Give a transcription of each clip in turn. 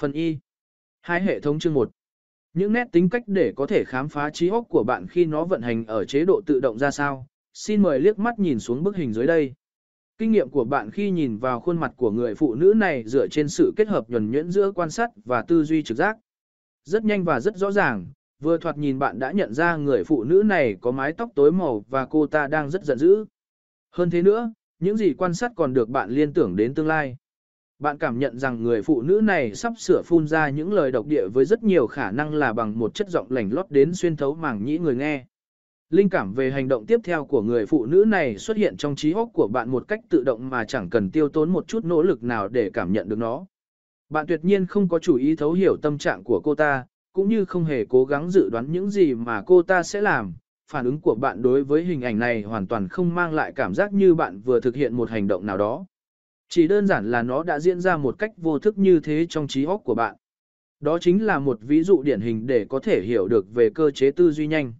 Phần Y. Hai hệ thống chương 1. Những nét tính cách để có thể khám phá trí óc của bạn khi nó vận hành ở chế độ tự động ra sao, xin mời liếc mắt nhìn xuống bức hình dưới đây. Kinh nghiệm của bạn khi nhìn vào khuôn mặt của người phụ nữ này dựa trên sự kết hợp nhuần nhuyễn giữa quan sát và tư duy trực giác. Rất nhanh và rất rõ ràng, vừa thoạt nhìn bạn đã nhận ra người phụ nữ này có mái tóc tối màu và cô ta đang rất giận dữ. Hơn thế nữa, những gì quan sát còn được bạn liên tưởng đến tương lai. Bạn cảm nhận rằng người phụ nữ này sắp sửa phun ra những lời độc địa với rất nhiều khả năng là bằng một chất giọng lành lót đến xuyên thấu màng nhĩ người nghe. Linh cảm về hành động tiếp theo của người phụ nữ này xuất hiện trong trí óc của bạn một cách tự động mà chẳng cần tiêu tốn một chút nỗ lực nào để cảm nhận được nó. Bạn tuyệt nhiên không có chủ ý thấu hiểu tâm trạng của cô ta, cũng như không hề cố gắng dự đoán những gì mà cô ta sẽ làm. Phản ứng của bạn đối với hình ảnh này hoàn toàn không mang lại cảm giác như bạn vừa thực hiện một hành động nào đó. Chỉ đơn giản là nó đã diễn ra một cách vô thức như thế trong trí óc của bạn. Đó chính là một ví dụ điển hình để có thể hiểu được về cơ chế tư duy nhanh.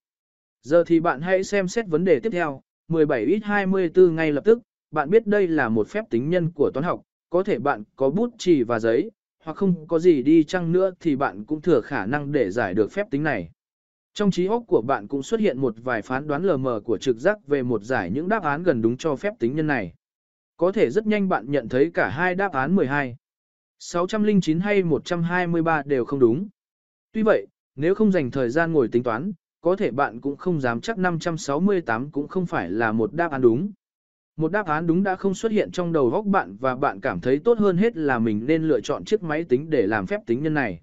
Giờ thì bạn hãy xem xét vấn đề tiếp theo, 17 x 24 ngay lập tức, bạn biết đây là một phép tính nhân của toán học, có thể bạn có bút chì và giấy, hoặc không có gì đi chăng nữa thì bạn cũng thừa khả năng để giải được phép tính này. Trong trí óc của bạn cũng xuất hiện một vài phán đoán lờ mờ của trực giác về một giải những đáp án gần đúng cho phép tính nhân này. Có thể rất nhanh bạn nhận thấy cả hai đáp án 12, 609 hay 123 đều không đúng. Tuy vậy, nếu không dành thời gian ngồi tính toán, có thể bạn cũng không dám chắc 568 cũng không phải là một đáp án đúng. Một đáp án đúng đã không xuất hiện trong đầu góc bạn và bạn cảm thấy tốt hơn hết là mình nên lựa chọn chiếc máy tính để làm phép tính nhân này.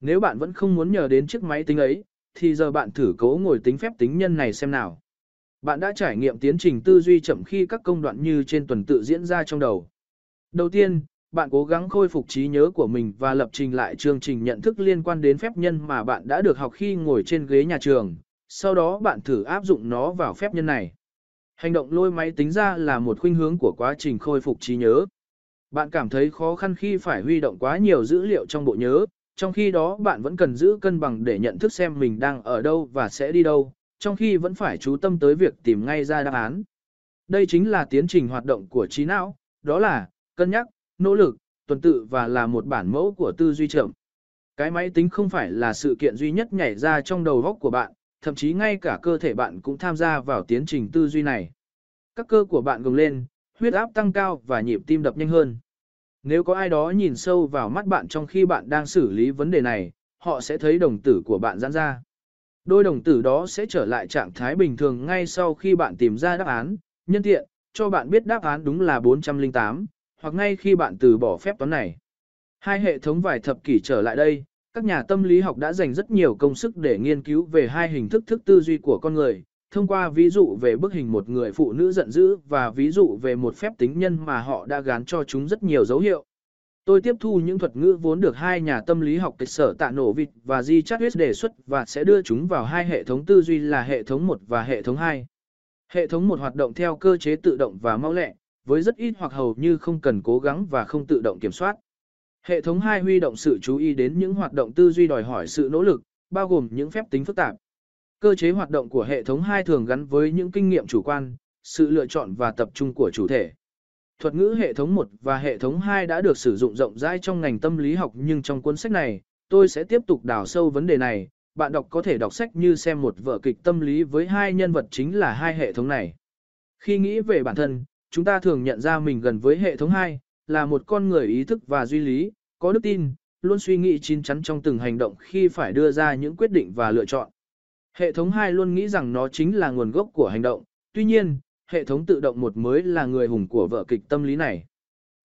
Nếu bạn vẫn không muốn nhờ đến chiếc máy tính ấy, thì giờ bạn thử cố ngồi tính phép tính nhân này xem nào. Bạn đã trải nghiệm tiến trình tư duy chậm khi các công đoạn như trên tuần tự diễn ra trong đầu. Đầu tiên, bạn cố gắng khôi phục trí nhớ của mình và lập trình lại chương trình nhận thức liên quan đến phép nhân mà bạn đã được học khi ngồi trên ghế nhà trường. Sau đó bạn thử áp dụng nó vào phép nhân này. Hành động lôi máy tính ra là một khuynh hướng của quá trình khôi phục trí nhớ. Bạn cảm thấy khó khăn khi phải huy động quá nhiều dữ liệu trong bộ nhớ, trong khi đó bạn vẫn cần giữ cân bằng để nhận thức xem mình đang ở đâu và sẽ đi đâu, trong khi vẫn phải chú tâm tới việc tìm ngay ra đáp án. Đây chính là tiến trình hoạt động của trí não, đó là cân nhắc, nỗ lực, tuần tự và là một bản mẫu của tư duy chậm. Cái máy tính không phải là sự kiện duy nhất nhảy ra trong đầu góc của bạn, thậm chí ngay cả cơ thể bạn cũng tham gia vào tiến trình tư duy này. Các cơ của bạn gồng lên, huyết áp tăng cao và nhịp tim đập nhanh hơn. Nếu có ai đó nhìn sâu vào mắt bạn trong khi bạn đang xử lý vấn đề này, họ sẽ thấy đồng tử của bạn giãn ra. Đôi đồng tử đó sẽ trở lại trạng thái bình thường ngay sau khi bạn tìm ra đáp án, nhân tiện, cho bạn biết đáp án đúng là 408, hoặc ngay khi bạn từ bỏ phép toán này. Hai hệ thống vài thập kỷ trở lại đây, các nhà tâm lý học đã dành rất nhiều công sức để nghiên cứu về hai hình thức thức tư duy của con người, thông qua ví dụ về bức hình một người phụ nữ giận dữ và ví dụ về một phép tính nhân mà họ đã gán cho chúng rất nhiều dấu hiệu. Tôi tiếp thu những thuật ngữ vốn được hai nhà tâm lý học kịch sở tạ nổ vịt và Di Chatwis đề xuất và sẽ đưa chúng vào hai hệ thống tư duy là hệ thống 1 và hệ thống 2. Hệ thống 1 hoạt động theo cơ chế tự động và mau lẹ, với rất ít hoặc hầu như không cần cố gắng và không tự động kiểm soát. Hệ thống 2 huy động sự chú ý đến những hoạt động tư duy đòi hỏi sự nỗ lực, bao gồm những phép tính phức tạp. Cơ chế hoạt động của hệ thống 2 thường gắn với những kinh nghiệm chủ quan, sự lựa chọn và tập trung của chủ thể. Thuật ngữ hệ thống 1 và hệ thống 2 đã được sử dụng rộng rãi trong ngành tâm lý học nhưng trong cuốn sách này, tôi sẽ tiếp tục đào sâu vấn đề này. Bạn đọc có thể đọc sách như xem một vở kịch tâm lý với hai nhân vật chính là hai hệ thống này. Khi nghĩ về bản thân, chúng ta thường nhận ra mình gần với hệ thống 2, là một con người ý thức và duy lý, có đức tin, luôn suy nghĩ chín chắn trong từng hành động khi phải đưa ra những quyết định và lựa chọn. Hệ thống 2 luôn nghĩ rằng nó chính là nguồn gốc của hành động, tuy nhiên, hệ thống tự động một mới là người hùng của vở kịch tâm lý này.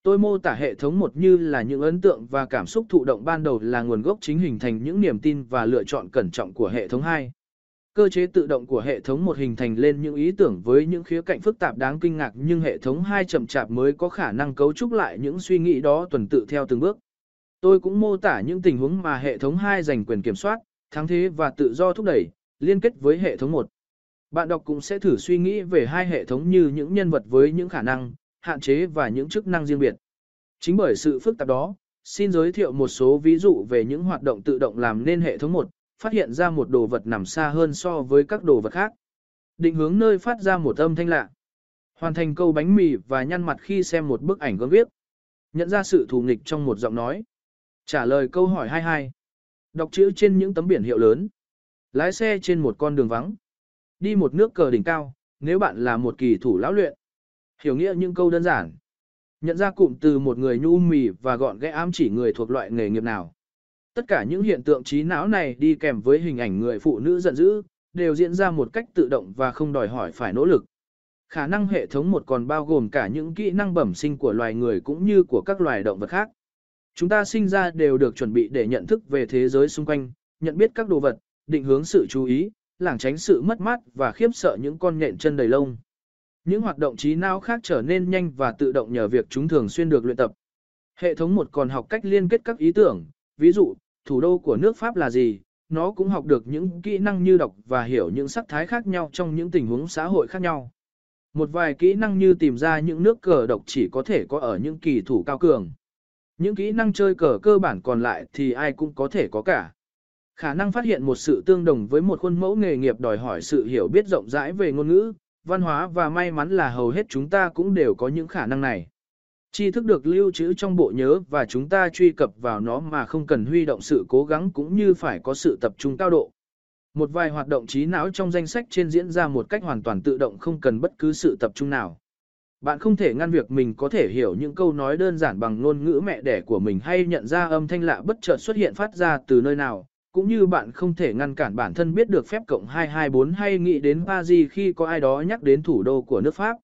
Tôi mô tả hệ thống một như là những ấn tượng và cảm xúc thụ động ban đầu là nguồn gốc chính hình thành những niềm tin và lựa chọn cẩn trọng của hệ thống 2. Cơ chế tự động của hệ thống một hình thành lên những ý tưởng với những khía cạnh phức tạp đáng kinh ngạc nhưng hệ thống 2 chậm chạp mới có khả năng cấu trúc lại những suy nghĩ đó tuần tự theo từng bước. Tôi cũng mô tả những tình huống mà hệ thống 2 giành quyền kiểm soát, thắng thế và tự do thúc đẩy, liên kết với hệ thống 1. Bạn đọc cũng sẽ thử suy nghĩ về hai hệ thống như những nhân vật với những khả năng, hạn chế và những chức năng riêng biệt. Chính bởi sự phức tạp đó, xin giới thiệu một số ví dụ về những hoạt động tự động làm nên hệ thống 1, phát hiện ra một đồ vật nằm xa hơn so với các đồ vật khác. Định hướng nơi phát ra một âm thanh lạ. Hoàn thành câu bánh mì và nhăn mặt khi xem một bức ảnh gớm viết. Nhận ra sự thù nghịch trong một giọng nói. Trả lời câu hỏi 22. Đọc chữ trên những tấm biển hiệu lớn. Lái xe trên một con đường vắng. Đi một nước cờ đỉnh cao, nếu bạn là một kỳ thủ lão luyện. Hiểu nghĩa những câu đơn giản. Nhận ra cụm từ một người nhu mì và gọn ghẽ ám chỉ người thuộc loại nghề nghiệp nào. Tất cả những hiện tượng trí não này đi kèm với hình ảnh người phụ nữ giận dữ, đều diễn ra một cách tự động và không đòi hỏi phải nỗ lực. Khả năng hệ thống một còn bao gồm cả những kỹ năng bẩm sinh của loài người cũng như của các loài động vật khác. Chúng ta sinh ra đều được chuẩn bị để nhận thức về thế giới xung quanh, nhận biết các đồ vật, định hướng sự chú ý, lảng tránh sự mất mát và khiếp sợ những con nhện chân đầy lông. Những hoạt động trí não khác trở nên nhanh và tự động nhờ việc chúng thường xuyên được luyện tập. Hệ thống một còn học cách liên kết các ý tưởng, ví dụ, thủ đô của nước Pháp là gì, nó cũng học được những kỹ năng như đọc và hiểu những sắc thái khác nhau trong những tình huống xã hội khác nhau. Một vài kỹ năng như tìm ra những nước cờ độc chỉ có thể có ở những kỳ thủ cao cường. Những kỹ năng chơi cờ cơ bản còn lại thì ai cũng có thể có cả. Khả năng phát hiện một sự tương đồng với một khuôn mẫu nghề nghiệp đòi hỏi sự hiểu biết rộng rãi về ngôn ngữ, văn hóa và may mắn là hầu hết chúng ta cũng đều có những khả năng này. Tri thức được lưu trữ trong bộ nhớ và chúng ta truy cập vào nó mà không cần huy động sự cố gắng cũng như phải có sự tập trung cao độ. Một vài hoạt động trí não trong danh sách trên diễn ra một cách hoàn toàn tự động không cần bất cứ sự tập trung nào. Bạn không thể ngăn việc mình có thể hiểu những câu nói đơn giản bằng ngôn ngữ mẹ đẻ của mình hay nhận ra âm thanh lạ bất chợt xuất hiện phát ra từ nơi nào, cũng như bạn không thể ngăn cản bản thân biết được phép cộng 224 hay nghĩ đến Paris khi có ai đó nhắc đến thủ đô của nước Pháp.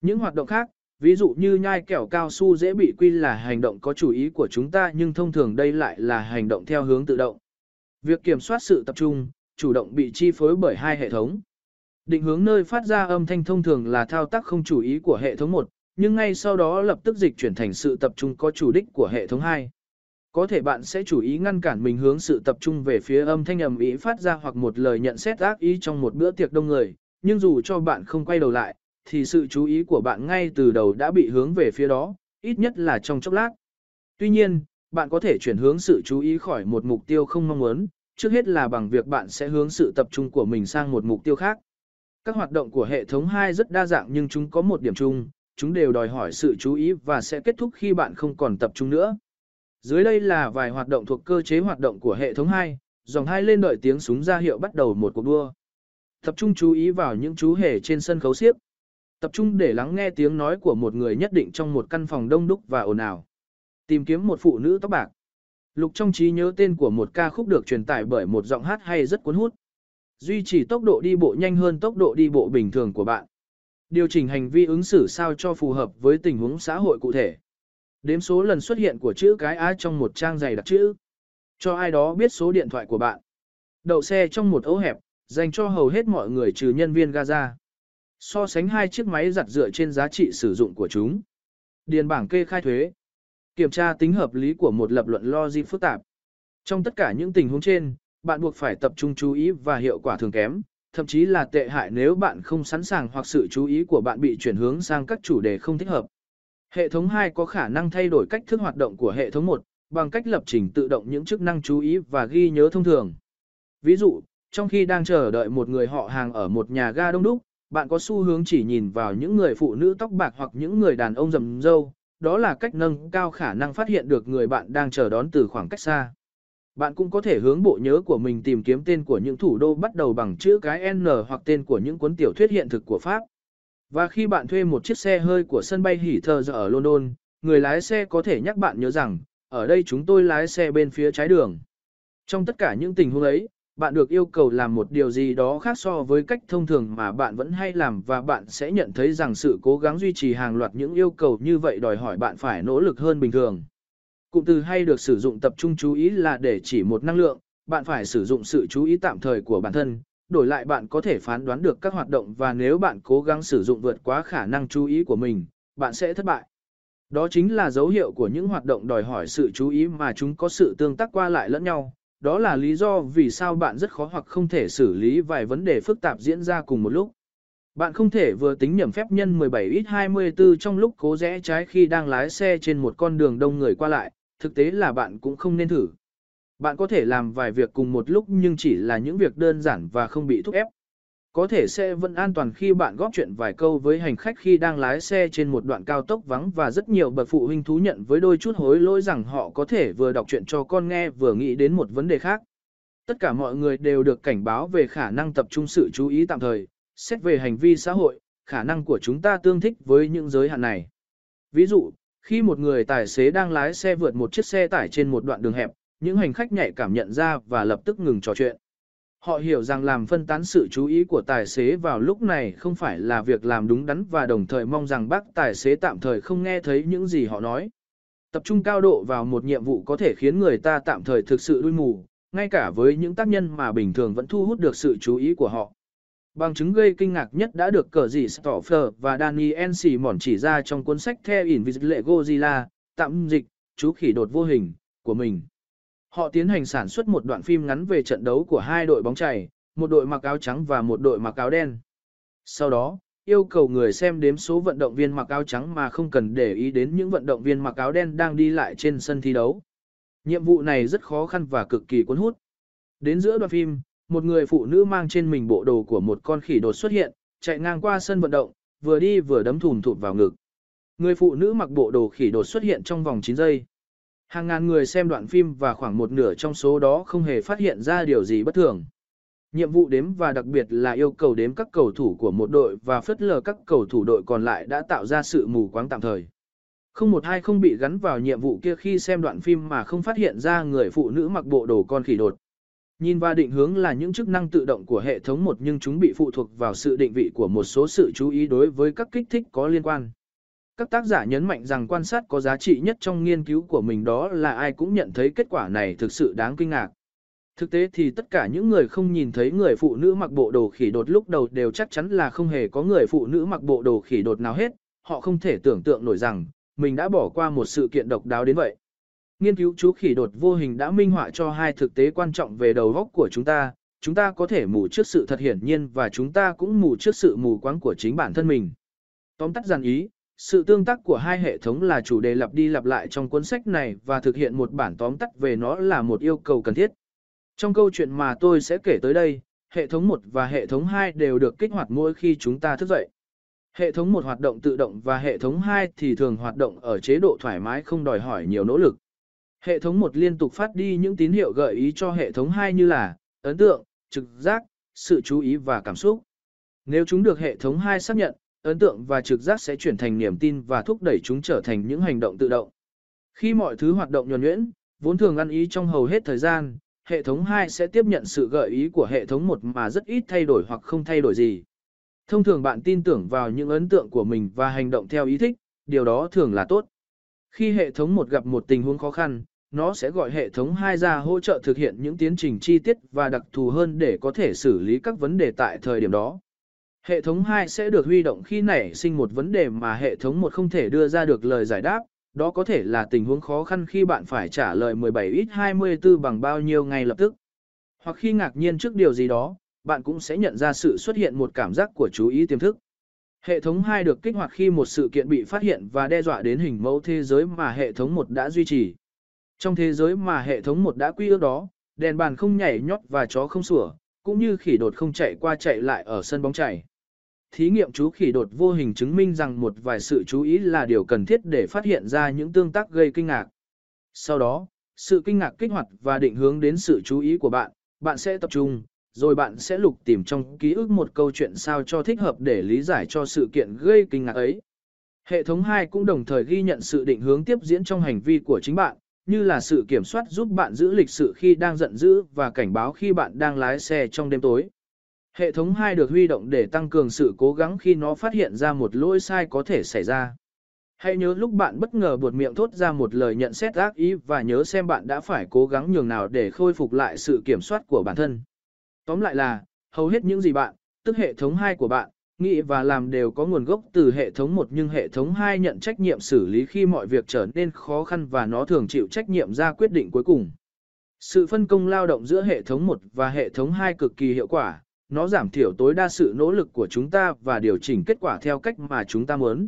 Những hoạt động khác, ví dụ như nhai kẹo cao su dễ bị quy là hành động có chủ ý của chúng ta nhưng thông thường đây lại là hành động theo hướng tự động. Việc kiểm soát sự tập trung, chủ động bị chi phối bởi hai hệ thống. Định hướng nơi phát ra âm thanh thông thường là thao tác không chủ ý của hệ thống 1, nhưng ngay sau đó lập tức dịch chuyển thành sự tập trung có chủ đích của hệ thống 2. Có thể bạn sẽ chủ ý ngăn cản mình hướng sự tập trung về phía âm thanh ầm ĩ phát ra hoặc một lời nhận xét ác ý trong một bữa tiệc đông người, nhưng dù cho bạn không quay đầu lại, thì sự chú ý của bạn ngay từ đầu đã bị hướng về phía đó, ít nhất là trong chốc lát. Tuy nhiên, bạn có thể chuyển hướng sự chú ý khỏi một mục tiêu không mong muốn, trước hết là bằng việc bạn sẽ hướng sự tập trung của mình sang một mục tiêu khác. Các hoạt động của hệ thống 2 rất đa dạng nhưng chúng có một điểm chung, chúng đều đòi hỏi sự chú ý và sẽ kết thúc khi bạn không còn tập trung nữa. Dưới đây là vài hoạt động thuộc cơ chế hoạt động của hệ thống 2, dòng 2 lên đợi tiếng súng ra hiệu bắt đầu một cuộc đua. Tập trung chú ý vào những chú hề trên sân khấu xiếc. Tập trung để lắng nghe tiếng nói của một người nhất định trong một căn phòng đông đúc và ồn ào. Tìm kiếm một phụ nữ tóc bạc. Lục trong trí nhớ tên của một ca khúc được truyền tải bởi một giọng hát hay rất cuốn hút. Duy trì tốc độ đi bộ nhanh hơn tốc độ đi bộ bình thường của bạn. Điều chỉnh hành vi ứng xử sao cho phù hợp với tình huống xã hội cụ thể. Đếm số lần xuất hiện của chữ cái A trong một trang dày đặc chữ. Cho ai đó biết số điện thoại của bạn. Đậu xe trong một ấu hẹp, dành cho hầu hết mọi người trừ nhân viên Gaza. So sánh hai chiếc máy giặt dựa trên giá trị sử dụng của chúng. Điền bảng kê khai thuế. Kiểm tra tính hợp lý của một lập luận logic phức tạp. Trong tất cả những tình huống trên, bạn buộc phải tập trung chú ý và hiệu quả thường kém, thậm chí là tệ hại nếu bạn không sẵn sàng hoặc sự chú ý của bạn bị chuyển hướng sang các chủ đề không thích hợp. Hệ thống 2 có khả năng thay đổi cách thức hoạt động của hệ thống 1 bằng cách lập trình tự động những chức năng chú ý và ghi nhớ thông thường. Ví dụ, trong khi đang chờ đợi một người họ hàng ở một nhà ga đông đúc, bạn có xu hướng chỉ nhìn vào những người phụ nữ tóc bạc hoặc những người đàn ông rầm râu, đó là cách nâng cao khả năng phát hiện được người bạn đang chờ đón từ khoảng cách xa. Bạn cũng có thể hướng bộ nhớ của mình tìm kiếm tên của những thủ đô bắt đầu bằng chữ cái N hoặc tên của những cuốn tiểu thuyết hiện thực của Pháp. Và khi bạn thuê một chiếc xe hơi của sân bay hỉ thờ giờ ở London, người lái xe có thể nhắc bạn nhớ rằng, ở đây chúng tôi lái xe bên phía trái đường. Trong tất cả những tình huống ấy, bạn được yêu cầu làm một điều gì đó khác so với cách thông thường mà bạn vẫn hay làm và bạn sẽ nhận thấy rằng sự cố gắng duy trì hàng loạt những yêu cầu như vậy đòi hỏi bạn phải nỗ lực hơn bình thường. Cụm từ hay được sử dụng tập trung chú ý là để chỉ một năng lượng, bạn phải sử dụng sự chú ý tạm thời của bản thân, đổi lại bạn có thể phán đoán được các hoạt động và nếu bạn cố gắng sử dụng vượt quá khả năng chú ý của mình, bạn sẽ thất bại. Đó chính là dấu hiệu của những hoạt động đòi hỏi sự chú ý mà chúng có sự tương tác qua lại lẫn nhau. Đó là lý do vì sao bạn rất khó hoặc không thể xử lý vài vấn đề phức tạp diễn ra cùng một lúc. Bạn không thể vừa tính nhầm phép nhân 17x24 trong lúc cố rẽ trái khi đang lái xe trên một con đường đông người qua lại, thực tế là bạn cũng không nên thử. Bạn có thể làm vài việc cùng một lúc nhưng chỉ là những việc đơn giản và không bị thúc ép. Có thể sẽ vẫn an toàn khi bạn góp chuyện vài câu với hành khách khi đang lái xe trên một đoạn cao tốc vắng và rất nhiều bậc phụ huynh thú nhận với đôi chút hối lỗi rằng họ có thể vừa đọc chuyện cho con nghe vừa nghĩ đến một vấn đề khác. Tất cả mọi người đều được cảnh báo về khả năng tập trung sự chú ý tạm thời, xét về hành vi xã hội, khả năng của chúng ta tương thích với những giới hạn này. Ví dụ, khi một người tài xế đang lái xe vượt một chiếc xe tải trên một đoạn đường hẹp, những hành khách nhạy cảm nhận ra và lập tức ngừng trò chuyện. Họ hiểu rằng làm phân tán sự chú ý của tài xế vào lúc này không phải là việc làm đúng đắn và đồng thời mong rằng bác tài xế tạm thời không nghe thấy những gì họ nói. Tập trung cao độ vào một nhiệm vụ có thể khiến người ta tạm thời thực sự đuôi mù, ngay cả với những tác nhân mà bình thường vẫn thu hút được sự chú ý của họ. Bằng chứng gây kinh ngạc nhất đã được cờ dị Stoffer và Daniel Simon chỉ ra trong cuốn sách The Invisible Godzilla, tạm dịch, chú khỉ đột vô hình, của mình. Họ tiến hành sản xuất một đoạn phim ngắn về trận đấu của hai đội bóng chày, một đội mặc áo trắng và một đội mặc áo đen. Sau đó, yêu cầu người xem đếm số vận động viên mặc áo trắng mà không cần để ý đến những vận động viên mặc áo đen đang đi lại trên sân thi đấu. Nhiệm vụ này rất khó khăn và cực kỳ cuốn hút. Đến giữa đoạn phim, một người phụ nữ mang trên mình bộ đồ của một con khỉ đột xuất hiện, chạy ngang qua sân vận động, vừa đi vừa đấm thùm thụt vào ngực. Người phụ nữ mặc bộ đồ khỉ đột xuất hiện trong vòng 9 giây. Hàng ngàn người xem đoạn phim và khoảng một nửa trong số đó không hề phát hiện ra điều gì bất thường. Nhiệm vụ đếm và đặc biệt là yêu cầu đếm các cầu thủ của một đội và phớt lờ các cầu thủ đội còn lại đã tạo ra sự mù quáng tạm thời. Không một ai không bị gắn vào nhiệm vụ kia khi xem đoạn phim mà không phát hiện ra người phụ nữ mặc bộ đồ con khỉ đột. Nhìn và định hướng là những chức năng tự động của hệ thống một nhưng chúng bị phụ thuộc vào sự định vị của một số sự chú ý đối với các kích thích có liên quan. Các tác giả nhấn mạnh rằng quan sát có giá trị nhất trong nghiên cứu của mình đó là ai cũng nhận thấy kết quả này thực sự đáng kinh ngạc. Thực tế thì tất cả những người không nhìn thấy người phụ nữ mặc bộ đồ khỉ đột lúc đầu đều chắc chắn là không hề có người phụ nữ mặc bộ đồ khỉ đột nào hết, họ không thể tưởng tượng nổi rằng, mình đã bỏ qua một sự kiện độc đáo đến vậy. Nghiên cứu chú khỉ đột vô hình đã minh họa cho hai thực tế quan trọng về đầu góc của chúng ta, chúng ta có thể mù trước sự thật hiển nhiên và chúng ta cũng mù trước sự mù quáng của chính bản thân mình. Tóm tắt giản ý, sự tương tác của hai hệ thống là chủ đề lặp đi lặp lại trong cuốn sách này và thực hiện một bản tóm tắt về nó là một yêu cầu cần thiết. Trong câu chuyện mà tôi sẽ kể tới đây, hệ thống 1 và hệ thống 2 đều được kích hoạt mỗi khi chúng ta thức dậy. Hệ thống 1 hoạt động tự động và hệ thống 2 thì thường hoạt động ở chế độ thoải mái không đòi hỏi nhiều nỗ lực. Hệ thống 1 liên tục phát đi những tín hiệu gợi ý cho hệ thống 2 như là ấn tượng, trực giác, sự chú ý và cảm xúc. Nếu chúng được hệ thống 2 xác nhận, ấn tượng và trực giác sẽ chuyển thành niềm tin và thúc đẩy chúng trở thành những hành động tự động. Khi mọi thứ hoạt động nhuần nhuyễn, vốn thường ăn ý trong hầu hết thời gian, hệ thống 2 sẽ tiếp nhận sự gợi ý của hệ thống 1 mà rất ít thay đổi hoặc không thay đổi gì. Thông thường bạn tin tưởng vào những ấn tượng của mình và hành động theo ý thích, điều đó thường là tốt. Khi hệ thống 1 gặp một tình huống khó khăn, nó sẽ gọi hệ thống 2 ra hỗ trợ thực hiện những tiến trình chi tiết và đặc thù hơn để có thể xử lý các vấn đề tại thời điểm đó. Hệ thống 2 sẽ được huy động khi nảy sinh một vấn đề mà hệ thống 1 không thể đưa ra được lời giải đáp, đó có thể là tình huống khó khăn khi bạn phải trả lời 17 ít 24 bằng bao nhiêu ngay lập tức. Hoặc khi ngạc nhiên trước điều gì đó, bạn cũng sẽ nhận ra sự xuất hiện một cảm giác của chú ý tiềm thức. Hệ thống 2 được kích hoạt khi một sự kiện bị phát hiện và đe dọa đến hình mẫu thế giới mà hệ thống 1 đã duy trì. Trong thế giới mà hệ thống 1 đã quy ước đó, đèn bàn không nhảy nhót và chó không sủa, cũng như khỉ đột không chạy qua chạy lại ở sân bóng chảy. Thí nghiệm chú khỉ đột vô hình chứng minh rằng một vài sự chú ý là điều cần thiết để phát hiện ra những tương tác gây kinh ngạc. Sau đó, sự kinh ngạc kích hoạt và định hướng đến sự chú ý của bạn, bạn sẽ tập trung, rồi bạn sẽ lục tìm trong ký ức một câu chuyện sao cho thích hợp để lý giải cho sự kiện gây kinh ngạc ấy. Hệ thống 2 cũng đồng thời ghi nhận sự định hướng tiếp diễn trong hành vi của chính bạn, như là sự kiểm soát giúp bạn giữ lịch sự khi đang giận dữ và cảnh báo khi bạn đang lái xe trong đêm tối. Hệ thống 2 được huy động để tăng cường sự cố gắng khi nó phát hiện ra một lỗi sai có thể xảy ra. Hãy nhớ lúc bạn bất ngờ buột miệng thốt ra một lời nhận xét ác ý và nhớ xem bạn đã phải cố gắng nhường nào để khôi phục lại sự kiểm soát của bản thân. Tóm lại là, hầu hết những gì bạn, tức hệ thống 2 của bạn, nghĩ và làm đều có nguồn gốc từ hệ thống 1 nhưng hệ thống 2 nhận trách nhiệm xử lý khi mọi việc trở nên khó khăn và nó thường chịu trách nhiệm ra quyết định cuối cùng. Sự phân công lao động giữa hệ thống 1 và hệ thống 2 cực kỳ hiệu quả, nó giảm thiểu tối đa sự nỗ lực của chúng ta và điều chỉnh kết quả theo cách mà chúng ta muốn.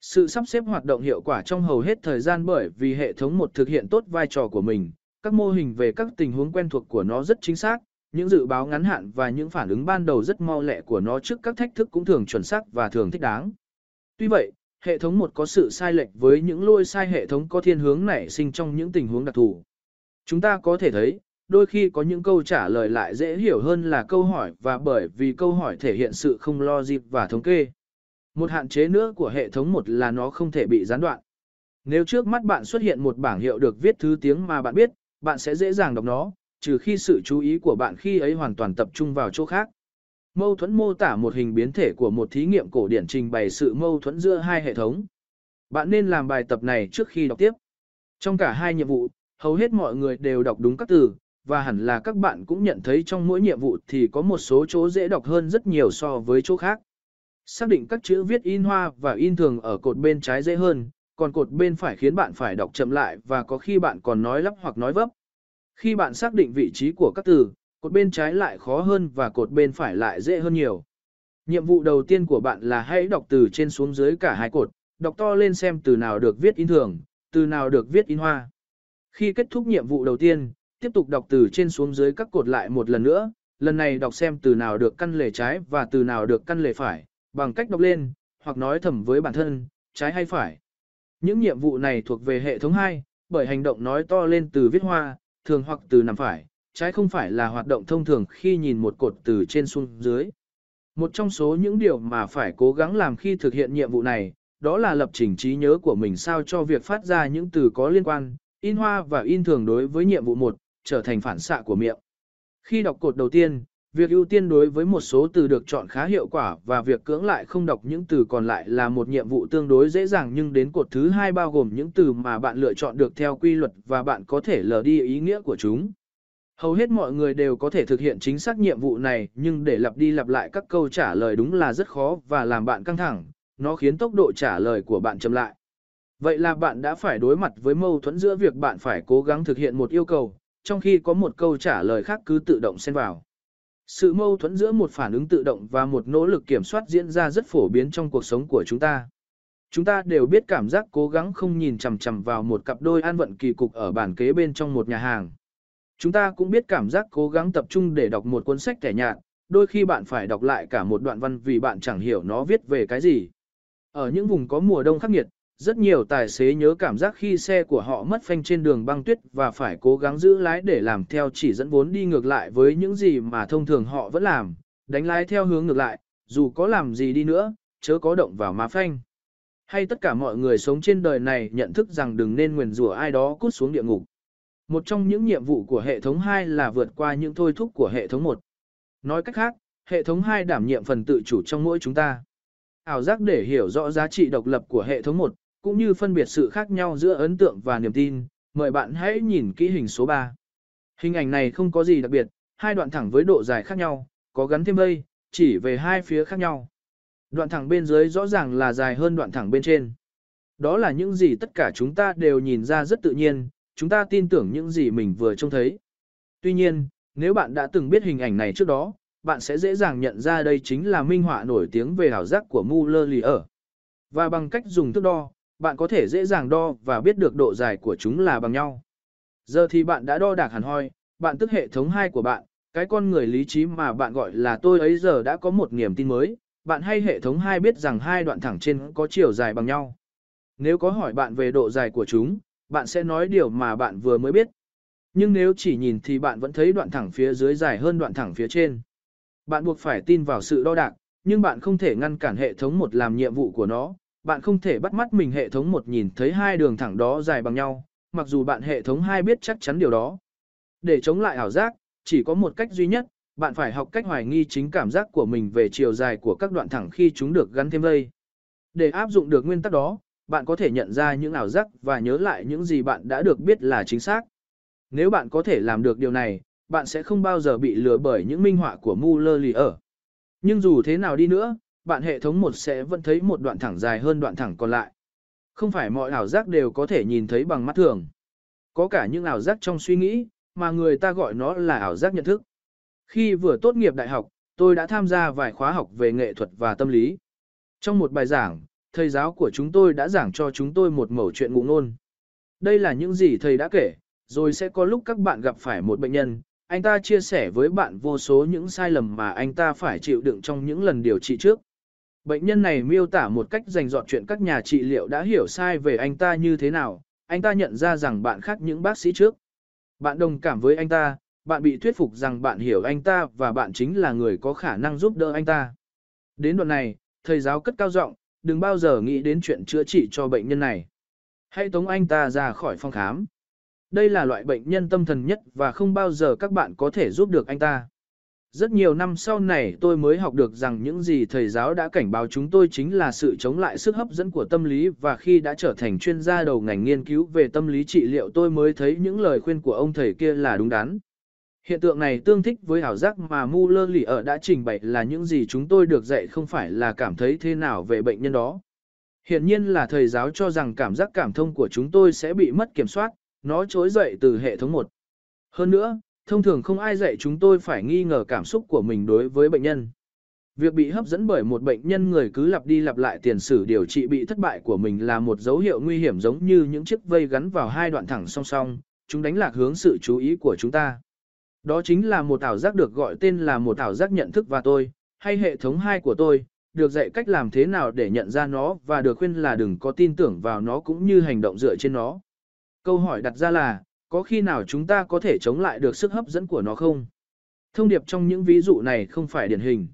Sự sắp xếp hoạt động hiệu quả trong hầu hết thời gian bởi vì hệ thống một thực hiện tốt vai trò của mình, các mô hình về các tình huống quen thuộc của nó rất chính xác, những dự báo ngắn hạn và những phản ứng ban đầu rất mau lẹ của nó trước các thách thức cũng thường chuẩn xác và thường thích đáng. Tuy vậy, hệ thống một có sự sai lệch với những lôi sai hệ thống có thiên hướng nảy sinh trong những tình huống đặc thù. Chúng ta có thể thấy, đôi khi có những câu trả lời lại dễ hiểu hơn là câu hỏi và bởi vì câu hỏi thể hiện sự không lo dịp và thống kê. Một hạn chế nữa của hệ thống một là nó không thể bị gián đoạn. Nếu trước mắt bạn xuất hiện một bảng hiệu được viết thứ tiếng mà bạn biết, bạn sẽ dễ dàng đọc nó, trừ khi sự chú ý của bạn khi ấy hoàn toàn tập trung vào chỗ khác. Mâu thuẫn mô tả một hình biến thể của một thí nghiệm cổ điển trình bày sự mâu thuẫn giữa hai hệ thống. Bạn nên làm bài tập này trước khi đọc tiếp. Trong cả hai nhiệm vụ, hầu hết mọi người đều đọc đúng các từ, và hẳn là các bạn cũng nhận thấy trong mỗi nhiệm vụ thì có một số chỗ dễ đọc hơn rất nhiều so với chỗ khác. Xác định các chữ viết in hoa và in thường ở cột bên trái dễ hơn, còn cột bên phải khiến bạn phải đọc chậm lại và có khi bạn còn nói lắp hoặc nói vấp. Khi bạn xác định vị trí của các từ, cột bên trái lại khó hơn và cột bên phải lại dễ hơn nhiều. Nhiệm vụ đầu tiên của bạn là hãy đọc từ trên xuống dưới cả hai cột, đọc to lên xem từ nào được viết in thường, từ nào được viết in hoa. Khi kết thúc nhiệm vụ đầu tiên, tiếp tục đọc từ trên xuống dưới các cột lại một lần nữa, lần này đọc xem từ nào được căn lề trái và từ nào được căn lề phải, bằng cách đọc lên, hoặc nói thầm với bản thân, trái hay phải. Những nhiệm vụ này thuộc về hệ thống 2, bởi hành động nói to lên từ viết hoa, thường hoặc từ nằm phải, trái không phải là hoạt động thông thường khi nhìn một cột từ trên xuống dưới. Một trong số những điều mà phải cố gắng làm khi thực hiện nhiệm vụ này, đó là lập trình trí nhớ của mình sao cho việc phát ra những từ có liên quan, in hoa và in thường đối với nhiệm vụ 1, trở thành phản xạ của miệng. Khi đọc cột đầu tiên, việc ưu tiên đối với một số từ được chọn khá hiệu quả và việc cưỡng lại không đọc những từ còn lại là một nhiệm vụ tương đối dễ dàng nhưng đến cột thứ hai bao gồm những từ mà bạn lựa chọn được theo quy luật và bạn có thể lờ đi ý nghĩa của chúng. Hầu hết mọi người đều có thể thực hiện chính xác nhiệm vụ này nhưng để lặp đi lặp lại các câu trả lời đúng là rất khó và làm bạn căng thẳng, nó khiến tốc độ trả lời của bạn chậm lại. Vậy là bạn đã phải đối mặt với mâu thuẫn giữa việc bạn phải cố gắng thực hiện một yêu cầu, trong khi có một câu trả lời khác cứ tự động xen vào. Sự mâu thuẫn giữa một phản ứng tự động và một nỗ lực kiểm soát diễn ra rất phổ biến trong cuộc sống của chúng ta. Chúng ta đều biết cảm giác cố gắng không nhìn chằm chằm vào một cặp đôi an vận kỳ cục ở bàn kế bên trong một nhà hàng. Chúng ta cũng biết cảm giác cố gắng tập trung để đọc một cuốn sách kẻ nhạt, đôi khi bạn phải đọc lại cả một đoạn văn vì bạn chẳng hiểu nó viết về cái gì. Ở những vùng có mùa đông khắc nghiệt, rất nhiều tài xế nhớ cảm giác khi xe của họ mất phanh trên đường băng tuyết và phải cố gắng giữ lái để làm theo chỉ dẫn vốn đi ngược lại với những gì mà thông thường họ vẫn làm, đánh lái theo hướng ngược lại, dù có làm gì đi nữa, chớ có động vào má phanh. Hay tất cả mọi người sống trên đời này nhận thức rằng đừng nên nguyền rủa ai đó cút xuống địa ngục. Một trong những nhiệm vụ của hệ thống 2 là vượt qua những thôi thúc của hệ thống 1. Nói cách khác, hệ thống 2 đảm nhiệm phần tự chủ trong mỗi chúng ta. Ảo giác để hiểu rõ giá trị độc lập của hệ thống 1, cũng như phân biệt sự khác nhau giữa ấn tượng và niềm tin, mời bạn hãy nhìn kỹ hình số 3. Hình ảnh này không có gì đặc biệt, hai đoạn thẳng với độ dài khác nhau, có gắn thêm vây, chỉ về hai phía khác nhau. Đoạn thẳng bên dưới rõ ràng là dài hơn đoạn thẳng bên trên. Đó là những gì tất cả chúng ta đều nhìn ra rất tự nhiên, chúng ta tin tưởng những gì mình vừa trông thấy. Tuy nhiên, nếu bạn đã từng biết hình ảnh này trước đó, bạn sẽ dễ dàng nhận ra đây chính là minh họa nổi tiếng về ảo giác của Muller-Lyer. Và bằng cách dùng thước đo, bạn có thể dễ dàng đo và biết được độ dài của chúng là bằng nhau. Giờ thì bạn đã đo đạc hẳn hoi, bạn tức hệ thống 2 của bạn, cái con người lý trí mà bạn gọi là tôi ấy giờ đã có một niềm tin mới, bạn hay hệ thống 2 biết rằng hai đoạn thẳng trên có chiều dài bằng nhau. Nếu có hỏi bạn về độ dài của chúng, bạn sẽ nói điều mà bạn vừa mới biết. Nhưng nếu chỉ nhìn thì bạn vẫn thấy đoạn thẳng phía dưới dài hơn đoạn thẳng phía trên. Bạn buộc phải tin vào sự đo đạc, nhưng bạn không thể ngăn cản hệ thống một làm nhiệm vụ của nó, bạn không thể bắt mắt mình hệ thống một nhìn thấy hai đường thẳng đó dài bằng nhau, mặc dù bạn hệ thống hai biết chắc chắn điều đó. Để chống lại ảo giác, chỉ có một cách duy nhất, bạn phải học cách hoài nghi chính cảm giác của mình về chiều dài của các đoạn thẳng khi chúng được gắn thêm dây. Để áp dụng được nguyên tắc đó, bạn có thể nhận ra những ảo giác và nhớ lại những gì bạn đã được biết là chính xác. Nếu bạn có thể làm được điều này, bạn sẽ không bao giờ bị lừa bởi những minh họa của Muller-Lyer. Nhưng dù thế nào đi nữa, bạn hệ thống một sẽ vẫn thấy một đoạn thẳng dài hơn đoạn thẳng còn lại. Không phải mọi ảo giác đều có thể nhìn thấy bằng mắt thường. Có cả những ảo giác trong suy nghĩ, mà người ta gọi nó là ảo giác nhận thức. Khi vừa tốt nghiệp đại học, tôi đã tham gia vài khóa học về nghệ thuật và tâm lý. Trong một bài giảng, thầy giáo của chúng tôi đã giảng cho chúng tôi một mẩu chuyện ngụ ngôn. Đây là những gì thầy đã kể, rồi sẽ có lúc các bạn gặp phải một bệnh nhân, anh ta chia sẻ với bạn vô số những sai lầm mà anh ta phải chịu đựng trong những lần điều trị trước. Bệnh nhân này miêu tả một cách dành dọn chuyện các nhà trị liệu đã hiểu sai về anh ta như thế nào, anh ta nhận ra rằng bạn khác những bác sĩ trước. Bạn đồng cảm với anh ta, bạn bị thuyết phục rằng bạn hiểu anh ta và bạn chính là người có khả năng giúp đỡ anh ta. Đến đoạn này, thầy giáo cất cao giọng, đừng bao giờ nghĩ đến chuyện chữa trị cho bệnh nhân này. Hãy tống anh ta ra khỏi phòng khám. Đây là loại bệnh nhân tâm thần nhất và không bao giờ các bạn có thể giúp được anh ta. Rất nhiều năm sau này tôi mới học được rằng những gì thầy giáo đã cảnh báo chúng tôi chính là sự chống lại sức hấp dẫn của tâm lý và khi đã trở thành chuyên gia đầu ngành nghiên cứu về tâm lý trị liệu tôi mới thấy những lời khuyên của ông thầy kia là đúng đắn. Hiện tượng này tương thích với ảo giác mà Muller lì ở đã trình bày là những gì chúng tôi được dạy không phải là cảm thấy thế nào về bệnh nhân đó. Hiện nhiên là thầy giáo cho rằng cảm giác cảm thông của chúng tôi sẽ bị mất kiểm soát, nó trỗi dậy từ hệ thống 1. Hơn nữa, thông thường không ai dạy chúng tôi phải nghi ngờ cảm xúc của mình đối với bệnh nhân. Việc bị hấp dẫn bởi một bệnh nhân người cứ lặp đi lặp lại tiền sử điều trị bị thất bại của mình là một dấu hiệu nguy hiểm giống như những chiếc vây gắn vào hai đoạn thẳng song song, chúng đánh lạc hướng sự chú ý của chúng ta. Đó chính là một ảo giác được gọi tên là một ảo giác nhận thức và tôi, hay hệ thống hai của tôi, được dạy cách làm thế nào để nhận ra nó và được khuyên là đừng có tin tưởng vào nó cũng như hành động dựa trên nó. Câu hỏi đặt ra là, có khi nào chúng ta có thể chống lại được sức hấp dẫn của nó không? Thông điệp trong những ví dụ này không phải điển hình.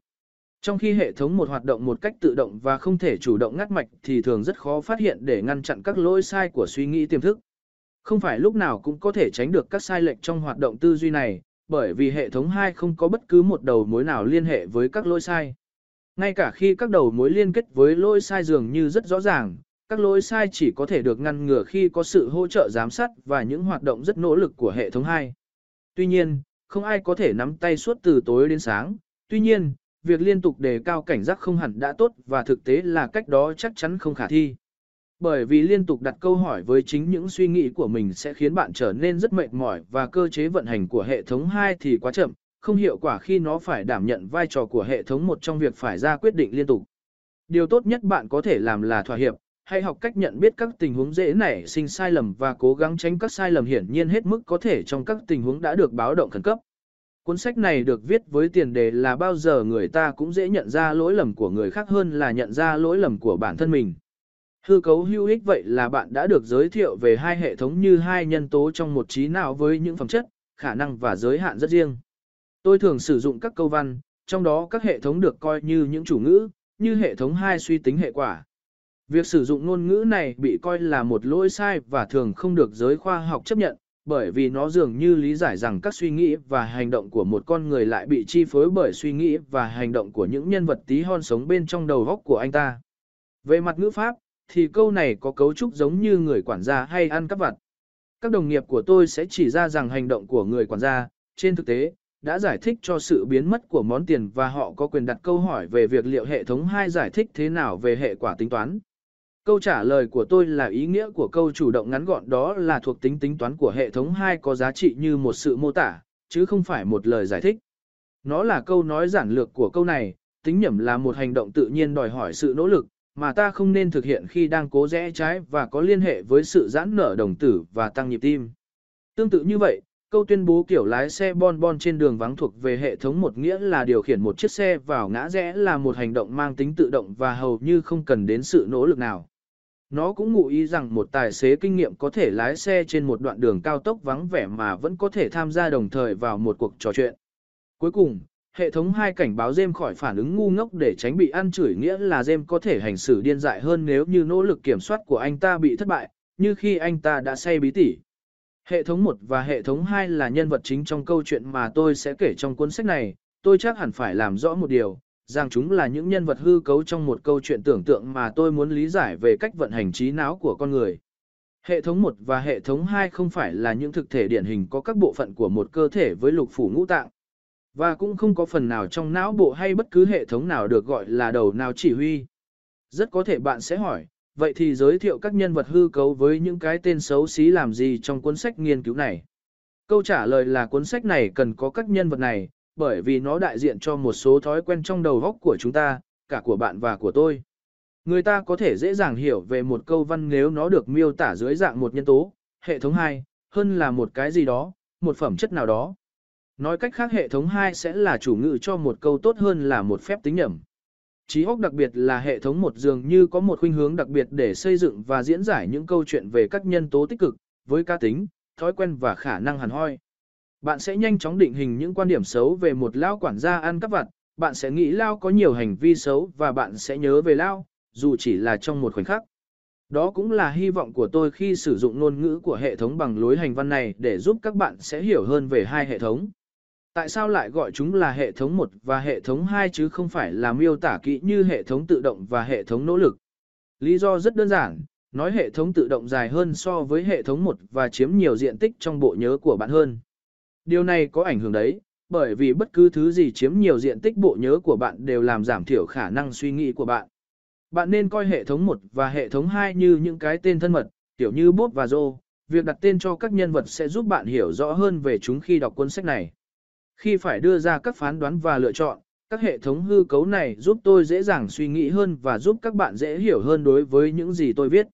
Trong khi hệ thống một hoạt động một cách tự động và không thể chủ động ngắt mạch thì thường rất khó phát hiện để ngăn chặn các lỗi sai của suy nghĩ tiềm thức. Không phải lúc nào cũng có thể tránh được các sai lệch trong hoạt động tư duy này, bởi vì hệ thống 2 không có bất cứ một đầu mối nào liên hệ với các lỗi sai. Ngay cả khi các đầu mối liên kết với lỗi sai dường như rất rõ ràng, các lỗi sai chỉ có thể được ngăn ngừa khi có sự hỗ trợ giám sát và những hoạt động rất nỗ lực của hệ thống 2. Tuy nhiên, không ai có thể nắm tay suốt từ tối đến sáng. Tuy nhiên, việc liên tục đề cao cảnh giác không hẳn đã tốt và thực tế là cách đó chắc chắn không khả thi. Bởi vì liên tục đặt câu hỏi với chính những suy nghĩ của mình sẽ khiến bạn trở nên rất mệt mỏi và cơ chế vận hành của hệ thống 2 thì quá chậm, không hiệu quả khi nó phải đảm nhận vai trò của hệ thống một trong việc phải ra quyết định liên tục. Điều tốt nhất bạn có thể làm là thỏa hiệp, hay học cách nhận biết các tình huống dễ nảy sinh sai lầm và cố gắng tránh các sai lầm hiển nhiên hết mức có thể trong các tình huống đã được báo động khẩn cấp. Cuốn sách này được viết với tiền đề là bao giờ người ta cũng dễ nhận ra lỗi lầm của người khác hơn là nhận ra lỗi lầm của bản thân mình. Hư cấu hữu ích vậy là bạn đã được giới thiệu về hai hệ thống như hai nhân tố trong một trí não với những phẩm chất, khả năng và giới hạn rất riêng. Tôi thường sử dụng các câu văn, trong đó các hệ thống được coi như những chủ ngữ, như hệ thống hai suy tính hệ quả. Việc sử dụng ngôn ngữ này bị coi là một lỗi sai và thường không được giới khoa học chấp nhận, bởi vì nó dường như lý giải rằng các suy nghĩ và hành động của một con người lại bị chi phối bởi suy nghĩ và hành động của những nhân vật tí hon sống bên trong đầu góc của anh ta. Về mặt ngữ pháp, thì câu này có cấu trúc giống như người quản gia hay ăn cắp vặt. Các đồng nghiệp của tôi sẽ chỉ ra rằng hành động của người quản gia, trên thực tế, đã giải thích cho sự biến mất của món tiền và họ có quyền đặt câu hỏi về việc liệu hệ thống 2 giải thích thế nào về hệ quả tính toán. Câu trả lời của tôi là ý nghĩa của câu chủ động ngắn gọn đó là thuộc tính tính toán của hệ thống hai có giá trị như một sự mô tả, chứ không phải một lời giải thích. Nó là câu nói giản lược của câu này, tính nhẩm là một hành động tự nhiên đòi hỏi sự nỗ lực, mà ta không nên thực hiện khi đang cố rẽ trái và có liên hệ với sự giãn nở đồng tử và tăng nhịp tim. Tương tự như vậy, câu tuyên bố kiểu lái xe bon bon trên đường vắng thuộc về hệ thống một nghĩa là điều khiển một chiếc xe vào ngã rẽ là một hành động mang tính tự động và hầu như không cần đến sự nỗ lực nào. Nó cũng ngụ ý rằng một tài xế kinh nghiệm có thể lái xe trên một đoạn đường cao tốc vắng vẻ mà vẫn có thể tham gia đồng thời vào một cuộc trò chuyện. Cuối cùng, hệ thống hai cảnh báo Jem khỏi phản ứng ngu ngốc để tránh bị ăn chửi nghĩa là Jem có thể hành xử điên dại hơn nếu như nỗ lực kiểm soát của anh ta bị thất bại, như khi anh ta đã say bí tỉ. Hệ thống 1 và hệ thống 2 là nhân vật chính trong câu chuyện mà tôi sẽ kể trong cuốn sách này, tôi chắc hẳn phải làm rõ một điều, rằng chúng là những nhân vật hư cấu trong một câu chuyện tưởng tượng mà tôi muốn lý giải về cách vận hành trí não của con người. Hệ thống 1 và hệ thống 2 không phải là những thực thể điển hình có các bộ phận của một cơ thể với lục phủ ngũ tạng. Và cũng không có phần nào trong não bộ hay bất cứ hệ thống nào được gọi là đầu nào chỉ huy. Rất có thể bạn sẽ hỏi, vậy thì giới thiệu các nhân vật hư cấu với những cái tên xấu xí làm gì trong cuốn sách nghiên cứu này? Câu trả lời là cuốn sách này cần có các nhân vật này, bởi vì nó đại diện cho một số thói quen trong đầu óc của chúng ta, cả của bạn và của tôi. Người ta có thể dễ dàng hiểu về một câu văn nếu nó được miêu tả dưới dạng một nhân tố, hệ thống 2, hơn là một cái gì đó, một phẩm chất nào đó. Nói cách khác hệ thống 2 sẽ là chủ ngữ cho một câu tốt hơn là một phép tính nhẩm. Trí óc đặc biệt là hệ thống một dường như có một khuynh hướng đặc biệt để xây dựng và diễn giải những câu chuyện về các nhân tố tích cực, với cá tính, thói quen và khả năng hẳn hoi. Bạn sẽ nhanh chóng định hình những quan điểm xấu về một lao quản gia ăn cắp vặt, bạn sẽ nghĩ lao có nhiều hành vi xấu và bạn sẽ nhớ về lao, dù chỉ là trong một khoảnh khắc. Đó cũng là hy vọng của tôi khi sử dụng ngôn ngữ của hệ thống bằng lối hành văn này để giúp các bạn sẽ hiểu hơn về hai hệ thống. Tại sao lại gọi chúng là hệ thống 1 và hệ thống 2 chứ không phải là miêu tả kỹ như hệ thống tự động và hệ thống nỗ lực? Lý do rất đơn giản, nói hệ thống tự động dài hơn so với hệ thống 1 và chiếm nhiều diện tích trong bộ nhớ của bạn hơn. Điều này có ảnh hưởng đấy, bởi vì bất cứ thứ gì chiếm nhiều diện tích bộ nhớ của bạn đều làm giảm thiểu khả năng suy nghĩ của bạn. Bạn nên coi hệ thống 1 và hệ thống 2 như những cái tên thân mật, kiểu như Bob và Joe. Việc đặt tên cho các nhân vật sẽ giúp bạn hiểu rõ hơn về chúng khi đọc cuốn sách này. Khi phải đưa ra các phán đoán và lựa chọn, các hệ thống hư cấu này giúp tôi dễ dàng suy nghĩ hơn và giúp các bạn dễ hiểu hơn đối với những gì tôi viết.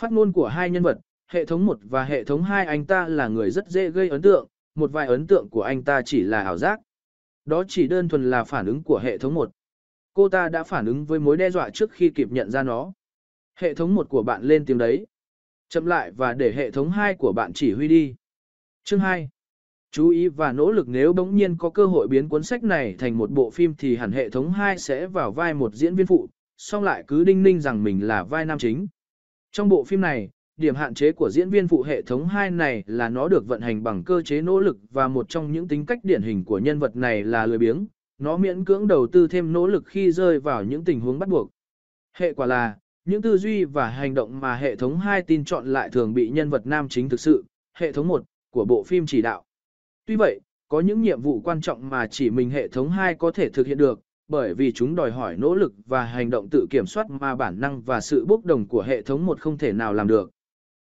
Phát ngôn của hai nhân vật, hệ thống 1 và hệ thống 2 anh ta là người rất dễ gây ấn tượng, một vài ấn tượng của anh ta chỉ là ảo giác. Đó chỉ đơn thuần là phản ứng của hệ thống 1. Cô ta đã phản ứng với mối đe dọa trước khi kịp nhận ra nó. Hệ thống 1 của bạn lên tiếng đấy. Chậm lại và để hệ thống 2 của bạn chỉ huy đi. Chương 2. Chú ý và nỗ lực nếu bỗng nhiên có cơ hội biến cuốn sách này thành một bộ phim thì hẳn hệ thống 2 sẽ vào vai một diễn viên phụ, song lại cứ đinh ninh rằng mình là vai nam chính. Trong bộ phim này, điểm hạn chế của diễn viên phụ hệ thống 2 này là nó được vận hành bằng cơ chế nỗ lực và một trong những tính cách điển hình của nhân vật này là lười biếng, nó miễn cưỡng đầu tư thêm nỗ lực khi rơi vào những tình huống bắt buộc. Hệ quả là, những tư duy và hành động mà hệ thống 2 tin chọn lại thường bị nhân vật nam chính thực sự, hệ thống 1 của bộ phim chỉ đạo. Tuy vậy, có những nhiệm vụ quan trọng mà chỉ mình hệ thống 2 có thể thực hiện được, bởi vì chúng đòi hỏi nỗ lực và hành động tự kiểm soát mà bản năng và sự bốc đồng của hệ thống 1 không thể nào làm được.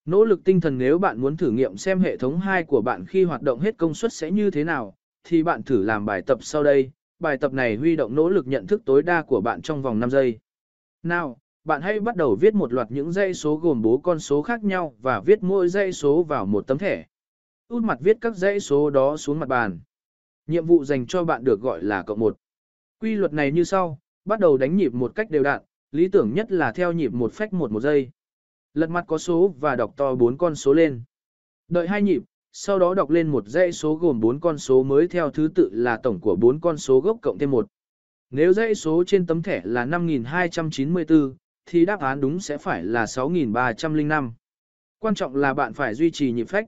Nỗ lực tinh thần nếu bạn muốn thử nghiệm xem hệ thống 2 của bạn khi hoạt động hết công suất sẽ như thế nào, thì bạn thử làm bài tập sau đây. Bài tập này huy động nỗ lực nhận thức tối đa của bạn trong vòng 5 giây. Nào, bạn hãy bắt đầu viết một loạt những dãy số gồm bố con số khác nhau và viết mỗi dãy số vào một tấm thẻ. Út mặt viết các dãy số đó xuống mặt bàn. Nhiệm vụ dành cho bạn được gọi là cộng 1. Quy luật này như sau, bắt đầu đánh nhịp một cách đều đặn, lý tưởng nhất là theo nhịp một phách một một giây. Lật mặt có số và đọc to bốn con số lên. Đợi hai nhịp, sau đó đọc lên một dãy số gồm bốn con số mới theo thứ tự là tổng của bốn con số gốc cộng thêm một. Nếu dãy số trên tấm thẻ là 5294, thì đáp án đúng sẽ phải là 6305. Quan trọng là bạn phải duy trì nhịp phách.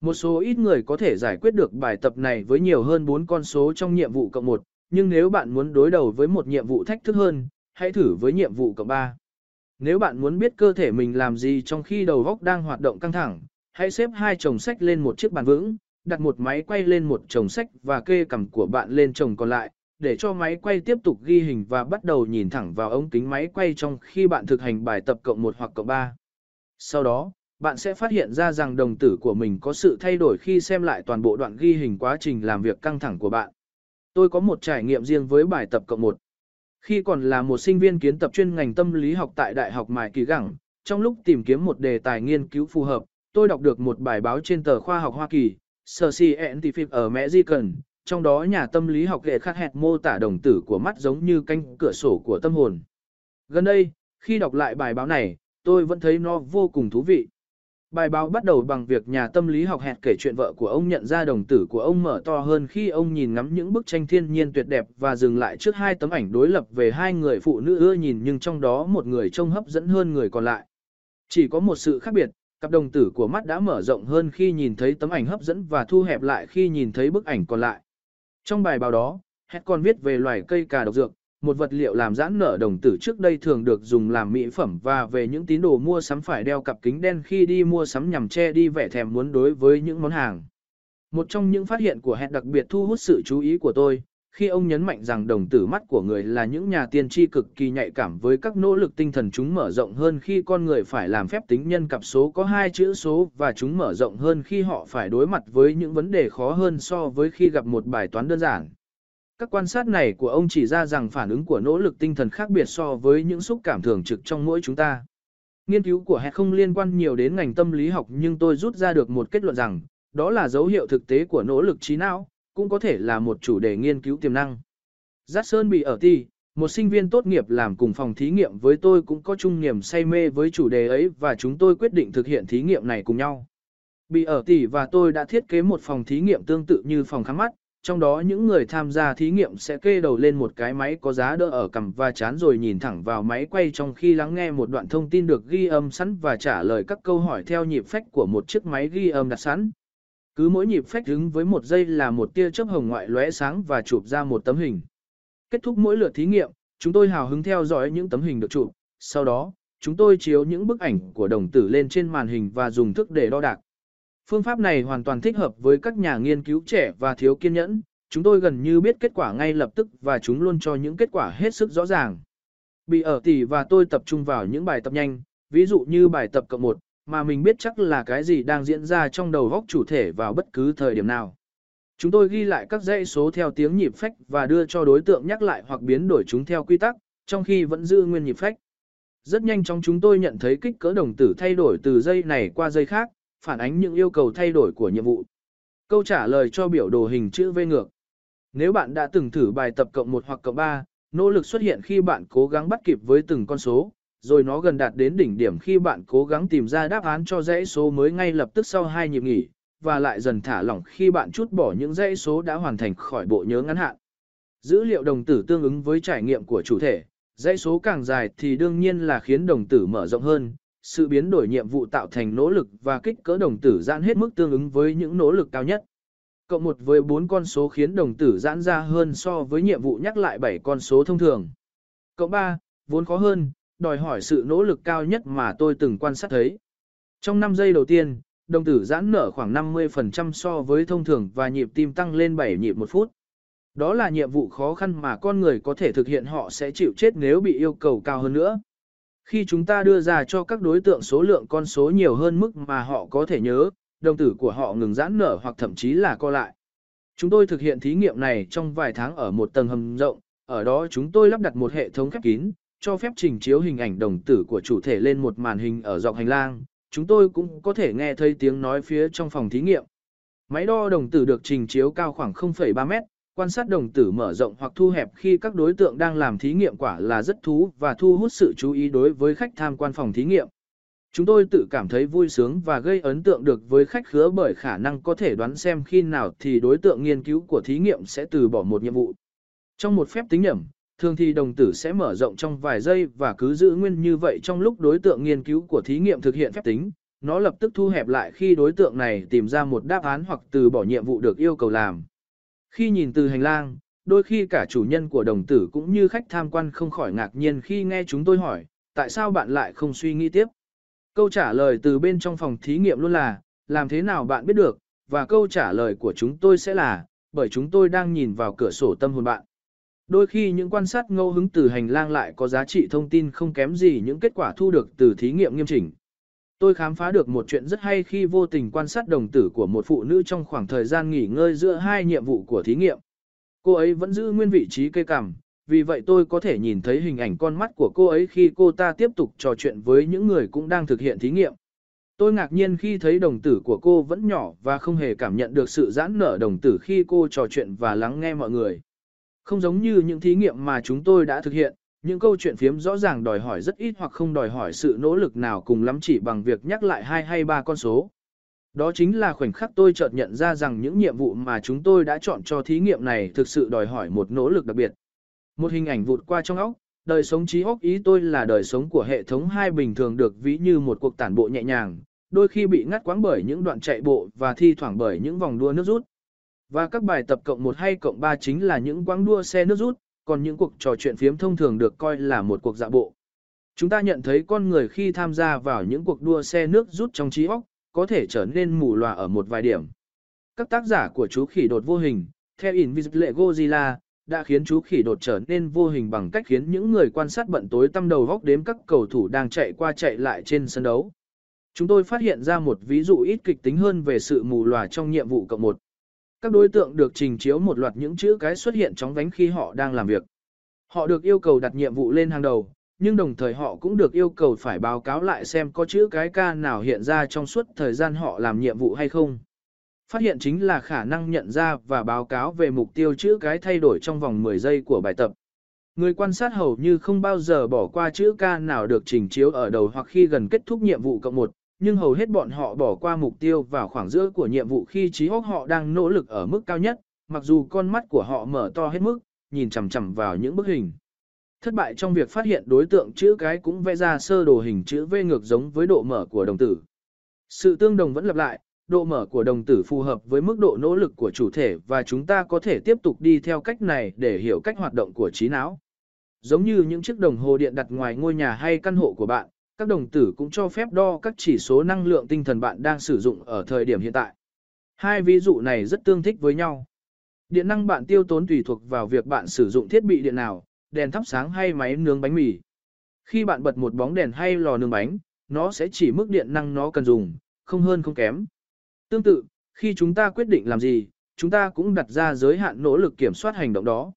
Một số ít người có thể giải quyết được bài tập này với nhiều hơn 4 con số trong nhiệm vụ cộng 1, nhưng nếu bạn muốn đối đầu với một nhiệm vụ thách thức hơn, hãy thử với nhiệm vụ cộng 3. Nếu bạn muốn biết cơ thể mình làm gì trong khi đầu óc đang hoạt động căng thẳng, hãy xếp hai chồng sách lên một chiếc bàn vững, đặt một máy quay lên một chồng sách và kê cằm của bạn lên chồng còn lại, để cho máy quay tiếp tục ghi hình và bắt đầu nhìn thẳng vào ống kính máy quay trong khi bạn thực hành bài tập cộng 1 hoặc cộng 3. Sau đó, bạn sẽ phát hiện ra rằng đồng tử của mình có sự thay đổi khi xem lại toàn bộ đoạn ghi hình quá trình làm việc căng thẳng của bạn. Tôi có một trải nghiệm riêng với bài tập cộng 1. Khi còn là một sinh viên kiến tập chuyên ngành tâm lý học tại Đại học Mại Kỳ Gẳng, trong lúc tìm kiếm một đề tài nghiên cứu phù hợp, tôi đọc được một bài báo trên tờ khoa học Hoa Kỳ, Scientific ở American, trong đó nhà tâm lý học hệ khắc hẹt mô tả đồng tử của mắt giống như cánh cửa sổ của tâm hồn. Gần đây, khi đọc lại bài báo này, tôi vẫn thấy nó vô cùng thú vị. Bài báo bắt đầu bằng việc nhà tâm lý học hẹt kể chuyện vợ của ông nhận ra đồng tử của ông mở to hơn khi ông nhìn ngắm những bức tranh thiên nhiên tuyệt đẹp và dừng lại trước hai tấm ảnh đối lập về hai người phụ nữ ưa nhìn nhưng trong đó một người trông hấp dẫn hơn người còn lại. Chỉ có một sự khác biệt, cặp đồng tử của mắt đã mở rộng hơn khi nhìn thấy tấm ảnh hấp dẫn và thu hẹp lại khi nhìn thấy bức ảnh còn lại. Trong bài báo đó, hẹt còn viết về loài cây cà độc dược, một vật liệu làm giãn nở đồng tử trước đây thường được dùng làm mỹ phẩm và về những tín đồ mua sắm phải đeo cặp kính đen khi đi mua sắm nhằm che đi vẻ thèm muốn đối với những món hàng. Một trong những phát hiện của hẹn đặc biệt thu hút sự chú ý của tôi, khi ông nhấn mạnh rằng đồng tử mắt của người là những nhà tiên tri cực kỳ nhạy cảm với các nỗ lực tinh thần chúng mở rộng hơn khi con người phải làm phép tính nhân cặp số có hai chữ số và chúng mở rộng hơn khi họ phải đối mặt với những vấn đề khó hơn so với khi gặp một bài toán đơn giản. Các quan sát này của ông chỉ ra rằng phản ứng của nỗ lực tinh thần khác biệt so với những xúc cảm thường trực trong mỗi chúng ta. Nghiên cứu của Hẹt không liên quan nhiều đến ngành tâm lý học nhưng tôi rút ra được một kết luận rằng, đó là dấu hiệu thực tế của nỗ lực trí não, cũng có thể là một chủ đề nghiên cứu tiềm năng. Giác Sơn bị ở ti, một sinh viên tốt nghiệp làm cùng phòng thí nghiệm với tôi cũng có chung niềm say mê với chủ đề ấy và chúng tôi quyết định thực hiện thí nghiệm này cùng nhau. Bị ở tỷ và tôi đã thiết kế một phòng thí nghiệm tương tự như phòng khám mắt, trong đó những người tham gia thí nghiệm sẽ kê đầu lên một cái máy có giá đỡ ở cằm và chán rồi nhìn thẳng vào máy quay trong khi lắng nghe một đoạn thông tin được ghi âm sẵn và trả lời các câu hỏi theo nhịp phách của một chiếc máy ghi âm đặt sẵn. Cứ mỗi nhịp phách đứng với một giây là một tia chớp hồng ngoại lóe sáng và chụp ra một tấm hình. Kết thúc mỗi lượt thí nghiệm, chúng tôi hào hứng theo dõi những tấm hình được chụp, sau đó, chúng tôi chiếu những bức ảnh của đồng tử lên trên màn hình và dùng thức để đo đạc. Phương pháp này hoàn toàn thích hợp với các nhà nghiên cứu trẻ và thiếu kiên nhẫn, chúng tôi gần như biết kết quả ngay lập tức và chúng luôn cho những kết quả hết sức rõ ràng. Bị ở tỷ và tôi tập trung vào những bài tập nhanh, ví dụ như bài tập cộng 1, mà mình biết chắc là cái gì đang diễn ra trong đầu góc chủ thể vào bất cứ thời điểm nào. Chúng tôi ghi lại các dãy số theo tiếng nhịp phách và đưa cho đối tượng nhắc lại hoặc biến đổi chúng theo quy tắc, trong khi vẫn giữ nguyên nhịp phách. Rất nhanh chóng chúng tôi nhận thấy kích cỡ đồng tử thay đổi từ dây này qua dây khác, phản ánh những yêu cầu thay đổi của nhiệm vụ. Câu trả lời cho biểu đồ hình chữ V ngược. Nếu bạn đã từng thử bài tập cộng 1 hoặc cộng 3, nỗ lực xuất hiện khi bạn cố gắng bắt kịp với từng con số, rồi nó gần đạt đến đỉnh điểm khi bạn cố gắng tìm ra đáp án cho dãy số mới ngay lập tức sau hai nhịp nghỉ, và lại dần thả lỏng khi bạn chút bỏ những dãy số đã hoàn thành khỏi bộ nhớ ngắn hạn. Dữ liệu đồng tử tương ứng với trải nghiệm của chủ thể, dãy số càng dài thì đương nhiên là khiến đồng tử mở rộng hơn, sự biến đổi nhiệm vụ tạo thành nỗ lực và kích cỡ đồng tử giãn hết mức tương ứng với những nỗ lực cao nhất. Cộng một với 4 con số khiến đồng tử giãn ra hơn so với nhiệm vụ nhắc lại 7 con số thông thường. Cộng 3, vốn khó hơn, đòi hỏi sự nỗ lực cao nhất mà tôi từng quan sát thấy. Trong 5 giây đầu tiên, đồng tử giãn nở khoảng 50% so với thông thường và nhịp tim tăng lên 7 nhịp một phút. Đó là nhiệm vụ khó khăn mà con người có thể thực hiện họ sẽ chịu chết nếu bị yêu cầu cao hơn nữa. Khi chúng ta đưa ra cho các đối tượng số lượng con số nhiều hơn mức mà họ có thể nhớ, đồng tử của họ ngừng giãn nở hoặc thậm chí là co lại. Chúng tôi thực hiện thí nghiệm này trong vài tháng ở một tầng hầm rộng, ở đó chúng tôi lắp đặt một hệ thống khép kín, cho phép trình chiếu hình ảnh đồng tử của chủ thể lên một màn hình ở dọc hành lang, chúng tôi cũng có thể nghe thấy tiếng nói phía trong phòng thí nghiệm. Máy đo đồng tử được trình chiếu cao khoảng 0,3 mét, quan sát đồng tử mở rộng hoặc thu hẹp khi các đối tượng đang làm thí nghiệm quả là rất thú và thu hút sự chú ý đối với khách tham quan phòng thí nghiệm. Chúng tôi tự cảm thấy vui sướng và gây ấn tượng được với khách khứa bởi khả năng có thể đoán xem khi nào thì đối tượng nghiên cứu của thí nghiệm sẽ từ bỏ một nhiệm vụ. Trong một phép tính nhẩm, thường thì đồng tử sẽ mở rộng trong vài giây và cứ giữ nguyên như vậy trong lúc đối tượng nghiên cứu của thí nghiệm thực hiện phép tính, nó lập tức thu hẹp lại khi đối tượng này tìm ra một đáp án hoặc từ bỏ nhiệm vụ được yêu cầu làm. Khi nhìn từ hành lang, đôi khi cả chủ nhân của đồng tử cũng như khách tham quan không khỏi ngạc nhiên khi nghe chúng tôi hỏi, tại sao bạn lại không suy nghĩ tiếp? Câu trả lời từ bên trong phòng thí nghiệm luôn là, làm thế nào bạn biết được, và câu trả lời của chúng tôi sẽ là, bởi chúng tôi đang nhìn vào cửa sổ tâm hồn bạn. Đôi khi những quan sát ngẫu hứng từ hành lang lại có giá trị thông tin không kém gì những kết quả thu được từ thí nghiệm nghiêm chỉnh. Tôi khám phá được một chuyện rất hay khi vô tình quan sát đồng tử của một phụ nữ trong khoảng thời gian nghỉ ngơi giữa hai nhiệm vụ của thí nghiệm. Cô ấy vẫn giữ nguyên vị trí cây cằm, vì vậy tôi có thể nhìn thấy hình ảnh con mắt của cô ấy khi cô ta tiếp tục trò chuyện với những người cũng đang thực hiện thí nghiệm. Tôi ngạc nhiên khi thấy đồng tử của cô vẫn nhỏ và không hề cảm nhận được sự giãn nở đồng tử khi cô trò chuyện và lắng nghe mọi người. Không giống như những thí nghiệm mà chúng tôi đã thực hiện, những câu chuyện phiếm rõ ràng đòi hỏi rất ít hoặc không đòi hỏi sự nỗ lực nào cùng lắm chỉ bằng việc nhắc lại hai hay ba con số. Đó chính là khoảnh khắc tôi chợt nhận ra rằng những nhiệm vụ mà chúng tôi đã chọn cho thí nghiệm này thực sự đòi hỏi một nỗ lực đặc biệt. Một hình ảnh vụt qua trong óc, đời sống trí óc ý tôi là đời sống của hệ thống hai bình thường được ví như một cuộc tản bộ nhẹ nhàng, đôi khi bị ngắt quãng bởi những đoạn chạy bộ và thi thoảng bởi những vòng đua nước rút. Và các bài tập cộng 1 hay cộng 3 chính là những quãng đua xe nước rút, còn những cuộc trò chuyện phiếm thông thường được coi là một cuộc dạ bộ. Chúng ta nhận thấy con người khi tham gia vào những cuộc đua xe nước rút trong trí óc, có thể trở nên mù lòa ở một vài điểm. Các tác giả của chú khỉ đột vô hình, theo Invisible Godzilla, đã khiến chú khỉ đột trở nên vô hình bằng cách khiến những người quan sát bận tối tâm đầu góc đếm các cầu thủ đang chạy qua chạy lại trên sân đấu. Chúng tôi phát hiện ra một ví dụ ít kịch tính hơn về sự mù lòa trong nhiệm vụ cộng một. Các đối tượng được trình chiếu một loạt những chữ cái xuất hiện trong vánh khi họ đang làm việc. Họ được yêu cầu đặt nhiệm vụ lên hàng đầu, nhưng đồng thời họ cũng được yêu cầu phải báo cáo lại xem có chữ cái ca nào hiện ra trong suốt thời gian họ làm nhiệm vụ hay không. Phát hiện chính là khả năng nhận ra và báo cáo về mục tiêu chữ cái thay đổi trong vòng 10 giây của bài tập. Người quan sát hầu như không bao giờ bỏ qua chữ ca nào được trình chiếu ở đầu hoặc khi gần kết thúc nhiệm vụ cộng 1, nhưng hầu hết bọn họ bỏ qua mục tiêu vào khoảng giữa của nhiệm vụ khi trí óc họ đang nỗ lực ở mức cao nhất, mặc dù con mắt của họ mở to hết mức, nhìn chằm chằm vào những bức hình. Thất bại trong việc phát hiện đối tượng chữ cái cũng vẽ ra sơ đồ hình chữ V ngược giống với độ mở của đồng tử. Sự tương đồng vẫn lặp lại, độ mở của đồng tử phù hợp với mức độ nỗ lực của chủ thể và chúng ta có thể tiếp tục đi theo cách này để hiểu cách hoạt động của trí não. Giống như những chiếc đồng hồ điện đặt ngoài ngôi nhà hay căn hộ của bạn, các đồng tử cũng cho phép đo các chỉ số năng lượng tinh thần bạn đang sử dụng ở thời điểm hiện tại. Hai ví dụ này rất tương thích với nhau. Điện năng bạn tiêu tốn tùy thuộc vào việc bạn sử dụng thiết bị điện nào, đèn thắp sáng hay máy nướng bánh mì. Khi bạn bật một bóng đèn hay lò nướng bánh, nó sẽ chỉ mức điện năng nó cần dùng, không hơn không kém. Tương tự, khi chúng ta quyết định làm gì, chúng ta cũng đặt ra giới hạn nỗ lực kiểm soát hành động đó.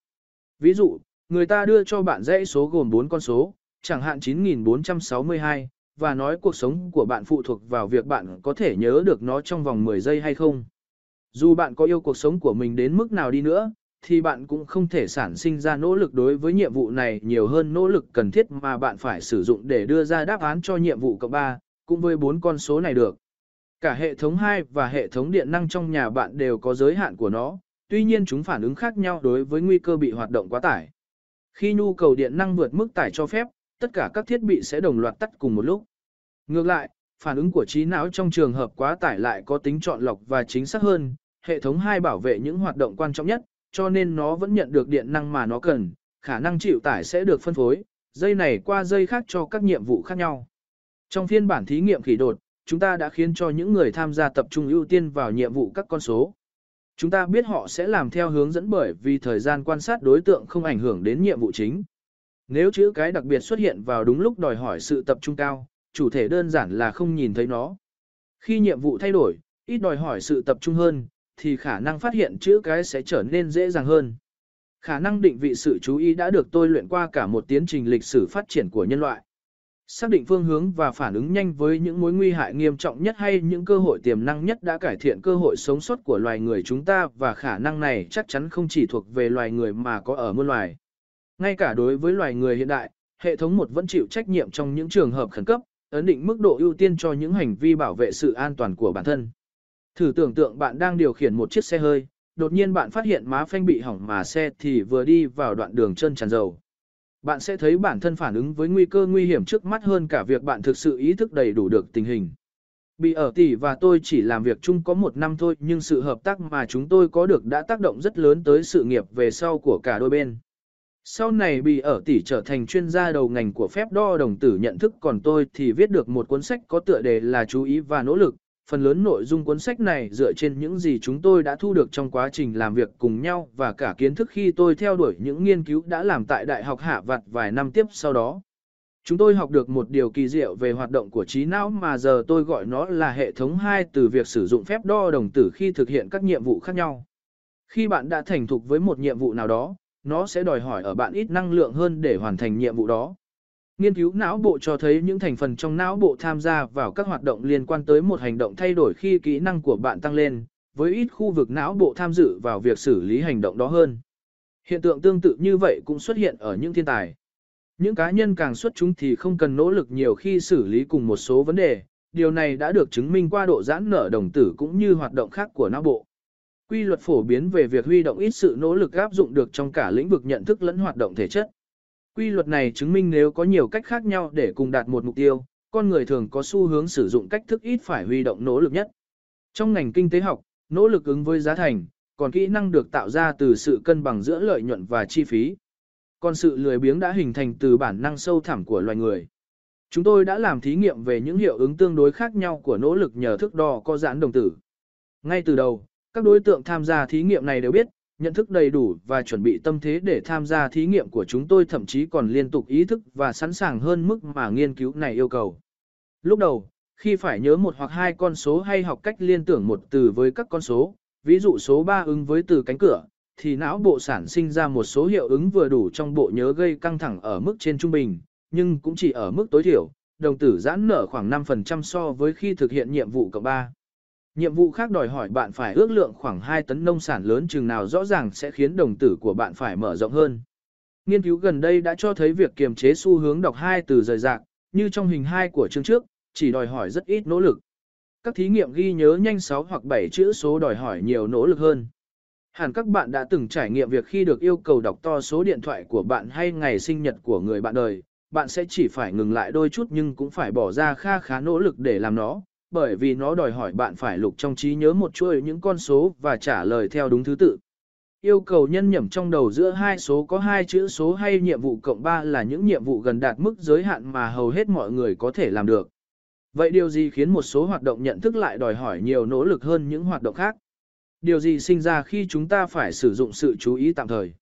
Ví dụ, người ta đưa cho bạn dãy số gồm 4 con số, chẳng hạn 9462, và nói cuộc sống của bạn phụ thuộc vào việc bạn có thể nhớ được nó trong vòng 10 giây hay không. Dù bạn có yêu cuộc sống của mình đến mức nào đi nữa, thì bạn cũng không thể sản sinh ra nỗ lực đối với nhiệm vụ này nhiều hơn nỗ lực cần thiết mà bạn phải sử dụng để đưa ra đáp án cho nhiệm vụ cộng 3, cũng với bốn con số này được. Cả hệ thống 2 và hệ thống điện năng trong nhà bạn đều có giới hạn của nó, tuy nhiên chúng phản ứng khác nhau đối với nguy cơ bị hoạt động quá tải. Khi nhu cầu điện năng vượt mức tải cho phép, tất cả các thiết bị sẽ đồng loạt tắt cùng một lúc. Ngược lại, phản ứng của trí não trong trường hợp quá tải lại có tính chọn lọc và chính xác hơn, hệ thống 2 bảo vệ những hoạt động quan trọng nhất, cho nên nó vẫn nhận được điện năng mà nó cần, khả năng chịu tải sẽ được phân phối, dây này qua dây khác cho các nhiệm vụ khác nhau. Trong phiên bản thí nghiệm khỉ đột, chúng ta đã khiến cho những người tham gia tập trung ưu tiên vào nhiệm vụ các con số. Chúng ta biết họ sẽ làm theo hướng dẫn bởi vì thời gian quan sát đối tượng không ảnh hưởng đến nhiệm vụ chính. Nếu chữ cái đặc biệt xuất hiện vào đúng lúc đòi hỏi sự tập trung cao, chủ thể đơn giản là không nhìn thấy nó. Khi nhiệm vụ thay đổi, ít đòi hỏi sự tập trung hơn, thì khả năng phát hiện chữ cái sẽ trở nên dễ dàng hơn. Khả năng định vị sự chú ý đã được tôi luyện qua cả một tiến trình lịch sử phát triển của nhân loại. Xác định phương hướng và phản ứng nhanh với những mối nguy hại nghiêm trọng nhất hay những cơ hội tiềm năng nhất đã cải thiện cơ hội sống sót của loài người chúng ta và khả năng này chắc chắn không chỉ thuộc về loài người mà có ở muôn loài. Ngay cả đối với loài người hiện đại, hệ thống một vẫn chịu trách nhiệm trong những trường hợp khẩn cấp, ấn định mức độ ưu tiên cho những hành vi bảo vệ sự an toàn của bản thân. Thử tưởng tượng bạn đang điều khiển một chiếc xe hơi, đột nhiên bạn phát hiện má phanh bị hỏng mà xe thì vừa đi vào đoạn đường chân tràn dầu. Bạn sẽ thấy bản thân phản ứng với nguy cơ nguy hiểm trước mắt hơn cả việc bạn thực sự ý thức đầy đủ được tình hình. Bị ở tỷ và tôi chỉ làm việc chung có một năm thôi nhưng sự hợp tác mà chúng tôi có được đã tác động rất lớn tới sự nghiệp về sau của cả đôi bên. Sau này bị ở tỷ trở thành chuyên gia đầu ngành của phép đo đồng tử nhận thức còn tôi thì viết được một cuốn sách có tựa đề là chú ý và nỗ lực, Phần lớn nội dung cuốn sách này dựa trên những gì chúng tôi đã thu được trong quá trình làm việc cùng nhau và cả kiến thức khi tôi theo đuổi những nghiên cứu đã làm tại Đại học Hạ Vặt vài năm tiếp sau đó. Chúng tôi học được một điều kỳ diệu về hoạt động của trí não mà giờ tôi gọi nó là hệ thống 2 từ việc sử dụng phép đo đồng tử khi thực hiện các nhiệm vụ khác nhau. Khi bạn đã thành thục với một nhiệm vụ nào đó, nó sẽ đòi hỏi ở bạn ít năng lượng hơn để hoàn thành nhiệm vụ đó. Nghiên cứu não bộ cho thấy những thành phần trong não bộ tham gia vào các hoạt động liên quan tới một hành động thay đổi khi kỹ năng của bạn tăng lên, với ít khu vực não bộ tham dự vào việc xử lý hành động đó hơn. Hiện tượng tương tự như vậy cũng xuất hiện ở những thiên tài. Những cá nhân càng xuất chúng thì không cần nỗ lực nhiều khi xử lý cùng một số vấn đề, điều này đã được chứng minh qua độ giãn nở đồng tử cũng như hoạt động khác của não bộ. Quy luật phổ biến về việc huy động ít sự nỗ lực áp dụng được trong cả lĩnh vực nhận thức lẫn hoạt động thể chất. Quy luật này chứng minh nếu có nhiều cách khác nhau để cùng đạt một mục tiêu, con người thường có xu hướng sử dụng cách thức ít phải huy động nỗ lực nhất. Trong ngành kinh tế học, nỗ lực ứng với giá thành, còn kỹ năng được tạo ra từ sự cân bằng giữa lợi nhuận và chi phí. Còn sự lười biếng đã hình thành từ bản năng sâu thẳm của loài người. Chúng tôi đã làm thí nghiệm về những hiệu ứng tương đối khác nhau của nỗ lực nhờ thước đo có giãn đồng tử. Ngay từ đầu, các đối tượng tham gia thí nghiệm này đều biết, nhận thức đầy đủ và chuẩn bị tâm thế để tham gia thí nghiệm của chúng tôi thậm chí còn liên tục ý thức và sẵn sàng hơn mức mà nghiên cứu này yêu cầu. Lúc đầu, khi phải nhớ một hoặc hai con số hay học cách liên tưởng một từ với các con số, ví dụ số 3 ứng với từ cánh cửa, thì não bộ sản sinh ra một số hiệu ứng vừa đủ trong bộ nhớ gây căng thẳng ở mức trên trung bình, nhưng cũng chỉ ở mức tối thiểu, đồng tử giãn nở khoảng 5% so với khi thực hiện nhiệm vụ cộng 3. Nhiệm vụ khác đòi hỏi bạn phải ước lượng khoảng 2 tấn nông sản lớn chừng nào rõ ràng sẽ khiến đồng tử của bạn phải mở rộng hơn. Nghiên cứu gần đây đã cho thấy việc kiềm chế xu hướng đọc hai từ rời rạc, như trong hình 2 của chương trước, chỉ đòi hỏi rất ít nỗ lực. Các thí nghiệm ghi nhớ nhanh 6 hoặc 7 chữ số đòi hỏi nhiều nỗ lực hơn. Hẳn các bạn đã từng trải nghiệm việc khi được yêu cầu đọc to số điện thoại của bạn hay ngày sinh nhật của người bạn đời, bạn sẽ chỉ phải ngừng lại đôi chút nhưng cũng phải bỏ ra kha khá nỗ lực để làm nó, bởi vì nó đòi hỏi bạn phải lục trong trí nhớ một chuỗi những con số và trả lời theo đúng thứ tự. Yêu cầu nhân nhẩm trong đầu giữa hai số có hai chữ số hay nhiệm vụ cộng 3 là những nhiệm vụ gần đạt mức giới hạn mà hầu hết mọi người có thể làm được. Vậy điều gì khiến một số hoạt động nhận thức lại đòi hỏi nhiều nỗ lực hơn những hoạt động khác? Điều gì sinh ra khi chúng ta phải sử dụng sự chú ý tạm thời?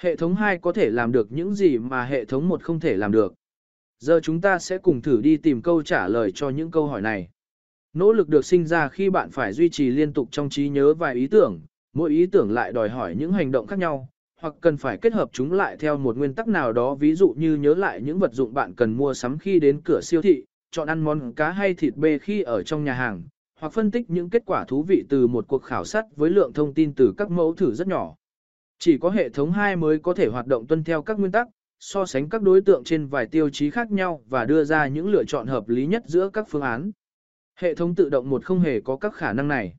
Hệ thống 2 có thể làm được những gì mà hệ thống 1 không thể làm được. Giờ chúng ta sẽ cùng thử đi tìm câu trả lời cho những câu hỏi này. Nỗ lực được sinh ra khi bạn phải duy trì liên tục trong trí nhớ vài ý tưởng, mỗi ý tưởng lại đòi hỏi những hành động khác nhau, hoặc cần phải kết hợp chúng lại theo một nguyên tắc nào đó ví dụ như nhớ lại những vật dụng bạn cần mua sắm khi đến cửa siêu thị, chọn ăn món cá hay thịt bê khi ở trong nhà hàng, hoặc phân tích những kết quả thú vị từ một cuộc khảo sát với lượng thông tin từ các mẫu thử rất nhỏ. Chỉ có hệ thống 2 mới có thể hoạt động tuân theo các nguyên tắc, so sánh các đối tượng trên vài tiêu chí khác nhau và đưa ra những lựa chọn hợp lý nhất giữa các phương án. Hệ thống tự động một không hề có các khả năng này.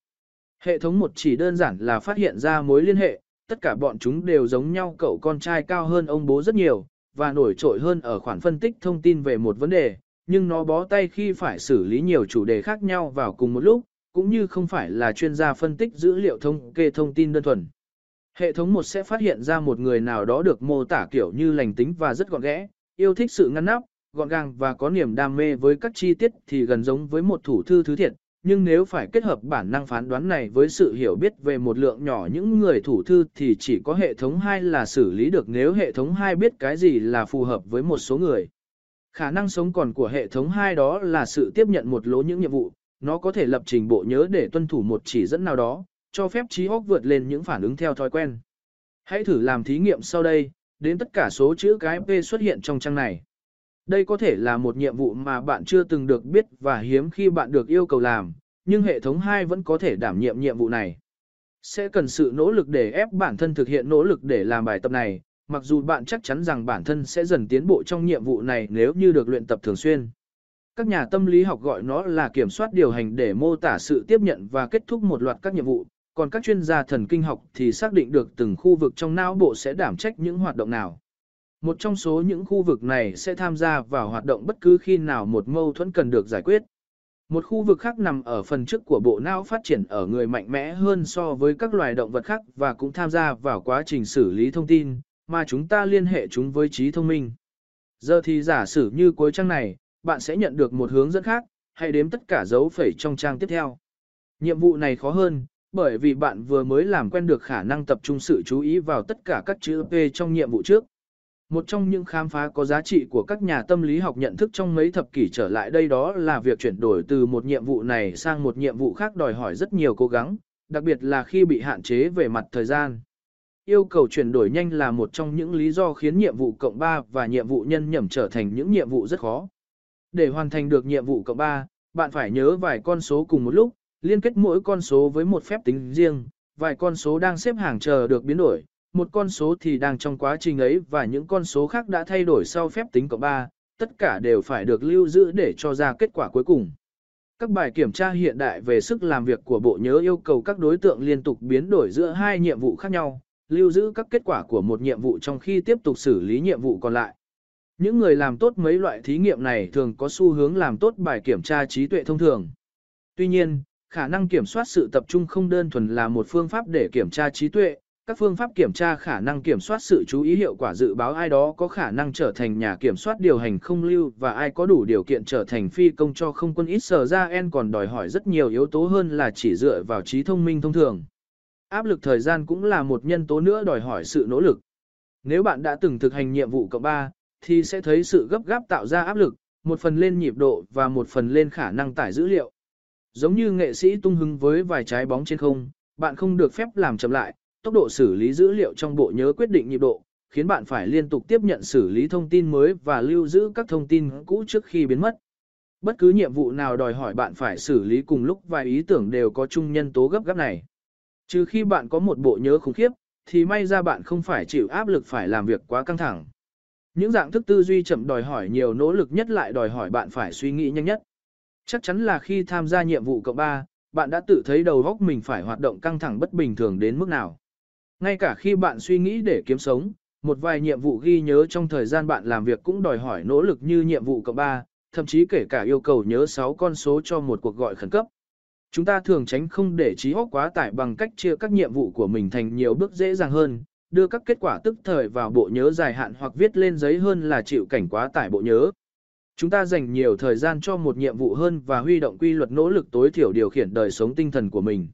Hệ thống một chỉ đơn giản là phát hiện ra mối liên hệ, tất cả bọn chúng đều giống nhau cậu con trai cao hơn ông bố rất nhiều, và nổi trội hơn ở khoản phân tích thông tin về một vấn đề, nhưng nó bó tay khi phải xử lý nhiều chủ đề khác nhau vào cùng một lúc, cũng như không phải là chuyên gia phân tích dữ liệu thống kê thông tin đơn thuần. Hệ thống một sẽ phát hiện ra một người nào đó được mô tả kiểu như lành tính và rất gọn ghẽ, yêu thích sự ngăn nắp, gọn gàng và có niềm đam mê với các chi tiết thì gần giống với một thủ thư thứ thiệt, nhưng nếu phải kết hợp bản năng phán đoán này với sự hiểu biết về một lượng nhỏ những người thủ thư thì chỉ có hệ thống 2 là xử lý được nếu hệ thống 2 biết cái gì là phù hợp với một số người. Khả năng sống còn của hệ thống 2 đó là sự tiếp nhận một lỗ những nhiệm vụ, nó có thể lập trình bộ nhớ để tuân thủ một chỉ dẫn nào đó, cho phép trí óc vượt lên những phản ứng theo thói quen. Hãy thử làm thí nghiệm sau đây, đến tất cả số chữ cái P xuất hiện trong trang này. Đây có thể là một nhiệm vụ mà bạn chưa từng được biết và hiếm khi bạn được yêu cầu làm, nhưng hệ thống 2 vẫn có thể đảm nhiệm nhiệm vụ này. Sẽ cần sự nỗ lực để ép bản thân thực hiện nỗ lực để làm bài tập này, mặc dù bạn chắc chắn rằng bản thân sẽ dần tiến bộ trong nhiệm vụ này nếu như được luyện tập thường xuyên. Các nhà tâm lý học gọi nó là kiểm soát điều hành để mô tả sự tiếp nhận và kết thúc một loạt các nhiệm vụ, còn các chuyên gia thần kinh học thì xác định được từng khu vực trong não bộ sẽ đảm trách những hoạt động nào. Một trong số những khu vực này sẽ tham gia vào hoạt động bất cứ khi nào một mâu thuẫn cần được giải quyết. Một khu vực khác nằm ở phần trước của bộ não phát triển ở người mạnh mẽ hơn so với các loài động vật khác và cũng tham gia vào quá trình xử lý thông tin, mà chúng ta liên hệ chúng với trí thông minh. Giờ thì giả sử như cuối trang này, bạn sẽ nhận được một hướng dẫn khác, hãy đếm tất cả dấu phẩy trong trang tiếp theo. Nhiệm vụ này khó hơn, bởi vì bạn vừa mới làm quen được khả năng tập trung sự chú ý vào tất cả các chữ P trong nhiệm vụ trước. Một trong những khám phá có giá trị của các nhà tâm lý học nhận thức trong mấy thập kỷ trở lại đây đó là việc chuyển đổi từ một nhiệm vụ này sang một nhiệm vụ khác đòi hỏi rất nhiều cố gắng, đặc biệt là khi bị hạn chế về mặt thời gian. Yêu cầu chuyển đổi nhanh là một trong những lý do khiến nhiệm vụ cộng 3 và nhiệm vụ nhân nhẩm trở thành những nhiệm vụ rất khó. Để hoàn thành được nhiệm vụ cộng 3, bạn phải nhớ vài con số cùng một lúc, liên kết mỗi con số với một phép tính riêng, vài con số đang xếp hàng chờ được biến đổi, một con số thì đang trong quá trình ấy và những con số khác đã thay đổi sau phép tính cộng 3, tất cả đều phải được lưu giữ để cho ra kết quả cuối cùng. Các bài kiểm tra hiện đại về sức làm việc của bộ nhớ yêu cầu các đối tượng liên tục biến đổi giữa hai nhiệm vụ khác nhau, lưu giữ các kết quả của một nhiệm vụ trong khi tiếp tục xử lý nhiệm vụ còn lại. Những người làm tốt mấy loại thí nghiệm này thường có xu hướng làm tốt bài kiểm tra trí tuệ thông thường. Tuy nhiên, khả năng kiểm soát sự tập trung không đơn thuần là một phương pháp để kiểm tra trí tuệ, các phương pháp kiểm tra khả năng kiểm soát sự chú ý hiệu quả dự báo ai đó có khả năng trở thành nhà kiểm soát điều hành không lưu và ai có đủ điều kiện trở thành phi công cho không quân ít sở ra en còn đòi hỏi rất nhiều yếu tố hơn là chỉ dựa vào trí thông minh thông thường. Áp lực thời gian cũng là một nhân tố nữa đòi hỏi sự nỗ lực. Nếu bạn đã từng thực hành nhiệm vụ cộng 3, thì sẽ thấy sự gấp gáp tạo ra áp lực, một phần lên nhịp độ và một phần lên khả năng tải dữ liệu. Giống như nghệ sĩ tung hứng với vài trái bóng trên không, bạn không được phép làm chậm lại, tốc độ xử lý dữ liệu trong bộ nhớ quyết định nhịp độ, khiến bạn phải liên tục tiếp nhận xử lý thông tin mới và lưu giữ các thông tin cũ trước khi biến mất. Bất cứ nhiệm vụ nào đòi hỏi bạn phải xử lý cùng lúc vài ý tưởng đều có chung nhân tố gấp gáp này. Trừ khi bạn có một bộ nhớ khủng khiếp, thì may ra bạn không phải chịu áp lực phải làm việc quá căng thẳng. Những dạng thức tư duy chậm đòi hỏi nhiều nỗ lực nhất lại đòi hỏi bạn phải suy nghĩ nhanh nhất. Chắc chắn là khi tham gia nhiệm vụ cộng 3, bạn đã tự thấy đầu óc mình phải hoạt động căng thẳng bất bình thường đến mức nào. Ngay cả khi bạn suy nghĩ để kiếm sống, một vài nhiệm vụ ghi nhớ trong thời gian bạn làm việc cũng đòi hỏi nỗ lực như nhiệm vụ cộng 3, thậm chí kể cả yêu cầu nhớ 6 con số cho một cuộc gọi khẩn cấp. Chúng ta thường tránh không để trí óc quá tải bằng cách chia các nhiệm vụ của mình thành nhiều bước dễ dàng hơn, đưa các kết quả tức thời vào bộ nhớ dài hạn hoặc viết lên giấy hơn là chịu cảnh quá tải bộ nhớ. Chúng ta dành nhiều thời gian cho một nhiệm vụ hơn và huy động quy luật nỗ lực tối thiểu điều khiển đời sống tinh thần của mình.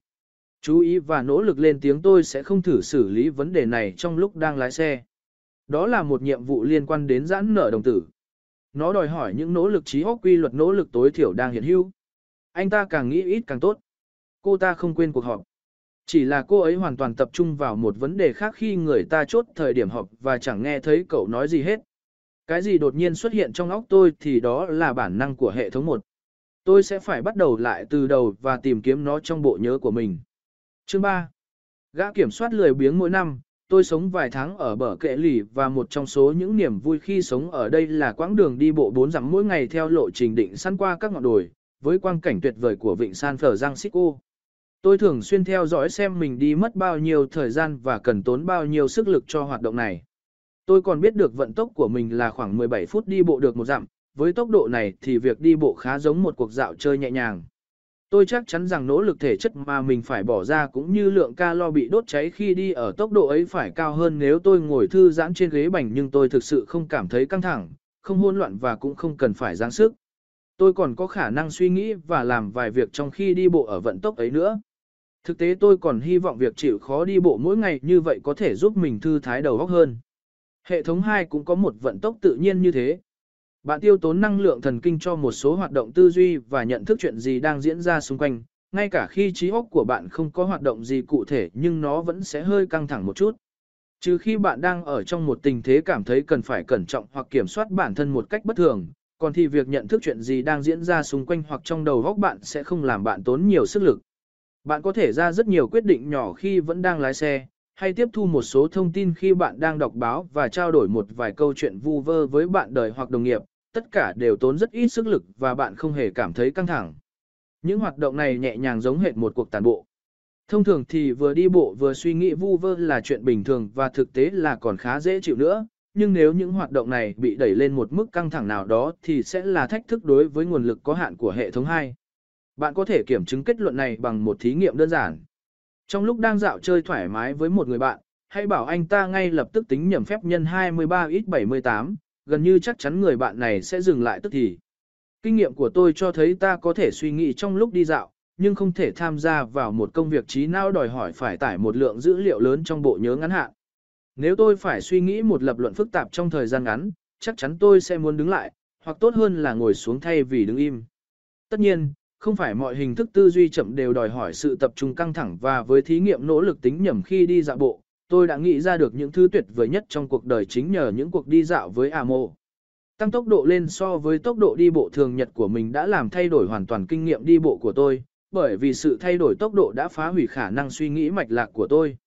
Chú ý và nỗ lực lên tiếng tôi sẽ không thử xử lý vấn đề này trong lúc đang lái xe. Đó là một nhiệm vụ liên quan đến giãn nợ đồng tử. Nó đòi hỏi những nỗ lực trí óc quy luật, nỗ lực tối thiểu đang hiện hữu. Anh ta càng nghĩ ít càng tốt. Cô ta không quên cuộc họp. Chỉ là cô ấy hoàn toàn tập trung vào một vấn đề khác khi người ta chốt thời điểm họp và chẳng nghe thấy cậu nói gì hết. Cái gì đột nhiên xuất hiện trong óc tôi thì đó là bản năng của hệ thống một. Tôi sẽ phải bắt đầu lại từ đầu và tìm kiếm nó trong bộ nhớ của mình. Chương 3. Gã kiểm soát lười biếng mỗi năm, tôi sống vài tháng ở bờ kệ lì và một trong số những niềm vui khi sống ở đây là quãng đường đi bộ 4 dặm mỗi ngày theo lộ trình định săn qua các ngọn đồi, với quang cảnh tuyệt vời của vịnh San Francisco. Tôi thường xuyên theo dõi xem mình đi mất bao nhiêu thời gian và cần tốn bao nhiêu sức lực cho hoạt động này. Tôi còn biết được vận tốc của mình là khoảng 17 phút đi bộ được một dặm, với tốc độ này thì việc đi bộ khá giống một cuộc dạo chơi nhẹ nhàng. Tôi chắc chắn rằng nỗ lực thể chất mà mình phải bỏ ra cũng như lượng calo bị đốt cháy khi đi ở tốc độ ấy phải cao hơn nếu tôi ngồi thư giãn trên ghế bành nhưng tôi thực sự không cảm thấy căng thẳng, không hỗn loạn và cũng không cần phải giáng sức. Tôi còn có khả năng suy nghĩ và làm vài việc trong khi đi bộ ở vận tốc ấy nữa. Thực tế tôi còn hy vọng việc chịu khó đi bộ mỗi ngày như vậy có thể giúp mình thư thái đầu óc hơn. Hệ thống 2 cũng có một vận tốc tự nhiên như thế. Bạn tiêu tốn năng lượng thần kinh cho một số hoạt động tư duy và nhận thức chuyện gì đang diễn ra xung quanh, ngay cả khi trí óc của bạn không có hoạt động gì cụ thể nhưng nó vẫn sẽ hơi căng thẳng một chút. Trừ khi bạn đang ở trong một tình thế cảm thấy cần phải cẩn trọng hoặc kiểm soát bản thân một cách bất thường, còn thì việc nhận thức chuyện gì đang diễn ra xung quanh hoặc trong đầu óc bạn sẽ không làm bạn tốn nhiều sức lực. Bạn có thể ra rất nhiều quyết định nhỏ khi vẫn đang lái xe, hay tiếp thu một số thông tin khi bạn đang đọc báo và trao đổi một vài câu chuyện vu vơ với bạn đời hoặc đồng nghiệp, tất cả đều tốn rất ít sức lực và bạn không hề cảm thấy căng thẳng. Những hoạt động này nhẹ nhàng giống hệt một cuộc tàn bộ. Thông thường thì vừa đi bộ vừa suy nghĩ vu vơ là chuyện bình thường và thực tế là còn khá dễ chịu nữa, nhưng nếu những hoạt động này bị đẩy lên một mức căng thẳng nào đó thì sẽ là thách thức đối với nguồn lực có hạn của hệ thống 2. Bạn có thể kiểm chứng kết luận này bằng một thí nghiệm đơn giản. Trong lúc đang dạo chơi thoải mái với một người bạn, hãy bảo anh ta ngay lập tức tính nhầm phép nhân 23 ít 78, gần như chắc chắn người bạn này sẽ dừng lại tức thì. Kinh nghiệm của tôi cho thấy ta có thể suy nghĩ trong lúc đi dạo, nhưng không thể tham gia vào một công việc trí não đòi hỏi phải tải một lượng dữ liệu lớn trong bộ nhớ ngắn hạn. Nếu tôi phải suy nghĩ một lập luận phức tạp trong thời gian ngắn, chắc chắn tôi sẽ muốn đứng lại, hoặc tốt hơn là ngồi xuống thay vì đứng im. Tất nhiên, không phải mọi hình thức tư duy chậm đều đòi hỏi sự tập trung căng thẳng và với thí nghiệm nỗ lực tính nhầm khi đi dạo bộ, tôi đã nghĩ ra được những thứ tuyệt vời nhất trong cuộc đời chính nhờ những cuộc đi dạo với Amo. Tăng tốc độ lên so với tốc độ đi bộ thường nhật của mình đã làm thay đổi hoàn toàn kinh nghiệm đi bộ của tôi, bởi vì sự thay đổi tốc độ đã phá hủy khả năng suy nghĩ mạch lạc của tôi.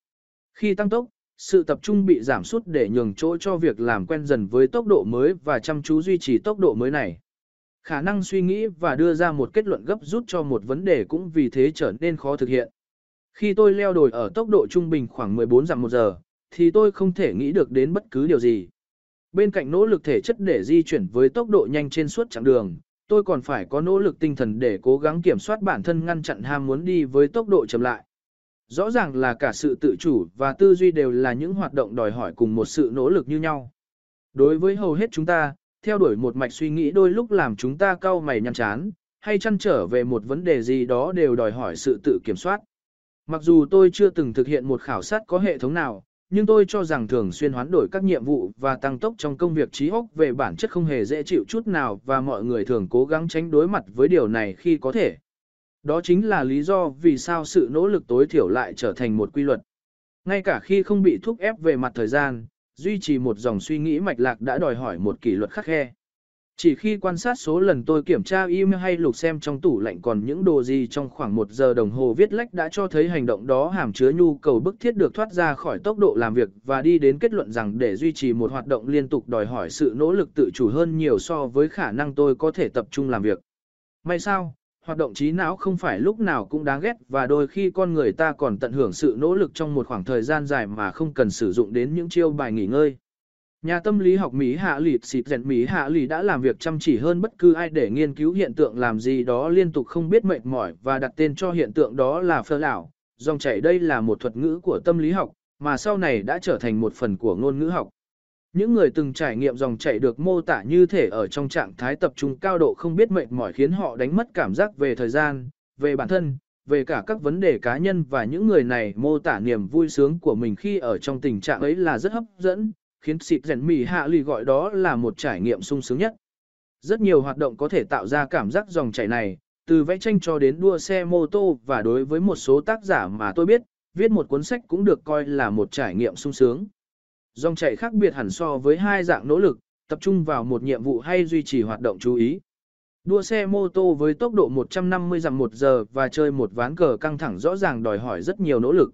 Khi tăng tốc, sự tập trung bị giảm sút để nhường chỗ cho việc làm quen dần với tốc độ mới và chăm chú duy trì tốc độ mới này. Khả năng suy nghĩ và đưa ra một kết luận gấp rút cho một vấn đề cũng vì thế trở nên khó thực hiện. Khi tôi leo đồi ở tốc độ trung bình khoảng 14 dặm một giờ, thì tôi không thể nghĩ được đến bất cứ điều gì. Bên cạnh nỗ lực thể chất để di chuyển với tốc độ nhanh trên suốt chặng đường, tôi còn phải có nỗ lực tinh thần để cố gắng kiểm soát bản thân ngăn chặn ham muốn đi với tốc độ chậm lại. Rõ ràng là cả sự tự chủ và tư duy đều là những hoạt động đòi hỏi cùng một sự nỗ lực như nhau. Đối với hầu hết chúng ta, theo đuổi một mạch suy nghĩ đôi lúc làm chúng ta cau mày nhăn chán, hay chăn trở về một vấn đề gì đó đều đòi hỏi sự tự kiểm soát. Mặc dù tôi chưa từng thực hiện một khảo sát có hệ thống nào, nhưng tôi cho rằng thường xuyên hoán đổi các nhiệm vụ và tăng tốc trong công việc trí óc về bản chất không hề dễ chịu chút nào và mọi người thường cố gắng tránh đối mặt với điều này khi có thể. Đó chính là lý do vì sao sự nỗ lực tối thiểu lại trở thành một quy luật. Ngay cả khi không bị thúc ép về mặt thời gian, duy trì một dòng suy nghĩ mạch lạc đã đòi hỏi một kỷ luật khắc khe. Chỉ khi quan sát số lần tôi kiểm tra email hay lục xem trong tủ lạnh còn những đồ gì trong khoảng một giờ đồng hồ viết lách đã cho thấy hành động đó hàm chứa nhu cầu bức thiết được thoát ra khỏi tốc độ làm việc và đi đến kết luận rằng để duy trì một hoạt động liên tục đòi hỏi sự nỗ lực tự chủ hơn nhiều so với khả năng tôi có thể tập trung làm việc. May sao, hoạt động trí não không phải lúc nào cũng đáng ghét và đôi khi con người ta còn tận hưởng sự nỗ lực trong một khoảng thời gian dài mà không cần sử dụng đến những chiêu bài nghỉ ngơi. Nhà tâm lý học Mỹ Hạ Lị xịt rèn Mỹ Hạ Lị đã làm việc chăm chỉ hơn bất cứ ai để nghiên cứu hiện tượng làm gì đó liên tục không biết mệt mỏi và đặt tên cho hiện tượng đó là phơ lão. Dòng chảy đây là một thuật ngữ của tâm lý học, mà sau này đã trở thành một phần của ngôn ngữ học. Những người từng trải nghiệm dòng chảy được mô tả như thể ở trong trạng thái tập trung cao độ không biết mệt mỏi khiến họ đánh mất cảm giác về thời gian, về bản thân, về cả các vấn đề cá nhân và những người này mô tả niềm vui sướng của mình khi ở trong tình trạng ấy là rất hấp dẫn, khiến xịt rèn mì hạ lì gọi đó là một trải nghiệm sung sướng nhất. Rất nhiều hoạt động có thể tạo ra cảm giác dòng chảy này, từ vẽ tranh cho đến đua xe mô tô và đối với một số tác giả mà tôi biết, viết một cuốn sách cũng được coi là một trải nghiệm sung sướng. Dòng chảy khác biệt hẳn so với hai dạng nỗ lực, tập trung vào một nhiệm vụ hay duy trì hoạt động chú ý. Đua xe mô tô với tốc độ 150 dặm một giờ và chơi một ván cờ căng thẳng rõ ràng đòi hỏi rất nhiều nỗ lực.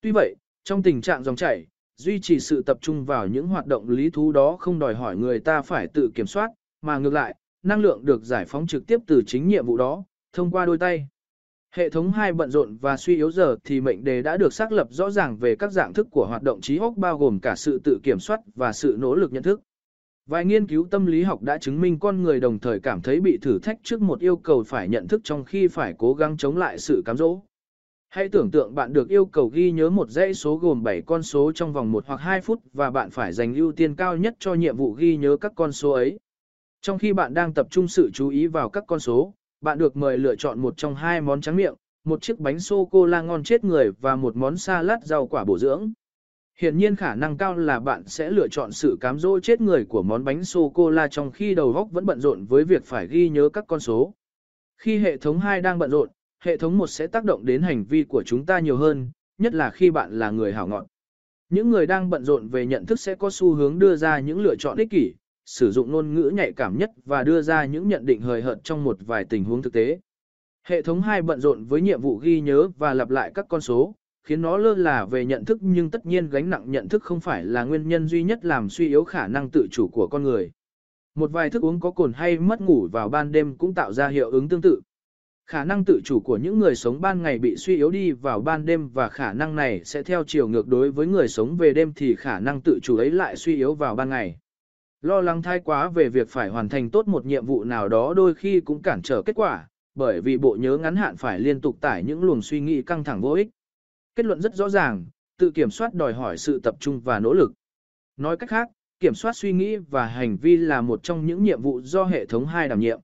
Tuy vậy, trong tình trạng dòng chảy, duy trì sự tập trung vào những hoạt động lý thú đó không đòi hỏi người ta phải tự kiểm soát, mà ngược lại, năng lượng được giải phóng trực tiếp từ chính nhiệm vụ đó, thông qua đôi tay. Hệ thống hai bận rộn và suy yếu giờ thì mệnh đề đã được xác lập rõ ràng về các dạng thức của hoạt động trí óc bao gồm cả sự tự kiểm soát và sự nỗ lực nhận thức. Vài nghiên cứu tâm lý học đã chứng minh con người đồng thời cảm thấy bị thử thách trước một yêu cầu phải nhận thức trong khi phải cố gắng chống lại sự cám dỗ. Hãy tưởng tượng bạn được yêu cầu ghi nhớ một dãy số gồm 7 con số trong vòng 1 hoặc 2 phút và bạn phải dành ưu tiên cao nhất cho nhiệm vụ ghi nhớ các con số ấy. Trong khi bạn đang tập trung sự chú ý vào các con số, bạn được mời lựa chọn một trong hai món tráng miệng, một chiếc bánh sô-cô-la ngon chết người và một món salad rau quả bổ dưỡng. Hiển nhiên khả năng cao là bạn sẽ lựa chọn sự cám dỗ chết người của món bánh sô-cô-la trong khi đầu óc vẫn bận rộn với việc phải ghi nhớ các con số. Khi hệ thống 2 đang bận rộn, hệ thống một sẽ tác động đến hành vi của chúng ta nhiều hơn, nhất là khi bạn là người hảo ngọn. Những người đang bận rộn về nhận thức sẽ có xu hướng đưa ra những lựa chọn ích kỷ, sử dụng ngôn ngữ nhạy cảm nhất và đưa ra những nhận định hời hợt trong một vài tình huống thực tế. Hệ thống 2 bận rộn với nhiệm vụ ghi nhớ và lặp lại các con số, khiến nó lơ là về nhận thức nhưng tất nhiên gánh nặng nhận thức không phải là nguyên nhân duy nhất làm suy yếu khả năng tự chủ của con người. Một vài thức uống có cồn hay mất ngủ vào ban đêm cũng tạo ra hiệu ứng tương tự. Khả năng tự chủ của những người sống ban ngày bị suy yếu đi vào ban đêm và khả năng này sẽ theo chiều ngược đối với người sống về đêm thì khả năng tự chủ ấy lại suy yếu vào ban ngày. Lo lắng thái quá về việc phải hoàn thành tốt một nhiệm vụ nào đó đôi khi cũng cản trở kết quả, bởi vì bộ nhớ ngắn hạn phải liên tục tải những luồng suy nghĩ căng thẳng vô ích. Kết luận rất rõ ràng, tự kiểm soát đòi hỏi sự tập trung và nỗ lực. Nói cách khác, kiểm soát suy nghĩ và hành vi là một trong những nhiệm vụ do hệ thống hai đảm nhiệm.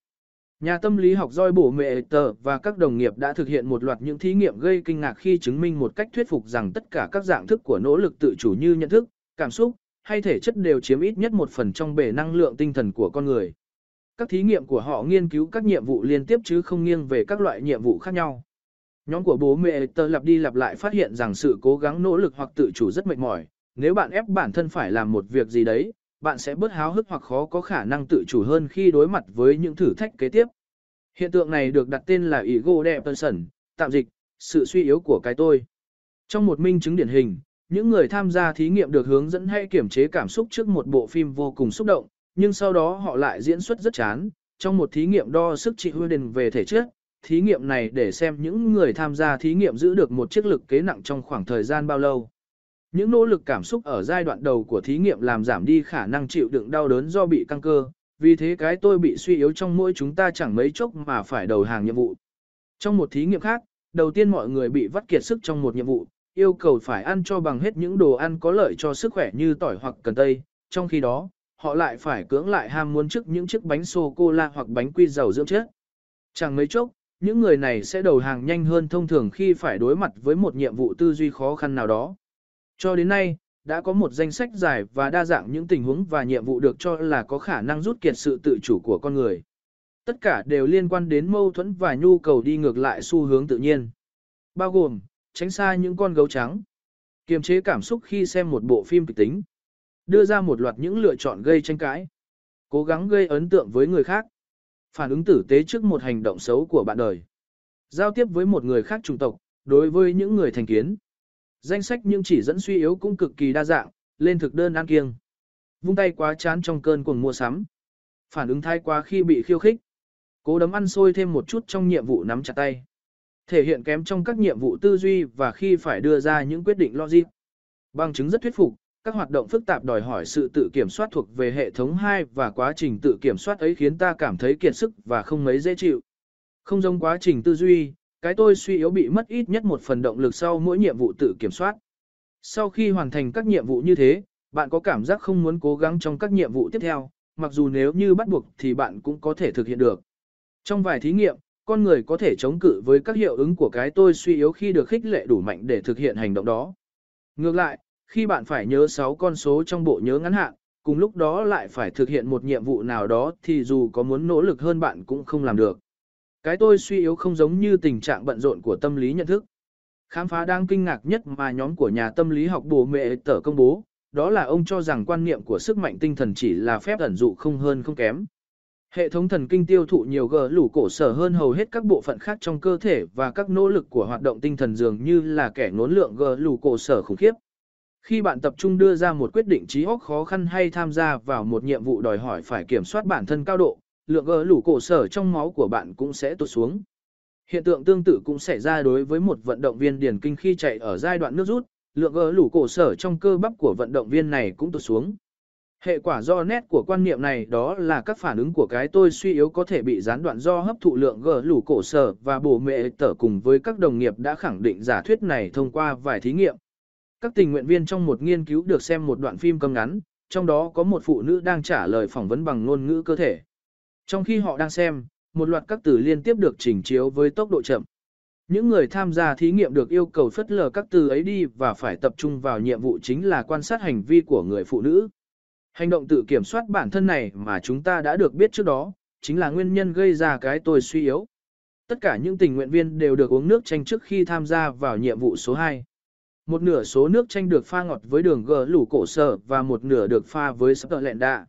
Nhà tâm lý học Joy Bổ Mệ Tờ và các đồng nghiệp đã thực hiện một loạt những thí nghiệm gây kinh ngạc khi chứng minh một cách thuyết phục rằng tất cả các dạng thức của nỗ lực tự chủ như nhận thức, cảm xúc, hay thể chất đều chiếm ít nhất một phần trong bể năng lượng tinh thần của con người. Các thí nghiệm của họ nghiên cứu các nhiệm vụ liên tiếp chứ không nghiêng về các loại nhiệm vụ khác nhau. Nhóm của bố mẹ tờ lặp đi lặp lại phát hiện rằng sự cố gắng nỗ lực hoặc tự chủ rất mệt mỏi. Nếu bạn ép bản thân phải làm một việc gì đấy, bạn sẽ bớt háo hức hoặc khó có khả năng tự chủ hơn khi đối mặt với những thử thách kế tiếp. Hiện tượng này được đặt tên là ego depression, tạm dịch, sự suy yếu của cái tôi. Trong một minh chứng điển hình, những người tham gia thí nghiệm được hướng dẫn hay kiểm chế cảm xúc trước một bộ phim vô cùng xúc động, nhưng sau đó họ lại diễn xuất rất chán. Trong một thí nghiệm đo sức trị Huyden về thể chất, thí nghiệm này để xem những người tham gia thí nghiệm giữ được một chiếc lực kế nặng trong khoảng thời gian bao lâu. Những nỗ lực cảm xúc ở giai đoạn đầu của thí nghiệm làm giảm đi khả năng chịu đựng đau đớn do bị căng cơ, vì thế cái tôi bị suy yếu trong mỗi chúng ta chẳng mấy chốc mà phải đầu hàng nhiệm vụ. Trong một thí nghiệm khác, đầu tiên mọi người bị vắt kiệt sức trong một nhiệm vụ, yêu cầu phải ăn cho bằng hết những đồ ăn có lợi cho sức khỏe như tỏi hoặc cần tây, trong khi đó, họ lại phải cưỡng lại ham muốn trước những chiếc bánh sô-cô-la hoặc bánh quy giàu dưỡng chất. Chẳng mấy chốc, những người này sẽ đầu hàng nhanh hơn thông thường khi phải đối mặt với một nhiệm vụ tư duy khó khăn nào đó. Cho đến nay, đã có một danh sách dài và đa dạng những tình huống và nhiệm vụ được cho là có khả năng rút kiệt sự tự chủ của con người. Tất cả đều liên quan đến mâu thuẫn và nhu cầu đi ngược lại xu hướng tự nhiên. Bao gồm, tránh xa những con gấu trắng, kiềm chế cảm xúc khi xem một bộ phim kịch tính, đưa ra một loạt những lựa chọn gây tranh cãi, Cố gắng gây ấn tượng với người khác. Phản ứng tử tế trước một hành động xấu của bạn đời. Giao tiếp với một người khác chủng tộc, đối với những người thành kiến. Danh sách những chỉ dẫn suy yếu cũng cực kỳ đa dạng, lên thực đơn ăn kiêng. Vung tay quá chán trong cơn cuồng mua sắm. Phản ứng thái quá khi bị khiêu khích. Cố đấm ăn xôi thêm một chút trong nhiệm vụ nắm chặt tay. Thể hiện kém trong các nhiệm vụ tư duy và khi phải đưa ra những quyết định logic. Bằng chứng rất thuyết phục, các hoạt động phức tạp đòi hỏi sự tự kiểm soát thuộc về hệ thống 2 và quá trình tự kiểm soát ấy khiến ta cảm thấy kiệt sức và không mấy dễ chịu. Không giống quá trình tư duy, cái tôi suy yếu bị mất ít nhất một phần động lực sau mỗi nhiệm vụ tự kiểm soát. Sau khi hoàn thành các nhiệm vụ như thế, bạn có cảm giác không muốn cố gắng trong các nhiệm vụ tiếp theo, mặc dù nếu như bắt buộc thì bạn cũng có thể thực hiện được. Trong vài thí nghiệm, con người có thể chống cự với các hiệu ứng của cái tôi suy yếu khi được khích lệ đủ mạnh để thực hiện hành động đó. Ngược lại, khi bạn phải nhớ 6 con số trong bộ nhớ ngắn hạn, cùng lúc đó lại phải thực hiện một nhiệm vụ nào đó thì dù có muốn nỗ lực hơn bạn cũng không làm được. Cái tôi suy yếu không giống như tình trạng bận rộn của tâm lý nhận thức. Khám phá đang kinh ngạc nhất mà nhóm của nhà tâm lý học bổ mẹ tở công bố, đó là ông cho rằng quan niệm của sức mạnh tinh thần chỉ là phép ẩn dụ không hơn không kém. Hệ thống thần kinh tiêu thụ nhiều gờ lũ cổ sở hơn hầu hết các bộ phận khác trong cơ thể và các nỗ lực của hoạt động tinh thần dường như là kẻ nốn lượng gờ lũ cổ sở khủng khiếp. Khi bạn tập trung đưa ra một quyết định trí óc khó khăn hay tham gia vào một nhiệm vụ đòi hỏi phải kiểm soát bản thân cao độ, lượng gờ lũ cổ sở trong máu của bạn cũng sẽ tụt xuống. Hiện tượng tương tự cũng xảy ra đối với một vận động viên điển kinh khi chạy ở giai đoạn nước rút, lượng gờ lũ cổ sở trong cơ bắp của vận động viên này cũng tụt xuống. Hệ quả do nét của quan niệm này đó là các phản ứng của cái tôi suy yếu có thể bị gián đoạn do hấp thụ lượng gờ lũ cổ sở và bổ mệ tở cùng với các đồng nghiệp đã khẳng định giả thuyết này thông qua vài thí nghiệm. Các tình nguyện viên trong một nghiên cứu được xem một đoạn phim cầm ngắn, trong đó có một phụ nữ đang trả lời phỏng vấn bằng ngôn ngữ cơ thể. Trong khi họ đang xem, một loạt các từ liên tiếp được chỉnh chiếu với tốc độ chậm. Những người tham gia thí nghiệm được yêu cầu phất lờ các từ ấy đi và phải tập trung vào nhiệm vụ chính là quan sát hành vi của người phụ nữ. Hành động tự kiểm soát bản thân này mà chúng ta đã được biết trước đó, chính là nguyên nhân gây ra cái tôi suy yếu. Tất cả những tình nguyện viên đều được uống nước chanh trước khi tham gia vào nhiệm vụ số 2. Một nửa số nước chanh được pha ngọt với đường gờ lủ cổ sở và một nửa được pha với sắp lẹn đạ.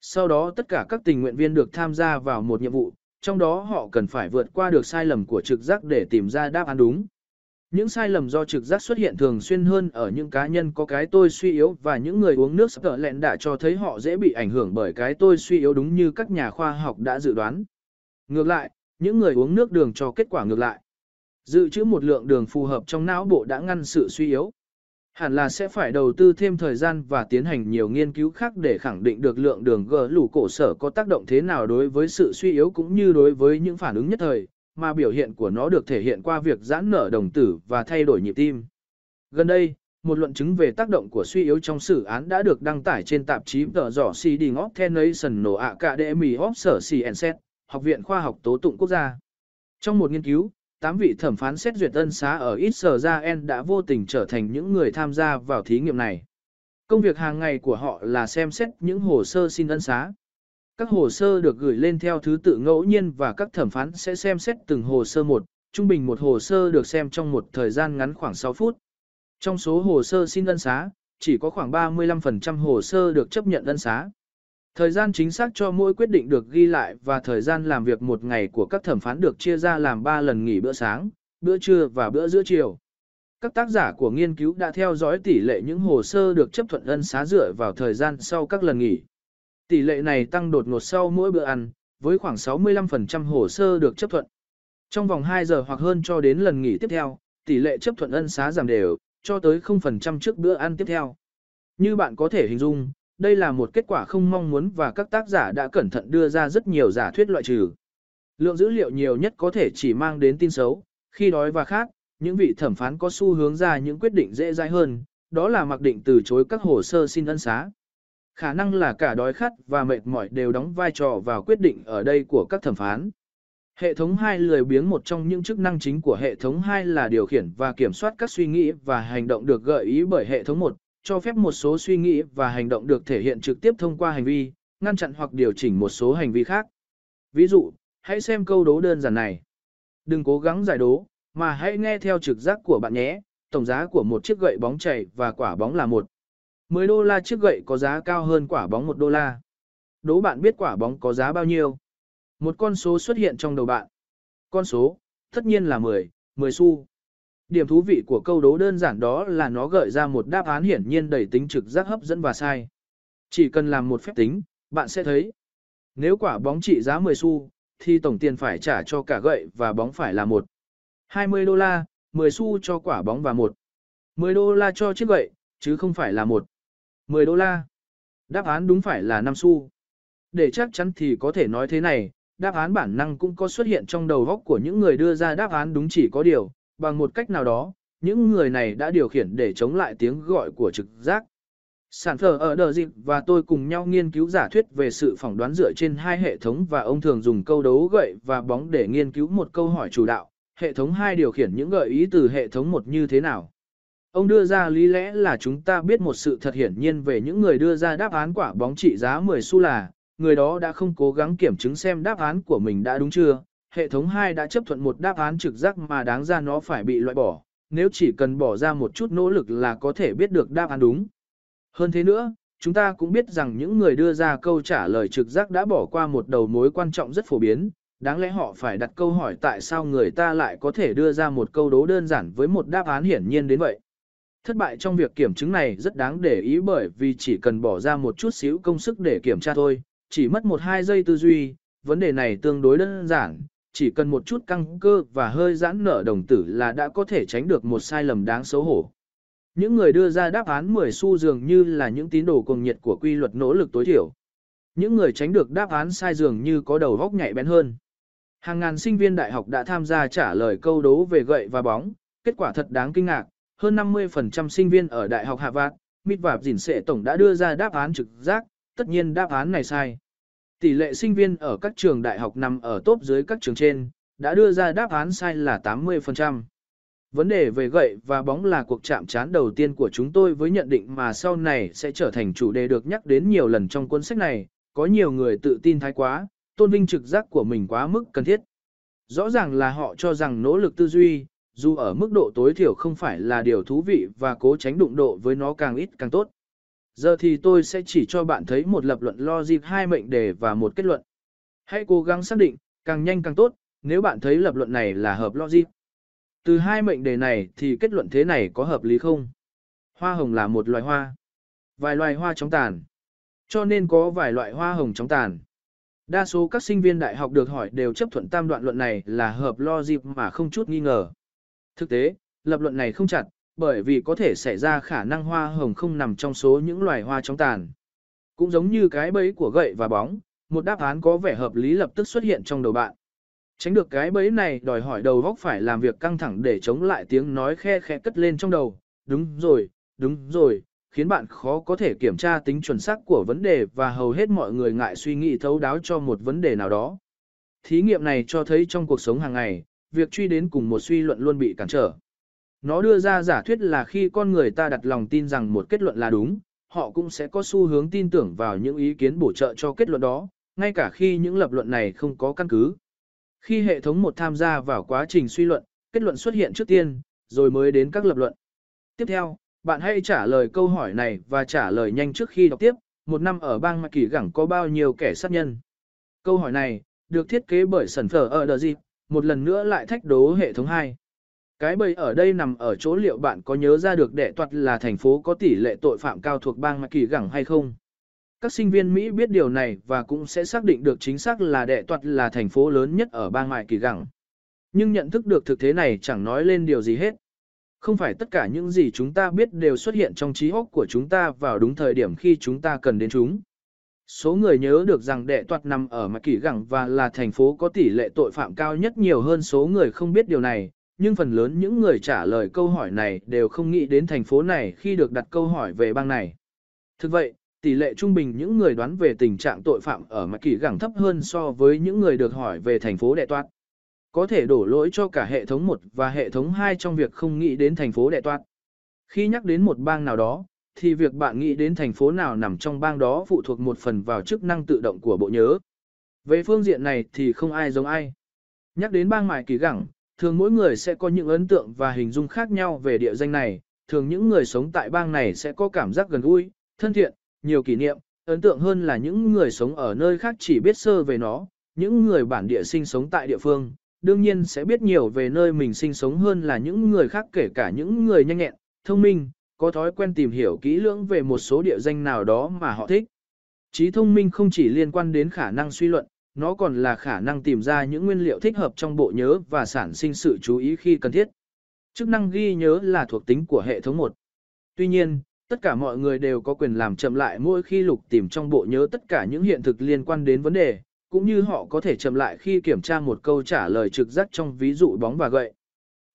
Sau đó tất cả các tình nguyện viên được tham gia vào một nhiệm vụ, trong đó họ cần phải vượt qua được sai lầm của trực giác để tìm ra đáp án đúng. Những sai lầm do trực giác xuất hiện thường xuyên hơn ở những cá nhân có cái tôi suy yếu và những người uống nước sắp lẹn đã cho thấy họ dễ bị ảnh hưởng bởi cái tôi suy yếu đúng như các nhà khoa học đã dự đoán. Ngược lại, những người uống nước đường cho kết quả ngược lại. Dự trữ một lượng đường phù hợp trong não bộ đã ngăn sự suy yếu. Hẳn là sẽ phải đầu tư thêm thời gian và tiến hành nhiều nghiên cứu khác để khẳng định được lượng đường G lũ cổ sở có tác động thế nào đối với sự suy yếu cũng như đối với những phản ứng nhất thời, mà biểu hiện của nó được thể hiện qua việc giãn nở đồng tử và thay đổi nhịp tim. Gần đây, một luận chứng về tác động của suy yếu trong xử án đã được đăng tải trên tạp chí tờ giỏ Seeding of Tenational Academy of Sciences, Học viện Khoa học Tố tụng Quốc gia. Trong một nghiên cứu, Tám vị thẩm phán xét duyệt ân xá ở Israel đã vô tình trở thành những người tham gia vào thí nghiệm này. Công việc hàng ngày của họ là xem xét những hồ sơ xin ân xá. Các hồ sơ được gửi lên theo thứ tự ngẫu nhiên và các thẩm phán sẽ xem xét từng hồ sơ một, trung bình một hồ sơ được xem trong một thời gian ngắn khoảng 6 phút. Trong số hồ sơ xin ân xá, chỉ có khoảng 35% hồ sơ được chấp nhận ân xá. Thời gian chính xác cho mỗi quyết định được ghi lại và thời gian làm việc một ngày của các thẩm phán được chia ra làm 3 lần nghỉ bữa sáng, bữa trưa và bữa giữa chiều. Các tác giả của nghiên cứu đã theo dõi tỷ lệ những hồ sơ được chấp thuận ân xá dựa vào thời gian sau các lần nghỉ. Tỷ lệ này tăng đột ngột sau mỗi bữa ăn, với khoảng 65% hồ sơ được chấp thuận. Trong vòng 2 giờ hoặc hơn cho đến lần nghỉ tiếp theo, tỷ lệ chấp thuận ân xá giảm đều, cho tới 0% trước bữa ăn tiếp theo. Như bạn có thể hình dung, đây là một kết quả không mong muốn và các tác giả đã cẩn thận đưa ra rất nhiều giả thuyết loại trừ. Lượng dữ liệu nhiều nhất có thể chỉ mang đến tin xấu, khi đói và khác, những vị thẩm phán có xu hướng ra những quyết định dễ dãi hơn, đó là mặc định từ chối các hồ sơ xin ân xá. Khả năng là cả đói khát và mệt mỏi đều đóng vai trò vào quyết định ở đây của các thẩm phán. Hệ thống 2 lười biếng một trong những chức năng chính của hệ thống 2 là điều khiển và kiểm soát các suy nghĩ và hành động được gợi ý bởi hệ thống 1, cho phép một số suy nghĩ và hành động được thể hiện trực tiếp thông qua hành vi, ngăn chặn hoặc điều chỉnh một số hành vi khác. Ví dụ, hãy xem câu đố đơn giản này. Đừng cố gắng giải đố, mà hãy nghe theo trực giác của bạn nhé. Tổng giá của một chiếc gậy bóng chảy và quả bóng là một 10 đô la chiếc gậy có giá cao hơn quả bóng 1 đô la. đố bạn biết quả bóng có giá bao nhiêu. Một con số xuất hiện trong đầu bạn. Con số, tất nhiên là 10, 10 xu. Điểm thú vị của câu đố đơn giản đó là nó gợi ra một đáp án hiển nhiên đầy tính trực giác hấp dẫn và sai. Chỉ cần làm một phép tính, bạn sẽ thấy. Nếu quả bóng trị giá 10 xu, thì tổng tiền phải trả cho cả gậy và bóng phải là 1. 20 đô la, 10 xu cho quả bóng và 1. 10 đô la cho chiếc gậy, chứ không phải là 1. 10 đô la. Đáp án đúng phải là 5 xu. Để chắc chắn thì có thể nói thế này, đáp án bản năng cũng có xuất hiện trong đầu góc của những người đưa ra đáp án đúng chỉ có điều, bằng một cách nào đó, những người này đã điều khiển để chống lại tiếng gọi của trực giác. Sản phở ở đờ dịp và tôi cùng nhau nghiên cứu giả thuyết về sự phỏng đoán dựa trên hai hệ thống và ông thường dùng câu đấu gậy và bóng để nghiên cứu một câu hỏi chủ đạo. Hệ thống 2 điều khiển những gợi ý từ hệ thống 1 như thế nào? Ông đưa ra lý lẽ là chúng ta biết một sự thật hiển nhiên về những người đưa ra đáp án quả bóng trị giá 10 xu là, người đó đã không cố gắng kiểm chứng xem đáp án của mình đã đúng chưa. Hệ thống 2 đã chấp thuận một đáp án trực giác mà đáng ra nó phải bị loại bỏ, nếu chỉ cần bỏ ra một chút nỗ lực là có thể biết được đáp án đúng. Hơn thế nữa, chúng ta cũng biết rằng những người đưa ra câu trả lời trực giác đã bỏ qua một đầu mối quan trọng rất phổ biến, đáng lẽ họ phải đặt câu hỏi tại sao người ta lại có thể đưa ra một câu đố đơn giản với một đáp án hiển nhiên đến vậy. Thất bại trong việc kiểm chứng này rất đáng để ý bởi vì chỉ cần bỏ ra một chút xíu công sức để kiểm tra thôi, chỉ mất 1-2 giây tư duy, vấn đề này tương đối đơn giản, chỉ cần một chút căng cơ và hơi giãn nở đồng tử là đã có thể tránh được một sai lầm đáng xấu hổ. Những người đưa ra đáp án 10 xu dường như là những tín đồ cuồng nhiệt của quy luật nỗ lực tối thiểu. Những người tránh được đáp án sai dường như có đầu góc nhạy bén hơn. Hàng ngàn sinh viên đại học đã tham gia trả lời câu đố về gậy và bóng, kết quả thật đáng kinh ngạc, hơn 50% sinh viên ở Đại học Harvard, Mít và Dìn Sệ Tổng đã đưa ra đáp án trực giác, tất nhiên đáp án này sai. Tỷ lệ sinh viên ở các trường đại học nằm ở top dưới các trường trên, đã đưa ra đáp án sai là 80%. Vấn đề về gậy và bóng là cuộc chạm trán đầu tiên của chúng tôi với nhận định mà sau này sẽ trở thành chủ đề được nhắc đến nhiều lần trong cuốn sách này, có nhiều người tự tin thái quá, tôn vinh trực giác của mình quá mức cần thiết. Rõ ràng là họ cho rằng nỗ lực tư duy, dù ở mức độ tối thiểu không phải là điều thú vị và cố tránh đụng độ với nó càng ít càng tốt. Giờ thì tôi sẽ chỉ cho bạn thấy một lập luận logic hai mệnh đề và một kết luận. Hãy cố gắng xác định, càng nhanh càng tốt, nếu bạn thấy lập luận này là hợp logic. Từ hai mệnh đề này thì kết luận thế này có hợp lý không? Hoa hồng là một loài hoa. Vài loài hoa chóng tàn. Cho nên có vài loại hoa hồng chóng tàn. Đa số các sinh viên đại học được hỏi đều chấp thuận tam đoạn luận này là hợp logic mà không chút nghi ngờ. Thực tế, lập luận này không chặt, bởi vì có thể xảy ra khả năng hoa hồng không nằm trong số những loài hoa trong tàn. Cũng giống như cái bẫy của gậy và bóng, một đáp án có vẻ hợp lý lập tức xuất hiện trong đầu bạn. Tránh được cái bẫy này đòi hỏi đầu góc phải làm việc căng thẳng để chống lại tiếng nói khe khẽ cất lên trong đầu. Đúng rồi, đúng rồi, khiến bạn khó có thể kiểm tra tính chuẩn xác của vấn đề và hầu hết mọi người ngại suy nghĩ thấu đáo cho một vấn đề nào đó. Thí nghiệm này cho thấy trong cuộc sống hàng ngày, việc truy đến cùng một suy luận luôn bị cản trở. Nó đưa ra giả thuyết là khi con người ta đặt lòng tin rằng một kết luận là đúng, họ cũng sẽ có xu hướng tin tưởng vào những ý kiến bổ trợ cho kết luận đó, ngay cả khi những lập luận này không có căn cứ. Khi hệ thống một tham gia vào quá trình suy luận, kết luận xuất hiện trước tiên, rồi mới đến các lập luận. Tiếp theo, bạn hãy trả lời câu hỏi này và trả lời nhanh trước khi đọc tiếp, một năm ở bang Mạc Kỳ Gẳng có bao nhiêu kẻ sát nhân? Câu hỏi này, được thiết kế bởi Sẩn Phở ở The Dịp, một lần nữa lại thách đố hệ thống 2. Cái bầy ở đây nằm ở chỗ liệu bạn có nhớ ra được đệ toạt là thành phố có tỷ lệ tội phạm cao thuộc bang Mạc Kỳ Gẳng hay không? Các sinh viên Mỹ biết điều này và cũng sẽ xác định được chính xác là đệ toạt là thành phố lớn nhất ở bang Mạc Kỳ Gẳng. Nhưng nhận thức được thực thế này chẳng nói lên điều gì hết. Không phải tất cả những gì chúng ta biết đều xuất hiện trong trí óc của chúng ta vào đúng thời điểm khi chúng ta cần đến chúng. Số người nhớ được rằng đệ toạt nằm ở Mạc Kỳ Gẳng và là thành phố có tỷ lệ tội phạm cao nhất nhiều hơn số người không biết điều này, nhưng phần lớn những người trả lời câu hỏi này đều không nghĩ đến thành phố này khi được đặt câu hỏi về bang này. Thực vậy, tỷ lệ trung bình những người đoán về tình trạng tội phạm ở Mạc Kỳ Gẳng thấp hơn so với những người được hỏi về thành phố đệ toát. Có thể đổ lỗi cho cả hệ thống 1 và hệ thống 2 trong việc không nghĩ đến thành phố đệ toát. Khi nhắc đến một bang nào đó, thì việc bạn nghĩ đến thành phố nào nằm trong bang đó phụ thuộc một phần vào chức năng tự động của bộ nhớ. Về phương diện này thì không ai giống ai. Nhắc đến bang Mạc Kỳ Gẳng, thường mỗi người sẽ có những ấn tượng và hình dung khác nhau về địa danh này, thường những người sống tại bang này sẽ có cảm giác gần gũi, thân thiện, nhiều kỷ niệm, ấn tượng hơn là những người sống ở nơi khác chỉ biết sơ về nó, những người bản địa sinh sống tại địa phương, đương nhiên sẽ biết nhiều về nơi mình sinh sống hơn là những người khác kể cả những người nhanh nhẹn, thông minh, có thói quen tìm hiểu kỹ lưỡng về một số địa danh nào đó mà họ thích. Trí thông minh không chỉ liên quan đến khả năng suy luận, nó còn là khả năng tìm ra những nguyên liệu thích hợp trong bộ nhớ và sản sinh sự chú ý khi cần thiết. Chức năng ghi nhớ là thuộc tính của hệ thống 1. Tuy nhiên, tất cả mọi người đều có quyền làm chậm lại mỗi khi lục tìm trong bộ nhớ tất cả những hiện thực liên quan đến vấn đề, cũng như họ có thể chậm lại khi kiểm tra một câu trả lời trực giác trong ví dụ bóng và gậy.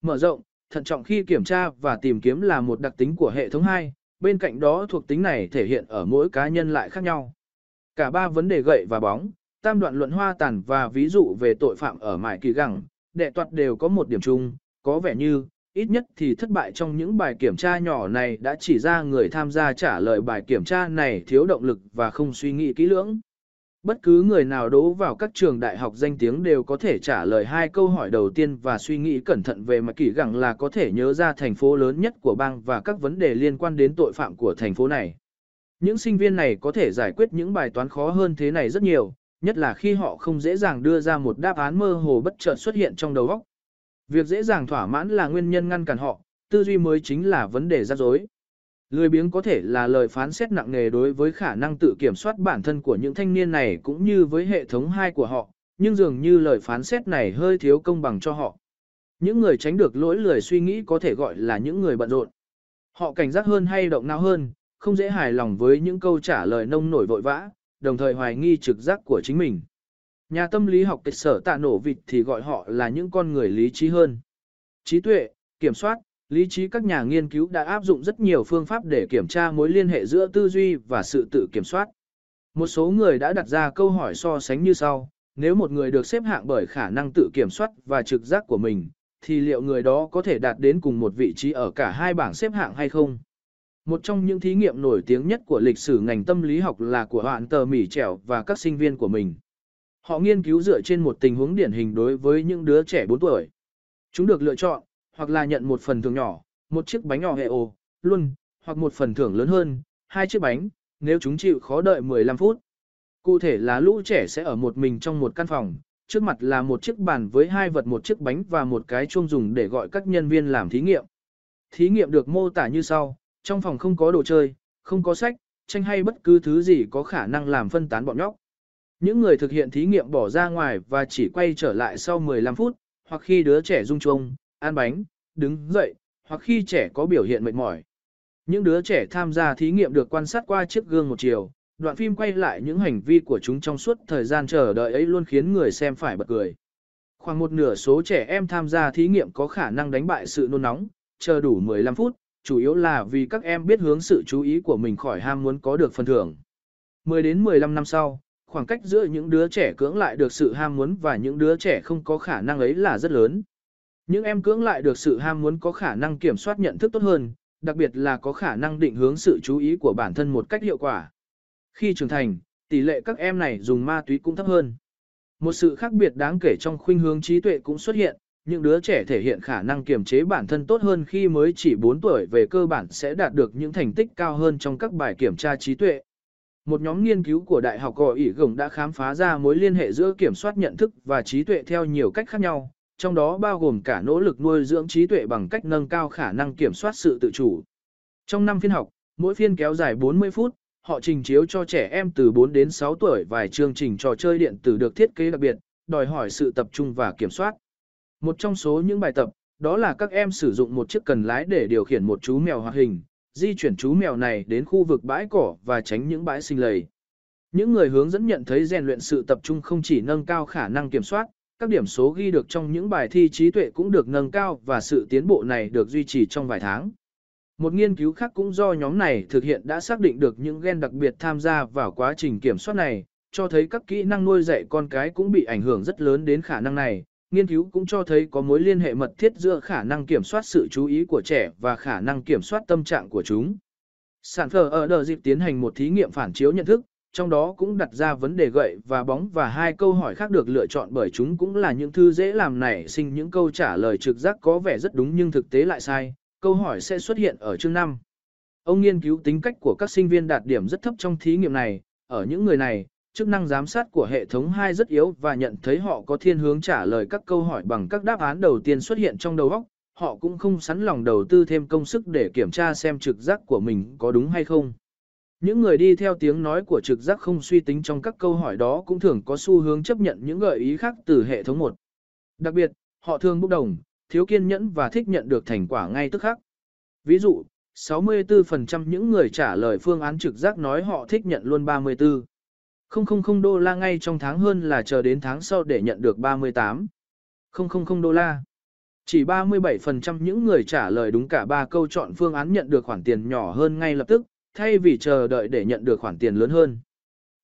Mở rộng, thận trọng khi kiểm tra và tìm kiếm là một đặc tính của hệ thống 2, bên cạnh đó thuộc tính này thể hiện ở mỗi cá nhân lại khác nhau. Cả ba vấn đề gậy và bóng, tam đoạn luận hoa tàn và ví dụ về tội phạm ở mại kỳ gẳng, đệ toạt đều có một điểm chung, có vẻ như, ít nhất thì thất bại trong những bài kiểm tra nhỏ này đã chỉ ra người tham gia trả lời bài kiểm tra này thiếu động lực và không suy nghĩ kỹ lưỡng. Bất cứ người nào đỗ vào các trường đại học danh tiếng đều có thể trả lời hai câu hỏi đầu tiên và suy nghĩ cẩn thận về mặt kỹ gẳng là có thể nhớ ra thành phố lớn nhất của bang và các vấn đề liên quan đến tội phạm của thành phố này. Những sinh viên này có thể giải quyết những bài toán khó hơn thế này rất nhiều, nhất là khi họ không dễ dàng đưa ra một đáp án mơ hồ bất chợt xuất hiện trong đầu óc. Việc dễ dàng thỏa mãn là nguyên nhân ngăn cản họ, tư duy mới chính là vấn đề rắc rối. Lười biếng có thể là lời phán xét nặng nề đối với khả năng tự kiểm soát bản thân của những thanh niên này cũng như với hệ thống hai của họ, nhưng dường như lời phán xét này hơi thiếu công bằng cho họ. Những người tránh được lỗi lười suy nghĩ có thể gọi là những người bận rộn. Họ cảnh giác hơn hay động não hơn, không dễ hài lòng với những câu trả lời nông nổi vội vã, đồng thời hoài nghi trực giác của chính mình. Nhà tâm lý học kịch sở tạ nổ vịt thì gọi họ là những con người lý trí hơn. Trí tuệ, kiểm soát, lý trí các nhà nghiên cứu đã áp dụng rất nhiều phương pháp để kiểm tra mối liên hệ giữa tư duy và sự tự kiểm soát. Một số người đã đặt ra câu hỏi so sánh như sau, nếu một người được xếp hạng bởi khả năng tự kiểm soát và trực giác của mình, thì liệu người đó có thể đạt đến cùng một vị trí ở cả hai bảng xếp hạng hay không? Một trong những thí nghiệm nổi tiếng nhất của lịch sử ngành tâm lý học là của hoạn tờ Mỉ Trẻo và các sinh viên của mình. Họ nghiên cứu dựa trên một tình huống điển hình đối với những đứa trẻ 4 tuổi. Chúng được lựa chọn, hoặc là nhận một phần thưởng nhỏ, một chiếc bánh nhỏ hệ ồ, luôn, hoặc một phần thưởng lớn hơn, hai chiếc bánh, nếu chúng chịu khó đợi 15 phút. Cụ thể là lũ trẻ sẽ ở một mình trong một căn phòng, trước mặt là một chiếc bàn với hai vật một chiếc bánh và một cái chuông dùng để gọi các nhân viên làm thí nghiệm. Thí nghiệm được mô tả như sau, trong phòng không có đồ chơi, không có sách, tranh hay bất cứ thứ gì có khả năng làm phân tán bọn nhóc. Những người thực hiện thí nghiệm bỏ ra ngoài và chỉ quay trở lại sau 15 phút, hoặc khi đứa trẻ rung chuông, ăn bánh, đứng dậy, hoặc khi trẻ có biểu hiện mệt mỏi. Những đứa trẻ tham gia thí nghiệm được quan sát qua chiếc gương một chiều, đoạn phim quay lại những hành vi của chúng trong suốt thời gian chờ đợi ấy luôn khiến người xem phải bật cười. Khoảng một nửa số trẻ em tham gia thí nghiệm có khả năng đánh bại sự nôn nóng, chờ đủ 15 phút, chủ yếu là vì các em biết hướng sự chú ý của mình khỏi ham muốn có được phần thưởng. 10 đến 15 năm sau, khoảng cách giữa những đứa trẻ cưỡng lại được sự ham muốn và những đứa trẻ không có khả năng ấy là rất lớn. Những em cưỡng lại được sự ham muốn có khả năng kiểm soát nhận thức tốt hơn, đặc biệt là có khả năng định hướng sự chú ý của bản thân một cách hiệu quả. Khi trưởng thành, tỷ lệ các em này dùng ma túy cũng thấp hơn. Một sự khác biệt đáng kể trong khuynh hướng trí tuệ cũng xuất hiện, những đứa trẻ thể hiện khả năng kiềm chế bản thân tốt hơn khi mới chỉ 4 tuổi về cơ bản sẽ đạt được những thành tích cao hơn trong các bài kiểm tra trí tuệ. Một nhóm nghiên cứu của Đại học Gò ỉ Gồng đã khám phá ra mối liên hệ giữa kiểm soát nhận thức và trí tuệ theo nhiều cách khác nhau, trong đó bao gồm cả nỗ lực nuôi dưỡng trí tuệ bằng cách nâng cao khả năng kiểm soát sự tự chủ. Trong năm phiên học, mỗi phiên kéo dài 40 phút, họ trình chiếu cho trẻ em từ 4 đến 6 tuổi vài chương trình trò chơi điện tử được thiết kế đặc biệt, đòi hỏi sự tập trung và kiểm soát. Một trong số những bài tập, đó là các em sử dụng một chiếc cần lái để điều khiển một chú mèo hoạt hình, di chuyển chú mèo này đến khu vực bãi cỏ và tránh những bãi sinh lầy. Những người hướng dẫn nhận thấy rèn luyện sự tập trung không chỉ nâng cao khả năng kiểm soát, các điểm số ghi được trong những bài thi trí tuệ cũng được nâng cao và sự tiến bộ này được duy trì trong vài tháng. Một nghiên cứu khác cũng do nhóm này thực hiện đã xác định được những gen đặc biệt tham gia vào quá trình kiểm soát này, cho thấy các kỹ năng nuôi dạy con cái cũng bị ảnh hưởng rất lớn đến khả năng này, Nghiên cứu cũng cho thấy có mối liên hệ mật thiết giữa khả năng kiểm soát sự chú ý của trẻ và khả năng kiểm soát tâm trạng của chúng. Sản phở ở đợt dịp tiến hành một thí nghiệm phản chiếu nhận thức, trong đó cũng đặt ra vấn đề gậy và bóng và hai câu hỏi khác được lựa chọn bởi chúng cũng là những thứ dễ làm nảy sinh những câu trả lời trực giác có vẻ rất đúng nhưng thực tế lại sai. Câu hỏi sẽ xuất hiện ở chương 5. Ông nghiên cứu tính cách của các sinh viên đạt điểm rất thấp trong thí nghiệm này, ở những người này, chức năng giám sát của hệ thống 2 rất yếu và nhận thấy họ có thiên hướng trả lời các câu hỏi bằng các đáp án đầu tiên xuất hiện trong đầu óc, họ cũng không sẵn lòng đầu tư thêm công sức để kiểm tra xem trực giác của mình có đúng hay không. Những người đi theo tiếng nói của trực giác không suy tính trong các câu hỏi đó cũng thường có xu hướng chấp nhận những gợi ý khác từ hệ thống 1. Đặc biệt, họ thường bốc đồng, thiếu kiên nhẫn và thích nhận được thành quả ngay tức khắc. Ví dụ, 64% những người trả lời phương án trực giác nói họ thích nhận luôn 34. 000 đô la ngay trong tháng hơn là chờ đến tháng sau để nhận được 38. 000 đô la. Chỉ 37% những người trả lời đúng cả 3 câu chọn phương án nhận được khoản tiền nhỏ hơn ngay lập tức, thay vì chờ đợi để nhận được khoản tiền lớn hơn.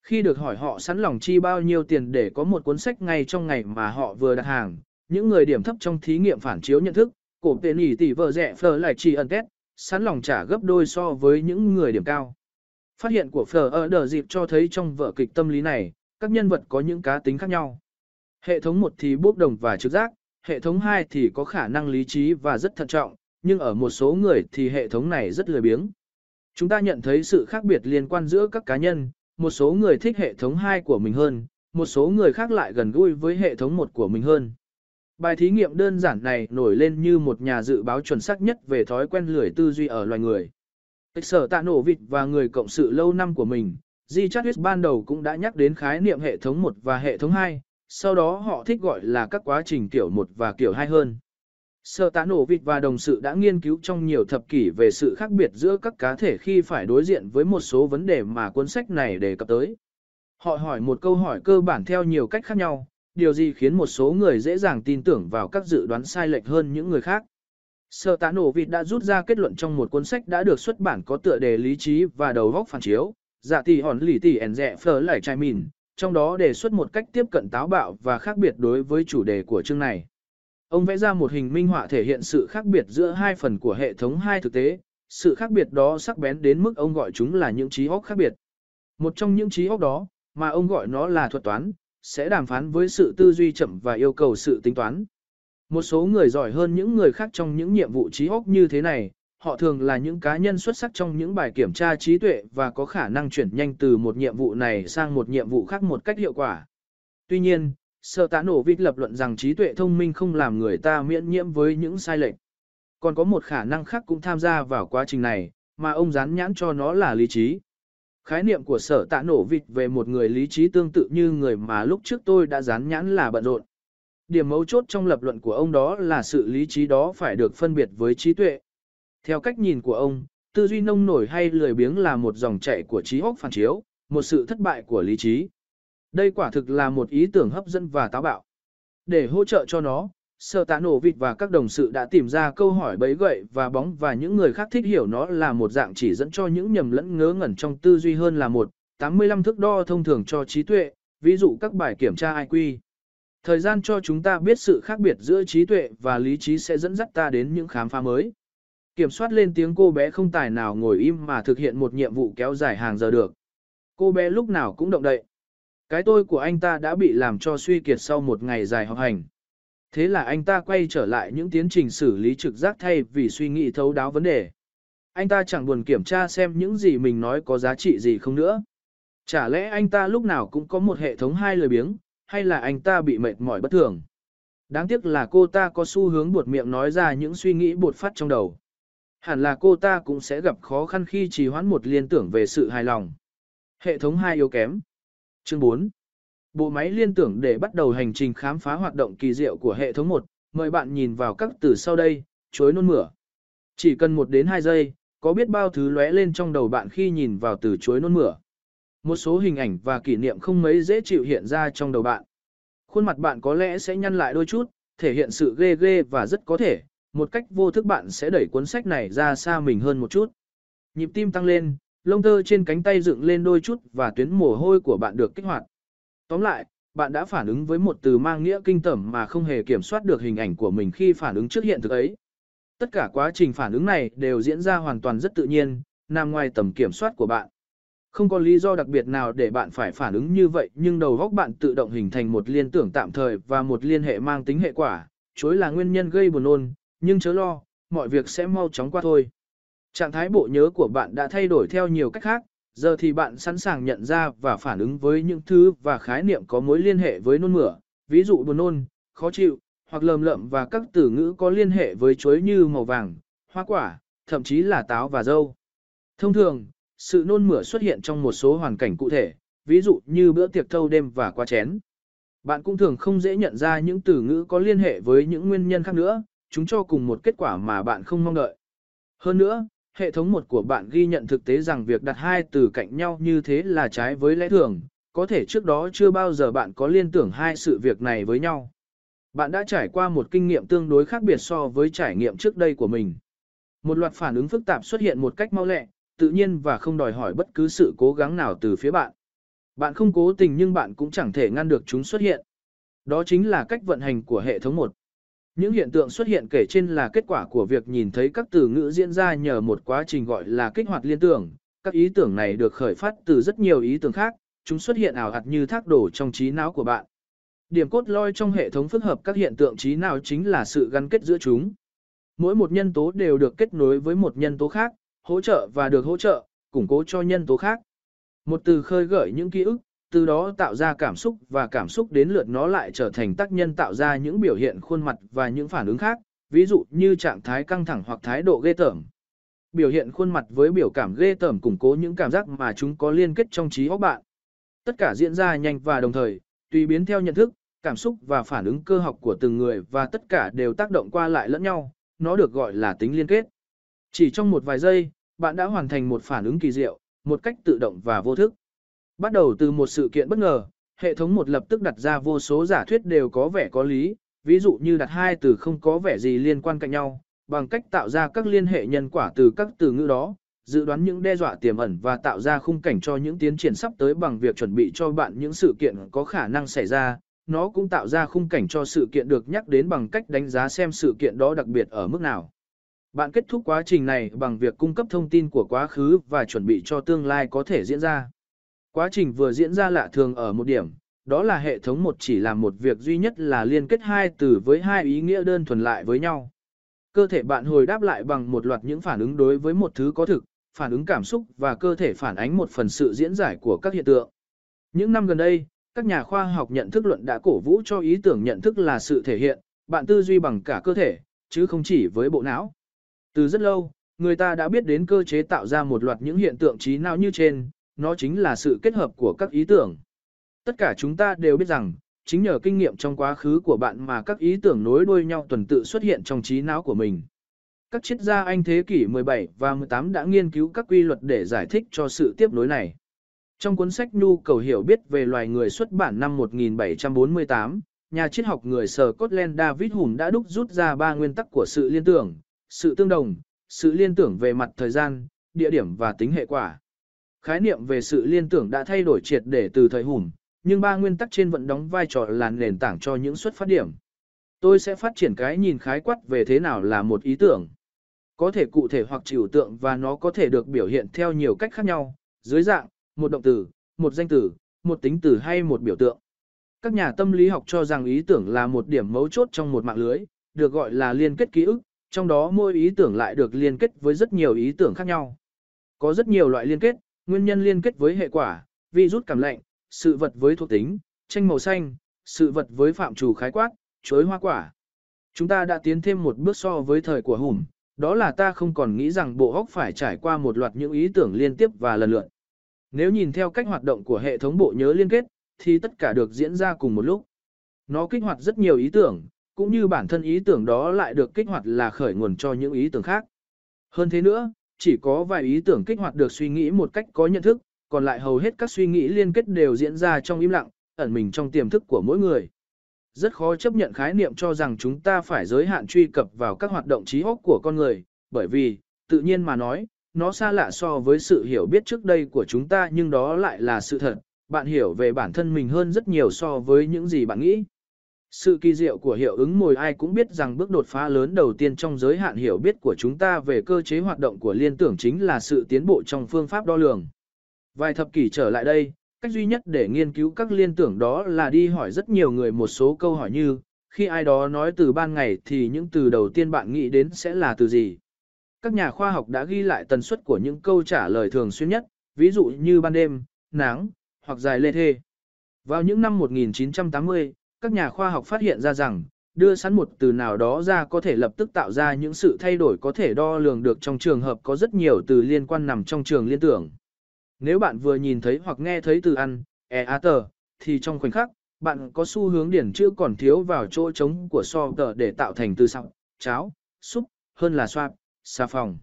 Khi được hỏi họ sẵn lòng chi bao nhiêu tiền để có một cuốn sách ngay trong ngày mà họ vừa đặt hàng, những người điểm thấp trong thí nghiệm phản chiếu nhận thức, cổ tên nhỉ tỷ vợ rẻ phở lại chỉ ẩn kết, sẵn lòng trả gấp đôi so với những người điểm cao. Phát hiện của phở ở đờ dịp cho thấy trong vở kịch tâm lý này, các nhân vật có những cá tính khác nhau. Hệ thống một thì bốc đồng và trực giác, hệ thống 2 thì có khả năng lý trí và rất thận trọng, nhưng ở một số người thì hệ thống này rất lười biếng. Chúng ta nhận thấy sự khác biệt liên quan giữa các cá nhân, một số người thích hệ thống 2 của mình hơn, một số người khác lại gần gũi với hệ thống 1 của mình hơn. Bài thí nghiệm đơn giản này nổi lên như một nhà dự báo chuẩn xác nhất về thói quen lười tư duy ở loài người. Sở tạ nổ vịt và người cộng sự lâu năm của mình, Di Chatwis ban đầu cũng đã nhắc đến khái niệm hệ thống 1 và hệ thống 2, sau đó họ thích gọi là các quá trình kiểu 1 và kiểu 2 hơn. Sở tạ nổ vịt và đồng sự đã nghiên cứu trong nhiều thập kỷ về sự khác biệt giữa các cá thể khi phải đối diện với một số vấn đề mà cuốn sách này đề cập tới. Họ hỏi một câu hỏi cơ bản theo nhiều cách khác nhau, điều gì khiến một số người dễ dàng tin tưởng vào các dự đoán sai lệch hơn những người khác. Sở tạ nổ vịt đã rút ra kết luận trong một cuốn sách đã được xuất bản có tựa đề lý trí và đầu góc phản chiếu, dạ tỷ hòn lì tỷ ẻn rẻ phở lại trai mìn, trong đó đề xuất một cách tiếp cận táo bạo và khác biệt đối với chủ đề của chương này. Ông vẽ ra một hình minh họa thể hiện sự khác biệt giữa hai phần của hệ thống hai thực tế, sự khác biệt đó sắc bén đến mức ông gọi chúng là những trí óc khác biệt. Một trong những trí óc đó, mà ông gọi nó là thuật toán, sẽ đàm phán với sự tư duy chậm và yêu cầu sự tính toán. Một số người giỏi hơn những người khác trong những nhiệm vụ trí óc như thế này, họ thường là những cá nhân xuất sắc trong những bài kiểm tra trí tuệ và có khả năng chuyển nhanh từ một nhiệm vụ này sang một nhiệm vụ khác một cách hiệu quả. Tuy nhiên, Sở tạ nổ vịt lập luận rằng trí tuệ thông minh không làm người ta miễn nhiễm với những sai lệch. Còn có một khả năng khác cũng tham gia vào quá trình này, mà ông dán nhãn cho nó là lý trí. Khái niệm của sở tạ nổ vịt về một người lý trí tương tự như người mà lúc trước tôi đã dán nhãn là bận rộn. Điểm mấu chốt trong lập luận của ông đó là sự lý trí đó phải được phân biệt với trí tuệ. Theo cách nhìn của ông, tư duy nông nổi hay lười biếng là một dòng chảy của trí óc phản chiếu, một sự thất bại của lý trí. Đây quả thực là một ý tưởng hấp dẫn và táo bạo. Để hỗ trợ cho nó, Sở tạ nổ vịt và các đồng sự đã tìm ra câu hỏi bấy gậy và bóng và những người khác thích hiểu nó là một dạng chỉ dẫn cho những nhầm lẫn ngớ ngẩn trong tư duy hơn là một 85 thước đo thông thường cho trí tuệ, ví dụ các bài kiểm tra IQ. Thời gian cho chúng ta biết sự khác biệt giữa trí tuệ và lý trí sẽ dẫn dắt ta đến những khám phá mới. Kiểm soát lên tiếng cô bé không tài nào ngồi im mà thực hiện một nhiệm vụ kéo dài hàng giờ được. Cô bé lúc nào cũng động đậy. Cái tôi của anh ta đã bị làm cho suy kiệt sau một ngày dài học hành. Thế là anh ta quay trở lại những tiến trình xử lý trực giác thay vì suy nghĩ thấu đáo vấn đề. Anh ta chẳng buồn kiểm tra xem những gì mình nói có giá trị gì không nữa. Chả lẽ anh ta lúc nào cũng có một hệ thống hai lời biếng, hay là anh ta bị mệt mỏi bất thường. Đáng tiếc là cô ta có xu hướng buột miệng nói ra những suy nghĩ bột phát trong đầu. Hẳn là cô ta cũng sẽ gặp khó khăn khi trì hoãn một liên tưởng về sự hài lòng. Hệ thống hai yếu kém. Chương 4. Bộ máy liên tưởng để bắt đầu hành trình khám phá hoạt động kỳ diệu của hệ thống 1, mời bạn nhìn vào các từ sau đây, chối nôn mửa. Chỉ cần 1 đến 2 giây, có biết bao thứ lóe lên trong đầu bạn khi nhìn vào từ chối nôn mửa. Một số hình ảnh và kỷ niệm không mấy dễ chịu hiện ra trong đầu bạn. Khuôn mặt bạn có lẽ sẽ nhăn lại đôi chút, thể hiện sự ghê ghê và rất có thể, một cách vô thức bạn sẽ đẩy cuốn sách này ra xa mình hơn một chút. Nhịp tim tăng lên, lông tơ trên cánh tay dựng lên đôi chút và tuyến mồ hôi của bạn được kích hoạt. Tóm lại, bạn đã phản ứng với một từ mang nghĩa kinh tởm mà không hề kiểm soát được hình ảnh của mình khi phản ứng trước hiện thực ấy. Tất cả quá trình phản ứng này đều diễn ra hoàn toàn rất tự nhiên, nằm ngoài tầm kiểm soát của bạn. Không có lý do đặc biệt nào để bạn phải phản ứng như vậy nhưng đầu óc bạn tự động hình thành một liên tưởng tạm thời và một liên hệ mang tính hệ quả, chối là nguyên nhân gây buồn nôn, nhưng chớ lo, mọi việc sẽ mau chóng qua thôi. Trạng thái bộ nhớ của bạn đã thay đổi theo nhiều cách khác, Giờ thì bạn sẵn sàng nhận ra và phản ứng với những thứ và khái niệm có mối liên hệ với nôn mửa, ví dụ buồn nôn, khó chịu, hoặc lờm lợm và các từ ngữ có liên hệ với chuối như màu vàng, hoa quả, thậm chí là táo và dâu. Thông thường, sự nôn mửa xuất hiện trong một số hoàn cảnh cụ thể, ví dụ như bữa tiệc thâu đêm và qua chén. Bạn cũng thường không dễ nhận ra những từ ngữ có liên hệ với những nguyên nhân khác nữa, chúng cho cùng một kết quả mà bạn không mong đợi. Hơn nữa, hệ thống một của bạn ghi nhận thực tế rằng việc đặt hai từ cạnh nhau như thế là trái với lẽ thường, có thể trước đó chưa bao giờ bạn có liên tưởng hai sự việc này với nhau. Bạn đã trải qua một kinh nghiệm tương đối khác biệt so với trải nghiệm trước đây của mình. Một loạt phản ứng phức tạp xuất hiện một cách mau lẹ, tự nhiên và không đòi hỏi bất cứ sự cố gắng nào từ phía bạn. Bạn không cố tình nhưng bạn cũng chẳng thể ngăn được chúng xuất hiện. Đó chính là cách vận hành của hệ thống một. Những hiện tượng xuất hiện kể trên là kết quả của việc nhìn thấy các từ ngữ diễn ra nhờ một quá trình gọi là kích hoạt liên tưởng. Các ý tưởng này được khởi phát từ rất nhiều ý tưởng khác, chúng xuất hiện ảo hạt như thác đổ trong trí não của bạn. Điểm cốt lõi trong hệ thống phức hợp các hiện tượng trí não chính là sự gắn kết giữa chúng. Mỗi một nhân tố đều được kết nối với một nhân tố khác, hỗ trợ và được hỗ trợ, củng cố cho nhân tố khác. Một từ khơi gợi những ký ức, từ đó tạo ra cảm xúc và cảm xúc đến lượt nó lại trở thành tác nhân tạo ra những biểu hiện khuôn mặt và những phản ứng khác, ví dụ như trạng thái căng thẳng hoặc thái độ ghê tởm. Biểu hiện khuôn mặt với biểu cảm ghê tởm củng cố những cảm giác mà chúng có liên kết trong trí óc bạn. Tất cả diễn ra nhanh và đồng thời, tùy biến theo nhận thức, cảm xúc và phản ứng cơ học của từng người và tất cả đều tác động qua lại lẫn nhau, nó được gọi là tính liên kết. Chỉ trong một vài giây, bạn đã hoàn thành một phản ứng kỳ diệu, một cách tự động và vô thức. Bắt đầu từ một sự kiện bất ngờ, hệ thống một lập tức đặt ra vô số giả thuyết đều có vẻ có lý, ví dụ như đặt hai từ không có vẻ gì liên quan cạnh nhau, bằng cách tạo ra các liên hệ nhân quả từ các từ ngữ đó, dự đoán những đe dọa tiềm ẩn và tạo ra khung cảnh cho những tiến triển sắp tới bằng việc chuẩn bị cho bạn những sự kiện có khả năng xảy ra. Nó cũng tạo ra khung cảnh cho sự kiện được nhắc đến bằng cách đánh giá xem sự kiện đó đặc biệt ở mức nào. Bạn kết thúc quá trình này bằng việc cung cấp thông tin của quá khứ và chuẩn bị cho tương lai có thể diễn ra. Quá trình vừa diễn ra lạ thường ở một điểm, đó là hệ thống một chỉ làm một việc duy nhất là liên kết hai từ với hai ý nghĩa đơn thuần lại với nhau. Cơ thể bạn hồi đáp lại bằng một loạt những phản ứng đối với một thứ có thực, phản ứng cảm xúc và cơ thể phản ánh một phần sự diễn giải của các hiện tượng. Những năm gần đây, các nhà khoa học nhận thức luận đã cổ vũ cho ý tưởng nhận thức là sự thể hiện, bạn tư duy bằng cả cơ thể, chứ không chỉ với bộ não. Từ rất lâu, người ta đã biết đến cơ chế tạo ra một loạt những hiện tượng trí não như trên, nó chính là sự kết hợp của các ý tưởng. Tất cả chúng ta đều biết rằng, chính nhờ kinh nghiệm trong quá khứ của bạn mà các ý tưởng nối đuôi nhau tuần tự xuất hiện trong trí não của mình. Các triết gia Anh thế kỷ 17 và 18 đã nghiên cứu các quy luật để giải thích cho sự tiếp nối này. Trong cuốn sách Nhu cầu hiểu biết về loài người xuất bản năm 1748, nhà triết học người Scotland David Hume đã đúc rút ra ba nguyên tắc của sự liên tưởng, sự tương đồng, sự liên tưởng về mặt thời gian, địa điểm và tính hệ quả. Khái niệm về sự liên tưởng đã thay đổi triệt để từ thời hùng, nhưng ba nguyên tắc trên vẫn đóng vai trò là nền tảng cho những xuất phát điểm. Tôi sẽ phát triển cái nhìn khái quát về thế nào là một ý tưởng. Có thể cụ thể hoặc trừu tượng và nó có thể được biểu hiện theo nhiều cách khác nhau, dưới dạng, một động từ, một danh từ, một tính từ hay một biểu tượng. Các nhà tâm lý học cho rằng ý tưởng là một điểm mấu chốt trong một mạng lưới, được gọi là liên kết ký ức, trong đó mỗi ý tưởng lại được liên kết với rất nhiều ý tưởng khác nhau. Có rất nhiều loại liên kết, nguyên nhân liên kết với hệ quả, virus cảm lạnh, sự vật với thuộc tính, tranh màu xanh, sự vật với phạm trù khái quát, chuối hoa quả. Chúng ta đã tiến thêm một bước so với thời của hùm, đó là ta không còn nghĩ rằng bộ óc phải trải qua một loạt những ý tưởng liên tiếp và lần lượt. Nếu nhìn theo cách hoạt động của hệ thống bộ nhớ liên kết, thì tất cả được diễn ra cùng một lúc. Nó kích hoạt rất nhiều ý tưởng, cũng như bản thân ý tưởng đó lại được kích hoạt là khởi nguồn cho những ý tưởng khác. Hơn thế nữa, chỉ có vài ý tưởng kích hoạt được suy nghĩ một cách có nhận thức, còn lại hầu hết các suy nghĩ liên kết đều diễn ra trong im lặng, ẩn mình trong tiềm thức của mỗi người. Rất khó chấp nhận khái niệm cho rằng chúng ta phải giới hạn truy cập vào các hoạt động trí óc của con người, bởi vì, tự nhiên mà nói, nó xa lạ so với sự hiểu biết trước đây của chúng ta nhưng đó lại là sự thật, bạn hiểu về bản thân mình hơn rất nhiều so với những gì bạn nghĩ. Sự kỳ diệu của hiệu ứng mồi ai cũng biết rằng bước đột phá lớn đầu tiên trong giới hạn hiểu biết của chúng ta về cơ chế hoạt động của liên tưởng chính là sự tiến bộ trong phương pháp đo lường. Vài thập kỷ trở lại đây, cách duy nhất để nghiên cứu các liên tưởng đó là đi hỏi rất nhiều người một số câu hỏi như, khi ai đó nói từ ban ngày thì những từ đầu tiên bạn nghĩ đến sẽ là từ gì. Các nhà khoa học đã ghi lại tần suất của những câu trả lời thường xuyên nhất, ví dụ như ban đêm, nắng, hoặc dài lê thê. Vào những năm 1980, các nhà khoa học phát hiện ra rằng, đưa sẵn một từ nào đó ra có thể lập tức tạo ra những sự thay đổi có thể đo lường được trong trường hợp có rất nhiều từ liên quan nằm trong trường liên tưởng. Nếu bạn vừa nhìn thấy hoặc nghe thấy từ ăn, e a tờ, thì trong khoảnh khắc, bạn có xu hướng điển chữ còn thiếu vào chỗ trống của so tờ để tạo thành từ sạo, cháo, súp, hơn là xoa, xà phòng.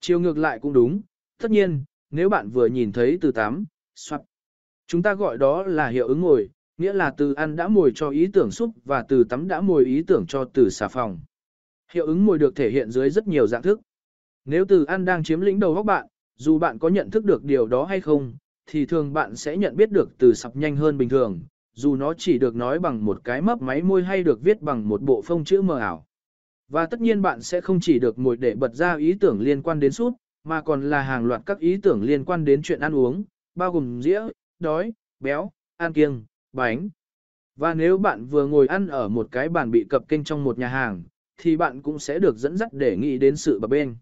Chiều ngược lại cũng đúng, tất nhiên, nếu bạn vừa nhìn thấy từ tắm, xoa, chúng ta gọi đó là hiệu ứng ngồi, nghĩa là từ ăn đã mồi cho ý tưởng súp và từ tắm đã mồi ý tưởng cho từ xà phòng. Hiệu ứng mồi được thể hiện dưới rất nhiều dạng thức. Nếu từ ăn đang chiếm lĩnh đầu óc bạn, dù bạn có nhận thức được điều đó hay không, thì thường bạn sẽ nhận biết được từ sập nhanh hơn bình thường, dù nó chỉ được nói bằng một cái mấp máy môi hay được viết bằng một bộ phông chữ mờ ảo. Và tất nhiên bạn sẽ không chỉ được ngồi để bật ra ý tưởng liên quan đến sút, mà còn là hàng loạt các ý tưởng liên quan đến chuyện ăn uống, bao gồm dĩa, đói, béo, ăn kiêng, bánh. Và nếu bạn vừa ngồi ăn ở một cái bàn bị cập kênh trong một nhà hàng, thì bạn cũng sẽ được dẫn dắt để nghĩ đến sự bập bên.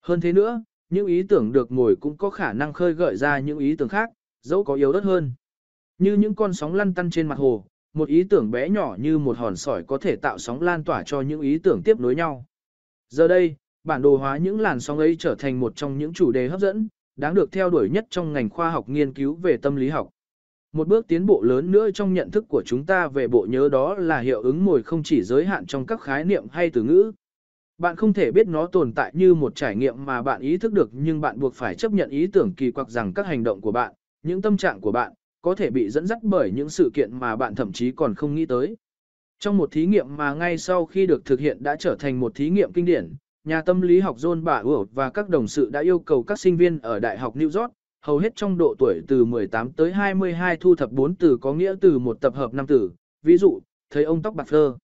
Hơn thế nữa, những ý tưởng được ngồi cũng có khả năng khơi gợi ra những ý tưởng khác, dẫu có yếu ớt hơn. Như những con sóng lăn tăn trên mặt hồ, một ý tưởng bé nhỏ như một hòn sỏi có thể tạo sóng lan tỏa cho những ý tưởng tiếp nối nhau. Giờ đây, bản đồ hóa những làn sóng ấy trở thành một trong những chủ đề hấp dẫn, đáng được theo đuổi nhất trong ngành khoa học nghiên cứu về tâm lý học. Một bước tiến bộ lớn nữa trong nhận thức của chúng ta về bộ nhớ đó là hiệu ứng mồi không chỉ giới hạn trong các khái niệm hay từ ngữ. Bạn không thể biết nó tồn tại như một trải nghiệm mà bạn ý thức được nhưng bạn buộc phải chấp nhận ý tưởng kỳ quặc rằng các hành động của bạn, những tâm trạng của bạn, có thể bị dẫn dắt bởi những sự kiện mà bạn thậm chí còn không nghĩ tới. Trong một thí nghiệm mà ngay sau khi được thực hiện đã trở thành một thí nghiệm kinh điển, nhà tâm lý học John Bả và các đồng sự đã yêu cầu các sinh viên ở Đại học New York, hầu hết trong độ tuổi từ 18 tới 22 thu thập 4 từ có nghĩa từ một tập hợp 5 từ, ví dụ, thấy ông tóc bạc phơ.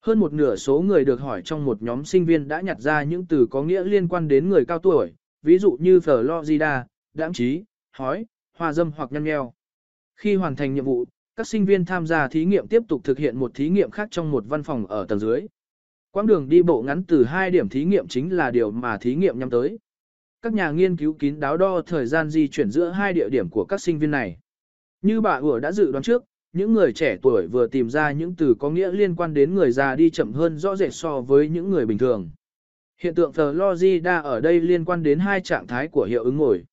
Hơn một nửa số người được hỏi trong một nhóm sinh viên đã nhặt ra những từ có nghĩa liên quan đến người cao tuổi, ví dụ như Florida, đãng trí, hói, hoa dâm hoặc nhăn nheo. Khi hoàn thành nhiệm vụ, các sinh viên tham gia thí nghiệm tiếp tục thực hiện một thí nghiệm khác trong một văn phòng ở tầng dưới. Quãng đường đi bộ ngắn từ hai điểm thí nghiệm chính là điều mà thí nghiệm nhắm tới. Các nhà nghiên cứu kín đáo đo thời gian di chuyển giữa hai địa điểm của các sinh viên này. Như bà Ủa đã dự đoán trước, những người trẻ tuổi vừa tìm ra những từ có nghĩa liên quan đến người già đi chậm hơn rõ rệt so với những người bình thường. Hiện tượng Florida ở đây liên quan đến hai trạng thái của hiệu ứng ngồi.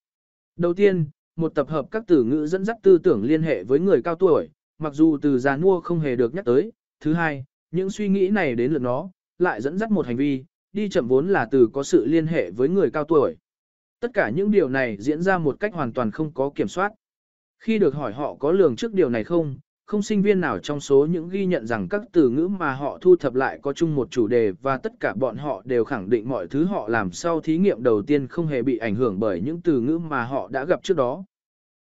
Đầu tiên, một tập hợp các từ ngữ dẫn dắt tư tưởng liên hệ với người cao tuổi, mặc dù từ già mua không hề được nhắc tới. Thứ hai, những suy nghĩ này đến lượt nó, lại dẫn dắt một hành vi, đi chậm vốn là từ có sự liên hệ với người cao tuổi. Tất cả những điều này diễn ra một cách hoàn toàn không có kiểm soát. Khi được hỏi họ có lường trước điều này không, không sinh viên nào trong số những ghi nhận rằng các từ ngữ mà họ thu thập lại có chung một chủ đề và tất cả bọn họ đều khẳng định mọi thứ họ làm sau thí nghiệm đầu tiên không hề bị ảnh hưởng bởi những từ ngữ mà họ đã gặp trước đó.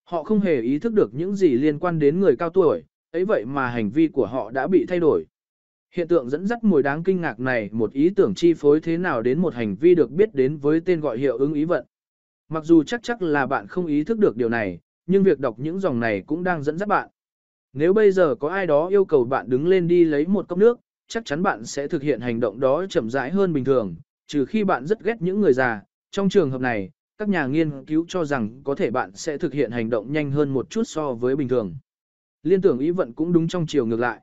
Họ không hề ý thức được những gì liên quan đến người cao tuổi, ấy vậy mà hành vi của họ đã bị thay đổi. Hiện tượng dẫn dắt mùi đáng kinh ngạc này một ý tưởng chi phối thế nào đến một hành vi được biết đến với tên gọi hiệu ứng ý vận. Mặc dù chắc chắc là bạn không ý thức được điều này, nhưng việc đọc những dòng này cũng đang dẫn dắt bạn. Nếu bây giờ có ai đó yêu cầu bạn đứng lên đi lấy một cốc nước, chắc chắn bạn sẽ thực hiện hành động đó chậm rãi hơn bình thường, trừ khi bạn rất ghét những người già. Trong trường hợp này, các nhà nghiên cứu cho rằng có thể bạn sẽ thực hiện hành động nhanh hơn một chút so với bình thường. Liên tưởng ý vận cũng đúng trong chiều ngược lại.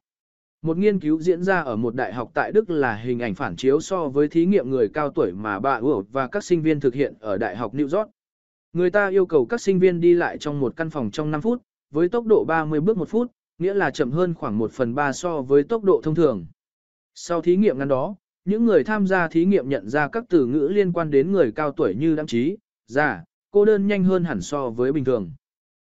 Một nghiên cứu diễn ra ở một đại học tại Đức là hình ảnh phản chiếu so với thí nghiệm người cao tuổi mà bà Ủa và các sinh viên thực hiện ở Đại học New York. Người ta yêu cầu các sinh viên đi lại trong một căn phòng trong 5 phút, với tốc độ 30 bước một phút, nghĩa là chậm hơn khoảng 1 phần 3 so với tốc độ thông thường. Sau thí nghiệm ngắn đó, những người tham gia thí nghiệm nhận ra các từ ngữ liên quan đến người cao tuổi như đăng trí, già, cô đơn nhanh hơn hẳn so với bình thường.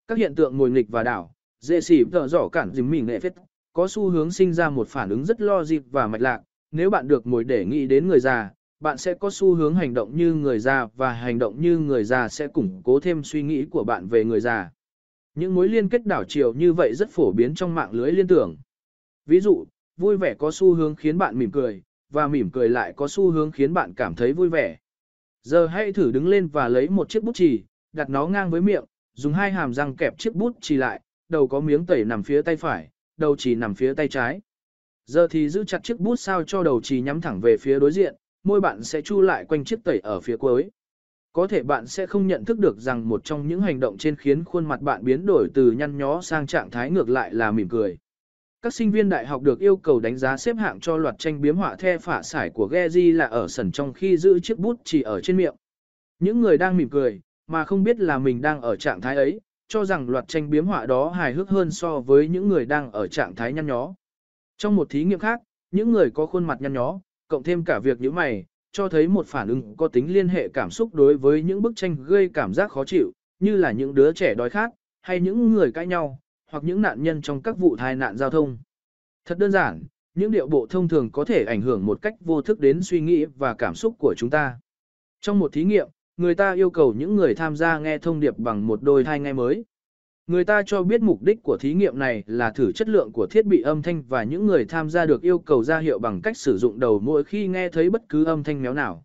Các hiện tượng ngồi nghịch và đảo, dễ xỉ tợ rõ cản dính mình nghệ phết, có xu hướng sinh ra một phản ứng rất lo dịp và mạch lạc. Nếu bạn được ngồi để nghĩ đến người già, bạn sẽ có xu hướng hành động như người già và hành động như người già sẽ củng cố thêm suy nghĩ của bạn về người già. Những mối liên kết đảo chiều như vậy rất phổ biến trong mạng lưới liên tưởng. Ví dụ, vui vẻ có xu hướng khiến bạn mỉm cười, và mỉm cười lại có xu hướng khiến bạn cảm thấy vui vẻ. Giờ hãy thử đứng lên và lấy một chiếc bút chì, đặt nó ngang với miệng, dùng hai hàm răng kẹp chiếc bút chì lại, đầu có miếng tẩy nằm phía tay phải, đầu chì nằm phía tay trái. Giờ thì giữ chặt chiếc bút sao cho đầu chì nhắm thẳng về phía đối diện, môi bạn sẽ chu lại quanh chiếc tẩy ở phía cuối. Có thể bạn sẽ không nhận thức được rằng một trong những hành động trên khiến khuôn mặt bạn biến đổi từ nhăn nhó sang trạng thái ngược lại là mỉm cười. Các sinh viên đại học được yêu cầu đánh giá xếp hạng cho loạt tranh biếm họa the phả sải của Gezi là ở sần trong khi giữ chiếc bút chỉ ở trên miệng. Những người đang mỉm cười, mà không biết là mình đang ở trạng thái ấy, cho rằng loạt tranh biếm họa đó hài hước hơn so với những người đang ở trạng thái nhăn nhó. Trong một thí nghiệm khác, những người có khuôn mặt nhăn nhó, cộng thêm cả việc như mày, cho thấy một phản ứng có tính liên hệ cảm xúc đối với những bức tranh gây cảm giác khó chịu, như là những đứa trẻ đói khát, hay những người cãi nhau, hoặc những nạn nhân trong các vụ tai nạn giao thông. Thật đơn giản, những điệu bộ thông thường có thể ảnh hưởng một cách vô thức đến suy nghĩ và cảm xúc của chúng ta. Trong một thí nghiệm, người ta yêu cầu những người tham gia nghe thông điệp bằng một đôi thai nghe mới. Người ta cho biết mục đích của thí nghiệm này là thử chất lượng của thiết bị âm thanh và những người tham gia được yêu cầu ra hiệu bằng cách sử dụng đầu mỗi khi nghe thấy bất cứ âm thanh méo nào.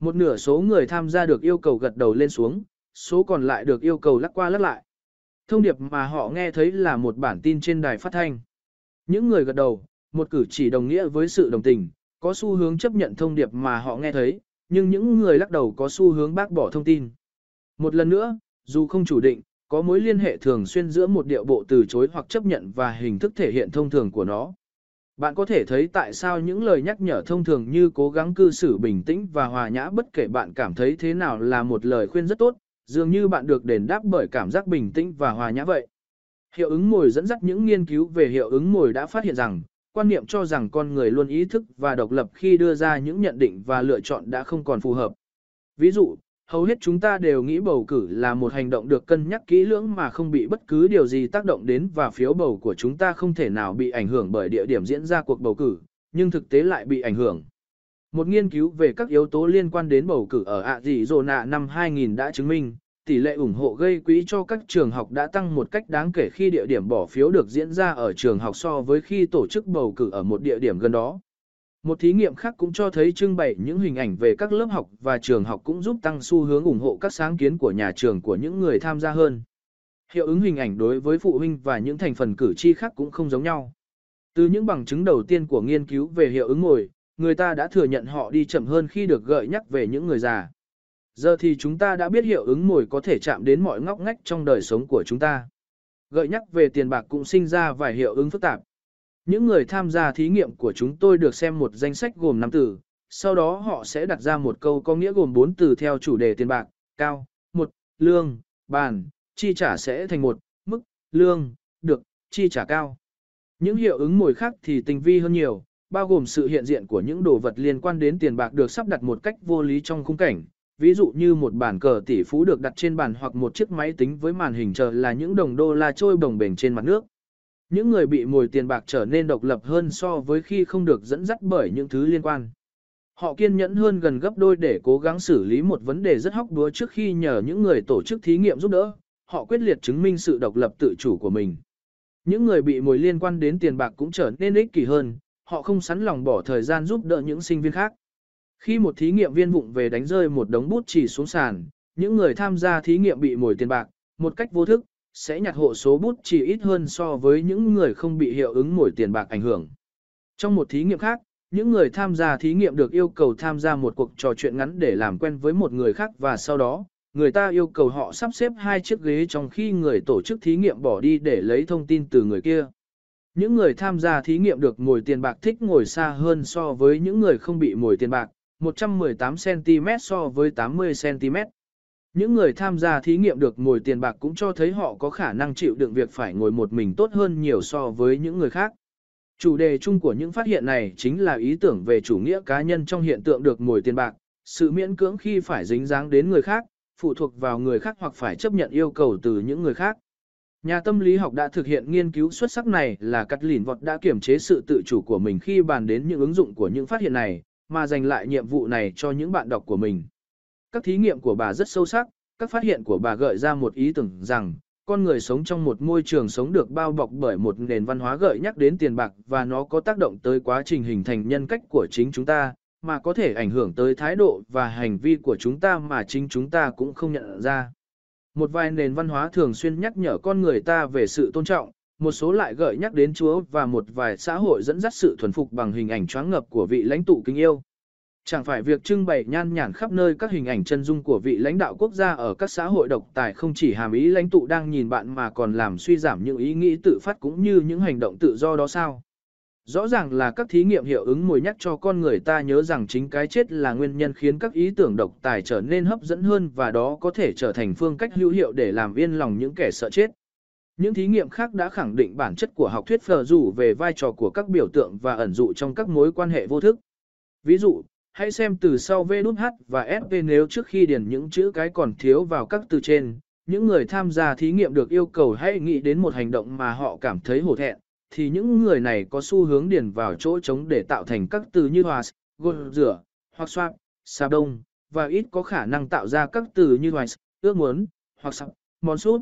Một nửa số người tham gia được yêu cầu gật đầu lên xuống, số còn lại được yêu cầu lắc qua lắc lại. Thông điệp mà họ nghe thấy là một bản tin trên đài phát thanh. Những người gật đầu, một cử chỉ đồng nghĩa với sự đồng tình, có xu hướng chấp nhận thông điệp mà họ nghe thấy, nhưng những người lắc đầu có xu hướng bác bỏ thông tin. Một lần nữa, dù không chủ định, có mối liên hệ thường xuyên giữa một điệu bộ từ chối hoặc chấp nhận và hình thức thể hiện thông thường của nó. Bạn có thể thấy tại sao những lời nhắc nhở thông thường như cố gắng cư xử bình tĩnh và hòa nhã bất kể bạn cảm thấy thế nào là một lời khuyên rất tốt, dường như bạn được đền đáp bởi cảm giác bình tĩnh và hòa nhã vậy. Hiệu ứng mồi dẫn dắt những nghiên cứu về hiệu ứng mồi đã phát hiện rằng, quan niệm cho rằng con người luôn ý thức và độc lập khi đưa ra những nhận định và lựa chọn đã không còn phù hợp. Ví dụ, hầu hết chúng ta đều nghĩ bầu cử là một hành động được cân nhắc kỹ lưỡng mà không bị bất cứ điều gì tác động đến và phiếu bầu của chúng ta không thể nào bị ảnh hưởng bởi địa điểm diễn ra cuộc bầu cử, nhưng thực tế lại bị ảnh hưởng. Một nghiên cứu về các yếu tố liên quan đến bầu cử ở ạ dị năm 2000 đã chứng minh, tỷ lệ ủng hộ gây quỹ cho các trường học đã tăng một cách đáng kể khi địa điểm bỏ phiếu được diễn ra ở trường học so với khi tổ chức bầu cử ở một địa điểm gần đó. Một thí nghiệm khác cũng cho thấy trưng bày những hình ảnh về các lớp học và trường học cũng giúp tăng xu hướng ủng hộ các sáng kiến của nhà trường của những người tham gia hơn. Hiệu ứng hình ảnh đối với phụ huynh và những thành phần cử tri khác cũng không giống nhau. Từ những bằng chứng đầu tiên của nghiên cứu về hiệu ứng ngồi, người ta đã thừa nhận họ đi chậm hơn khi được gợi nhắc về những người già. Giờ thì chúng ta đã biết hiệu ứng ngồi có thể chạm đến mọi ngóc ngách trong đời sống của chúng ta. Gợi nhắc về tiền bạc cũng sinh ra vài hiệu ứng phức tạp. Những người tham gia thí nghiệm của chúng tôi được xem một danh sách gồm 5 từ, sau đó họ sẽ đặt ra một câu có nghĩa gồm 4 từ theo chủ đề tiền bạc, cao, một, lương, bàn, chi trả sẽ thành một, mức, lương, được, chi trả cao. Những hiệu ứng mồi khác thì tinh vi hơn nhiều, bao gồm sự hiện diện của những đồ vật liên quan đến tiền bạc được sắp đặt một cách vô lý trong khung cảnh, ví dụ như một bản cờ tỷ phú được đặt trên bàn hoặc một chiếc máy tính với màn hình chờ là những đồng đô la trôi bồng bềnh trên mặt nước. Những người bị mồi tiền bạc trở nên độc lập hơn so với khi không được dẫn dắt bởi những thứ liên quan. Họ kiên nhẫn hơn gần gấp đôi để cố gắng xử lý một vấn đề rất hóc búa trước khi nhờ những người tổ chức thí nghiệm giúp đỡ. Họ quyết liệt chứng minh sự độc lập tự chủ của mình. Những người bị mồi liên quan đến tiền bạc cũng trở nên ích kỷ hơn, họ không sẵn lòng bỏ thời gian giúp đỡ những sinh viên khác. Khi một thí nghiệm viên vụng về đánh rơi một đống bút chỉ xuống sàn, những người tham gia thí nghiệm bị mồi tiền bạc, một cách vô thức, sẽ nhặt hộ số bút chỉ ít hơn so với những người không bị hiệu ứng mồi tiền bạc ảnh hưởng. Trong một thí nghiệm khác, những người tham gia thí nghiệm được yêu cầu tham gia một cuộc trò chuyện ngắn để làm quen với một người khác và sau đó, người ta yêu cầu họ sắp xếp hai chiếc ghế trong khi người tổ chức thí nghiệm bỏ đi để lấy thông tin từ người kia. Những người tham gia thí nghiệm được ngồi tiền bạc thích ngồi xa hơn so với những người không bị ngồi tiền bạc, 118cm so với 80cm. Những người tham gia thí nghiệm được ngồi tiền bạc cũng cho thấy họ có khả năng chịu đựng việc phải ngồi một mình tốt hơn nhiều so với những người khác. Chủ đề chung của những phát hiện này chính là ý tưởng về chủ nghĩa cá nhân trong hiện tượng được ngồi tiền bạc, sự miễn cưỡng khi phải dính dáng đến người khác, phụ thuộc vào người khác hoặc phải chấp nhận yêu cầu từ những người khác. Nhà tâm lý học đã thực hiện nghiên cứu xuất sắc này là cắt lìn vọt đã kiểm chế sự tự chủ của mình khi bàn đến những ứng dụng của những phát hiện này, mà dành lại nhiệm vụ này cho những bạn đọc của mình. Các thí nghiệm của bà rất sâu sắc, các phát hiện của bà gợi ra một ý tưởng rằng, con người sống trong một môi trường sống được bao bọc bởi một nền văn hóa gợi nhắc đến tiền bạc và nó có tác động tới quá trình hình thành nhân cách của chính chúng ta, mà có thể ảnh hưởng tới thái độ và hành vi của chúng ta mà chính chúng ta cũng không nhận ra. Một vài nền văn hóa thường xuyên nhắc nhở con người ta về sự tôn trọng, một số lại gợi nhắc đến Chúa và một vài xã hội dẫn dắt sự thuần phục bằng hình ảnh choáng ngập của vị lãnh tụ kính yêu. Chẳng phải việc trưng bày nhan nhản khắp nơi các hình ảnh chân dung của vị lãnh đạo quốc gia ở các xã hội độc tài không chỉ hàm ý lãnh tụ đang nhìn bạn mà còn làm suy giảm những ý nghĩ tự phát cũng như những hành động tự do đó sao. Rõ ràng là các thí nghiệm hiệu ứng mồi nhắc cho con người ta nhớ rằng chính cái chết là nguyên nhân khiến các ý tưởng độc tài trở nên hấp dẫn hơn và đó có thể trở thành phương cách hữu hiệu để làm yên lòng những kẻ sợ chết. Những thí nghiệm khác đã khẳng định bản chất của học thuyết phờ rủ về vai trò của các biểu tượng và ẩn dụ trong các mối quan hệ vô thức. Ví dụ, hãy xem từ sau V nút H và SP nếu trước khi điền những chữ cái còn thiếu vào các từ trên, những người tham gia thí nghiệm được yêu cầu hãy nghĩ đến một hành động mà họ cảm thấy hổ thẹn, thì những người này có xu hướng điền vào chỗ trống để tạo thành các từ như hòa, gột rửa, hoặc swap, xà đông, và ít có khả năng tạo ra các từ như hoài, ước muốn, hoặc sắp, món sút.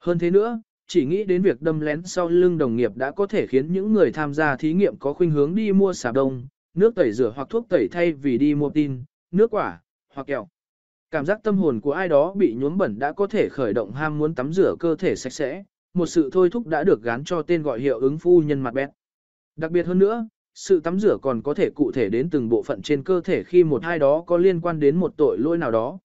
Hơn thế nữa, chỉ nghĩ đến việc đâm lén sau lưng đồng nghiệp đã có thể khiến những người tham gia thí nghiệm có khuynh hướng đi mua xà đông, nước tẩy rửa hoặc thuốc tẩy thay vì đi mua tin, nước quả, hoặc kẹo. Cảm giác tâm hồn của ai đó bị nhuốm bẩn đã có thể khởi động ham muốn tắm rửa cơ thể sạch sẽ, một sự thôi thúc đã được gán cho tên gọi hiệu ứng phu nhân mặt bét. Đặc biệt hơn nữa, sự tắm rửa còn có thể cụ thể đến từng bộ phận trên cơ thể khi một ai đó có liên quan đến một tội lỗi nào đó.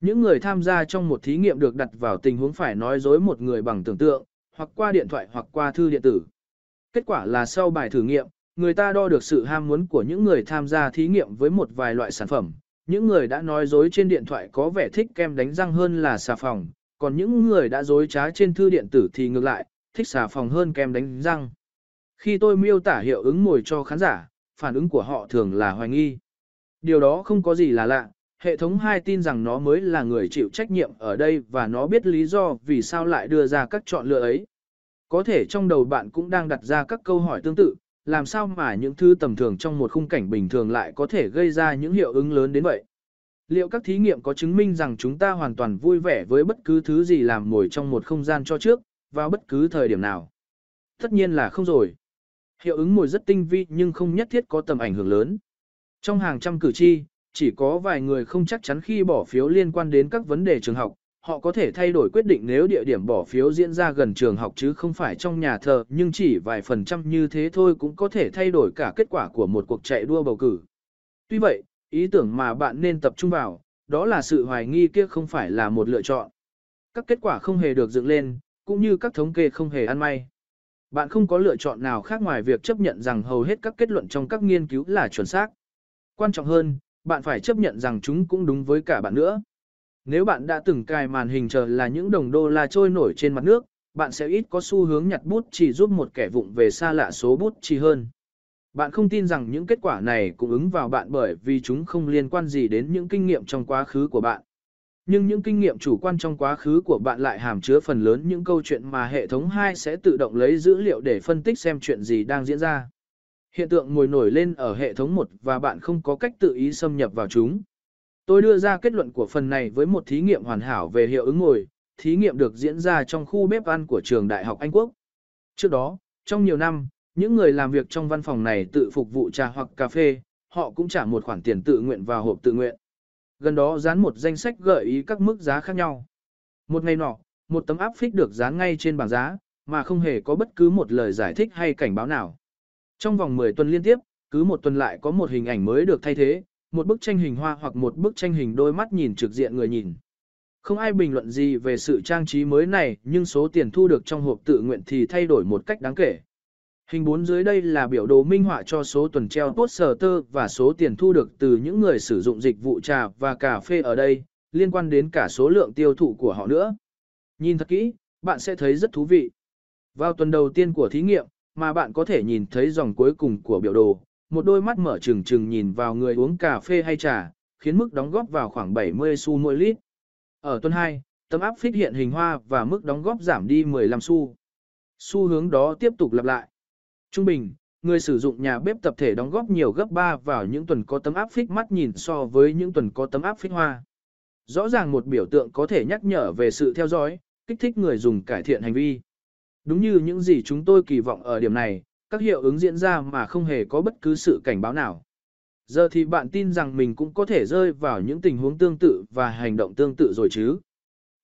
Những người tham gia trong một thí nghiệm được đặt vào tình huống phải nói dối một người bằng tưởng tượng, hoặc qua điện thoại hoặc qua thư điện tử. Kết quả là sau bài thử nghiệm, người ta đo được sự ham muốn của những người tham gia thí nghiệm với một vài loại sản phẩm. Những người đã nói dối trên điện thoại có vẻ thích kem đánh răng hơn là xà phòng, còn những người đã dối trá trên thư điện tử thì ngược lại, thích xà phòng hơn kem đánh răng. Khi tôi miêu tả hiệu ứng mồi cho khán giả, phản ứng của họ thường là hoài nghi. Điều đó không có gì là lạ, hệ thống 2 tin rằng nó mới là người chịu trách nhiệm ở đây và nó biết lý do vì sao lại đưa ra các chọn lựa ấy. Có thể trong đầu bạn cũng đang đặt ra các câu hỏi tương tự, làm sao mà những thứ tầm thường trong một khung cảnh bình thường lại có thể gây ra những hiệu ứng lớn đến vậy? Liệu các thí nghiệm có chứng minh rằng chúng ta hoàn toàn vui vẻ với bất cứ thứ gì làm ngồi trong một không gian cho trước, vào bất cứ thời điểm nào? Tất nhiên là không rồi. Hiệu ứng ngồi rất tinh vi nhưng không nhất thiết có tầm ảnh hưởng lớn. Trong hàng trăm cử tri, chỉ có vài người không chắc chắn khi bỏ phiếu liên quan đến các vấn đề trường học, họ có thể thay đổi quyết định nếu địa điểm bỏ phiếu diễn ra gần trường học chứ không phải trong nhà thờ, nhưng chỉ vài phần trăm như thế thôi cũng có thể thay đổi cả kết quả của một cuộc chạy đua bầu cử. Tuy vậy, ý tưởng mà bạn nên tập trung vào, đó là sự hoài nghi kia không phải là một lựa chọn. Các kết quả không hề được dựng lên, cũng như các thống kê không hề ăn may. Bạn không có lựa chọn nào khác ngoài việc chấp nhận rằng hầu hết các kết luận trong các nghiên cứu là chuẩn xác. Quan trọng hơn, bạn phải chấp nhận rằng chúng cũng đúng với cả bạn nữa. Nếu bạn đã từng cài màn hình chờ là những đồng đô la trôi nổi trên mặt nước, bạn sẽ ít có xu hướng nhặt bút chỉ giúp một kẻ vụng về xa lạ số bút chỉ hơn. Bạn không tin rằng những kết quả này cũng ứng vào bạn bởi vì chúng không liên quan gì đến những kinh nghiệm trong quá khứ của bạn. Nhưng những kinh nghiệm chủ quan trong quá khứ của bạn lại hàm chứa phần lớn những câu chuyện mà hệ thống 2 sẽ tự động lấy dữ liệu để phân tích xem chuyện gì đang diễn ra. Hiện tượng ngồi nổi lên ở hệ thống 1 và bạn không có cách tự ý xâm nhập vào chúng. Tôi đưa ra kết luận của phần này với một thí nghiệm hoàn hảo về hiệu ứng ngồi, thí nghiệm được diễn ra trong khu bếp ăn của trường Đại học Anh Quốc. Trước đó, trong nhiều năm, những người làm việc trong văn phòng này tự phục vụ trà hoặc cà phê, họ cũng trả một khoản tiền tự nguyện vào hộp tự nguyện. Gần đó dán một danh sách gợi ý các mức giá khác nhau. Một ngày nọ, một tấm áp phích được dán ngay trên bảng giá, mà không hề có bất cứ một lời giải thích hay cảnh báo nào. Trong vòng 10 tuần liên tiếp, cứ một tuần lại có một hình ảnh mới được thay thế, một bức tranh hình hoa hoặc một bức tranh hình đôi mắt nhìn trực diện người nhìn. Không ai bình luận gì về sự trang trí mới này, nhưng số tiền thu được trong hộp tự nguyện thì thay đổi một cách đáng kể. Hình 4 dưới đây là biểu đồ minh họa cho số tuần treo poster và số tiền thu được từ những người sử dụng dịch vụ trà và cà phê ở đây, liên quan đến cả số lượng tiêu thụ của họ nữa. Nhìn thật kỹ, bạn sẽ thấy rất thú vị. Vào tuần đầu tiên của thí nghiệm, mà bạn có thể nhìn thấy dòng cuối cùng của biểu đồ, một đôi mắt mở trừng trừng nhìn vào người uống cà phê hay trà, khiến mức đóng góp vào khoảng 70 xu mỗi lít. Ở tuần 2, tấm áp phích hiện hình hoa và mức đóng góp giảm đi 15 xu. Xu hướng đó tiếp tục lặp lại. Trung bình, người sử dụng nhà bếp tập thể đóng góp nhiều gấp 3 vào những tuần có tấm áp phích mắt nhìn so với những tuần có tấm áp phích hoa. Rõ ràng một biểu tượng có thể nhắc nhở về sự theo dõi, kích thích người dùng cải thiện hành vi. Đúng như những gì chúng tôi kỳ vọng ở điểm này, các hiệu ứng diễn ra mà không hề có bất cứ sự cảnh báo nào. Giờ thì bạn tin rằng mình cũng có thể rơi vào những tình huống tương tự và hành động tương tự rồi chứ.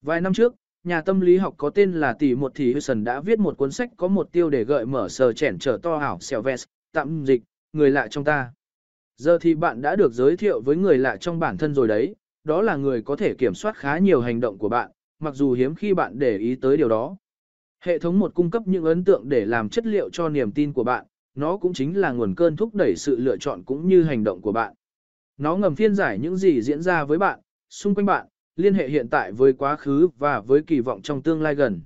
Vài năm trước, nhà tâm lý học có tên là Tỷ một Thì Hudson đã viết một cuốn sách có một tiêu để gợi mở sờ chẻn trở to ảo xèo vest, tạm dịch, người lạ trong ta. Giờ thì bạn đã được giới thiệu với người lạ trong bản thân rồi đấy, đó là người có thể kiểm soát khá nhiều hành động của bạn, mặc dù hiếm khi bạn để ý tới điều đó. Hệ thống một cung cấp những ấn tượng để làm chất liệu cho niềm tin của bạn, nó cũng chính là nguồn cơn thúc đẩy sự lựa chọn cũng như hành động của bạn. Nó ngầm phiên giải những gì diễn ra với bạn, xung quanh bạn, liên hệ hiện tại với quá khứ và với kỳ vọng trong tương lai gần.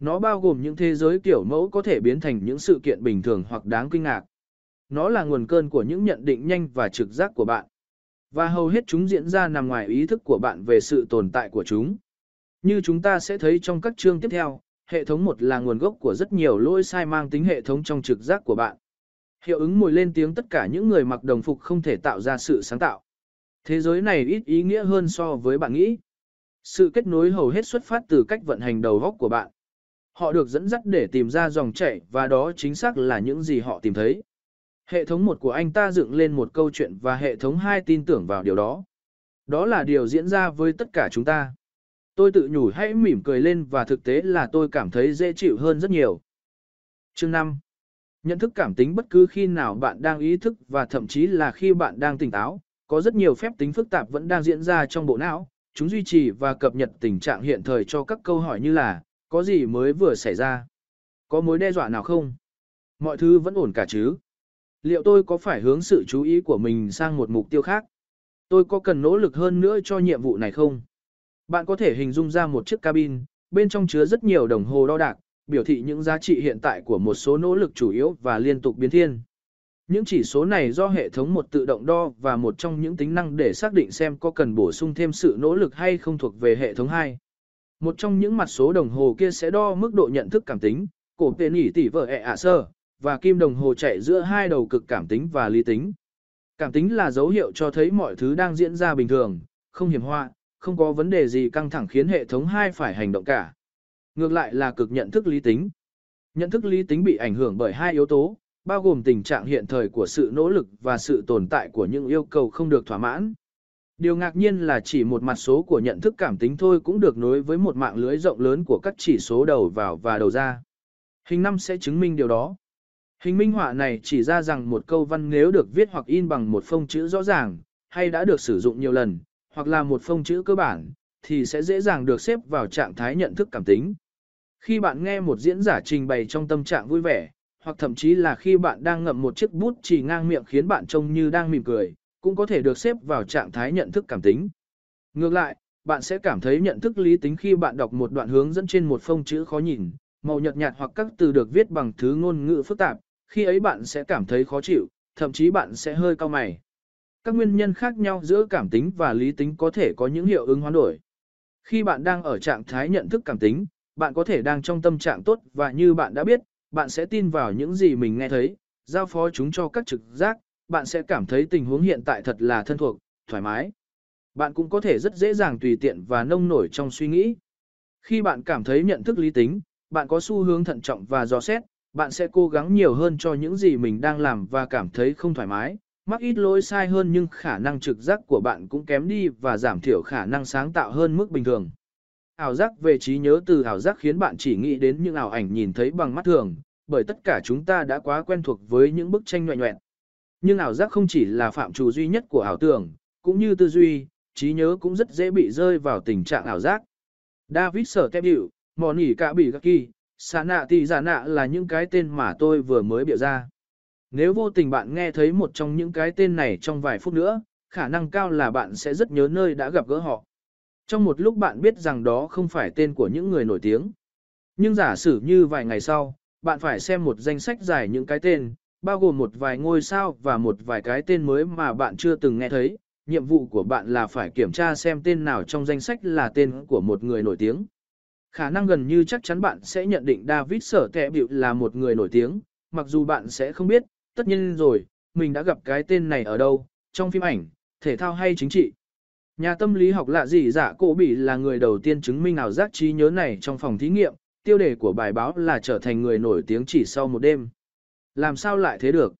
Nó bao gồm những thế giới kiểu mẫu có thể biến thành những sự kiện bình thường hoặc đáng kinh ngạc. Nó là nguồn cơn của những nhận định nhanh và trực giác của bạn. Và hầu hết chúng diễn ra nằm ngoài ý thức của bạn về sự tồn tại của chúng. Như chúng ta sẽ thấy trong các chương tiếp theo, hệ thống một là nguồn gốc của rất nhiều lỗi sai mang tính hệ thống trong trực giác của bạn. Hiệu ứng mùi lên tiếng tất cả những người mặc đồng phục không thể tạo ra sự sáng tạo. Thế giới này ít ý nghĩa hơn so với bạn nghĩ. Sự kết nối hầu hết xuất phát từ cách vận hành đầu góc của bạn. Họ được dẫn dắt để tìm ra dòng chảy và đó chính xác là những gì họ tìm thấy. Hệ thống một của anh ta dựng lên một câu chuyện và hệ thống hai tin tưởng vào điều đó. Đó là điều diễn ra với tất cả chúng ta. Tôi tự nhủ hãy mỉm cười lên và thực tế là tôi cảm thấy dễ chịu hơn rất nhiều. Chương 5. Nhận thức cảm tính bất cứ khi nào bạn đang ý thức và thậm chí là khi bạn đang tỉnh táo, có rất nhiều phép tính phức tạp vẫn đang diễn ra trong bộ não. Chúng duy trì và cập nhật tình trạng hiện thời cho các câu hỏi như là, có gì mới vừa xảy ra? Có mối đe dọa nào không? Mọi thứ vẫn ổn cả chứ? Liệu tôi có phải hướng sự chú ý của mình sang một mục tiêu khác? Tôi có cần nỗ lực hơn nữa cho nhiệm vụ này không? Bạn có thể hình dung ra một chiếc cabin, bên trong chứa rất nhiều đồng hồ đo đạc, biểu thị những giá trị hiện tại của một số nỗ lực chủ yếu và liên tục biến thiên. Những chỉ số này do hệ thống một tự động đo và một trong những tính năng để xác định xem có cần bổ sung thêm sự nỗ lực hay không thuộc về hệ thống 2. Một trong những mặt số đồng hồ kia sẽ đo mức độ nhận thức cảm tính, cổ tên nhỉ tỷ vợ ẹ ạ sơ, và kim đồng hồ chạy giữa hai đầu cực cảm tính và lý tính. Cảm tính là dấu hiệu cho thấy mọi thứ đang diễn ra bình thường, không hiểm họa, không có vấn đề gì căng thẳng khiến hệ thống hai phải hành động cả. Ngược lại là cực nhận thức lý tính. Nhận thức lý tính bị ảnh hưởng bởi hai yếu tố, bao gồm tình trạng hiện thời của sự nỗ lực và sự tồn tại của những yêu cầu không được thỏa mãn. Điều ngạc nhiên là chỉ một mặt số của nhận thức cảm tính thôi cũng được nối với một mạng lưới rộng lớn của các chỉ số đầu vào và đầu ra. Hình 5 sẽ chứng minh điều đó. Hình minh họa này chỉ ra rằng một câu văn nếu được viết hoặc in bằng một phông chữ rõ ràng, hay đã được sử dụng nhiều lần, hoặc là một phông chữ cơ bản, thì sẽ dễ dàng được xếp vào trạng thái nhận thức cảm tính. Khi bạn nghe một diễn giả trình bày trong tâm trạng vui vẻ, hoặc thậm chí là khi bạn đang ngậm một chiếc bút chỉ ngang miệng khiến bạn trông như đang mỉm cười, cũng có thể được xếp vào trạng thái nhận thức cảm tính. Ngược lại, bạn sẽ cảm thấy nhận thức lý tính khi bạn đọc một đoạn hướng dẫn trên một phông chữ khó nhìn, màu nhợt nhạt hoặc các từ được viết bằng thứ ngôn ngữ phức tạp, khi ấy bạn sẽ cảm thấy khó chịu, thậm chí bạn sẽ hơi cau mày. Các nguyên nhân khác nhau giữa cảm tính và lý tính có thể có những hiệu ứng hoán đổi. Khi bạn đang ở trạng thái nhận thức cảm tính, bạn có thể đang trong tâm trạng tốt và như bạn đã biết, bạn sẽ tin vào những gì mình nghe thấy, giao phó chúng cho các trực giác, bạn sẽ cảm thấy tình huống hiện tại thật là thân thuộc, thoải mái. Bạn cũng có thể rất dễ dàng tùy tiện và nông nổi trong suy nghĩ. Khi bạn cảm thấy nhận thức lý tính, bạn có xu hướng thận trọng và dò xét, bạn sẽ cố gắng nhiều hơn cho những gì mình đang làm và cảm thấy không thoải mái, mắc ít lỗi sai hơn nhưng khả năng trực giác của bạn cũng kém đi và giảm thiểu khả năng sáng tạo hơn mức bình thường. Ảo giác về trí nhớ từ ảo giác khiến bạn chỉ nghĩ đến những ảo ảnh nhìn thấy bằng mắt thường, bởi tất cả chúng ta đã quá quen thuộc với những bức tranh nhoẹn nhoẹn. Nhưng ảo giác không chỉ là phạm trù duy nhất của ảo tưởng, cũng như tư duy, trí nhớ cũng rất dễ bị rơi vào tình trạng ảo giác. David sở tép điệu, mòn ỉ cả bị kỳ, xà nạ thì giả nạ là những cái tên mà tôi vừa mới biểu ra. Nếu vô tình bạn nghe thấy một trong những cái tên này trong vài phút nữa, khả năng cao là bạn sẽ rất nhớ nơi đã gặp gỡ họ. Trong một lúc bạn biết rằng đó không phải tên của những người nổi tiếng. Nhưng giả sử như vài ngày sau, bạn phải xem một danh sách dài những cái tên, bao gồm một vài ngôi sao và một vài cái tên mới mà bạn chưa từng nghe thấy. Nhiệm vụ của bạn là phải kiểm tra xem tên nào trong danh sách là tên của một người nổi tiếng. Khả năng gần như chắc chắn bạn sẽ nhận định David Sở thẻ Biểu là một người nổi tiếng, mặc dù bạn sẽ không biết, tất nhiên rồi, mình đã gặp cái tên này ở đâu, trong phim ảnh, thể thao hay chính trị. Nhà tâm lý học lạ gì dạ cổ bị là người đầu tiên chứng minh ảo giác trí nhớ này trong phòng thí nghiệm, tiêu đề của bài báo là trở thành người nổi tiếng chỉ sau một đêm. Làm sao lại thế được?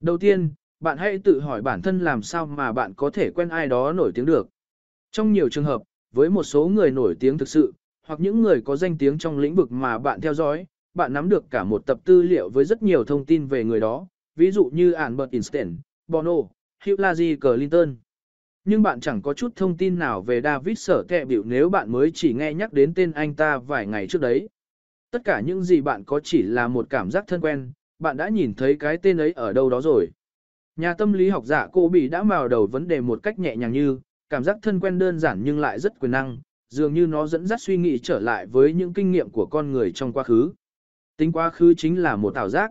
Đầu tiên, bạn hãy tự hỏi bản thân làm sao mà bạn có thể quen ai đó nổi tiếng được. Trong nhiều trường hợp, với một số người nổi tiếng thực sự, hoặc những người có danh tiếng trong lĩnh vực mà bạn theo dõi, bạn nắm được cả một tập tư liệu với rất nhiều thông tin về người đó, ví dụ như Albert Einstein, Bono, Hillary Clinton. Nhưng bạn chẳng có chút thông tin nào về David sở kẹ biểu nếu bạn mới chỉ nghe nhắc đến tên anh ta vài ngày trước đấy. Tất cả những gì bạn có chỉ là một cảm giác thân quen, bạn đã nhìn thấy cái tên ấy ở đâu đó rồi. Nhà tâm lý học giả cô bị đã vào đầu vấn đề một cách nhẹ nhàng như, cảm giác thân quen đơn giản nhưng lại rất quyền năng, dường như nó dẫn dắt suy nghĩ trở lại với những kinh nghiệm của con người trong quá khứ. Tính quá khứ chính là một ảo giác.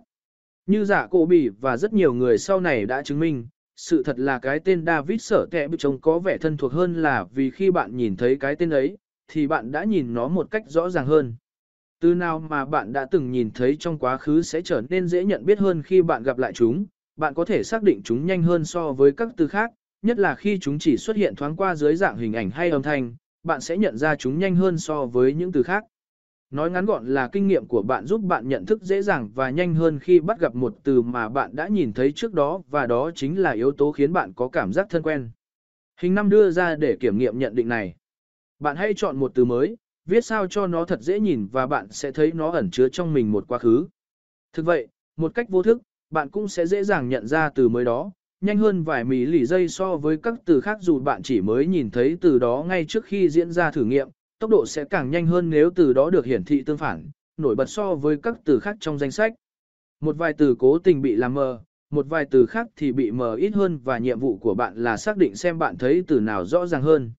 Như giả cổ bỉ và rất nhiều người sau này đã chứng minh, sự thật là cái tên David sở kẹ bị trông có vẻ thân thuộc hơn là vì khi bạn nhìn thấy cái tên ấy, thì bạn đã nhìn nó một cách rõ ràng hơn. Từ nào mà bạn đã từng nhìn thấy trong quá khứ sẽ trở nên dễ nhận biết hơn khi bạn gặp lại chúng, bạn có thể xác định chúng nhanh hơn so với các từ khác, nhất là khi chúng chỉ xuất hiện thoáng qua dưới dạng hình ảnh hay âm thanh, bạn sẽ nhận ra chúng nhanh hơn so với những từ khác. Nói ngắn gọn là kinh nghiệm của bạn giúp bạn nhận thức dễ dàng và nhanh hơn khi bắt gặp một từ mà bạn đã nhìn thấy trước đó và đó chính là yếu tố khiến bạn có cảm giác thân quen. Hình năm đưa ra để kiểm nghiệm nhận định này. Bạn hãy chọn một từ mới, viết sao cho nó thật dễ nhìn và bạn sẽ thấy nó ẩn chứa trong mình một quá khứ. Thực vậy, một cách vô thức, bạn cũng sẽ dễ dàng nhận ra từ mới đó, nhanh hơn vài mỹ lì giây so với các từ khác dù bạn chỉ mới nhìn thấy từ đó ngay trước khi diễn ra thử nghiệm, tốc độ sẽ càng nhanh hơn nếu từ đó được hiển thị tương phản, nổi bật so với các từ khác trong danh sách. Một vài từ cố tình bị làm mờ, một vài từ khác thì bị mờ ít hơn và nhiệm vụ của bạn là xác định xem bạn thấy từ nào rõ ràng hơn.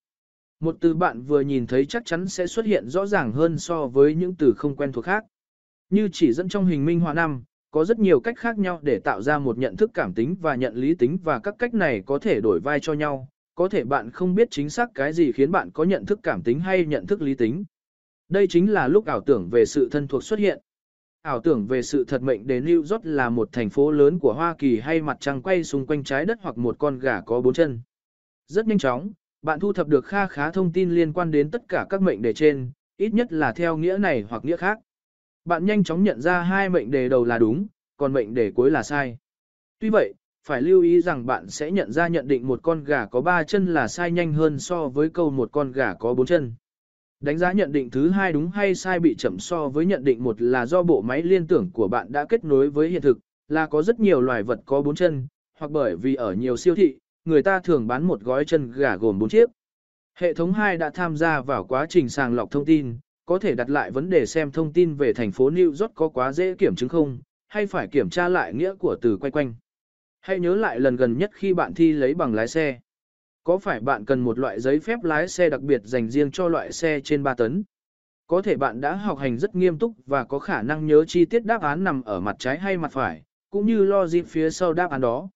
Một từ bạn vừa nhìn thấy chắc chắn sẽ xuất hiện rõ ràng hơn so với những từ không quen thuộc khác. Như chỉ dẫn trong hình minh họa năm, có rất nhiều cách khác nhau để tạo ra một nhận thức cảm tính và nhận lý tính và các cách này có thể đổi vai cho nhau, có thể bạn không biết chính xác cái gì khiến bạn có nhận thức cảm tính hay nhận thức lý tính. Đây chính là lúc ảo tưởng về sự thân thuộc xuất hiện. Ảo tưởng về sự thật mệnh đến New York là một thành phố lớn của Hoa Kỳ hay mặt trăng quay xung quanh trái đất hoặc một con gà có bốn chân. Rất nhanh chóng, bạn thu thập được kha khá thông tin liên quan đến tất cả các mệnh đề trên, ít nhất là theo nghĩa này hoặc nghĩa khác. Bạn nhanh chóng nhận ra hai mệnh đề đầu là đúng, còn mệnh đề cuối là sai. Tuy vậy, phải lưu ý rằng bạn sẽ nhận ra nhận định một con gà có 3 chân là sai nhanh hơn so với câu một con gà có 4 chân. Đánh giá nhận định thứ hai đúng hay sai bị chậm so với nhận định một là do bộ máy liên tưởng của bạn đã kết nối với hiện thực, là có rất nhiều loài vật có 4 chân, hoặc bởi vì ở nhiều siêu thị, người ta thường bán một gói chân gà gồm 4 chiếc. Hệ thống 2 đã tham gia vào quá trình sàng lọc thông tin, có thể đặt lại vấn đề xem thông tin về thành phố New York có quá dễ kiểm chứng không, hay phải kiểm tra lại nghĩa của từ quay quanh. Hãy nhớ lại lần gần nhất khi bạn thi lấy bằng lái xe. Có phải bạn cần một loại giấy phép lái xe đặc biệt dành riêng cho loại xe trên 3 tấn? Có thể bạn đã học hành rất nghiêm túc và có khả năng nhớ chi tiết đáp án nằm ở mặt trái hay mặt phải, cũng như lo dịp phía sau đáp án đó.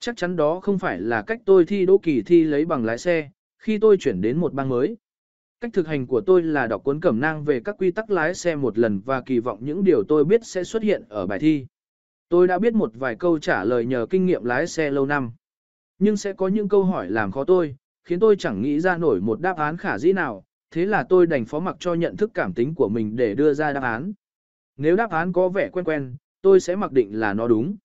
Chắc chắn đó không phải là cách tôi thi đỗ kỳ thi lấy bằng lái xe, khi tôi chuyển đến một bang mới. Cách thực hành của tôi là đọc cuốn cẩm nang về các quy tắc lái xe một lần và kỳ vọng những điều tôi biết sẽ xuất hiện ở bài thi. Tôi đã biết một vài câu trả lời nhờ kinh nghiệm lái xe lâu năm. Nhưng sẽ có những câu hỏi làm khó tôi, khiến tôi chẳng nghĩ ra nổi một đáp án khả dĩ nào, thế là tôi đành phó mặc cho nhận thức cảm tính của mình để đưa ra đáp án. Nếu đáp án có vẻ quen quen, tôi sẽ mặc định là nó đúng.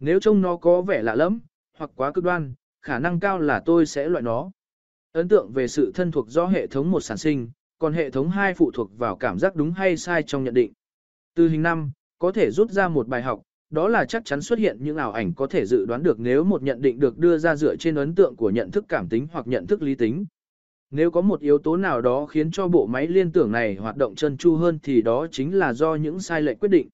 Nếu trông nó có vẻ lạ lẫm, hoặc quá cực đoan, khả năng cao là tôi sẽ loại nó. Ấn tượng về sự thân thuộc do hệ thống một sản sinh, còn hệ thống hai phụ thuộc vào cảm giác đúng hay sai trong nhận định. Từ hình 5, có thể rút ra một bài học, đó là chắc chắn xuất hiện những ảo ảnh có thể dự đoán được nếu một nhận định được đưa ra dựa trên ấn tượng của nhận thức cảm tính hoặc nhận thức lý tính. Nếu có một yếu tố nào đó khiến cho bộ máy liên tưởng này hoạt động chân chu hơn thì đó chính là do những sai lệch quyết định.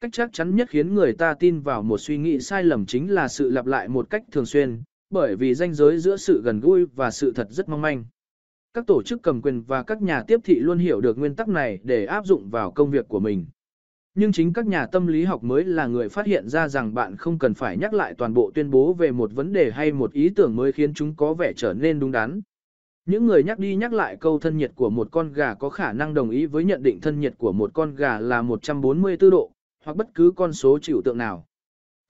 Cách chắc chắn nhất khiến người ta tin vào một suy nghĩ sai lầm chính là sự lặp lại một cách thường xuyên, bởi vì ranh giới giữa sự gần gũi và sự thật rất mong manh. Các tổ chức cầm quyền và các nhà tiếp thị luôn hiểu được nguyên tắc này để áp dụng vào công việc của mình. Nhưng chính các nhà tâm lý học mới là người phát hiện ra rằng bạn không cần phải nhắc lại toàn bộ tuyên bố về một vấn đề hay một ý tưởng mới khiến chúng có vẻ trở nên đúng đắn. Những người nhắc đi nhắc lại câu thân nhiệt của một con gà có khả năng đồng ý với nhận định thân nhiệt của một con gà là 144 độ, hoặc bất cứ con số chịu tượng nào.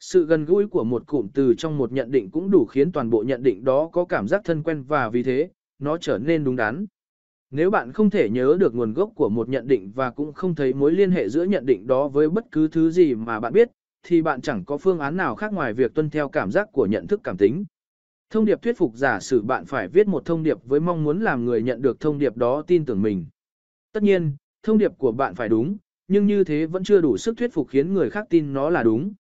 Sự gần gũi của một cụm từ trong một nhận định cũng đủ khiến toàn bộ nhận định đó có cảm giác thân quen và vì thế, nó trở nên đúng đắn. Nếu bạn không thể nhớ được nguồn gốc của một nhận định và cũng không thấy mối liên hệ giữa nhận định đó với bất cứ thứ gì mà bạn biết, thì bạn chẳng có phương án nào khác ngoài việc tuân theo cảm giác của nhận thức cảm tính. Thông điệp thuyết phục giả sử bạn phải viết một thông điệp với mong muốn làm người nhận được thông điệp đó tin tưởng mình. Tất nhiên, thông điệp của bạn phải đúng, nhưng như thế vẫn chưa đủ sức thuyết phục khiến người khác tin nó là đúng.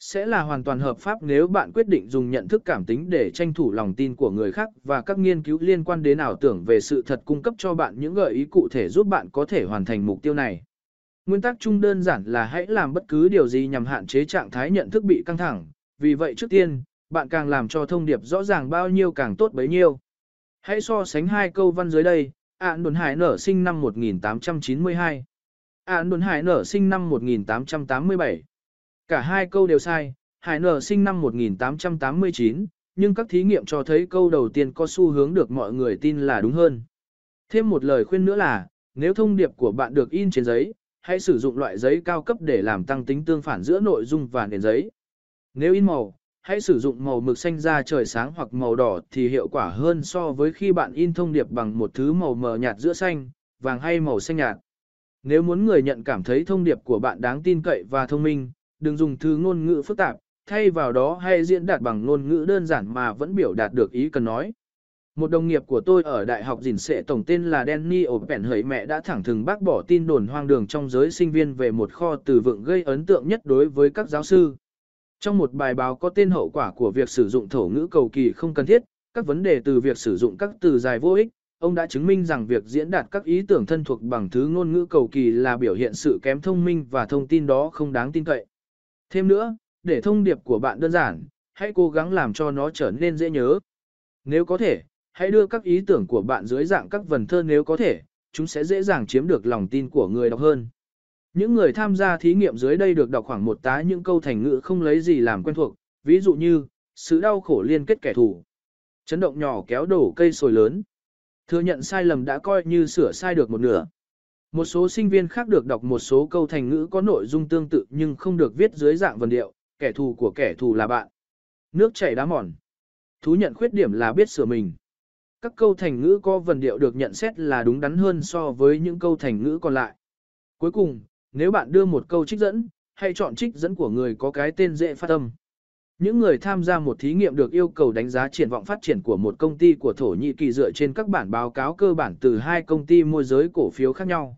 Sẽ là hoàn toàn hợp pháp nếu bạn quyết định dùng nhận thức cảm tính để tranh thủ lòng tin của người khác và các nghiên cứu liên quan đến ảo tưởng về sự thật cung cấp cho bạn những gợi ý cụ thể giúp bạn có thể hoàn thành mục tiêu này. Nguyên tắc chung đơn giản là hãy làm bất cứ điều gì nhằm hạn chế trạng thái nhận thức bị căng thẳng, vì vậy trước tiên, bạn càng làm cho thông điệp rõ ràng bao nhiêu càng tốt bấy nhiêu. Hãy so sánh hai câu văn dưới đây, Án Đồn Hải nở sinh năm 1892. Án Đồn Hải nở sinh năm 1887. Cả hai câu đều sai, Hải nở sinh năm 1889, nhưng các thí nghiệm cho thấy câu đầu tiên có xu hướng được mọi người tin là đúng hơn. Thêm một lời khuyên nữa là, nếu thông điệp của bạn được in trên giấy, hãy sử dụng loại giấy cao cấp để làm tăng tính tương phản giữa nội dung và nền giấy. Nếu in màu, hãy sử dụng màu mực xanh da trời sáng hoặc màu đỏ thì hiệu quả hơn so với khi bạn in thông điệp bằng một thứ màu mờ nhạt giữa xanh, vàng hay màu xanh nhạt. Nếu muốn người nhận cảm thấy thông điệp của bạn đáng tin cậy và thông minh, đừng dùng thứ ngôn ngữ phức tạp, thay vào đó hãy diễn đạt bằng ngôn ngữ đơn giản mà vẫn biểu đạt được ý cần nói. Một đồng nghiệp của tôi ở Đại học Dình Sệ tổng tên là Danny Open hỡi mẹ đã thẳng thừng bác bỏ tin đồn hoang đường trong giới sinh viên về một kho từ vựng gây ấn tượng nhất đối với các giáo sư. Trong một bài báo có tên hậu quả của việc sử dụng thổ ngữ cầu kỳ không cần thiết, các vấn đề từ việc sử dụng các từ dài vô ích, ông đã chứng minh rằng việc diễn đạt các ý tưởng thân thuộc bằng thứ ngôn ngữ cầu kỳ là biểu hiện sự kém thông minh và thông tin đó không đáng tin cậy. Thêm nữa, để thông điệp của bạn đơn giản, hãy cố gắng làm cho nó trở nên dễ nhớ. Nếu có thể, hãy đưa các ý tưởng của bạn dưới dạng các vần thơ nếu có thể, chúng sẽ dễ dàng chiếm được lòng tin của người đọc hơn. Những người tham gia thí nghiệm dưới đây được đọc khoảng một tá những câu thành ngữ không lấy gì làm quen thuộc, ví dụ như, sự đau khổ liên kết kẻ thù, chấn động nhỏ kéo đổ cây sồi lớn. Thừa nhận sai lầm đã coi như sửa sai được một nửa. Một số sinh viên khác được đọc một số câu thành ngữ có nội dung tương tự nhưng không được viết dưới dạng vần điệu, kẻ thù của kẻ thù là bạn. Nước chảy đá mòn. Thú nhận khuyết điểm là biết sửa mình. Các câu thành ngữ có vần điệu được nhận xét là đúng đắn hơn so với những câu thành ngữ còn lại. Cuối cùng, nếu bạn đưa một câu trích dẫn, hãy chọn trích dẫn của người có cái tên dễ phát âm. Những người tham gia một thí nghiệm được yêu cầu đánh giá triển vọng phát triển của một công ty của Thổ Nhĩ Kỳ dựa trên các bản báo cáo cơ bản từ hai công ty môi giới cổ phiếu khác nhau.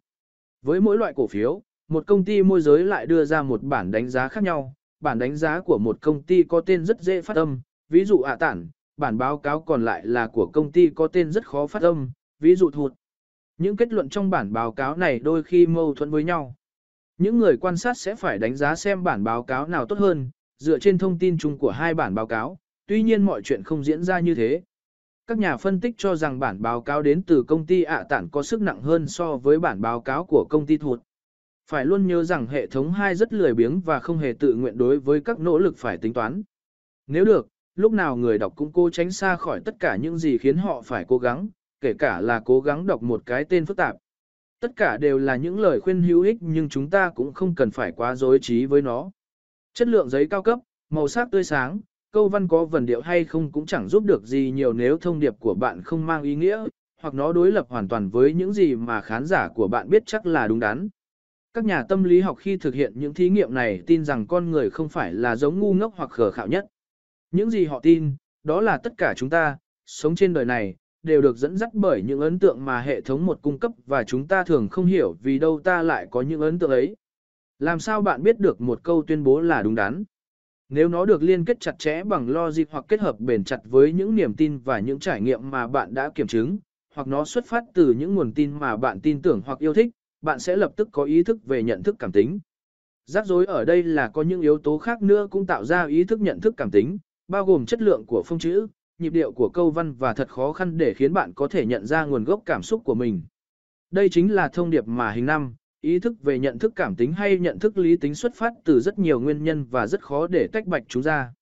Với mỗi loại cổ phiếu, một công ty môi giới lại đưa ra một bản đánh giá khác nhau. Bản đánh giá của một công ty có tên rất dễ phát âm, ví dụ ạ tản, bản báo cáo còn lại là của công ty có tên rất khó phát âm, ví dụ thụt. Những kết luận trong bản báo cáo này đôi khi mâu thuẫn với nhau. Những người quan sát sẽ phải đánh giá xem bản báo cáo nào tốt hơn, dựa trên thông tin chung của hai bản báo cáo, tuy nhiên mọi chuyện không diễn ra như thế. Các nhà phân tích cho rằng bản báo cáo đến từ công ty ạ tản có sức nặng hơn so với bản báo cáo của công ty thuộc. Phải luôn nhớ rằng hệ thống 2 rất lười biếng và không hề tự nguyện đối với các nỗ lực phải tính toán. Nếu được, lúc nào người đọc cũng cố tránh xa khỏi tất cả những gì khiến họ phải cố gắng, kể cả là cố gắng đọc một cái tên phức tạp. Tất cả đều là những lời khuyên hữu ích nhưng chúng ta cũng không cần phải quá dối trí với nó. Chất lượng giấy cao cấp, màu sắc tươi sáng, câu văn có vần điệu hay không cũng chẳng giúp được gì nhiều nếu thông điệp của bạn không mang ý nghĩa, hoặc nó đối lập hoàn toàn với những gì mà khán giả của bạn biết chắc là đúng đắn. Các nhà tâm lý học khi thực hiện những thí nghiệm này tin rằng con người không phải là giống ngu ngốc hoặc khờ khạo nhất. Những gì họ tin, đó là tất cả chúng ta, sống trên đời này, đều được dẫn dắt bởi những ấn tượng mà hệ thống một cung cấp và chúng ta thường không hiểu vì đâu ta lại có những ấn tượng ấy. Làm sao bạn biết được một câu tuyên bố là đúng đắn? Nếu nó được liên kết chặt chẽ bằng logic hoặc kết hợp bền chặt với những niềm tin và những trải nghiệm mà bạn đã kiểm chứng, hoặc nó xuất phát từ những nguồn tin mà bạn tin tưởng hoặc yêu thích, bạn sẽ lập tức có ý thức về nhận thức cảm tính. Rắc rối ở đây là có những yếu tố khác nữa cũng tạo ra ý thức nhận thức cảm tính, bao gồm chất lượng của phông chữ, nhịp điệu của câu văn và thật khó khăn để khiến bạn có thể nhận ra nguồn gốc cảm xúc của mình. Đây chính là thông điệp mà hình năm, ý thức về nhận thức cảm tính hay nhận thức lý tính xuất phát từ rất nhiều nguyên nhân và rất khó để tách bạch chúng ra.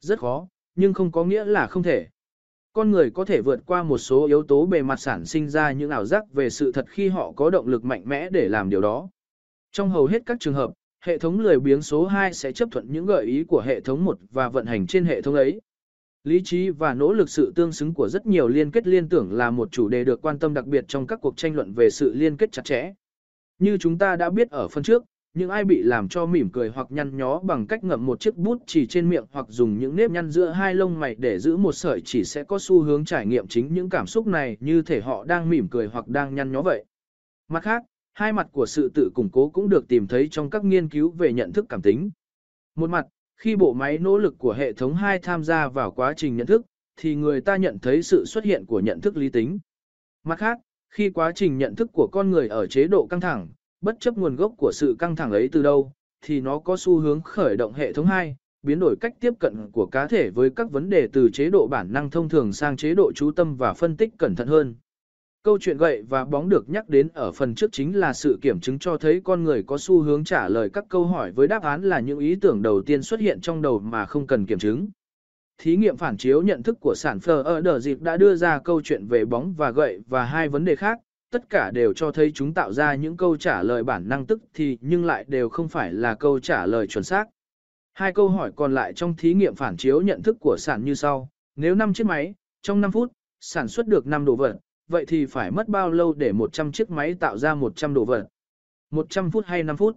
Rất khó, nhưng không có nghĩa là không thể. Con người có thể vượt qua một số yếu tố bề mặt sản sinh ra những ảo giác về sự thật khi họ có động lực mạnh mẽ để làm điều đó. Trong hầu hết các trường hợp, hệ thống lười biếng số 2 sẽ chấp thuận những gợi ý của hệ thống 1 và vận hành trên hệ thống ấy. Lý trí và nỗ lực sự tương xứng của rất nhiều liên kết liên tưởng là một chủ đề được quan tâm đặc biệt trong các cuộc tranh luận về sự liên kết chặt chẽ. Như chúng ta đã biết ở phần trước, những ai bị làm cho mỉm cười hoặc nhăn nhó bằng cách ngậm một chiếc bút chỉ trên miệng hoặc dùng những nếp nhăn giữa hai lông mày để giữ một sợi chỉ sẽ có xu hướng trải nghiệm chính những cảm xúc này như thể họ đang mỉm cười hoặc đang nhăn nhó vậy. Mặt khác, hai mặt của sự tự củng cố cũng được tìm thấy trong các nghiên cứu về nhận thức cảm tính. Một mặt, khi bộ máy nỗ lực của hệ thống 2 tham gia vào quá trình nhận thức, thì người ta nhận thấy sự xuất hiện của nhận thức lý tính. Mặt khác, khi quá trình nhận thức của con người ở chế độ căng thẳng, bất chấp nguồn gốc của sự căng thẳng ấy từ đâu, thì nó có xu hướng khởi động hệ thống 2, biến đổi cách tiếp cận của cá thể với các vấn đề từ chế độ bản năng thông thường sang chế độ chú tâm và phân tích cẩn thận hơn. Câu chuyện gậy và bóng được nhắc đến ở phần trước chính là sự kiểm chứng cho thấy con người có xu hướng trả lời các câu hỏi với đáp án là những ý tưởng đầu tiên xuất hiện trong đầu mà không cần kiểm chứng. Thí nghiệm phản chiếu nhận thức của sản phờ ở đờ dịp đã đưa ra câu chuyện về bóng và gậy và hai vấn đề khác, tất cả đều cho thấy chúng tạo ra những câu trả lời bản năng tức thì nhưng lại đều không phải là câu trả lời chuẩn xác. Hai câu hỏi còn lại trong thí nghiệm phản chiếu nhận thức của sản như sau, nếu 5 chiếc máy, trong 5 phút, sản xuất được 5 đồ vật, vậy thì phải mất bao lâu để 100 chiếc máy tạo ra 100 đồ vật? 100 phút hay 5 phút?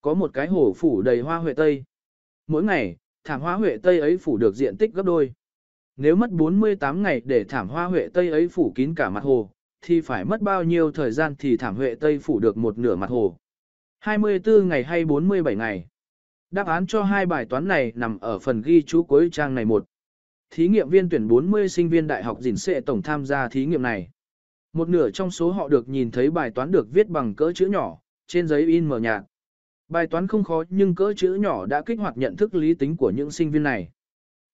Có một cái hồ phủ đầy hoa huệ tây. Mỗi ngày, thảm hoa huệ tây ấy phủ được diện tích gấp đôi. Nếu mất 48 ngày để thảm hoa huệ tây ấy phủ kín cả mặt hồ, thì phải mất bao nhiêu thời gian thì thảm huệ tây phủ được một nửa mặt hồ. 24 ngày hay 47 ngày. Đáp án cho hai bài toán này nằm ở phần ghi chú cuối trang này một. Thí nghiệm viên tuyển 40 sinh viên đại học dình sệ tổng tham gia thí nghiệm này. Một nửa trong số họ được nhìn thấy bài toán được viết bằng cỡ chữ nhỏ, trên giấy in mờ nhạt. Bài toán không khó nhưng cỡ chữ nhỏ đã kích hoạt nhận thức lý tính của những sinh viên này.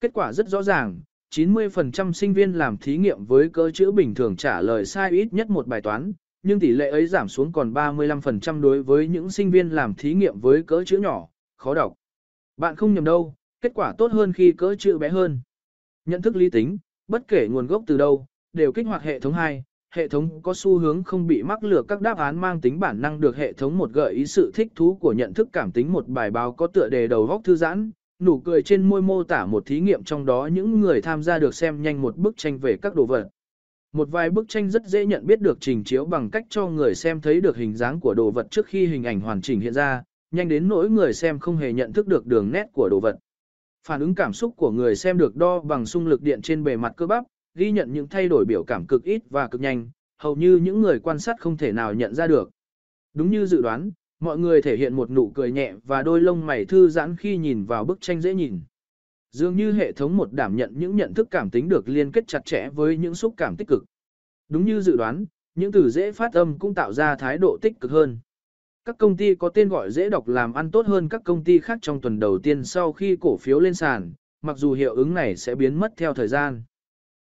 Kết quả rất rõ ràng, 90% sinh viên làm thí nghiệm với cỡ chữ bình thường trả lời sai ít nhất một bài toán, nhưng tỷ lệ ấy giảm xuống còn 35% đối với những sinh viên làm thí nghiệm với cỡ chữ nhỏ, khó đọc. Bạn không nhầm đâu, kết quả tốt hơn khi cỡ chữ bé hơn. Nhận thức lý tính, bất kể nguồn gốc từ đâu, đều kích hoạt hệ thống 2, hệ thống có xu hướng không bị mắc lừa các đáp án mang tính bản năng được hệ thống một gợi ý sự thích thú của nhận thức cảm tính một bài báo có tựa đề đầu góc thư giãn, nụ cười trên môi mô tả một thí nghiệm trong đó những người tham gia được xem nhanh một bức tranh về các đồ vật. Một vài bức tranh rất dễ nhận biết được trình chiếu bằng cách cho người xem thấy được hình dáng của đồ vật trước khi hình ảnh hoàn chỉnh hiện ra, nhanh đến nỗi người xem không hề nhận thức được đường nét của đồ vật. Phản ứng cảm xúc của người xem được đo bằng xung lực điện trên bề mặt cơ bắp, ghi nhận những thay đổi biểu cảm cực ít và cực nhanh, hầu như những người quan sát không thể nào nhận ra được. Đúng như dự đoán, mọi người thể hiện một nụ cười nhẹ và đôi lông mày thư giãn khi nhìn vào bức tranh dễ nhìn. Dường như hệ thống một đảm nhận những nhận thức cảm tính được liên kết chặt chẽ với những xúc cảm tích cực. Đúng như dự đoán, những từ dễ phát âm cũng tạo ra thái độ tích cực hơn. Các công ty có tên gọi dễ đọc làm ăn tốt hơn các công ty khác trong tuần đầu tiên sau khi cổ phiếu lên sàn, mặc dù hiệu ứng này sẽ biến mất theo thời gian.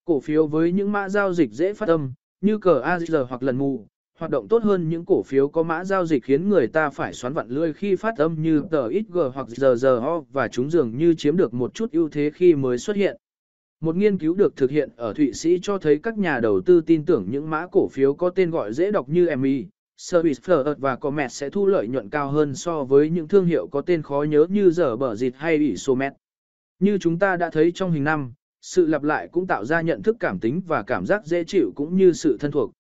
Cổ phiếu với những mã giao dịch dễ phát âm, như cờ AZR hoặc lần mù, hoạt động tốt hơn những cổ phiếu có mã giao dịch khiến người ta phải xoắn vặn lưỡi khi phát âm như tờ XG hoặc ZZO và chúng dường như chiếm được một chút ưu thế khi mới xuất hiện. Một nghiên cứu được thực hiện ở Thụy Sĩ cho thấy các nhà đầu tư tin tưởng những mã cổ phiếu có tên gọi dễ đọc như MI, Service và Comet sẽ thu lợi nhuận cao hơn so với những thương hiệu có tên khó nhớ như giờ bở dịt hay Isomet. Như chúng ta đã thấy trong hình năm, sự lặp lại cũng tạo ra nhận thức cảm tính và cảm giác dễ chịu cũng như sự thân thuộc.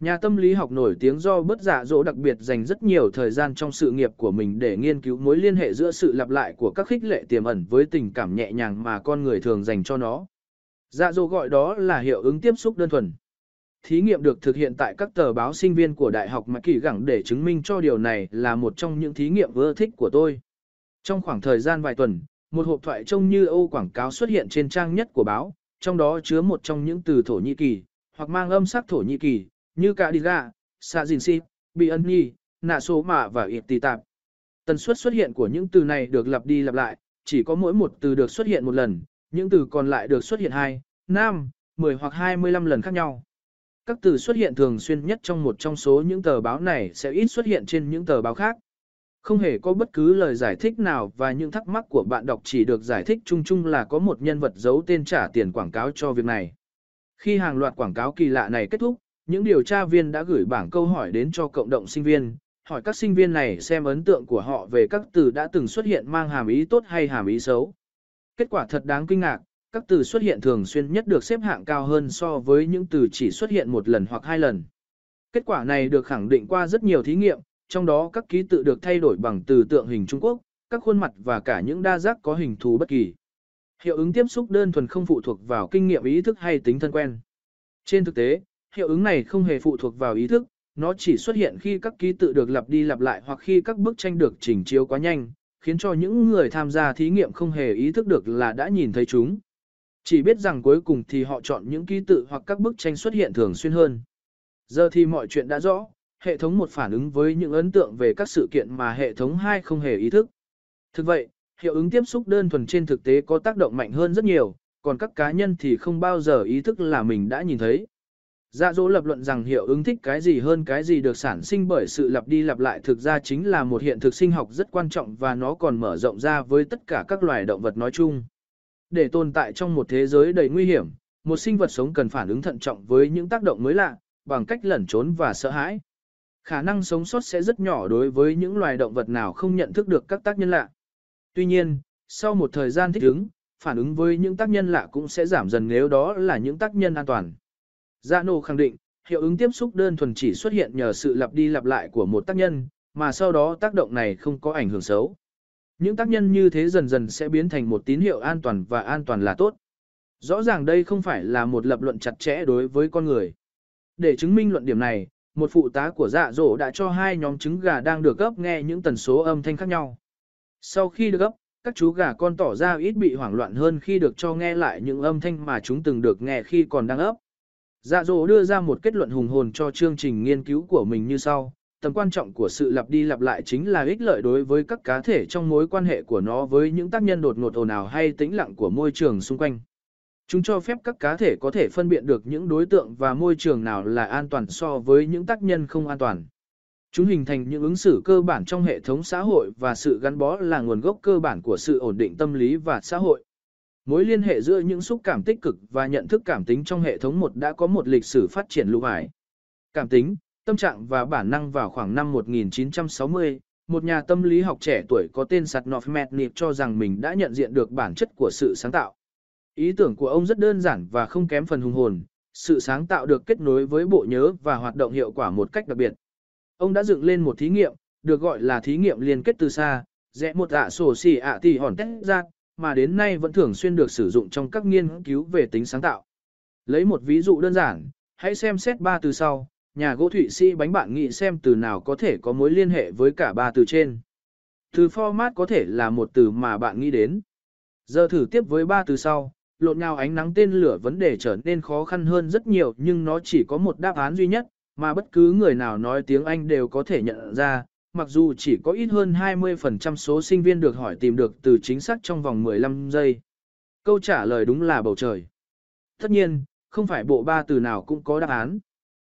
Nhà tâm lý học nổi tiếng do bất giả dỗ đặc biệt dành rất nhiều thời gian trong sự nghiệp của mình để nghiên cứu mối liên hệ giữa sự lặp lại của các khích lệ tiềm ẩn với tình cảm nhẹ nhàng mà con người thường dành cho nó. Dạ dỗ gọi đó là hiệu ứng tiếp xúc đơn thuần. Thí nghiệm được thực hiện tại các tờ báo sinh viên của Đại học Mạc Kỳ Gẳng để chứng minh cho điều này là một trong những thí nghiệm ưa thích của tôi. Trong khoảng thời gian vài tuần, một hộp thoại trông như ô quảng cáo xuất hiện trên trang nhất của báo, trong đó chứa một trong những từ Thổ Nhĩ Kỳ, hoặc mang âm sắc Thổ Nhĩ Kỳ, như cả đi gà, xạ dìn si, bị ân nhi, nạ số mạ và ịt tì tạp. Tần suất xuất hiện của những từ này được lặp đi lặp lại, chỉ có mỗi một từ được xuất hiện một lần, những từ còn lại được xuất hiện 2, 5, 10 hoặc 25 lần khác nhau. Các từ xuất hiện thường xuyên nhất trong một trong số những tờ báo này sẽ ít xuất hiện trên những tờ báo khác. Không hề có bất cứ lời giải thích nào và những thắc mắc của bạn đọc chỉ được giải thích chung chung là có một nhân vật giấu tên trả tiền quảng cáo cho việc này. Khi hàng loạt quảng cáo kỳ lạ này kết thúc, những điều tra viên đã gửi bảng câu hỏi đến cho cộng đồng sinh viên, hỏi các sinh viên này xem ấn tượng của họ về các từ đã từng xuất hiện mang hàm ý tốt hay hàm ý xấu. Kết quả thật đáng kinh ngạc, các từ xuất hiện thường xuyên nhất được xếp hạng cao hơn so với những từ chỉ xuất hiện một lần hoặc hai lần. Kết quả này được khẳng định qua rất nhiều thí nghiệm, trong đó các ký tự được thay đổi bằng từ tượng hình Trung Quốc, các khuôn mặt và cả những đa giác có hình thù bất kỳ. Hiệu ứng tiếp xúc đơn thuần không phụ thuộc vào kinh nghiệm ý thức hay tính thân quen. Trên thực tế, hiệu ứng này không hề phụ thuộc vào ý thức, nó chỉ xuất hiện khi các ký tự được lặp đi lặp lại hoặc khi các bức tranh được chỉnh chiếu quá nhanh, khiến cho những người tham gia thí nghiệm không hề ý thức được là đã nhìn thấy chúng. Chỉ biết rằng cuối cùng thì họ chọn những ký tự hoặc các bức tranh xuất hiện thường xuyên hơn. Giờ thì mọi chuyện đã rõ, hệ thống một phản ứng với những ấn tượng về các sự kiện mà hệ thống hai không hề ý thức. Thực vậy, hiệu ứng tiếp xúc đơn thuần trên thực tế có tác động mạnh hơn rất nhiều, còn các cá nhân thì không bao giờ ý thức là mình đã nhìn thấy. Dạ dỗ lập luận rằng hiệu ứng thích cái gì hơn cái gì được sản sinh bởi sự lặp đi lặp lại thực ra chính là một hiện thực sinh học rất quan trọng và nó còn mở rộng ra với tất cả các loài động vật nói chung. Để tồn tại trong một thế giới đầy nguy hiểm, một sinh vật sống cần phản ứng thận trọng với những tác động mới lạ, bằng cách lẩn trốn và sợ hãi. Khả năng sống sót sẽ rất nhỏ đối với những loài động vật nào không nhận thức được các tác nhân lạ. Tuy nhiên, sau một thời gian thích ứng, phản ứng với những tác nhân lạ cũng sẽ giảm dần nếu đó là những tác nhân an toàn. Gia Nô khẳng định, hiệu ứng tiếp xúc đơn thuần chỉ xuất hiện nhờ sự lặp đi lặp lại của một tác nhân, mà sau đó tác động này không có ảnh hưởng xấu. Những tác nhân như thế dần dần sẽ biến thành một tín hiệu an toàn và an toàn là tốt. Rõ ràng đây không phải là một lập luận chặt chẽ đối với con người. Để chứng minh luận điểm này, một phụ tá của dạ dỗ đã cho hai nhóm trứng gà đang được gấp nghe những tần số âm thanh khác nhau. Sau khi được gấp, các chú gà con tỏ ra ít bị hoảng loạn hơn khi được cho nghe lại những âm thanh mà chúng từng được nghe khi còn đang ấp. Dạ dỗ đưa ra một kết luận hùng hồn cho chương trình nghiên cứu của mình như sau. Tầm quan trọng của sự lặp đi lặp lại chính là ích lợi đối với các cá thể trong mối quan hệ của nó với những tác nhân đột ngột ồn ào hay tĩnh lặng của môi trường xung quanh. Chúng cho phép các cá thể có thể phân biệt được những đối tượng và môi trường nào là an toàn so với những tác nhân không an toàn. Chúng hình thành những ứng xử cơ bản trong hệ thống xã hội và sự gắn bó là nguồn gốc cơ bản của sự ổn định tâm lý và xã hội. Mối liên hệ giữa những xúc cảm tích cực và nhận thức cảm tính trong hệ thống một đã có một lịch sử phát triển lưu hải. Cảm tính, tâm trạng và bản năng vào khoảng năm 1960, một nhà tâm lý học trẻ tuổi có tên Satnov Metnip cho rằng mình đã nhận diện được bản chất của sự sáng tạo. Ý tưởng của ông rất đơn giản và không kém phần hùng hồn, sự sáng tạo được kết nối với bộ nhớ và hoạt động hiệu quả một cách đặc biệt. Ông đã dựng lên một thí nghiệm, được gọi là thí nghiệm liên kết từ xa, rẽ một ạ sổ xỉ ạ tỷ hòn tét ra, mà đến nay vẫn thường xuyên được sử dụng trong các nghiên cứu về tính sáng tạo. Lấy một ví dụ đơn giản, hãy xem xét ba từ sau, nhà gỗ thụy sĩ bánh bạn nghĩ xem từ nào có thể có mối liên hệ với cả ba từ trên. Từ format có thể là một từ mà bạn nghĩ đến. Giờ thử tiếp với ba từ sau, lộn nhau ánh nắng tên lửa vấn đề trở nên khó khăn hơn rất nhiều nhưng nó chỉ có một đáp án duy nhất, mà bất cứ người nào nói tiếng Anh đều có thể nhận ra, mặc dù chỉ có ít hơn 20% số sinh viên được hỏi tìm được từ chính xác trong vòng 15 giây. Câu trả lời đúng là bầu trời. Tất nhiên, không phải bộ ba từ nào cũng có đáp án.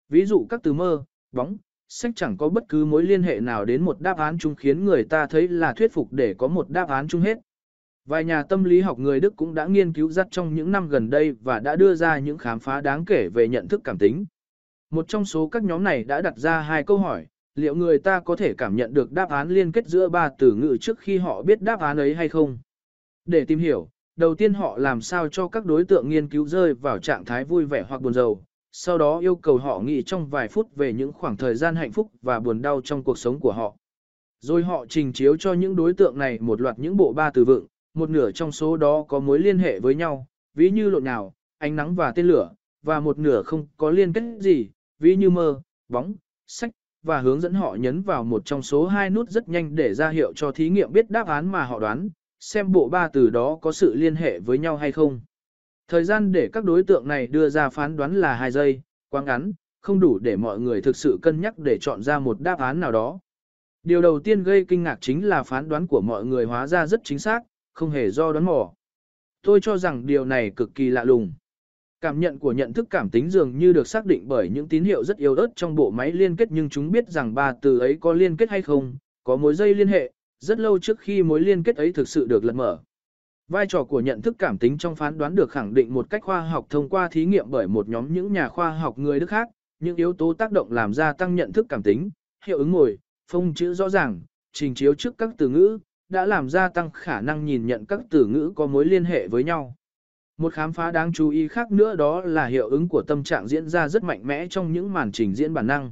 Ví dụ các từ mơ, bóng, sách chẳng có bất cứ mối liên hệ nào đến một đáp án chung khiến người ta thấy là thuyết phục để có một đáp án chung hết. Vài nhà tâm lý học người Đức cũng đã nghiên cứu rất trong những năm gần đây và đã đưa ra những khám phá đáng kể về nhận thức cảm tính. Một trong số các nhóm này đã đặt ra hai câu hỏi, liệu người ta có thể cảm nhận được đáp án liên kết giữa ba từ ngữ trước khi họ biết đáp án ấy hay không? Để tìm hiểu, đầu tiên họ làm sao cho các đối tượng nghiên cứu rơi vào trạng thái vui vẻ hoặc buồn rầu, sau đó yêu cầu họ nghĩ trong vài phút về những khoảng thời gian hạnh phúc và buồn đau trong cuộc sống của họ. Rồi họ trình chiếu cho những đối tượng này một loạt những bộ ba từ vựng, một nửa trong số đó có mối liên hệ với nhau, ví như lộn nào, ánh nắng và tên lửa, và một nửa không có liên kết gì, ví như mơ, bóng, sách, và hướng dẫn họ nhấn vào một trong số hai nút rất nhanh để ra hiệu cho thí nghiệm biết đáp án mà họ đoán, xem bộ ba từ đó có sự liên hệ với nhau hay không. Thời gian để các đối tượng này đưa ra phán đoán là 2 giây, quá ngắn, không đủ để mọi người thực sự cân nhắc để chọn ra một đáp án nào đó. Điều đầu tiên gây kinh ngạc chính là phán đoán của mọi người hóa ra rất chính xác, không hề do đoán mò. Tôi cho rằng điều này cực kỳ lạ lùng. Cảm nhận của nhận thức cảm tính dường như được xác định bởi những tín hiệu rất yếu ớt trong bộ máy liên kết nhưng chúng biết rằng ba từ ấy có liên kết hay không, có mối dây liên hệ, rất lâu trước khi mối liên kết ấy thực sự được lật mở. Vai trò của nhận thức cảm tính trong phán đoán được khẳng định một cách khoa học thông qua thí nghiệm bởi một nhóm những nhà khoa học người Đức khác, những yếu tố tác động làm gia tăng nhận thức cảm tính, hiệu ứng ngồi, phông chữ rõ ràng, trình chiếu trước các từ ngữ, đã làm gia tăng khả năng nhìn nhận các từ ngữ có mối liên hệ với nhau. Một khám phá đáng chú ý khác nữa đó là hiệu ứng của tâm trạng diễn ra rất mạnh mẽ trong những màn trình diễn bản năng.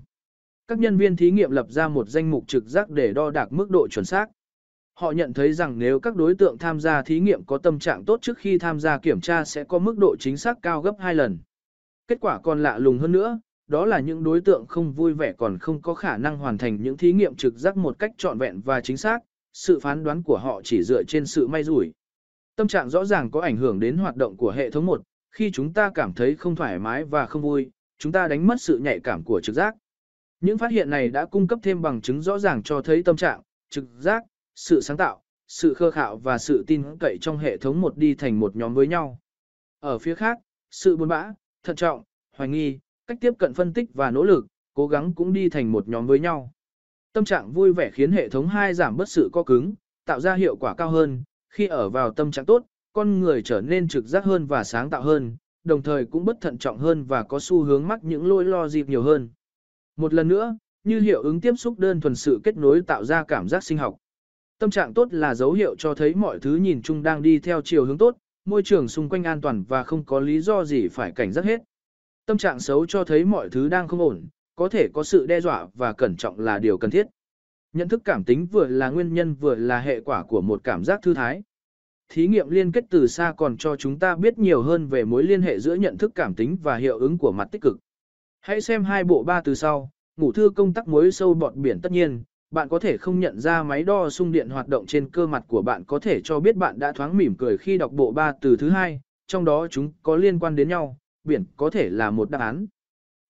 Các nhân viên thí nghiệm lập ra một danh mục trực giác để đo đạc mức độ chuẩn xác. Họ nhận thấy rằng nếu các đối tượng tham gia thí nghiệm có tâm trạng tốt trước khi tham gia kiểm tra sẽ có mức độ chính xác cao gấp 2 lần. Kết quả còn lạ lùng hơn nữa, đó là những đối tượng không vui vẻ còn không có khả năng hoàn thành những thí nghiệm trực giác một cách trọn vẹn và chính xác, sự phán đoán của họ chỉ dựa trên sự may rủi. Tâm trạng rõ ràng có ảnh hưởng đến hoạt động của hệ thống 1, khi chúng ta cảm thấy không thoải mái và không vui, chúng ta đánh mất sự nhạy cảm của trực giác. Những phát hiện này đã cung cấp thêm bằng chứng rõ ràng cho thấy tâm trạng, trực giác, sự sáng tạo, sự khơ khạo và sự tin cậy trong hệ thống một đi thành một nhóm với nhau. Ở phía khác, sự buồn bã, thận trọng, hoài nghi, cách tiếp cận phân tích và nỗ lực, cố gắng cũng đi thành một nhóm với nhau. Tâm trạng vui vẻ khiến hệ thống 2 giảm bớt sự co cứng, tạo ra hiệu quả cao hơn, khi ở vào tâm trạng tốt, con người trở nên trực giác hơn và sáng tạo hơn, đồng thời cũng bất thận trọng hơn và có xu hướng mắc những lỗi lo dịp nhiều hơn. Một lần nữa, như hiệu ứng tiếp xúc đơn thuần sự kết nối tạo ra cảm giác sinh học. Tâm trạng tốt là dấu hiệu cho thấy mọi thứ nhìn chung đang đi theo chiều hướng tốt, môi trường xung quanh an toàn và không có lý do gì phải cảnh giác hết. Tâm trạng xấu cho thấy mọi thứ đang không ổn, có thể có sự đe dọa và cẩn trọng là điều cần thiết. Nhận thức cảm tính vừa là nguyên nhân vừa là hệ quả của một cảm giác thư thái. Thí nghiệm liên kết từ xa còn cho chúng ta biết nhiều hơn về mối liên hệ giữa nhận thức cảm tính và hiệu ứng của mặt tích cực. Hãy xem hai bộ ba từ sau, ngủ thư công tắc muối sâu bọt biển tất nhiên, bạn có thể không nhận ra máy đo xung điện hoạt động trên cơ mặt của bạn có thể cho biết bạn đã thoáng mỉm cười khi đọc bộ ba từ thứ hai, trong đó chúng có liên quan đến nhau, biển có thể là một đáp án.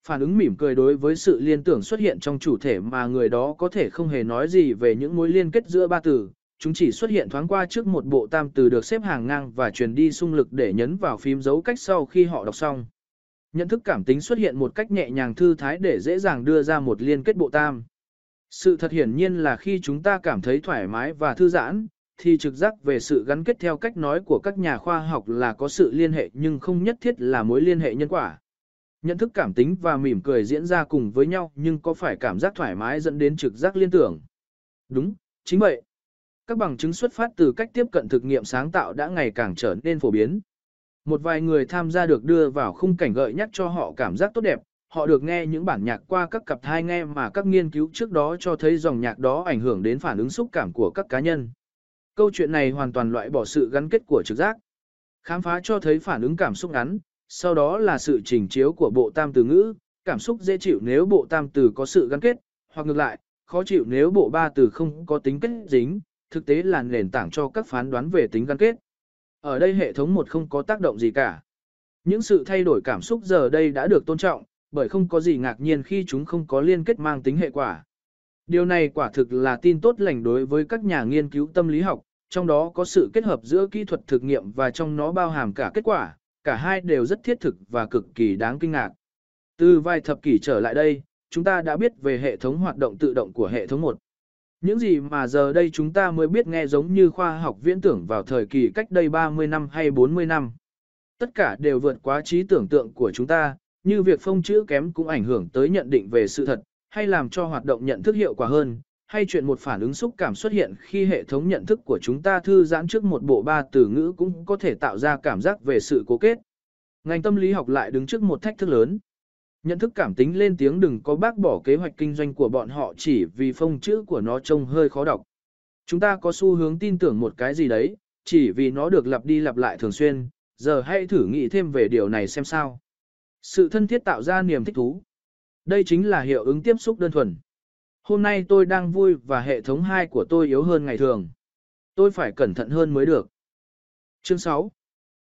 Phản ứng mỉm cười đối với sự liên tưởng xuất hiện trong chủ thể mà người đó có thể không hề nói gì về những mối liên kết giữa ba từ, chúng chỉ xuất hiện thoáng qua trước một bộ tam từ được xếp hàng ngang và truyền đi xung lực để nhấn vào phím dấu cách sau khi họ đọc xong. Nhận thức cảm tính xuất hiện một cách nhẹ nhàng thư thái để dễ dàng đưa ra một liên kết bộ tam. Sự thật hiển nhiên là khi chúng ta cảm thấy thoải mái và thư giãn, thì trực giác về sự gắn kết theo cách nói của các nhà khoa học là có sự liên hệ nhưng không nhất thiết là mối liên hệ nhân quả. Nhận thức cảm tính và mỉm cười diễn ra cùng với nhau nhưng có phải cảm giác thoải mái dẫn đến trực giác liên tưởng? Đúng, chính vậy. Các bằng chứng xuất phát từ cách tiếp cận thực nghiệm sáng tạo đã ngày càng trở nên phổ biến. Một vài người tham gia được đưa vào khung cảnh gợi nhắc cho họ cảm giác tốt đẹp, họ được nghe những bản nhạc qua các cặp thai nghe mà các nghiên cứu trước đó cho thấy dòng nhạc đó ảnh hưởng đến phản ứng xúc cảm của các cá nhân. Câu chuyện này hoàn toàn loại bỏ sự gắn kết của trực giác. Khám phá cho thấy phản ứng cảm xúc ngắn, sau đó là sự chỉnh chiếu của bộ tam từ ngữ, cảm xúc dễ chịu nếu bộ tam từ có sự gắn kết, hoặc ngược lại, khó chịu nếu bộ ba từ không có tính kết dính, thực tế là nền tảng cho các phán đoán về tính gắn kết. Ở đây hệ thống một không có tác động gì cả. Những sự thay đổi cảm xúc giờ đây đã được tôn trọng, bởi không có gì ngạc nhiên khi chúng không có liên kết mang tính hệ quả. Điều này quả thực là tin tốt lành đối với các nhà nghiên cứu tâm lý học, trong đó có sự kết hợp giữa kỹ thuật thực nghiệm và trong nó bao hàm cả kết quả, cả hai đều rất thiết thực và cực kỳ đáng kinh ngạc. Từ vài thập kỷ trở lại đây, chúng ta đã biết về hệ thống hoạt động tự động của hệ thống 1. Những gì mà giờ đây chúng ta mới biết nghe giống như khoa học viễn tưởng vào thời kỳ cách đây 30 năm hay 40 năm. Tất cả đều vượt quá trí tưởng tượng của chúng ta, như việc phông chữ kém cũng ảnh hưởng tới nhận định về sự thật, hay làm cho hoạt động nhận thức hiệu quả hơn, hay chuyện một phản ứng xúc cảm xuất hiện khi hệ thống nhận thức của chúng ta thư giãn trước một bộ ba từ ngữ cũng có thể tạo ra cảm giác về sự cố kết. Ngành tâm lý học lại đứng trước một thách thức lớn. Nhận thức cảm tính lên tiếng đừng có bác bỏ kế hoạch kinh doanh của bọn họ chỉ vì phông chữ của nó trông hơi khó đọc. Chúng ta có xu hướng tin tưởng một cái gì đấy, chỉ vì nó được lặp đi lặp lại thường xuyên, giờ hãy thử nghĩ thêm về điều này xem sao. Sự thân thiết tạo ra niềm thích thú. Đây chính là hiệu ứng tiếp xúc đơn thuần. Hôm nay tôi đang vui và hệ thống 2 của tôi yếu hơn ngày thường. Tôi phải cẩn thận hơn mới được. Chương 6.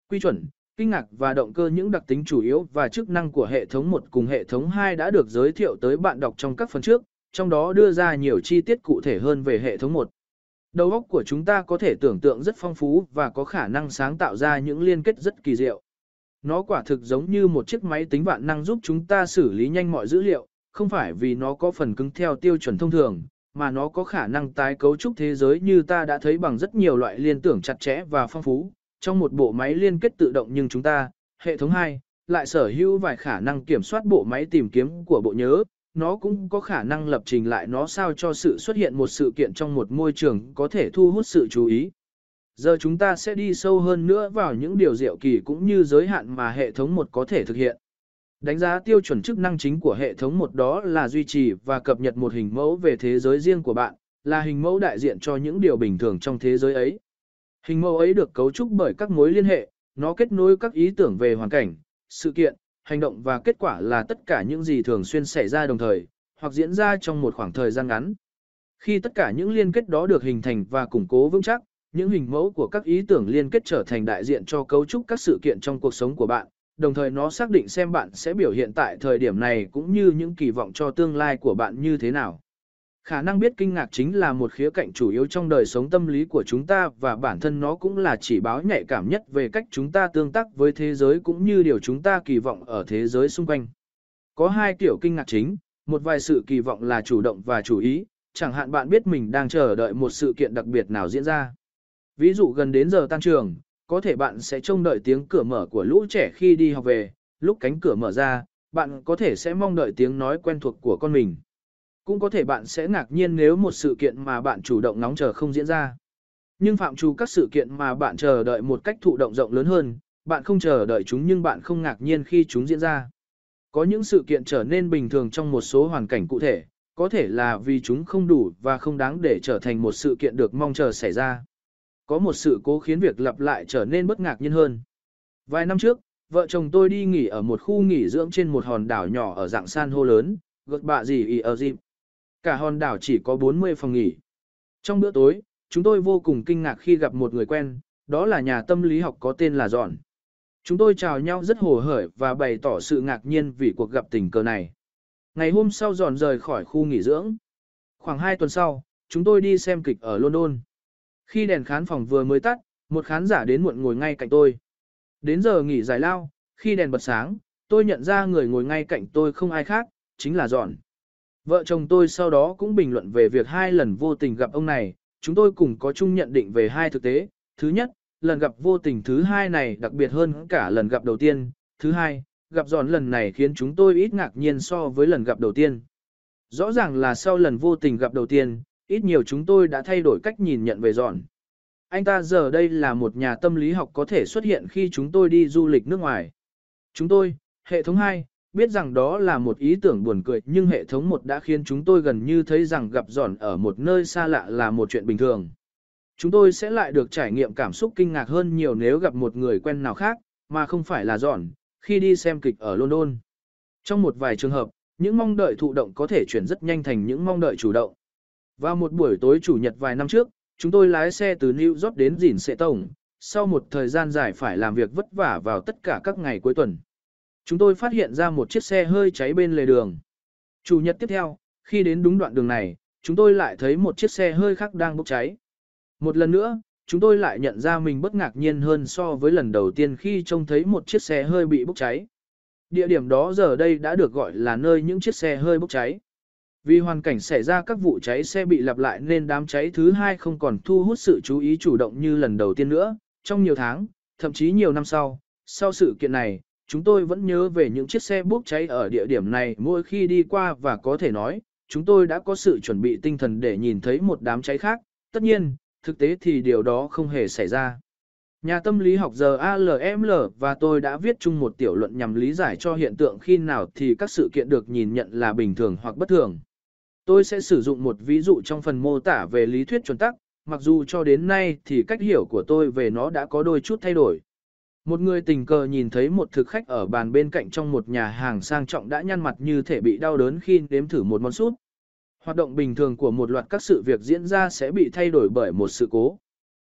Quy chuẩn, kinh ngạc và động cơ những đặc tính chủ yếu và chức năng của hệ thống 1 cùng hệ thống 2 đã được giới thiệu tới bạn đọc trong các phần trước, trong đó đưa ra nhiều chi tiết cụ thể hơn về hệ thống 1. Đầu óc của chúng ta có thể tưởng tượng rất phong phú và có khả năng sáng tạo ra những liên kết rất kỳ diệu. Nó quả thực giống như một chiếc máy tính vạn năng giúp chúng ta xử lý nhanh mọi dữ liệu, không phải vì nó có phần cứng theo tiêu chuẩn thông thường, mà nó có khả năng tái cấu trúc thế giới như ta đã thấy bằng rất nhiều loại liên tưởng chặt chẽ và phong phú, trong một bộ máy liên kết tự động nhưng chúng ta, hệ thống 2, lại sở hữu vài khả năng kiểm soát bộ máy tìm kiếm của bộ nhớ, nó cũng có khả năng lập trình lại nó sao cho sự xuất hiện một sự kiện trong một môi trường có thể thu hút sự chú ý. Giờ chúng ta sẽ đi sâu hơn nữa vào những điều diệu kỳ cũng như giới hạn mà hệ thống một có thể thực hiện. Đánh giá tiêu chuẩn chức năng chính của hệ thống một đó là duy trì và cập nhật một hình mẫu về thế giới riêng của bạn, là hình mẫu đại diện cho những điều bình thường trong thế giới ấy. Hình mẫu ấy được cấu trúc bởi các mối liên hệ, nó kết nối các ý tưởng về hoàn cảnh, sự kiện, hành động và kết quả là tất cả những gì thường xuyên xảy ra đồng thời, hoặc diễn ra trong một khoảng thời gian ngắn. Khi tất cả những liên kết đó được hình thành và củng cố vững chắc, những hình mẫu của các ý tưởng liên kết trở thành đại diện cho cấu trúc các sự kiện trong cuộc sống của bạn, đồng thời nó xác định xem bạn sẽ biểu hiện tại thời điểm này cũng như những kỳ vọng cho tương lai của bạn như thế nào. Khả năng biết kinh ngạc chính là một khía cạnh chủ yếu trong đời sống tâm lý của chúng ta và bản thân nó cũng là chỉ báo nhạy cảm nhất về cách chúng ta tương tác với thế giới cũng như điều chúng ta kỳ vọng ở thế giới xung quanh. Có hai kiểu kinh ngạc chính, một vài sự kỳ vọng là chủ động và chủ ý, chẳng hạn bạn biết mình đang chờ đợi một sự kiện đặc biệt nào diễn ra. Ví dụ gần đến giờ tan trường, có thể bạn sẽ trông đợi tiếng cửa mở của lũ trẻ khi đi học về, lúc cánh cửa mở ra, bạn có thể sẽ mong đợi tiếng nói quen thuộc của con mình. Cũng có thể bạn sẽ ngạc nhiên nếu một sự kiện mà bạn chủ động nóng chờ không diễn ra. Nhưng phạm trù các sự kiện mà bạn chờ đợi một cách thụ động rộng lớn hơn, bạn không chờ đợi chúng nhưng bạn không ngạc nhiên khi chúng diễn ra. Có những sự kiện trở nên bình thường trong một số hoàn cảnh cụ thể, có thể là vì chúng không đủ và không đáng để trở thành một sự kiện được mong chờ xảy ra. Có một sự cố khiến việc lặp lại trở nên bất ngạc nhiên hơn. Vài năm trước, vợ chồng tôi đi nghỉ ở một khu nghỉ dưỡng trên một hòn đảo nhỏ ở dạng san hô lớn, gợt bạ gì ý ở dịp. Cả hòn đảo chỉ có 40 phòng nghỉ. Trong bữa tối, chúng tôi vô cùng kinh ngạc khi gặp một người quen, đó là nhà tâm lý học có tên là Dọn. Chúng tôi chào nhau rất hồ hởi và bày tỏ sự ngạc nhiên vì cuộc gặp tình cờ này. Ngày hôm sau Dọn rời khỏi khu nghỉ dưỡng. Khoảng 2 tuần sau, chúng tôi đi xem kịch ở London. Khi đèn khán phòng vừa mới tắt, một khán giả đến muộn ngồi ngay cạnh tôi. Đến giờ nghỉ giải lao, khi đèn bật sáng, tôi nhận ra người ngồi ngay cạnh tôi không ai khác, chính là Dọn. Vợ chồng tôi sau đó cũng bình luận về việc hai lần vô tình gặp ông này, chúng tôi cùng có chung nhận định về hai thực tế. Thứ nhất, lần gặp vô tình thứ hai này đặc biệt hơn cả lần gặp đầu tiên. Thứ hai, gặp giòn lần này khiến chúng tôi ít ngạc nhiên so với lần gặp đầu tiên. Rõ ràng là sau lần vô tình gặp đầu tiên, ít nhiều chúng tôi đã thay đổi cách nhìn nhận về giòn. Anh ta giờ đây là một nhà tâm lý học có thể xuất hiện khi chúng tôi đi du lịch nước ngoài. Chúng tôi, hệ thống 2, biết rằng đó là một ý tưởng buồn cười nhưng hệ thống một đã khiến chúng tôi gần như thấy rằng gặp giòn ở một nơi xa lạ là một chuyện bình thường. Chúng tôi sẽ lại được trải nghiệm cảm xúc kinh ngạc hơn nhiều nếu gặp một người quen nào khác, mà không phải là giòn, khi đi xem kịch ở London. Trong một vài trường hợp, những mong đợi thụ động có thể chuyển rất nhanh thành những mong đợi chủ động. Vào một buổi tối chủ nhật vài năm trước, chúng tôi lái xe từ New York đến Dìn Sệ Tổng, sau một thời gian dài phải làm việc vất vả vào tất cả các ngày cuối tuần. Chúng tôi phát hiện ra một chiếc xe hơi cháy bên lề đường. Chủ nhật tiếp theo, khi đến đúng đoạn đường này, chúng tôi lại thấy một chiếc xe hơi khác đang bốc cháy. Một lần nữa, chúng tôi lại nhận ra mình bất ngạc nhiên hơn so với lần đầu tiên khi trông thấy một chiếc xe hơi bị bốc cháy. Địa điểm đó giờ đây đã được gọi là nơi những chiếc xe hơi bốc cháy. Vì hoàn cảnh xảy ra các vụ cháy xe bị lặp lại nên đám cháy thứ hai không còn thu hút sự chú ý chủ động như lần đầu tiên nữa. Trong nhiều tháng, thậm chí nhiều năm sau, sau sự kiện này, chúng tôi vẫn nhớ về những chiếc xe bốc cháy ở địa điểm này mỗi khi đi qua và có thể nói, chúng tôi đã có sự chuẩn bị tinh thần để nhìn thấy một đám cháy khác. Tất nhiên, thực tế thì điều đó không hề xảy ra. Nhà tâm lý học giờ ALML và tôi đã viết chung một tiểu luận nhằm lý giải cho hiện tượng khi nào thì các sự kiện được nhìn nhận là bình thường hoặc bất thường. Tôi sẽ sử dụng một ví dụ trong phần mô tả về lý thuyết chuẩn tắc, mặc dù cho đến nay thì cách hiểu của tôi về nó đã có đôi chút thay đổi. Một người tình cờ nhìn thấy một thực khách ở bàn bên cạnh trong một nhà hàng sang trọng đã nhăn mặt như thể bị đau đớn khi nếm thử một món súp. Hoạt động bình thường của một loạt các sự việc diễn ra sẽ bị thay đổi bởi một sự cố.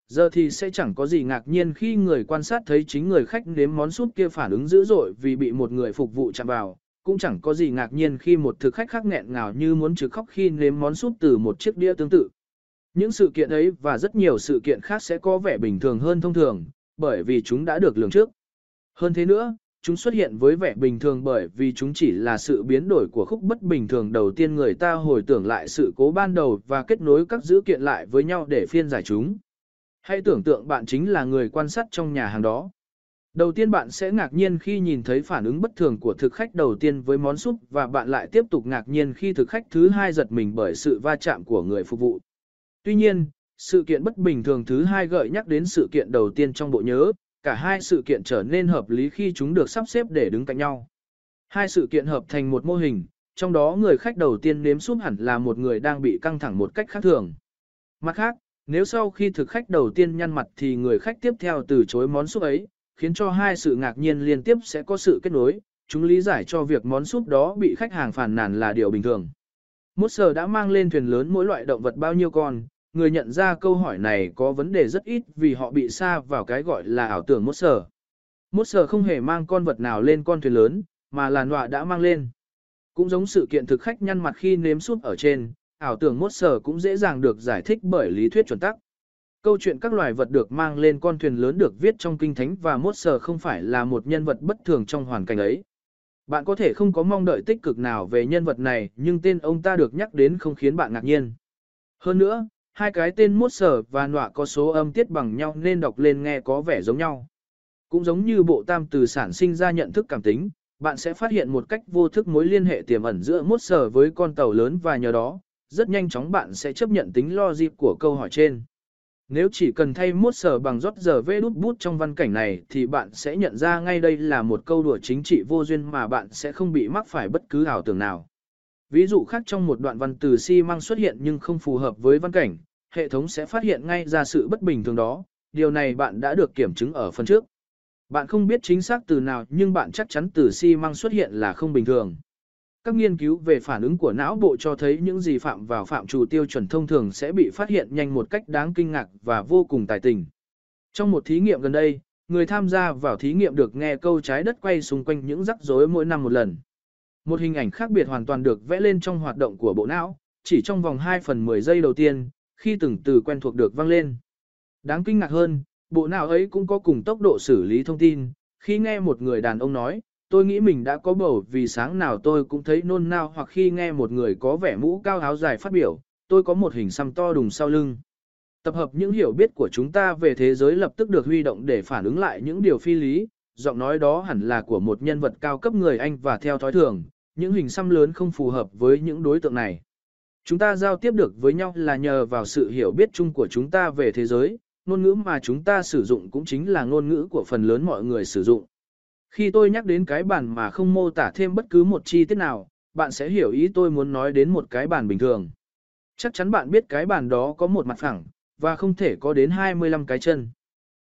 Giờ thì sẽ chẳng có gì ngạc nhiên khi người quan sát thấy chính người khách nếm món súp kia phản ứng dữ dội vì bị một người phục vụ chạm vào, cũng chẳng có gì ngạc nhiên khi một thực khách khác nghẹn ngào như muốn trực khóc khi nếm món súp từ một chiếc đĩa tương tự. Những sự kiện ấy và rất nhiều sự kiện khác sẽ có vẻ bình thường hơn thông thường, bởi vì chúng đã được lường trước. Hơn thế nữa, chúng xuất hiện với vẻ bình thường bởi vì chúng chỉ là sự biến đổi của khúc bất bình thường đầu tiên người ta hồi tưởng lại sự cố ban đầu và kết nối các dữ kiện lại với nhau để phiên giải chúng. Hãy tưởng tượng bạn chính là người quan sát trong nhà hàng đó. Đầu tiên bạn sẽ ngạc nhiên khi nhìn thấy phản ứng bất thường của thực khách đầu tiên với món súp và bạn lại tiếp tục ngạc nhiên khi thực khách thứ hai giật mình bởi sự va chạm của người phục vụ. Tuy nhiên, sự kiện bất bình thường thứ hai gợi nhắc đến sự kiện đầu tiên trong bộ nhớ, cả hai sự kiện trở nên hợp lý khi chúng được sắp xếp để đứng cạnh nhau. Hai sự kiện hợp thành một mô hình, trong đó người khách đầu tiên nếm súp hẳn là một người đang bị căng thẳng một cách khác thường. Mặt khác, nếu sau khi thực khách đầu tiên nhăn mặt thì người khách tiếp theo từ chối món súp ấy, khiến cho hai sự ngạc nhiên liên tiếp sẽ có sự kết nối, chúng lý giải cho việc món súp đó bị khách hàng phản nàn là điều bình thường. Mốt sờ đã mang lên thuyền lớn mỗi loại động vật bao nhiêu con, người nhận ra câu hỏi này có vấn đề rất ít vì họ bị xa vào cái gọi là ảo tưởng mốt sờ. Mốt sờ không hề mang con vật nào lên con thuyền lớn, mà là nọa đã mang lên. Cũng giống sự kiện thực khách nhăn mặt khi nếm súp ở trên, ảo tưởng mốt sờ cũng dễ dàng được giải thích bởi lý thuyết chuẩn tắc. Câu chuyện các loài vật được mang lên con thuyền lớn được viết trong kinh thánh và mốt sờ không phải là một nhân vật bất thường trong hoàn cảnh ấy. Bạn có thể không có mong đợi tích cực nào về nhân vật này, nhưng tên ông ta được nhắc đến không khiến bạn ngạc nhiên. Hơn nữa, hai cái tên mốt sở và nọa có số âm tiết bằng nhau nên đọc lên nghe có vẻ giống nhau. Cũng giống như bộ tam từ sản sinh ra nhận thức cảm tính, bạn sẽ phát hiện một cách vô thức mối liên hệ tiềm ẩn giữa mốt sở với con tàu lớn và nhờ đó, rất nhanh chóng bạn sẽ chấp nhận tính logic của câu hỏi trên. Nếu chỉ cần thay mốt sở bằng rót giờ vê đút bút trong văn cảnh này thì bạn sẽ nhận ra ngay đây là một câu đùa chính trị vô duyên mà bạn sẽ không bị mắc phải bất cứ ảo tưởng nào. Ví dụ khác trong một đoạn văn từ xi măng xuất hiện nhưng không phù hợp với văn cảnh, hệ thống sẽ phát hiện ngay ra sự bất bình thường đó, điều này bạn đã được kiểm chứng ở phần trước. Bạn không biết chính xác từ nào nhưng bạn chắc chắn từ xi măng xuất hiện là không bình thường. Các nghiên cứu về phản ứng của não bộ cho thấy những gì phạm vào phạm trù tiêu chuẩn thông thường sẽ bị phát hiện nhanh một cách đáng kinh ngạc và vô cùng tài tình. Trong một thí nghiệm gần đây, người tham gia vào thí nghiệm được nghe câu trái đất quay xung quanh những rắc rối mỗi năm một lần. Một hình ảnh khác biệt hoàn toàn được vẽ lên trong hoạt động của bộ não, chỉ trong vòng 2 phần 10 giây đầu tiên, khi từng từ quen thuộc được vang lên. Đáng kinh ngạc hơn, bộ não ấy cũng có cùng tốc độ xử lý thông tin, khi nghe một người đàn ông nói, tôi nghĩ mình đã có bầu vì sáng nào tôi cũng thấy nôn nao hoặc khi nghe một người có vẻ mũ cao áo dài phát biểu, tôi có một hình xăm to đùng sau lưng. Tập hợp những hiểu biết của chúng ta về thế giới lập tức được huy động để phản ứng lại những điều phi lý, giọng nói đó hẳn là của một nhân vật cao cấp người Anh và theo thói thường, những hình xăm lớn không phù hợp với những đối tượng này. Chúng ta giao tiếp được với nhau là nhờ vào sự hiểu biết chung của chúng ta về thế giới, ngôn ngữ mà chúng ta sử dụng cũng chính là ngôn ngữ của phần lớn mọi người sử dụng. Khi tôi nhắc đến cái bàn mà không mô tả thêm bất cứ một chi tiết nào, bạn sẽ hiểu ý tôi muốn nói đến một cái bàn bình thường. Chắc chắn bạn biết cái bàn đó có một mặt phẳng, và không thể có đến 25 cái chân.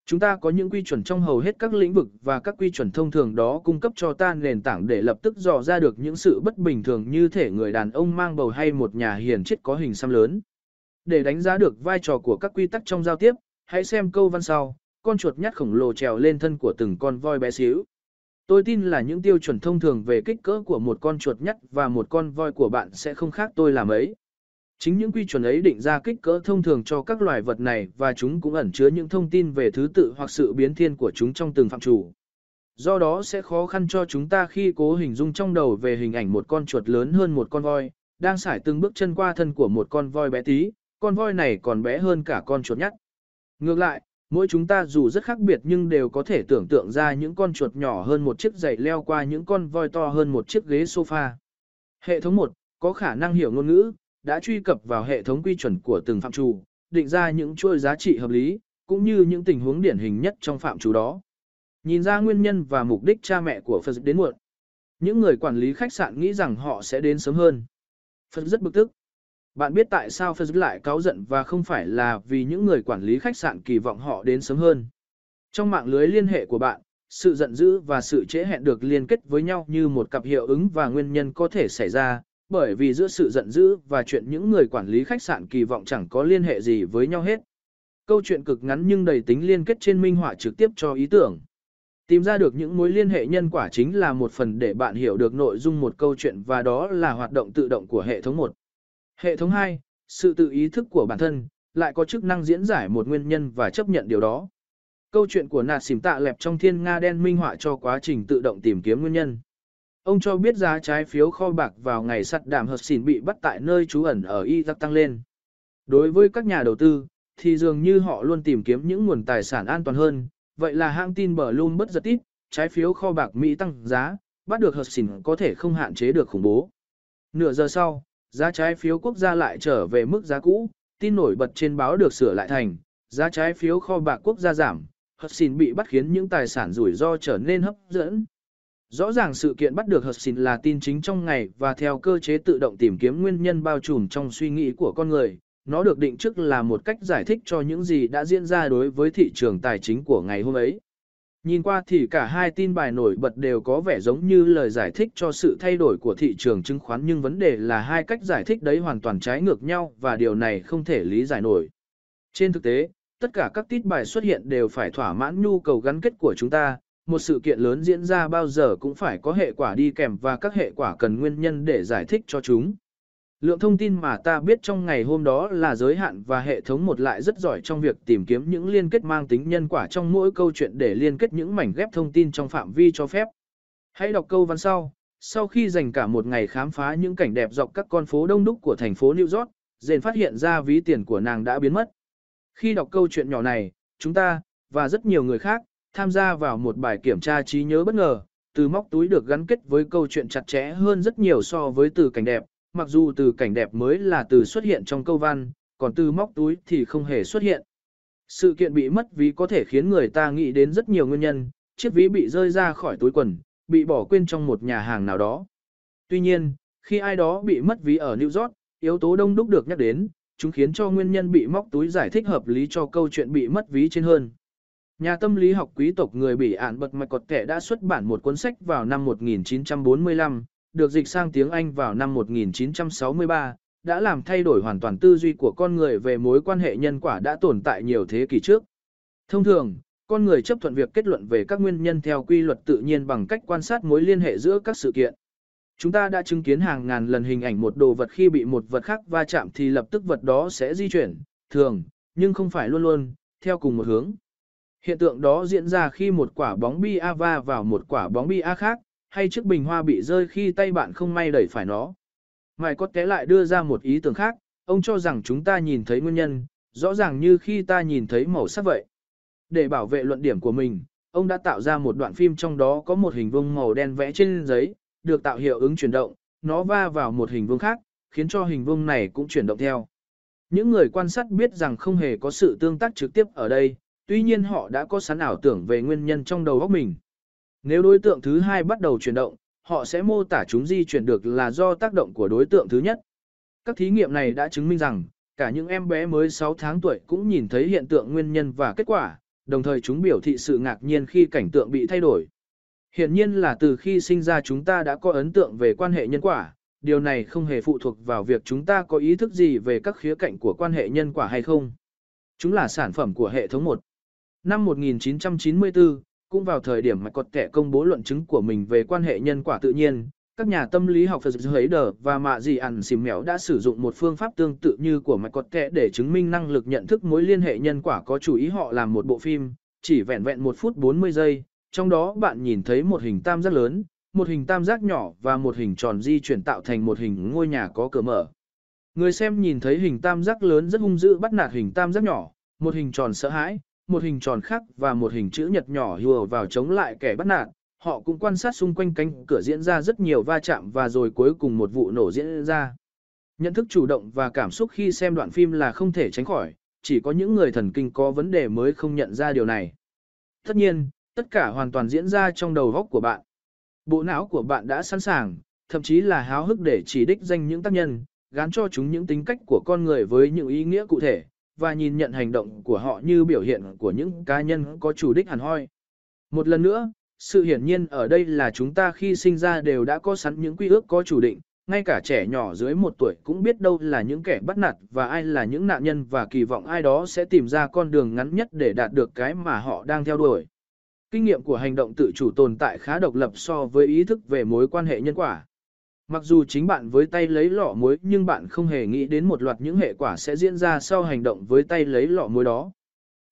Chúng ta có những quy chuẩn trong hầu hết các lĩnh vực và các quy chuẩn thông thường đó cung cấp cho ta nền tảng để lập tức dò ra được những sự bất bình thường như thể người đàn ông mang bầu hay một nhà hiền chết có hình xăm lớn. Để đánh giá được vai trò của các quy tắc trong giao tiếp, hãy xem câu văn sau, con chuột nhắt khổng lồ trèo lên thân của từng con voi bé xíu. Tôi tin là những tiêu chuẩn thông thường về kích cỡ của một con chuột nhắt và một con voi của bạn sẽ không khác tôi làm ấy. Chính những quy chuẩn ấy định ra kích cỡ thông thường cho các loài vật này và chúng cũng ẩn chứa những thông tin về thứ tự hoặc sự biến thiên của chúng trong từng phạm chủ. Do đó sẽ khó khăn cho chúng ta khi cố hình dung trong đầu về hình ảnh một con chuột lớn hơn một con voi, đang sải từng bước chân qua thân của một con voi bé tí, con voi này còn bé hơn cả con chuột nhắt. Ngược lại, mỗi chúng ta dù rất khác biệt nhưng đều có thể tưởng tượng ra những con chuột nhỏ hơn một chiếc giày leo qua những con voi to hơn một chiếc ghế sofa. Hệ thống 1, có khả năng hiểu ngôn ngữ, đã truy cập vào hệ thống quy chuẩn của từng phạm trù, định ra những chuỗi giá trị hợp lý, cũng như những tình huống điển hình nhất trong phạm trù đó. Nhìn ra nguyên nhân và mục đích cha mẹ của Phật đến muộn. Những người quản lý khách sạn nghĩ rằng họ sẽ đến sớm hơn. Phật rất bực tức. Bạn biết tại sao Facebook lại cáo giận và không phải là vì những người quản lý khách sạn kỳ vọng họ đến sớm hơn. Trong mạng lưới liên hệ của bạn, sự giận dữ và sự trễ hẹn được liên kết với nhau như một cặp hiệu ứng và nguyên nhân có thể xảy ra, bởi vì giữa sự giận dữ và chuyện những người quản lý khách sạn kỳ vọng chẳng có liên hệ gì với nhau hết. Câu chuyện cực ngắn nhưng đầy tính liên kết trên minh họa trực tiếp cho ý tưởng. Tìm ra được những mối liên hệ nhân quả chính là một phần để bạn hiểu được nội dung một câu chuyện và đó là hoạt động tự động của hệ thống một. Hệ thống 2, sự tự ý thức của bản thân, lại có chức năng diễn giải một nguyên nhân và chấp nhận điều đó. Câu chuyện của nạt xỉm tạ lẹp trong thiên nga đen minh họa cho quá trình tự động tìm kiếm nguyên nhân. Ông cho biết giá trái phiếu kho bạc vào ngày sắt đàm hợp xỉn bị bắt tại nơi trú ẩn ở Iraq tăng lên. Đối với các nhà đầu tư, thì dường như họ luôn tìm kiếm những nguồn tài sản an toàn hơn, vậy là hãng tin bờ luôn bất giật ít, trái phiếu kho bạc Mỹ tăng giá, bắt được hợp xỉn có thể không hạn chế được khủng bố. Nửa giờ sau, giá trái phiếu quốc gia lại trở về mức giá cũ, tin nổi bật trên báo được sửa lại thành, giá trái phiếu kho bạc quốc gia giảm, hợp xỉn bị bắt khiến những tài sản rủi ro trở nên hấp dẫn. Rõ ràng sự kiện bắt được hợp xin là tin chính trong ngày và theo cơ chế tự động tìm kiếm nguyên nhân bao trùm trong suy nghĩ của con người, nó được định trước là một cách giải thích cho những gì đã diễn ra đối với thị trường tài chính của ngày hôm ấy. Nhìn qua thì cả hai tin bài nổi bật đều có vẻ giống như lời giải thích cho sự thay đổi của thị trường chứng khoán nhưng vấn đề là hai cách giải thích đấy hoàn toàn trái ngược nhau và điều này không thể lý giải nổi. Trên thực tế, tất cả các tít bài xuất hiện đều phải thỏa mãn nhu cầu gắn kết của chúng ta, một sự kiện lớn diễn ra bao giờ cũng phải có hệ quả đi kèm và các hệ quả cần nguyên nhân để giải thích cho chúng. Lượng thông tin mà ta biết trong ngày hôm đó là giới hạn và hệ thống một lại rất giỏi trong việc tìm kiếm những liên kết mang tính nhân quả trong mỗi câu chuyện để liên kết những mảnh ghép thông tin trong phạm vi cho phép. Hãy đọc câu văn sau. Sau khi dành cả một ngày khám phá những cảnh đẹp dọc các con phố đông đúc của thành phố New York, Dền phát hiện ra ví tiền của nàng đã biến mất. Khi đọc câu chuyện nhỏ này, chúng ta, và rất nhiều người khác, tham gia vào một bài kiểm tra trí nhớ bất ngờ, từ móc túi được gắn kết với câu chuyện chặt chẽ hơn rất nhiều so với từ cảnh đẹp, mặc dù từ cảnh đẹp mới là từ xuất hiện trong câu văn, còn từ móc túi thì không hề xuất hiện. Sự kiện bị mất ví có thể khiến người ta nghĩ đến rất nhiều nguyên nhân, chiếc ví bị rơi ra khỏi túi quần, bị bỏ quên trong một nhà hàng nào đó. Tuy nhiên, khi ai đó bị mất ví ở New York, yếu tố đông đúc được nhắc đến, chúng khiến cho nguyên nhân bị móc túi giải thích hợp lý cho câu chuyện bị mất ví trên hơn. Nhà tâm lý học quý tộc người Bỉ ản bật mạch cọt kẻ đã xuất bản một cuốn sách vào năm 1945, được dịch sang tiếng Anh vào năm 1963, đã làm thay đổi hoàn toàn tư duy của con người về mối quan hệ nhân quả đã tồn tại nhiều thế kỷ trước. Thông thường, con người chấp thuận việc kết luận về các nguyên nhân theo quy luật tự nhiên bằng cách quan sát mối liên hệ giữa các sự kiện. Chúng ta đã chứng kiến hàng ngàn lần hình ảnh một đồ vật khi bị một vật khác va chạm thì lập tức vật đó sẽ di chuyển, thường, nhưng không phải luôn luôn, theo cùng một hướng. Hiện tượng đó diễn ra khi một quả bóng bi A va vào một quả bóng bi A khác, hay chiếc bình hoa bị rơi khi tay bạn không may đẩy phải nó. Mài có té lại đưa ra một ý tưởng khác, ông cho rằng chúng ta nhìn thấy nguyên nhân, rõ ràng như khi ta nhìn thấy màu sắc vậy. Để bảo vệ luận điểm của mình, ông đã tạo ra một đoạn phim trong đó có một hình vuông màu đen vẽ trên giấy, được tạo hiệu ứng chuyển động, nó va vào một hình vuông khác, khiến cho hình vuông này cũng chuyển động theo. Những người quan sát biết rằng không hề có sự tương tác trực tiếp ở đây, tuy nhiên họ đã có sẵn ảo tưởng về nguyên nhân trong đầu óc mình. Nếu đối tượng thứ hai bắt đầu chuyển động, họ sẽ mô tả chúng di chuyển được là do tác động của đối tượng thứ nhất. Các thí nghiệm này đã chứng minh rằng, cả những em bé mới 6 tháng tuổi cũng nhìn thấy hiện tượng nguyên nhân và kết quả, đồng thời chúng biểu thị sự ngạc nhiên khi cảnh tượng bị thay đổi. Hiện nhiên là từ khi sinh ra chúng ta đã có ấn tượng về quan hệ nhân quả, điều này không hề phụ thuộc vào việc chúng ta có ý thức gì về các khía cạnh của quan hệ nhân quả hay không. Chúng là sản phẩm của hệ thống 1. Năm 1994, cũng vào thời điểm mà cọt kẻ công bố luận chứng của mình về quan hệ nhân quả tự nhiên, các nhà tâm lý học Phật Heider và Mạ Dì Ản xìm mèo đã sử dụng một phương pháp tương tự như của mạch cọt kẻ để chứng minh năng lực nhận thức mối liên hệ nhân quả có chủ ý họ làm một bộ phim, chỉ vẹn vẹn 1 phút 40 giây, trong đó bạn nhìn thấy một hình tam giác lớn, một hình tam giác nhỏ và một hình tròn di chuyển tạo thành một hình ngôi nhà có cửa mở. Người xem nhìn thấy hình tam giác lớn rất hung dữ bắt nạt hình tam giác nhỏ, một hình tròn sợ hãi, một hình tròn khác và một hình chữ nhật nhỏ hùa vào chống lại kẻ bắt nạt. Họ cũng quan sát xung quanh cánh cửa diễn ra rất nhiều va chạm và rồi cuối cùng một vụ nổ diễn ra. Nhận thức chủ động và cảm xúc khi xem đoạn phim là không thể tránh khỏi, chỉ có những người thần kinh có vấn đề mới không nhận ra điều này. Tất nhiên, tất cả hoàn toàn diễn ra trong đầu óc của bạn. Bộ não của bạn đã sẵn sàng, thậm chí là háo hức để chỉ đích danh những tác nhân, gán cho chúng những tính cách của con người với những ý nghĩa cụ thể, và nhìn nhận hành động của họ như biểu hiện của những cá nhân có chủ đích hẳn hoi. Một lần nữa, sự hiển nhiên ở đây là chúng ta khi sinh ra đều đã có sẵn những quy ước có chủ định, ngay cả trẻ nhỏ dưới một tuổi cũng biết đâu là những kẻ bắt nạt và ai là những nạn nhân và kỳ vọng ai đó sẽ tìm ra con đường ngắn nhất để đạt được cái mà họ đang theo đuổi. Kinh nghiệm của hành động tự chủ tồn tại khá độc lập so với ý thức về mối quan hệ nhân quả. Mặc dù chính bạn với tay lấy lọ muối nhưng bạn không hề nghĩ đến một loạt những hệ quả sẽ diễn ra sau hành động với tay lấy lọ muối đó.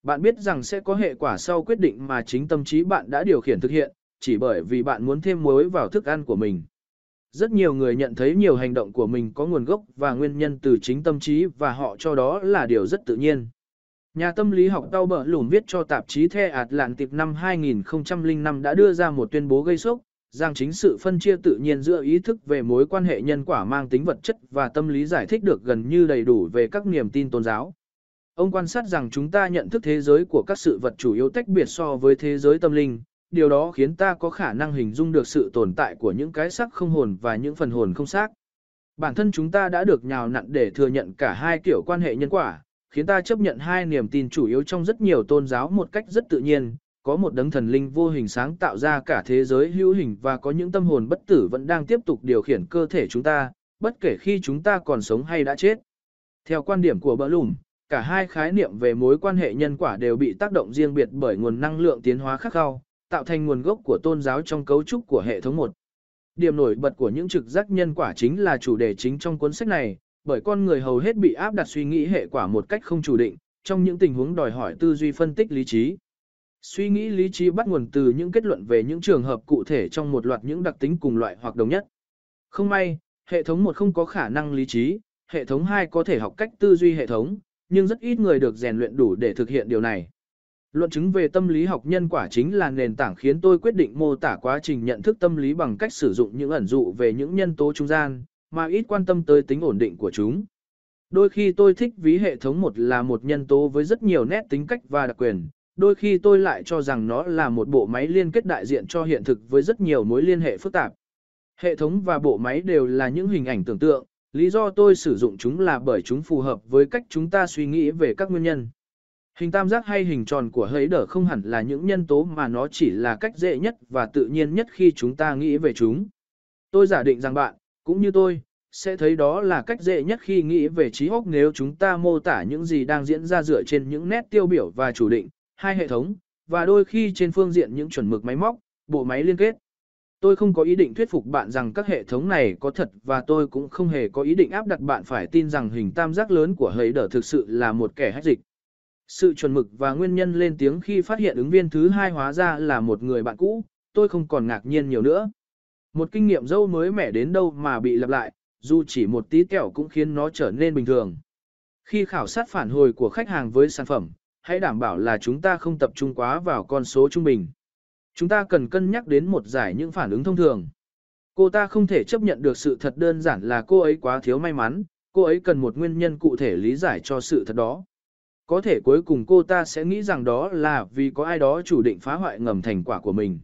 Bạn biết rằng sẽ có hệ quả sau quyết định mà chính tâm trí bạn đã điều khiển thực hiện, chỉ bởi vì bạn muốn thêm muối vào thức ăn của mình. Rất nhiều người nhận thấy nhiều hành động của mình có nguồn gốc và nguyên nhân từ chính tâm trí và họ cho đó là điều rất tự nhiên. Nhà tâm lý học Tao Bở Lùm viết cho tạp chí The Atlantic năm 2005 đã đưa ra một tuyên bố gây sốc, rằng chính sự phân chia tự nhiên giữa ý thức về mối quan hệ nhân quả mang tính vật chất và tâm lý giải thích được gần như đầy đủ về các niềm tin tôn giáo. Ông quan sát rằng chúng ta nhận thức thế giới của các sự vật chủ yếu tách biệt so với thế giới tâm linh, điều đó khiến ta có khả năng hình dung được sự tồn tại của những cái sắc không hồn và những phần hồn không xác. Bản thân chúng ta đã được nhào nặn để thừa nhận cả hai kiểu quan hệ nhân quả, khiến ta chấp nhận hai niềm tin chủ yếu trong rất nhiều tôn giáo một cách rất tự nhiên, có một đấng thần linh vô hình sáng tạo ra cả thế giới hữu hình và có những tâm hồn bất tử vẫn đang tiếp tục điều khiển cơ thể chúng ta, bất kể khi chúng ta còn sống hay đã chết. Theo quan điểm của Bỡ Lùm, cả hai khái niệm về mối quan hệ nhân quả đều bị tác động riêng biệt bởi nguồn năng lượng tiến hóa khác khao, tạo thành nguồn gốc của tôn giáo trong cấu trúc của hệ thống một. Điểm nổi bật của những trực giác nhân quả chính là chủ đề chính trong cuốn sách này, bởi con người hầu hết bị áp đặt suy nghĩ hệ quả một cách không chủ định, trong những tình huống đòi hỏi tư duy phân tích lý trí. Suy nghĩ lý trí bắt nguồn từ những kết luận về những trường hợp cụ thể trong một loạt những đặc tính cùng loại hoặc đồng nhất. Không may, hệ thống một không có khả năng lý trí, hệ thống 2 có thể học cách tư duy hệ thống, nhưng rất ít người được rèn luyện đủ để thực hiện điều này. Luận chứng về tâm lý học nhân quả chính là nền tảng khiến tôi quyết định mô tả quá trình nhận thức tâm lý bằng cách sử dụng những ẩn dụ về những nhân tố trung gian, mà ít quan tâm tới tính ổn định của chúng. Đôi khi tôi thích ví hệ thống một là một nhân tố với rất nhiều nét tính cách và đặc quyền, đôi khi tôi lại cho rằng nó là một bộ máy liên kết đại diện cho hiện thực với rất nhiều mối liên hệ phức tạp. Hệ thống và bộ máy đều là những hình ảnh tưởng tượng, lý do tôi sử dụng chúng là bởi chúng phù hợp với cách chúng ta suy nghĩ về các nguyên nhân. Hình tam giác hay hình tròn của hấy đở không hẳn là những nhân tố mà nó chỉ là cách dễ nhất và tự nhiên nhất khi chúng ta nghĩ về chúng. Tôi giả định rằng bạn, cũng như tôi, sẽ thấy đó là cách dễ nhất khi nghĩ về trí óc nếu chúng ta mô tả những gì đang diễn ra dựa trên những nét tiêu biểu và chủ định, hai hệ thống, và đôi khi trên phương diện những chuẩn mực máy móc, bộ máy liên kết. Tôi không có ý định thuyết phục bạn rằng các hệ thống này có thật và tôi cũng không hề có ý định áp đặt bạn phải tin rằng hình tam giác lớn của hấy đỡ thực sự là một kẻ hách dịch. Sự chuẩn mực và nguyên nhân lên tiếng khi phát hiện ứng viên thứ hai hóa ra là một người bạn cũ, tôi không còn ngạc nhiên nhiều nữa. Một kinh nghiệm dâu mới mẻ đến đâu mà bị lặp lại, dù chỉ một tí kẹo cũng khiến nó trở nên bình thường. Khi khảo sát phản hồi của khách hàng với sản phẩm, hãy đảm bảo là chúng ta không tập trung quá vào con số trung bình. Chúng ta cần cân nhắc đến một giải những phản ứng thông thường. Cô ta không thể chấp nhận được sự thật đơn giản là cô ấy quá thiếu may mắn, cô ấy cần một nguyên nhân cụ thể lý giải cho sự thật đó. Có thể cuối cùng cô ta sẽ nghĩ rằng đó là vì có ai đó chủ định phá hoại ngầm thành quả của mình.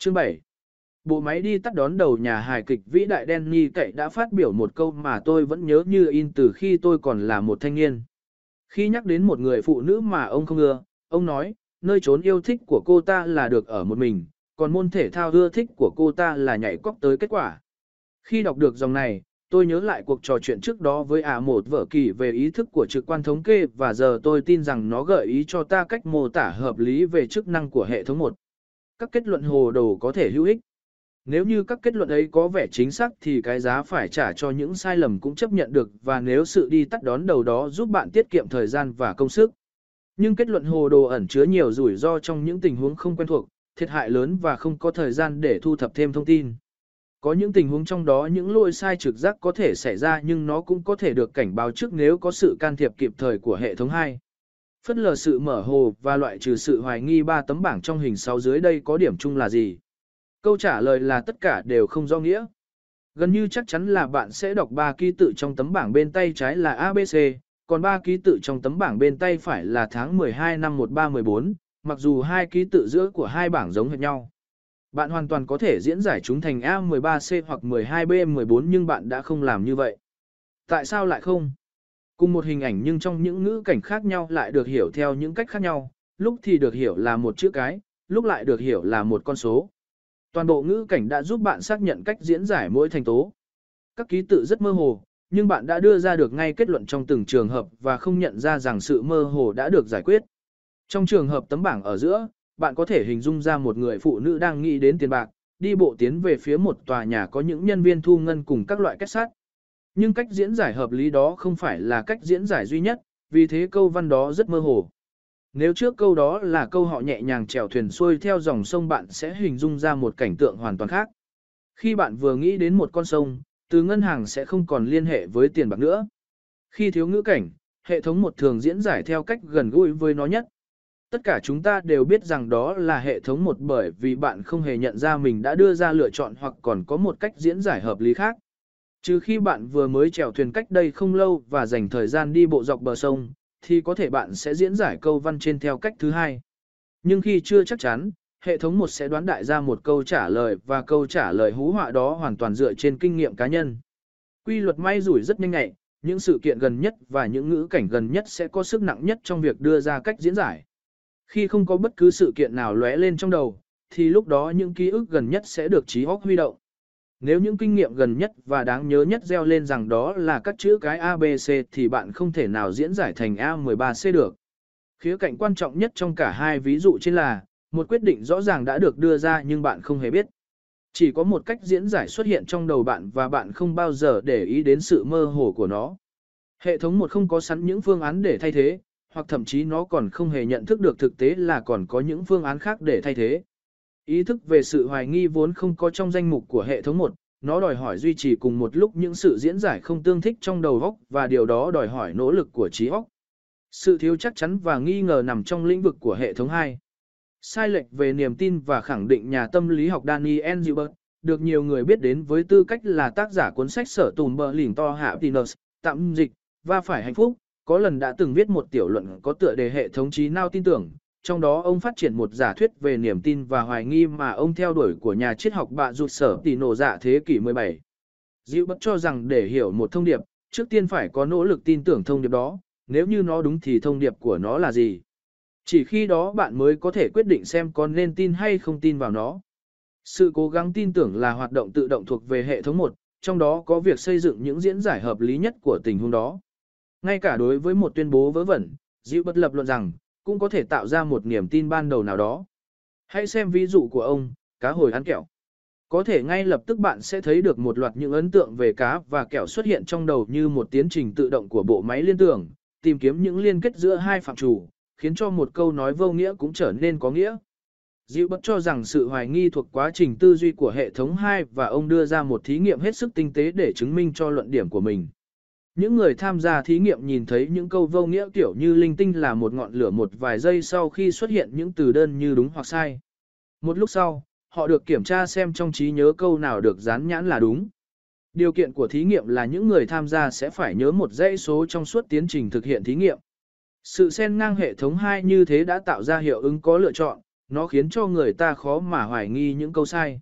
Chương 7 Bộ máy đi tắt đón đầu nhà hài kịch vĩ đại Danny cậy đã phát biểu một câu mà tôi vẫn nhớ như in từ khi tôi còn là một thanh niên. Khi nhắc đến một người phụ nữ mà ông không ưa, ông nói, nơi trốn yêu thích của cô ta là được ở một mình, còn môn thể thao ưa thích của cô ta là nhảy cóc tới kết quả. Khi đọc được dòng này, tôi nhớ lại cuộc trò chuyện trước đó với ả một vợ kỳ về ý thức của trực quan thống kê và giờ tôi tin rằng nó gợi ý cho ta cách mô tả hợp lý về chức năng của hệ thống một. Các kết luận hồ đồ có thể hữu ích. Nếu như các kết luận ấy có vẻ chính xác thì cái giá phải trả cho những sai lầm cũng chấp nhận được và nếu sự đi tắt đón đầu đó giúp bạn tiết kiệm thời gian và công sức. Nhưng kết luận hồ đồ ẩn chứa nhiều rủi ro trong những tình huống không quen thuộc, thiệt hại lớn và không có thời gian để thu thập thêm thông tin. Có những tình huống trong đó những lỗi sai trực giác có thể xảy ra nhưng nó cũng có thể được cảnh báo trước nếu có sự can thiệp kịp thời của hệ thống 2. Phất lờ sự mở hồ và loại trừ sự hoài nghi ba tấm bảng trong hình 6 dưới đây có điểm chung là gì? Câu trả lời là tất cả đều không do nghĩa. Gần như chắc chắn là bạn sẽ đọc ba ký tự trong tấm bảng bên tay trái là ABC, còn ba ký tự trong tấm bảng bên tay phải là tháng 12 năm 1314, mặc dù hai ký tự giữa của hai bảng giống hệt nhau. Bạn hoàn toàn có thể diễn giải chúng thành A13C hoặc 12B14 nhưng bạn đã không làm như vậy. Tại sao lại không? Cùng một hình ảnh nhưng trong những ngữ cảnh khác nhau lại được hiểu theo những cách khác nhau, lúc thì được hiểu là một chữ cái, lúc lại được hiểu là một con số. Toàn bộ ngữ cảnh đã giúp bạn xác nhận cách diễn giải mỗi thành tố. Các ký tự rất mơ hồ, nhưng bạn đã đưa ra được ngay kết luận trong từng trường hợp và không nhận ra rằng sự mơ hồ đã được giải quyết. Trong trường hợp tấm bảng ở giữa, bạn có thể hình dung ra một người phụ nữ đang nghĩ đến tiền bạc, đi bộ tiến về phía một tòa nhà có những nhân viên thu ngân cùng các loại kết sắt. Nhưng cách diễn giải hợp lý đó không phải là cách diễn giải duy nhất, vì thế câu văn đó rất mơ hồ. Nếu trước câu đó là câu họ nhẹ nhàng chèo thuyền xuôi theo dòng sông bạn sẽ hình dung ra một cảnh tượng hoàn toàn khác. Khi bạn vừa nghĩ đến một con sông, từ ngân hàng sẽ không còn liên hệ với tiền bạc nữa. Khi thiếu ngữ cảnh, hệ thống một thường diễn giải theo cách gần gũi với nó nhất. Tất cả chúng ta đều biết rằng đó là hệ thống một bởi vì bạn không hề nhận ra mình đã đưa ra lựa chọn hoặc còn có một cách diễn giải hợp lý khác. Trừ khi bạn vừa mới chèo thuyền cách đây không lâu và dành thời gian đi bộ dọc bờ sông, thì có thể bạn sẽ diễn giải câu văn trên theo cách thứ hai. Nhưng khi chưa chắc chắn, hệ thống một sẽ đoán đại ra một câu trả lời và câu trả lời hú họa đó hoàn toàn dựa trên kinh nghiệm cá nhân. Quy luật may rủi rất nhanh nhạy, những sự kiện gần nhất và những ngữ cảnh gần nhất sẽ có sức nặng nhất trong việc đưa ra cách diễn giải. Khi không có bất cứ sự kiện nào lóe lên trong đầu, thì lúc đó những ký ức gần nhất sẽ được trí óc huy động. Nếu những kinh nghiệm gần nhất và đáng nhớ nhất gieo lên rằng đó là các chữ cái ABC thì bạn không thể nào diễn giải thành A13C được. Khía cạnh quan trọng nhất trong cả hai ví dụ trên là, một quyết định rõ ràng đã được đưa ra nhưng bạn không hề biết. Chỉ có một cách diễn giải xuất hiện trong đầu bạn và bạn không bao giờ để ý đến sự mơ hồ của nó. Hệ thống một không có sẵn những phương án để thay thế, hoặc thậm chí nó còn không hề nhận thức được thực tế là còn có những phương án khác để thay thế. Ý thức về sự hoài nghi vốn không có trong danh mục của hệ thống một, nó đòi hỏi duy trì cùng một lúc những sự diễn giải không tương thích trong đầu óc và điều đó đòi hỏi nỗ lực của trí óc. Sự thiếu chắc chắn và nghi ngờ nằm trong lĩnh vực của hệ thống 2. Sai lệch về niềm tin và khẳng định nhà tâm lý học Daniel Gilbert, được nhiều người biết đến với tư cách là tác giả cuốn sách sở tùm bờ lỉnh to hạ Tinus, tạm dịch, và phải hạnh phúc, có lần đã từng viết một tiểu luận có tựa đề hệ thống trí nào tin tưởng, trong đó ông phát triển một giả thuyết về niềm tin và hoài nghi mà ông theo đuổi của nhà triết học bạ rụt sở tỷ nổ dạ thế kỷ 17. Dịu bất cho rằng để hiểu một thông điệp, trước tiên phải có nỗ lực tin tưởng thông điệp đó, nếu như nó đúng thì thông điệp của nó là gì. Chỉ khi đó bạn mới có thể quyết định xem có nên tin hay không tin vào nó. Sự cố gắng tin tưởng là hoạt động tự động thuộc về hệ thống một, trong đó có việc xây dựng những diễn giải hợp lý nhất của tình huống đó. Ngay cả đối với một tuyên bố vớ vẩn, Dịu bất lập luận rằng, cũng có thể tạo ra một niềm tin ban đầu nào đó. Hãy xem ví dụ của ông, cá hồi ăn kẹo. Có thể ngay lập tức bạn sẽ thấy được một loạt những ấn tượng về cá và kẹo xuất hiện trong đầu như một tiến trình tự động của bộ máy liên tưởng, tìm kiếm những liên kết giữa hai phạm chủ, khiến cho một câu nói vô nghĩa cũng trở nên có nghĩa. Diệu bất cho rằng sự hoài nghi thuộc quá trình tư duy của hệ thống 2 và ông đưa ra một thí nghiệm hết sức tinh tế để chứng minh cho luận điểm của mình. Những người tham gia thí nghiệm nhìn thấy những câu vô nghĩa kiểu như linh tinh là một ngọn lửa một vài giây sau khi xuất hiện những từ đơn như đúng hoặc sai. Một lúc sau, họ được kiểm tra xem trong trí nhớ câu nào được dán nhãn là đúng. Điều kiện của thí nghiệm là những người tham gia sẽ phải nhớ một dãy số trong suốt tiến trình thực hiện thí nghiệm. Sự xen ngang hệ thống 2 như thế đã tạo ra hiệu ứng có lựa chọn, nó khiến cho người ta khó mà hoài nghi những câu sai.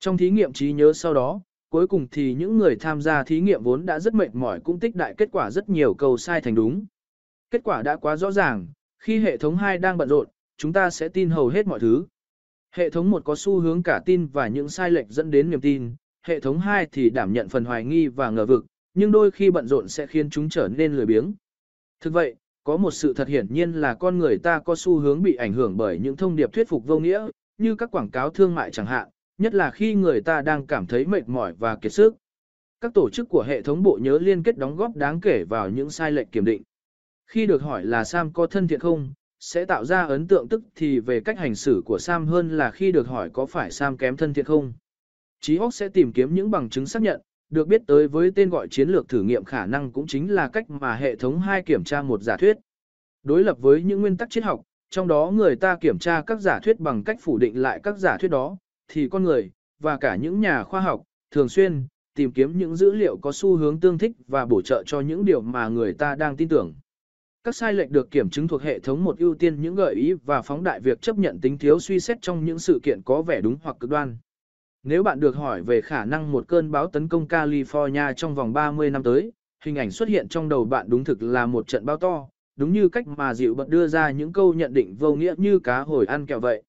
Trong thí nghiệm trí nhớ sau đó, cuối cùng thì những người tham gia thí nghiệm vốn đã rất mệt mỏi cũng tích đại kết quả rất nhiều câu sai thành đúng. Kết quả đã quá rõ ràng, khi hệ thống 2 đang bận rộn, chúng ta sẽ tin hầu hết mọi thứ. Hệ thống 1 có xu hướng cả tin và những sai lệch dẫn đến niềm tin, hệ thống 2 thì đảm nhận phần hoài nghi và ngờ vực, nhưng đôi khi bận rộn sẽ khiến chúng trở nên lười biếng. Thực vậy, có một sự thật hiển nhiên là con người ta có xu hướng bị ảnh hưởng bởi những thông điệp thuyết phục vô nghĩa, như các quảng cáo thương mại chẳng hạn, nhất là khi người ta đang cảm thấy mệt mỏi và kiệt sức. Các tổ chức của hệ thống bộ nhớ liên kết đóng góp đáng kể vào những sai lệch kiểm định. Khi được hỏi là Sam có thân thiện không, sẽ tạo ra ấn tượng tức thì về cách hành xử của Sam hơn là khi được hỏi có phải Sam kém thân thiện không. Chí óc sẽ tìm kiếm những bằng chứng xác nhận, được biết tới với tên gọi chiến lược thử nghiệm khả năng cũng chính là cách mà hệ thống hai kiểm tra một giả thuyết. Đối lập với những nguyên tắc triết học, trong đó người ta kiểm tra các giả thuyết bằng cách phủ định lại các giả thuyết đó, thì con người, và cả những nhà khoa học, thường xuyên, tìm kiếm những dữ liệu có xu hướng tương thích và bổ trợ cho những điều mà người ta đang tin tưởng. Các sai lệch được kiểm chứng thuộc hệ thống một ưu tiên những gợi ý và phóng đại việc chấp nhận tính thiếu suy xét trong những sự kiện có vẻ đúng hoặc cực đoan. Nếu bạn được hỏi về khả năng một cơn bão tấn công California trong vòng 30 năm tới, hình ảnh xuất hiện trong đầu bạn đúng thực là một trận bão to, đúng như cách mà dịu bật đưa ra những câu nhận định vô nghĩa như cá hồi ăn kẹo vậy.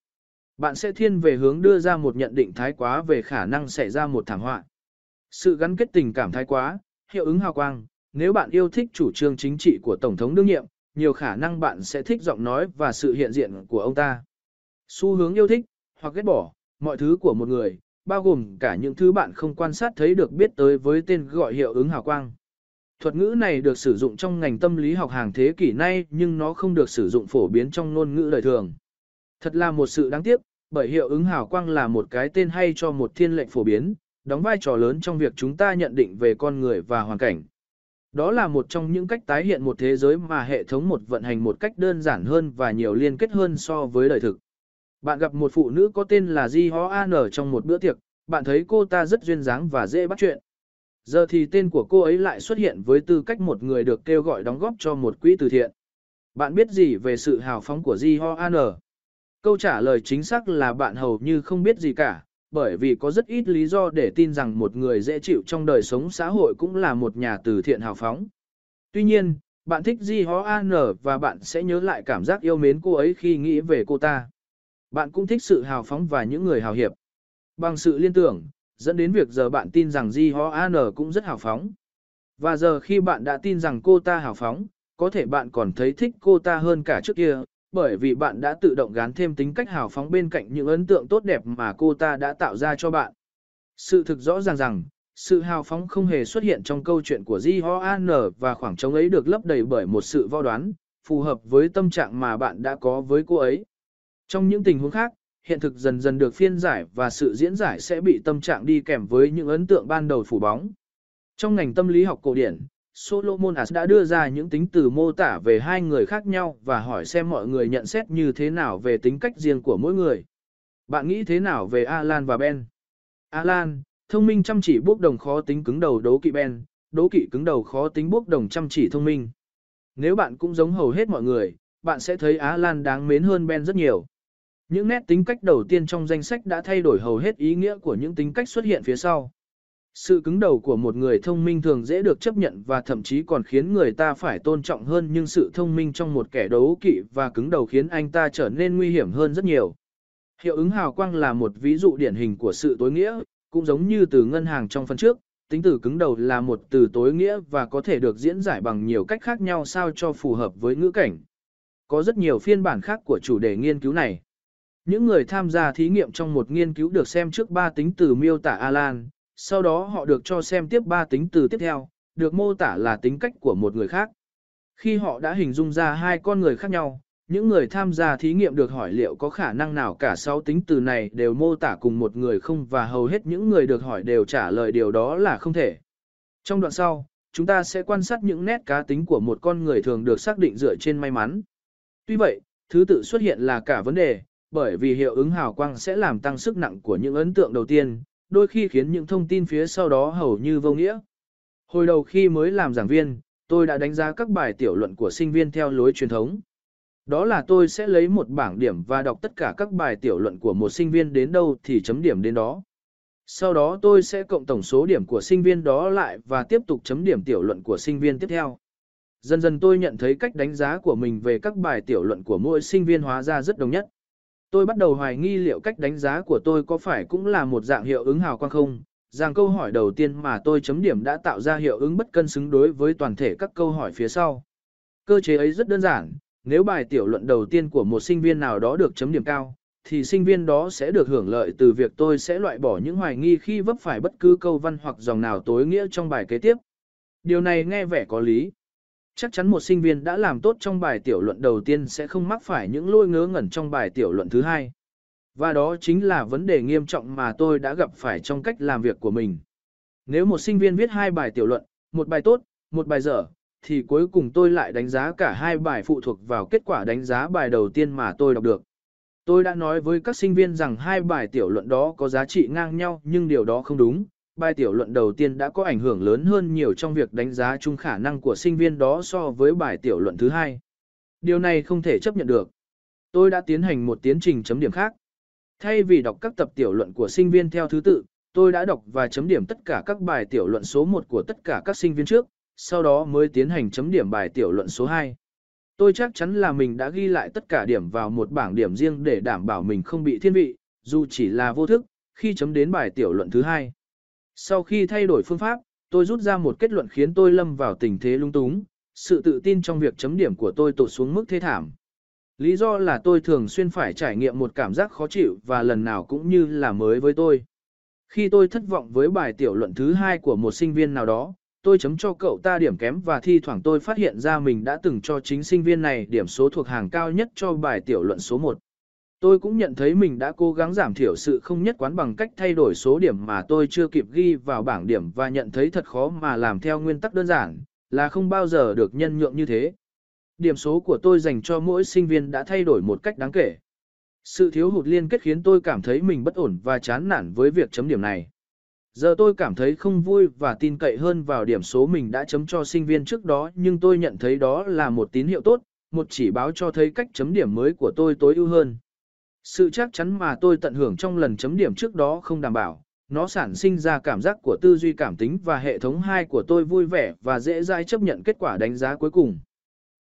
Bạn sẽ thiên về hướng đưa ra một nhận định thái quá về khả năng xảy ra một thảm họa. Sự gắn kết tình cảm thái quá, hiệu ứng hào quang, nếu bạn yêu thích chủ trương chính trị của Tổng thống đương nhiệm, nhiều khả năng bạn sẽ thích giọng nói và sự hiện diện của ông ta. Xu hướng yêu thích, hoặc ghét bỏ, mọi thứ của một người, bao gồm cả những thứ bạn không quan sát thấy được biết tới với tên gọi hiệu ứng hào quang. Thuật ngữ này được sử dụng trong ngành tâm lý học hàng thế kỷ nay nhưng nó không được sử dụng phổ biến trong ngôn ngữ đời thường. Thật là một sự đáng tiếc, bởi hiệu ứng hào quang là một cái tên hay cho một thiên lệnh phổ biến, đóng vai trò lớn trong việc chúng ta nhận định về con người và hoàn cảnh. Đó là một trong những cách tái hiện một thế giới mà hệ thống một vận hành một cách đơn giản hơn và nhiều liên kết hơn so với đời thực. Bạn gặp một phụ nữ có tên là Di Ho An trong một bữa tiệc, bạn thấy cô ta rất duyên dáng và dễ bắt chuyện. Giờ thì tên của cô ấy lại xuất hiện với tư cách một người được kêu gọi đóng góp cho một quỹ từ thiện. Bạn biết gì về sự hào phóng của Di Ho An? Câu trả lời chính xác là bạn hầu như không biết gì cả, bởi vì có rất ít lý do để tin rằng một người dễ chịu trong đời sống xã hội cũng là một nhà từ thiện hào phóng. Tuy nhiên, bạn thích Di Hó An và bạn sẽ nhớ lại cảm giác yêu mến cô ấy khi nghĩ về cô ta. Bạn cũng thích sự hào phóng và những người hào hiệp. Bằng sự liên tưởng, dẫn đến việc giờ bạn tin rằng Di Hó An cũng rất hào phóng. Và giờ khi bạn đã tin rằng cô ta hào phóng, có thể bạn còn thấy thích cô ta hơn cả trước kia, bởi vì bạn đã tự động gán thêm tính cách hào phóng bên cạnh những ấn tượng tốt đẹp mà cô ta đã tạo ra cho bạn. Sự thực rõ ràng rằng, sự hào phóng không hề xuất hiện trong câu chuyện của Di và khoảng trống ấy được lấp đầy bởi một sự vo đoán, phù hợp với tâm trạng mà bạn đã có với cô ấy. Trong những tình huống khác, hiện thực dần dần được phiên giải và sự diễn giải sẽ bị tâm trạng đi kèm với những ấn tượng ban đầu phủ bóng. Trong ngành tâm lý học cổ điển, Solomon As đã đưa ra những tính từ mô tả về hai người khác nhau và hỏi xem mọi người nhận xét như thế nào về tính cách riêng của mỗi người. Bạn nghĩ thế nào về Alan và Ben? Alan, thông minh chăm chỉ bốc đồng khó tính cứng đầu đố kỵ Ben, đố kỵ cứng đầu khó tính bốc đồng chăm chỉ thông minh. Nếu bạn cũng giống hầu hết mọi người, bạn sẽ thấy Alan đáng mến hơn Ben rất nhiều. Những nét tính cách đầu tiên trong danh sách đã thay đổi hầu hết ý nghĩa của những tính cách xuất hiện phía sau. Sự cứng đầu của một người thông minh thường dễ được chấp nhận và thậm chí còn khiến người ta phải tôn trọng hơn nhưng sự thông minh trong một kẻ đấu kỵ và cứng đầu khiến anh ta trở nên nguy hiểm hơn rất nhiều. Hiệu ứng hào quang là một ví dụ điển hình của sự tối nghĩa, cũng giống như từ ngân hàng trong phần trước, tính từ cứng đầu là một từ tối nghĩa và có thể được diễn giải bằng nhiều cách khác nhau sao cho phù hợp với ngữ cảnh. Có rất nhiều phiên bản khác của chủ đề nghiên cứu này. Những người tham gia thí nghiệm trong một nghiên cứu được xem trước ba tính từ miêu tả Alan, sau đó họ được cho xem tiếp ba tính từ tiếp theo, được mô tả là tính cách của một người khác. Khi họ đã hình dung ra hai con người khác nhau, những người tham gia thí nghiệm được hỏi liệu có khả năng nào cả sáu tính từ này đều mô tả cùng một người không và hầu hết những người được hỏi đều trả lời điều đó là không thể. Trong đoạn sau, chúng ta sẽ quan sát những nét cá tính của một con người thường được xác định dựa trên may mắn. Tuy vậy, thứ tự xuất hiện là cả vấn đề, bởi vì hiệu ứng hào quang sẽ làm tăng sức nặng của những ấn tượng đầu tiên, đôi khi khiến những thông tin phía sau đó hầu như vô nghĩa. Hồi đầu khi mới làm giảng viên, tôi đã đánh giá các bài tiểu luận của sinh viên theo lối truyền thống. Đó là tôi sẽ lấy một bảng điểm và đọc tất cả các bài tiểu luận của một sinh viên đến đâu thì chấm điểm đến đó. Sau đó tôi sẽ cộng tổng số điểm của sinh viên đó lại và tiếp tục chấm điểm tiểu luận của sinh viên tiếp theo. Dần dần tôi nhận thấy cách đánh giá của mình về các bài tiểu luận của mỗi sinh viên hóa ra rất đồng nhất. Tôi bắt đầu hoài nghi liệu cách đánh giá của tôi có phải cũng là một dạng hiệu ứng hào quang không, rằng câu hỏi đầu tiên mà tôi chấm điểm đã tạo ra hiệu ứng bất cân xứng đối với toàn thể các câu hỏi phía sau. Cơ chế ấy rất đơn giản, nếu bài tiểu luận đầu tiên của một sinh viên nào đó được chấm điểm cao, thì sinh viên đó sẽ được hưởng lợi từ việc tôi sẽ loại bỏ những hoài nghi khi vấp phải bất cứ câu văn hoặc dòng nào tối nghĩa trong bài kế tiếp. Điều này nghe vẻ có lý. Chắc chắn một sinh viên đã làm tốt trong bài tiểu luận đầu tiên sẽ không mắc phải những lỗi ngớ ngẩn trong bài tiểu luận thứ hai. Và đó chính là vấn đề nghiêm trọng mà tôi đã gặp phải trong cách làm việc của mình. Nếu một sinh viên viết hai bài tiểu luận, một bài tốt, một bài dở, thì cuối cùng tôi lại đánh giá cả hai bài phụ thuộc vào kết quả đánh giá bài đầu tiên mà tôi đọc được. Tôi đã nói với các sinh viên rằng hai bài tiểu luận đó có giá trị ngang nhau nhưng điều đó không đúng. Bài tiểu luận đầu tiên đã có ảnh hưởng lớn hơn nhiều trong việc đánh giá chung khả năng của sinh viên đó so với bài tiểu luận thứ hai. Điều này không thể chấp nhận được. Tôi đã tiến hành một tiến trình chấm điểm khác. Thay vì đọc các tập tiểu luận của sinh viên theo thứ tự, tôi đã đọc và chấm điểm tất cả các bài tiểu luận số 1 của tất cả các sinh viên trước, sau đó mới tiến hành chấm điểm bài tiểu luận số 2. Tôi chắc chắn là mình đã ghi lại tất cả điểm vào một bảng điểm riêng để đảm bảo mình không bị thiên vị, dù chỉ là vô thức, khi chấm đến bài tiểu luận thứ hai. Sau khi thay đổi phương pháp, tôi rút ra một kết luận khiến tôi lâm vào tình thế lung túng, sự tự tin trong việc chấm điểm của tôi tụt xuống mức thế thảm. Lý do là tôi thường xuyên phải trải nghiệm một cảm giác khó chịu và lần nào cũng như là mới với tôi. Khi tôi thất vọng với bài tiểu luận thứ hai của một sinh viên nào đó, tôi chấm cho cậu ta điểm kém và thi thoảng tôi phát hiện ra mình đã từng cho chính sinh viên này điểm số thuộc hàng cao nhất cho bài tiểu luận số 1. Tôi cũng nhận thấy mình đã cố gắng giảm thiểu sự không nhất quán bằng cách thay đổi số điểm mà tôi chưa kịp ghi vào bảng điểm và nhận thấy thật khó mà làm theo nguyên tắc đơn giản, là không bao giờ được nhân nhượng như thế. Điểm số của tôi dành cho mỗi sinh viên đã thay đổi một cách đáng kể. Sự thiếu hụt liên kết khiến tôi cảm thấy mình bất ổn và chán nản với việc chấm điểm này. Giờ tôi cảm thấy không vui và tin cậy hơn vào điểm số mình đã chấm cho sinh viên trước đó nhưng tôi nhận thấy đó là một tín hiệu tốt, một chỉ báo cho thấy cách chấm điểm mới của tôi tối ưu hơn. Sự chắc chắn mà tôi tận hưởng trong lần chấm điểm trước đó không đảm bảo, nó sản sinh ra cảm giác của tư duy cảm tính và hệ thống hai của tôi vui vẻ và dễ dãi chấp nhận kết quả đánh giá cuối cùng.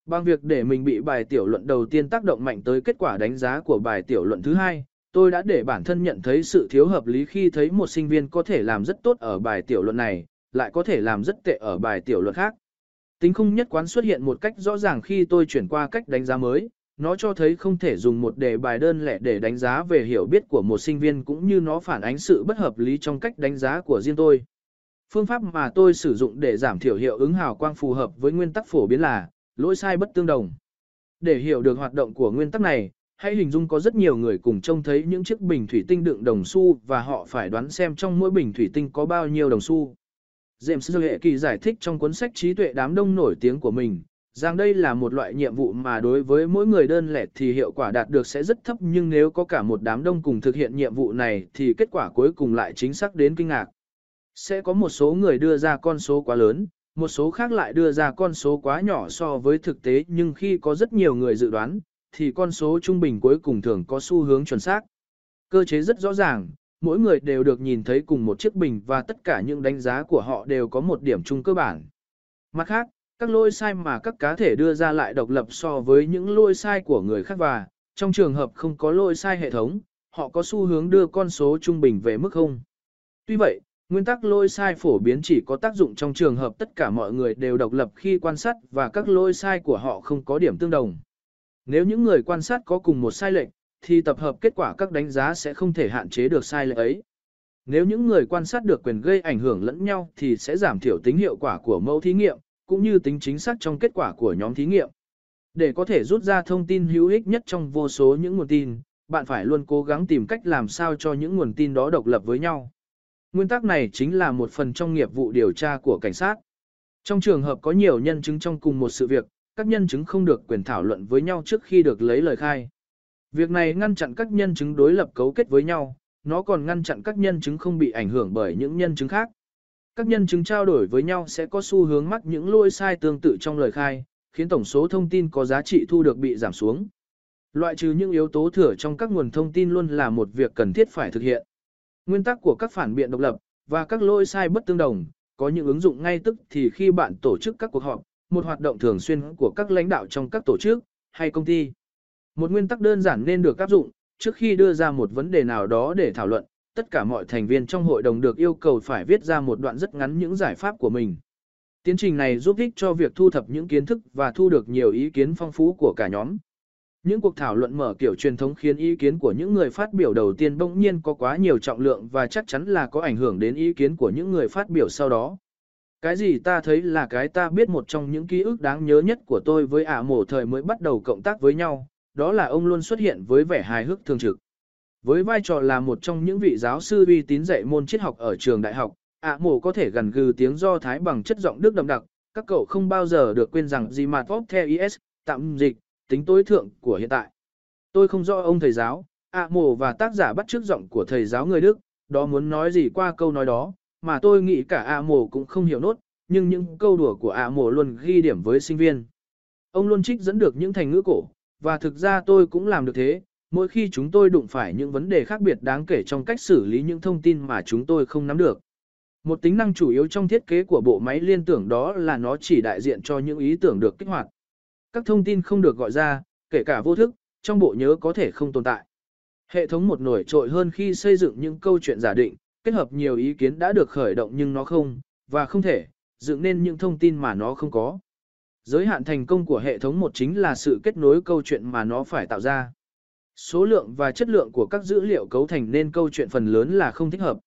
Bằng việc để mình bị bài tiểu luận đầu tiên tác động mạnh tới kết quả đánh giá của bài tiểu luận thứ hai, tôi đã để bản thân nhận thấy sự thiếu hợp lý khi thấy một sinh viên có thể làm rất tốt ở bài tiểu luận này, lại có thể làm rất tệ ở bài tiểu luận khác. Tính không nhất quán xuất hiện một cách rõ ràng khi tôi chuyển qua cách đánh giá mới, nó cho thấy không thể dùng một đề bài đơn lẻ để đánh giá về hiểu biết của một sinh viên cũng như nó phản ánh sự bất hợp lý trong cách đánh giá của riêng tôi. Phương pháp mà tôi sử dụng để giảm thiểu hiệu ứng hào quang phù hợp với nguyên tắc phổ biến là lỗi sai bất tương đồng. Để hiểu được hoạt động của nguyên tắc này, hãy hình dung có rất nhiều người cùng trông thấy những chiếc bình thủy tinh đựng đồng xu và họ phải đoán xem trong mỗi bình thủy tinh có bao nhiêu đồng xu. James Hệ Kỳ giải thích trong cuốn sách trí tuệ đám đông nổi tiếng của mình, rằng đây là một loại nhiệm vụ mà đối với mỗi người đơn lẻ thì hiệu quả đạt được sẽ rất thấp nhưng nếu có cả một đám đông cùng thực hiện nhiệm vụ này thì kết quả cuối cùng lại chính xác đến kinh ngạc. Sẽ có một số người đưa ra con số quá lớn, một số khác lại đưa ra con số quá nhỏ so với thực tế nhưng khi có rất nhiều người dự đoán, thì con số trung bình cuối cùng thường có xu hướng chuẩn xác. Cơ chế rất rõ ràng, mỗi người đều được nhìn thấy cùng một chiếc bình và tất cả những đánh giá của họ đều có một điểm chung cơ bản. Mặt khác, các lỗi sai mà các cá thể đưa ra lại độc lập so với những lỗi sai của người khác và, trong trường hợp không có lỗi sai hệ thống, họ có xu hướng đưa con số trung bình về mức không. Tuy vậy, nguyên tắc lỗi sai phổ biến chỉ có tác dụng trong trường hợp tất cả mọi người đều độc lập khi quan sát và các lỗi sai của họ không có điểm tương đồng. Nếu những người quan sát có cùng một sai lệch, thì tập hợp kết quả các đánh giá sẽ không thể hạn chế được sai lệch ấy. Nếu những người quan sát được quyền gây ảnh hưởng lẫn nhau thì sẽ giảm thiểu tính hiệu quả của mẫu thí nghiệm, cũng như tính chính xác trong kết quả của nhóm thí nghiệm. Để có thể rút ra thông tin hữu ích nhất trong vô số những nguồn tin, bạn phải luôn cố gắng tìm cách làm sao cho những nguồn tin đó độc lập với nhau. Nguyên tắc này chính là một phần trong nghiệp vụ điều tra của cảnh sát. Trong trường hợp có nhiều nhân chứng trong cùng một sự việc, các nhân chứng không được quyền thảo luận với nhau trước khi được lấy lời khai. Việc này ngăn chặn các nhân chứng đối lập cấu kết với nhau, nó còn ngăn chặn các nhân chứng không bị ảnh hưởng bởi những nhân chứng khác. Các nhân chứng trao đổi với nhau sẽ có xu hướng mắc những lỗi sai tương tự trong lời khai, khiến tổng số thông tin có giá trị thu được bị giảm xuống. Loại trừ những yếu tố thừa trong các nguồn thông tin luôn là một việc cần thiết phải thực hiện. Nguyên tắc của các phản biện độc lập và các lỗi sai bất tương đồng, có những ứng dụng ngay tức thì khi bạn tổ chức các cuộc họp, một hoạt động thường xuyên của các lãnh đạo trong các tổ chức hay công ty. Một nguyên tắc đơn giản nên được áp dụng trước khi đưa ra một vấn đề nào đó để thảo luận, tất cả mọi thành viên trong hội đồng được yêu cầu phải viết ra một đoạn rất ngắn những giải pháp của mình. Tiến trình này giúp ích cho việc thu thập những kiến thức và thu được nhiều ý kiến phong phú của cả nhóm. Những cuộc thảo luận mở kiểu truyền thống khiến ý kiến của những người phát biểu đầu tiên bỗng nhiên có quá nhiều trọng lượng và chắc chắn là có ảnh hưởng đến ý kiến của những người phát biểu sau đó. Cái gì ta thấy là cái ta biết một trong những ký ức đáng nhớ nhất của tôi với ả à mổ thời mới bắt đầu cộng tác với nhau, đó là ông luôn xuất hiện với vẻ hài hước thường trực. Với vai trò là một trong những vị giáo sư uy tín dạy môn triết học ở trường đại học, ạ à mổ có thể gần gừ tiếng do thái bằng chất giọng đức đậm đặc, các cậu không bao giờ được quên rằng gì mà top theo is, tạm dịch, tính tối thượng của hiện tại. Tôi không rõ ông thầy giáo, ạ à mổ và tác giả bắt chước giọng của thầy giáo người Đức, đó muốn nói gì qua câu nói đó, mà tôi nghĩ cả ạ à mổ cũng không hiểu nốt, nhưng những câu đùa của ạ à mổ luôn ghi điểm với sinh viên. Ông luôn trích dẫn được những thành ngữ cổ, và thực ra tôi cũng làm được thế, mỗi khi chúng tôi đụng phải những vấn đề khác biệt đáng kể trong cách xử lý những thông tin mà chúng tôi không nắm được. Một tính năng chủ yếu trong thiết kế của bộ máy liên tưởng đó là nó chỉ đại diện cho những ý tưởng được kích hoạt. Các thông tin không được gọi ra, kể cả vô thức, trong bộ nhớ có thể không tồn tại. Hệ thống một nổi trội hơn khi xây dựng những câu chuyện giả định, kết hợp nhiều ý kiến đã được khởi động nhưng nó không, và không thể, dựng nên những thông tin mà nó không có. Giới hạn thành công của hệ thống một chính là sự kết nối câu chuyện mà nó phải tạo ra. Số lượng và chất lượng của các dữ liệu cấu thành nên câu chuyện phần lớn là không thích hợp.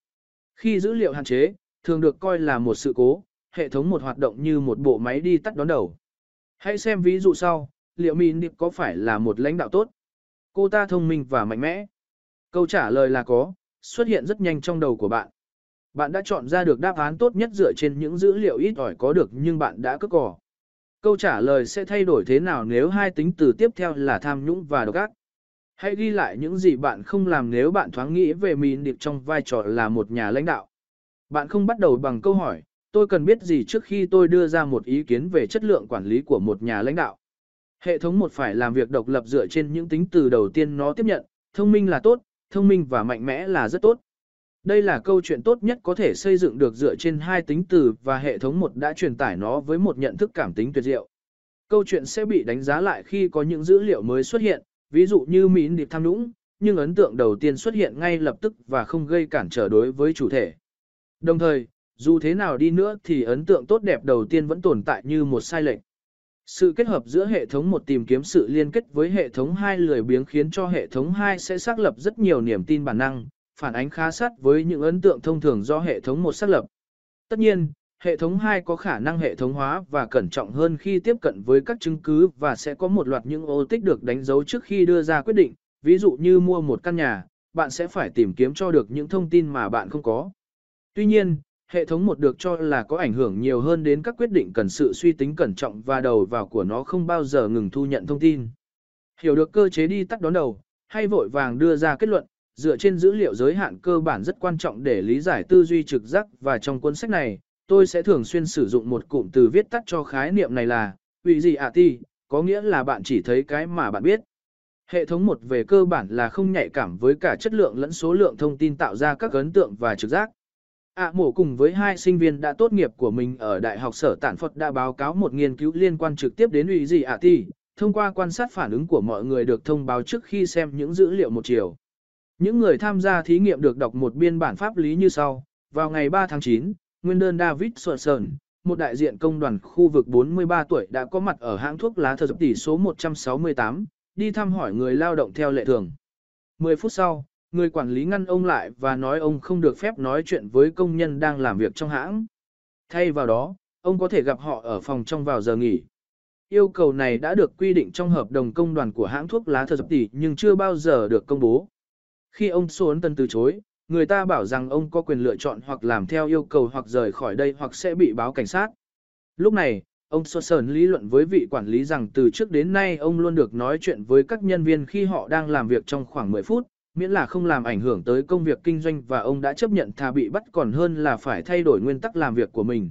Khi dữ liệu hạn chế, thường được coi là một sự cố, hệ thống một hoạt động như một bộ máy đi tắt đón đầu. Hãy xem ví dụ sau, liệu Min Điệp có phải là một lãnh đạo tốt? Cô ta thông minh và mạnh mẽ. Câu trả lời là có, xuất hiện rất nhanh trong đầu của bạn. Bạn đã chọn ra được đáp án tốt nhất dựa trên những dữ liệu ít ỏi có được nhưng bạn đã cất cỏ. Câu trả lời sẽ thay đổi thế nào nếu hai tính từ tiếp theo là tham nhũng và độc ác? Hãy ghi lại những gì bạn không làm nếu bạn thoáng nghĩ về mình Điệp trong vai trò là một nhà lãnh đạo. Bạn không bắt đầu bằng câu hỏi, tôi cần biết gì trước khi tôi đưa ra một ý kiến về chất lượng quản lý của một nhà lãnh đạo. Hệ thống một phải làm việc độc lập dựa trên những tính từ đầu tiên nó tiếp nhận, thông minh là tốt, thông minh và mạnh mẽ là rất tốt. Đây là câu chuyện tốt nhất có thể xây dựng được dựa trên hai tính từ và hệ thống một đã truyền tải nó với một nhận thức cảm tính tuyệt diệu. Câu chuyện sẽ bị đánh giá lại khi có những dữ liệu mới xuất hiện, ví dụ như Mỹ điệp tham nhũng, nhưng ấn tượng đầu tiên xuất hiện ngay lập tức và không gây cản trở đối với chủ thể. Đồng thời, dù thế nào đi nữa thì ấn tượng tốt đẹp đầu tiên vẫn tồn tại như một sai lệch. Sự kết hợp giữa hệ thống một tìm kiếm sự liên kết với hệ thống hai lười biếng khiến cho hệ thống hai sẽ xác lập rất nhiều niềm tin bản năng, phản ánh khá sát với những ấn tượng thông thường do hệ thống một xác lập. Tất nhiên, hệ thống 2 có khả năng hệ thống hóa và cẩn trọng hơn khi tiếp cận với các chứng cứ và sẽ có một loạt những ô tích được đánh dấu trước khi đưa ra quyết định, ví dụ như mua một căn nhà, bạn sẽ phải tìm kiếm cho được những thông tin mà bạn không có. Tuy nhiên, hệ thống một được cho là có ảnh hưởng nhiều hơn đến các quyết định cần sự suy tính cẩn trọng và đầu vào của nó không bao giờ ngừng thu nhận thông tin. Hiểu được cơ chế đi tắt đón đầu, hay vội vàng đưa ra kết luận, dựa trên dữ liệu giới hạn cơ bản rất quan trọng để lý giải tư duy trực giác và trong cuốn sách này, tôi sẽ thường xuyên sử dụng một cụm từ viết tắt cho khái niệm này là, vì gì ạ ti, có nghĩa là bạn chỉ thấy cái mà bạn biết. Hệ thống một về cơ bản là không nhạy cảm với cả chất lượng lẫn số lượng thông tin tạo ra các ấn tượng và trực giác. ạ mổ cùng với hai sinh viên đã tốt nghiệp của mình ở Đại học Sở Tản Phật đã báo cáo một nghiên cứu liên quan trực tiếp đến ủy gì ạ ti, thông qua quan sát phản ứng của mọi người được thông báo trước khi xem những dữ liệu một chiều. Những người tham gia thí nghiệm được đọc một biên bản pháp lý như sau. Vào ngày 3 tháng 9, nguyên đơn David Swanson, một đại diện công đoàn khu vực 43 tuổi đã có mặt ở hãng thuốc lá thờ dập tỷ số 168, đi thăm hỏi người lao động theo lệ thường. 10 phút sau, người quản lý ngăn ông lại và nói ông không được phép nói chuyện với công nhân đang làm việc trong hãng. Thay vào đó, ông có thể gặp họ ở phòng trong vào giờ nghỉ. Yêu cầu này đã được quy định trong hợp đồng công đoàn của hãng thuốc lá thờ dập tỷ nhưng chưa bao giờ được công bố. Khi ông Xuân Tân từ chối, người ta bảo rằng ông có quyền lựa chọn hoặc làm theo yêu cầu hoặc rời khỏi đây hoặc sẽ bị báo cảnh sát. Lúc này, ông Xuân lý luận với vị quản lý rằng từ trước đến nay ông luôn được nói chuyện với các nhân viên khi họ đang làm việc trong khoảng 10 phút, miễn là không làm ảnh hưởng tới công việc kinh doanh và ông đã chấp nhận thà bị bắt còn hơn là phải thay đổi nguyên tắc làm việc của mình.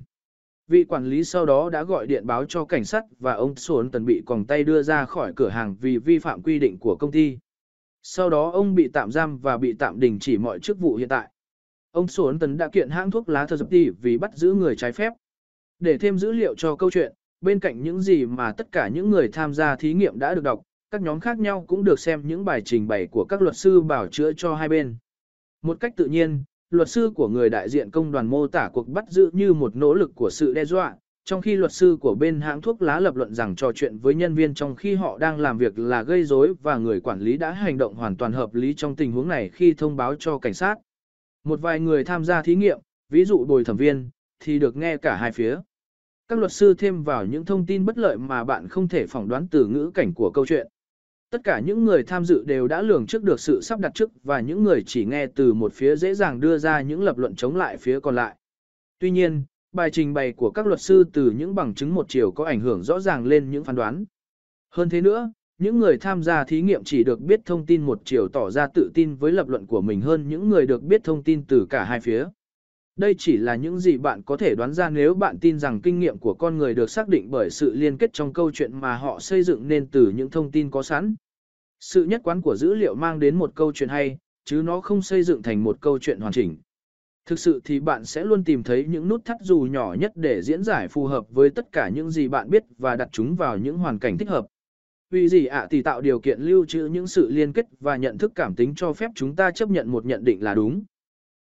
Vị quản lý sau đó đã gọi điện báo cho cảnh sát và ông Xuân Tần bị còng tay đưa ra khỏi cửa hàng vì vi phạm quy định của công ty. Sau đó ông bị tạm giam và bị tạm đình chỉ mọi chức vụ hiện tại. Ông Xuân Tấn đã kiện hãng thuốc lá thơ dập đi vì bắt giữ người trái phép. Để thêm dữ liệu cho câu chuyện, bên cạnh những gì mà tất cả những người tham gia thí nghiệm đã được đọc, các nhóm khác nhau cũng được xem những bài trình bày của các luật sư bảo chữa cho hai bên. Một cách tự nhiên, luật sư của người đại diện công đoàn mô tả cuộc bắt giữ như một nỗ lực của sự đe dọa, trong khi luật sư của bên hãng thuốc lá lập luận rằng trò chuyện với nhân viên trong khi họ đang làm việc là gây rối và người quản lý đã hành động hoàn toàn hợp lý trong tình huống này khi thông báo cho cảnh sát. Một vài người tham gia thí nghiệm, ví dụ bồi thẩm viên, thì được nghe cả hai phía. Các luật sư thêm vào những thông tin bất lợi mà bạn không thể phỏng đoán từ ngữ cảnh của câu chuyện. Tất cả những người tham dự đều đã lường trước được sự sắp đặt trước và những người chỉ nghe từ một phía dễ dàng đưa ra những lập luận chống lại phía còn lại. Tuy nhiên, bài trình bày của các luật sư từ những bằng chứng một chiều có ảnh hưởng rõ ràng lên những phán đoán. Hơn thế nữa, những người tham gia thí nghiệm chỉ được biết thông tin một chiều tỏ ra tự tin với lập luận của mình hơn những người được biết thông tin từ cả hai phía. Đây chỉ là những gì bạn có thể đoán ra nếu bạn tin rằng kinh nghiệm của con người được xác định bởi sự liên kết trong câu chuyện mà họ xây dựng nên từ những thông tin có sẵn. Sự nhất quán của dữ liệu mang đến một câu chuyện hay, chứ nó không xây dựng thành một câu chuyện hoàn chỉnh. Thực sự thì bạn sẽ luôn tìm thấy những nút thắt dù nhỏ nhất để diễn giải phù hợp với tất cả những gì bạn biết và đặt chúng vào những hoàn cảnh thích hợp. Vì gì ạ thì tạo điều kiện lưu trữ những sự liên kết và nhận thức cảm tính cho phép chúng ta chấp nhận một nhận định là đúng.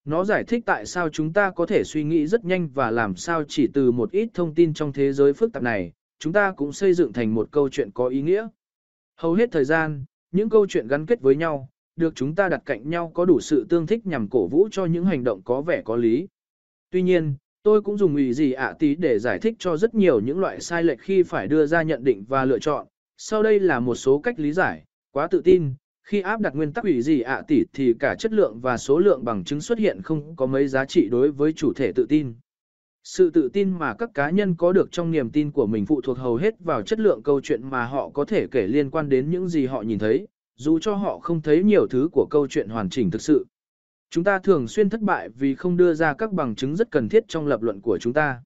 Nó giải thích tại sao chúng ta có thể suy nghĩ rất nhanh và làm sao chỉ từ một ít thông tin trong thế giới phức tạp này, chúng ta cũng xây dựng thành một câu chuyện có ý nghĩa. Hầu hết thời gian, những câu chuyện gắn kết với nhau, được chúng ta đặt cạnh nhau có đủ sự tương thích nhằm cổ vũ cho những hành động có vẻ có lý. Tuy nhiên, tôi cũng dùng ý gì ạ tí để giải thích cho rất nhiều những loại sai lệch khi phải đưa ra nhận định và lựa chọn. Sau đây là một số cách lý giải, quá tự tin, khi áp đặt nguyên tắc ủy gì ạ tỷ thì cả chất lượng và số lượng bằng chứng xuất hiện không có mấy giá trị đối với chủ thể tự tin. Sự tự tin mà các cá nhân có được trong niềm tin của mình phụ thuộc hầu hết vào chất lượng câu chuyện mà họ có thể kể liên quan đến những gì họ nhìn thấy, dù cho họ không thấy nhiều thứ của câu chuyện hoàn chỉnh thực sự. Chúng ta thường xuyên thất bại vì không đưa ra các bằng chứng rất cần thiết trong lập luận của chúng ta.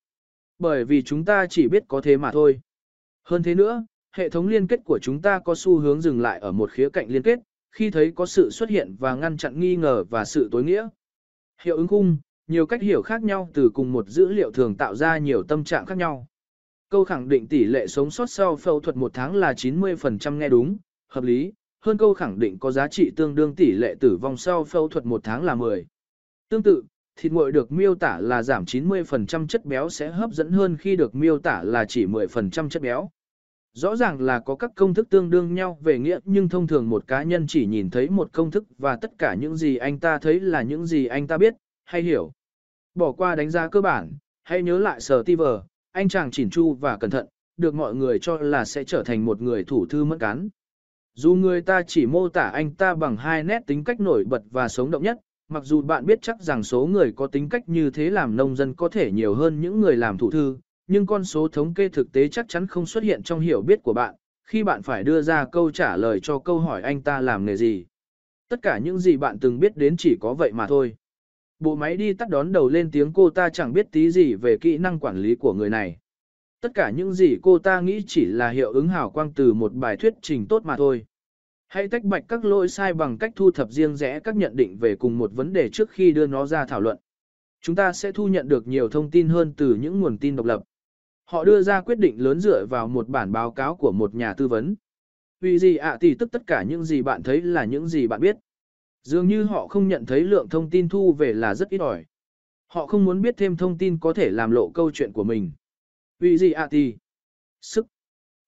Bởi vì chúng ta chỉ biết có thế mà thôi. Hơn thế nữa, hệ thống liên kết của chúng ta có xu hướng dừng lại ở một khía cạnh liên kết, khi thấy có sự xuất hiện và ngăn chặn nghi ngờ và sự tối nghĩa. Hiệu ứng khung, nhiều cách hiểu khác nhau từ cùng một dữ liệu thường tạo ra nhiều tâm trạng khác nhau. Câu khẳng định tỷ lệ sống sót sau phẫu thuật một tháng là 90% nghe đúng, hợp lý, hơn câu khẳng định có giá trị tương đương tỷ lệ tử vong sau phẫu thuật một tháng là 10. Tương tự, thịt nguội được miêu tả là giảm 90% chất béo sẽ hấp dẫn hơn khi được miêu tả là chỉ 10% chất béo. Rõ ràng là có các công thức tương đương nhau về nghĩa nhưng thông thường một cá nhân chỉ nhìn thấy một công thức và tất cả những gì anh ta thấy là những gì anh ta biết, hay hiểu. Bỏ qua đánh giá cơ bản, hãy nhớ lại sở ti vờ, anh chàng chỉn chu và cẩn thận, được mọi người cho là sẽ trở thành một người thủ thư mất cán. Dù người ta chỉ mô tả anh ta bằng hai nét tính cách nổi bật và sống động nhất, mặc dù bạn biết chắc rằng số người có tính cách như thế làm nông dân có thể nhiều hơn những người làm thủ thư, nhưng con số thống kê thực tế chắc chắn không xuất hiện trong hiểu biết của bạn, khi bạn phải đưa ra câu trả lời cho câu hỏi anh ta làm nghề gì. Tất cả những gì bạn từng biết đến chỉ có vậy mà thôi. Bộ máy đi tắt đón đầu lên tiếng cô ta chẳng biết tí gì về kỹ năng quản lý của người này. Tất cả những gì cô ta nghĩ chỉ là hiệu ứng hào quang từ một bài thuyết trình tốt mà thôi. Hãy tách bạch các lỗi sai bằng cách thu thập riêng rẽ các nhận định về cùng một vấn đề trước khi đưa nó ra thảo luận. Chúng ta sẽ thu nhận được nhiều thông tin hơn từ những nguồn tin độc lập. Họ đưa ra quyết định lớn dựa vào một bản báo cáo của một nhà tư vấn. Vì gì ạ thì tức tất cả những gì bạn thấy là những gì bạn biết. Dường như họ không nhận thấy lượng thông tin thu về là rất ít ỏi. Họ không muốn biết thêm thông tin có thể làm lộ câu chuyện của mình. Vì gì ạ thì? Sức.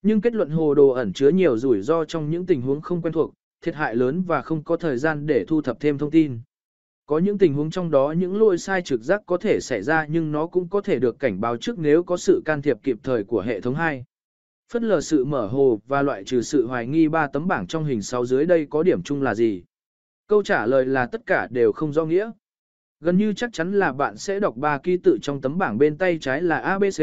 Nhưng kết luận hồ đồ ẩn chứa nhiều rủi ro trong những tình huống không quen thuộc, thiệt hại lớn và không có thời gian để thu thập thêm thông tin. Có những tình huống trong đó những lỗi sai trực giác có thể xảy ra nhưng nó cũng có thể được cảnh báo trước nếu có sự can thiệp kịp thời của hệ thống 2. Phất lờ sự mở hồ và loại trừ sự hoài nghi ba tấm bảng trong hình sau dưới đây có điểm chung là gì? Câu trả lời là tất cả đều không do nghĩa. Gần như chắc chắn là bạn sẽ đọc ba ký tự trong tấm bảng bên tay trái là ABC,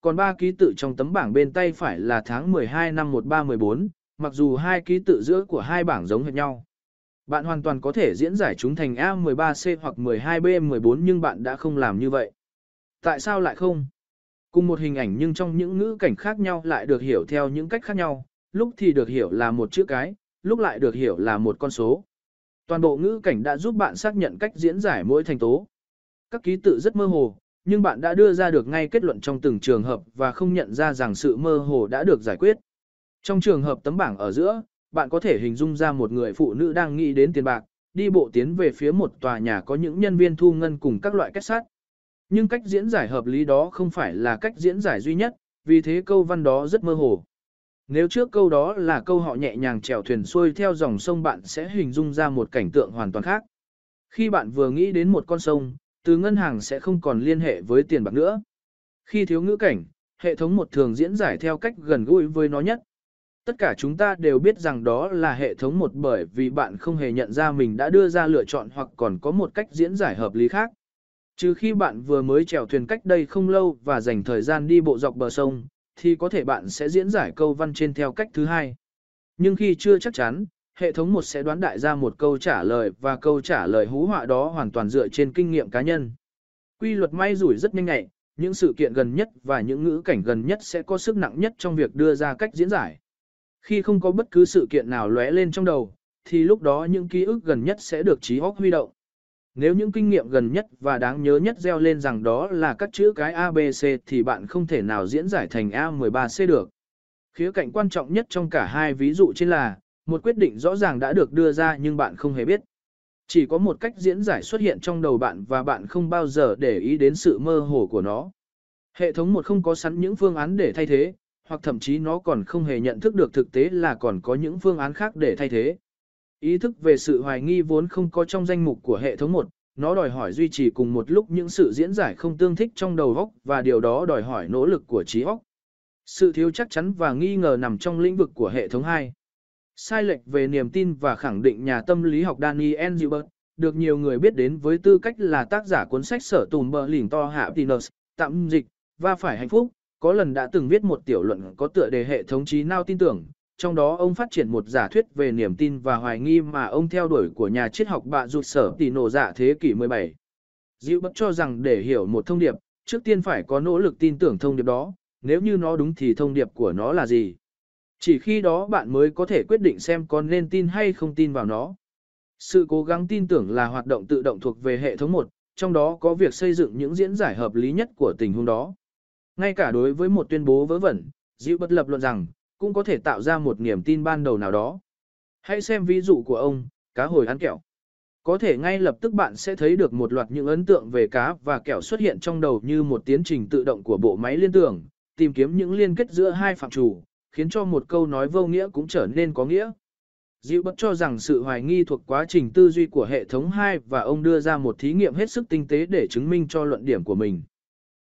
còn ba ký tự trong tấm bảng bên tay phải là tháng 12 năm 1314, mặc dù hai ký tự giữa của hai bảng giống hệt nhau. Bạn hoàn toàn có thể diễn giải chúng thành A13C hoặc 12B14 nhưng bạn đã không làm như vậy. Tại sao lại không? Cùng một hình ảnh nhưng trong những ngữ cảnh khác nhau lại được hiểu theo những cách khác nhau, lúc thì được hiểu là một chữ cái, lúc lại được hiểu là một con số. Toàn bộ ngữ cảnh đã giúp bạn xác nhận cách diễn giải mỗi thành tố. Các ký tự rất mơ hồ, nhưng bạn đã đưa ra được ngay kết luận trong từng trường hợp và không nhận ra rằng sự mơ hồ đã được giải quyết. Trong trường hợp tấm bảng ở giữa, bạn có thể hình dung ra một người phụ nữ đang nghĩ đến tiền bạc, đi bộ tiến về phía một tòa nhà có những nhân viên thu ngân cùng các loại kết sắt. Nhưng cách diễn giải hợp lý đó không phải là cách diễn giải duy nhất, vì thế câu văn đó rất mơ hồ. Nếu trước câu đó là câu họ nhẹ nhàng chèo thuyền xuôi theo dòng sông bạn sẽ hình dung ra một cảnh tượng hoàn toàn khác. Khi bạn vừa nghĩ đến một con sông, từ ngân hàng sẽ không còn liên hệ với tiền bạc nữa. Khi thiếu ngữ cảnh, hệ thống một thường diễn giải theo cách gần gũi với nó nhất. Tất cả chúng ta đều biết rằng đó là hệ thống một bởi vì bạn không hề nhận ra mình đã đưa ra lựa chọn hoặc còn có một cách diễn giải hợp lý khác. Trừ khi bạn vừa mới chèo thuyền cách đây không lâu và dành thời gian đi bộ dọc bờ sông, thì có thể bạn sẽ diễn giải câu văn trên theo cách thứ hai. Nhưng khi chưa chắc chắn, hệ thống một sẽ đoán đại ra một câu trả lời và câu trả lời hú họa đó hoàn toàn dựa trên kinh nghiệm cá nhân. Quy luật may rủi rất nhanh nhạy, những sự kiện gần nhất và những ngữ cảnh gần nhất sẽ có sức nặng nhất trong việc đưa ra cách diễn giải. Khi không có bất cứ sự kiện nào lóe lên trong đầu, thì lúc đó những ký ức gần nhất sẽ được trí óc huy động. Nếu những kinh nghiệm gần nhất và đáng nhớ nhất gieo lên rằng đó là các chữ cái ABC thì bạn không thể nào diễn giải thành A13C được. Khía cạnh quan trọng nhất trong cả hai ví dụ trên là, một quyết định rõ ràng đã được đưa ra nhưng bạn không hề biết. Chỉ có một cách diễn giải xuất hiện trong đầu bạn và bạn không bao giờ để ý đến sự mơ hồ của nó. Hệ thống một không có sẵn những phương án để thay thế, hoặc thậm chí nó còn không hề nhận thức được thực tế là còn có những phương án khác để thay thế. Ý thức về sự hoài nghi vốn không có trong danh mục của hệ thống một, nó đòi hỏi duy trì cùng một lúc những sự diễn giải không tương thích trong đầu óc và điều đó đòi hỏi nỗ lực của trí óc. Sự thiếu chắc chắn và nghi ngờ nằm trong lĩnh vực của hệ thống 2. Sai lệch về niềm tin và khẳng định nhà tâm lý học Daniel Gilbert, được nhiều người biết đến với tư cách là tác giả cuốn sách sở tùm bờ lỉnh to hạ Tinus, tạm dịch, và phải hạnh phúc, có lần đã từng viết một tiểu luận có tựa đề hệ thống trí nào tin tưởng, trong đó ông phát triển một giả thuyết về niềm tin và hoài nghi mà ông theo đuổi của nhà triết học bạ rụt sở tỷ nổ dạ thế kỷ 17. Diệu bất cho rằng để hiểu một thông điệp, trước tiên phải có nỗ lực tin tưởng thông điệp đó, nếu như nó đúng thì thông điệp của nó là gì. Chỉ khi đó bạn mới có thể quyết định xem con nên tin hay không tin vào nó. Sự cố gắng tin tưởng là hoạt động tự động thuộc về hệ thống một, trong đó có việc xây dựng những diễn giải hợp lý nhất của tình huống đó. Ngay cả đối với một tuyên bố vớ vẩn, Diệu bất lập luận rằng, cũng có thể tạo ra một niềm tin ban đầu nào đó. Hãy xem ví dụ của ông, cá hồi ăn kẹo. Có thể ngay lập tức bạn sẽ thấy được một loạt những ấn tượng về cá và kẹo xuất hiện trong đầu như một tiến trình tự động của bộ máy liên tưởng, tìm kiếm những liên kết giữa hai phạm chủ, khiến cho một câu nói vô nghĩa cũng trở nên có nghĩa. Dịu bất cho rằng sự hoài nghi thuộc quá trình tư duy của hệ thống 2 và ông đưa ra một thí nghiệm hết sức tinh tế để chứng minh cho luận điểm của mình.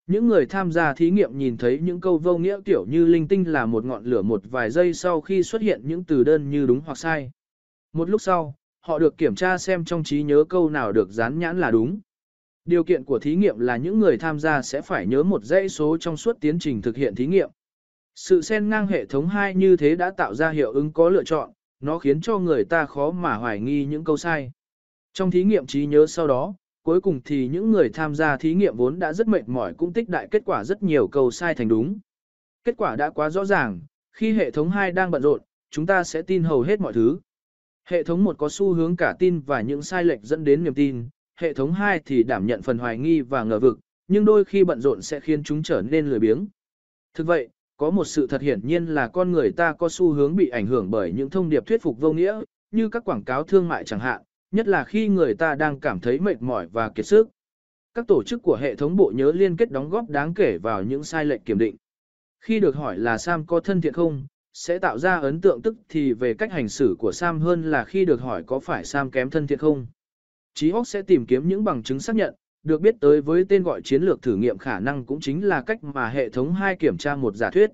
Những người tham gia thí nghiệm nhìn thấy những câu vô nghĩa kiểu như linh tinh là một ngọn lửa một vài giây sau khi xuất hiện những từ đơn như đúng hoặc sai. Một lúc sau, họ được kiểm tra xem trong trí nhớ câu nào được dán nhãn là đúng. Điều kiện của thí nghiệm là những người tham gia sẽ phải nhớ một dãy số trong suốt tiến trình thực hiện thí nghiệm. Sự xen ngang hệ thống hai như thế đã tạo ra hiệu ứng có lựa chọn, nó khiến cho người ta khó mà hoài nghi những câu sai. Trong thí nghiệm trí nhớ sau đó, cuối cùng thì những người tham gia thí nghiệm vốn đã rất mệt mỏi cũng tích đại kết quả rất nhiều câu sai thành đúng. Kết quả đã quá rõ ràng, khi hệ thống 2 đang bận rộn, chúng ta sẽ tin hầu hết mọi thứ. Hệ thống 1 có xu hướng cả tin và những sai lệch dẫn đến niềm tin, hệ thống 2 thì đảm nhận phần hoài nghi và ngờ vực, nhưng đôi khi bận rộn sẽ khiến chúng trở nên lười biếng. Thực vậy, có một sự thật hiển nhiên là con người ta có xu hướng bị ảnh hưởng bởi những thông điệp thuyết phục vô nghĩa, như các quảng cáo thương mại chẳng hạn, nhất là khi người ta đang cảm thấy mệt mỏi và kiệt sức. Các tổ chức của hệ thống bộ nhớ liên kết đóng góp đáng kể vào những sai lệch kiểm định. Khi được hỏi là Sam có thân thiện không, sẽ tạo ra ấn tượng tức thì về cách hành xử của Sam hơn là khi được hỏi có phải Sam kém thân thiện không. Chí óc sẽ tìm kiếm những bằng chứng xác nhận, được biết tới với tên gọi chiến lược thử nghiệm khả năng cũng chính là cách mà hệ thống hai kiểm tra một giả thuyết.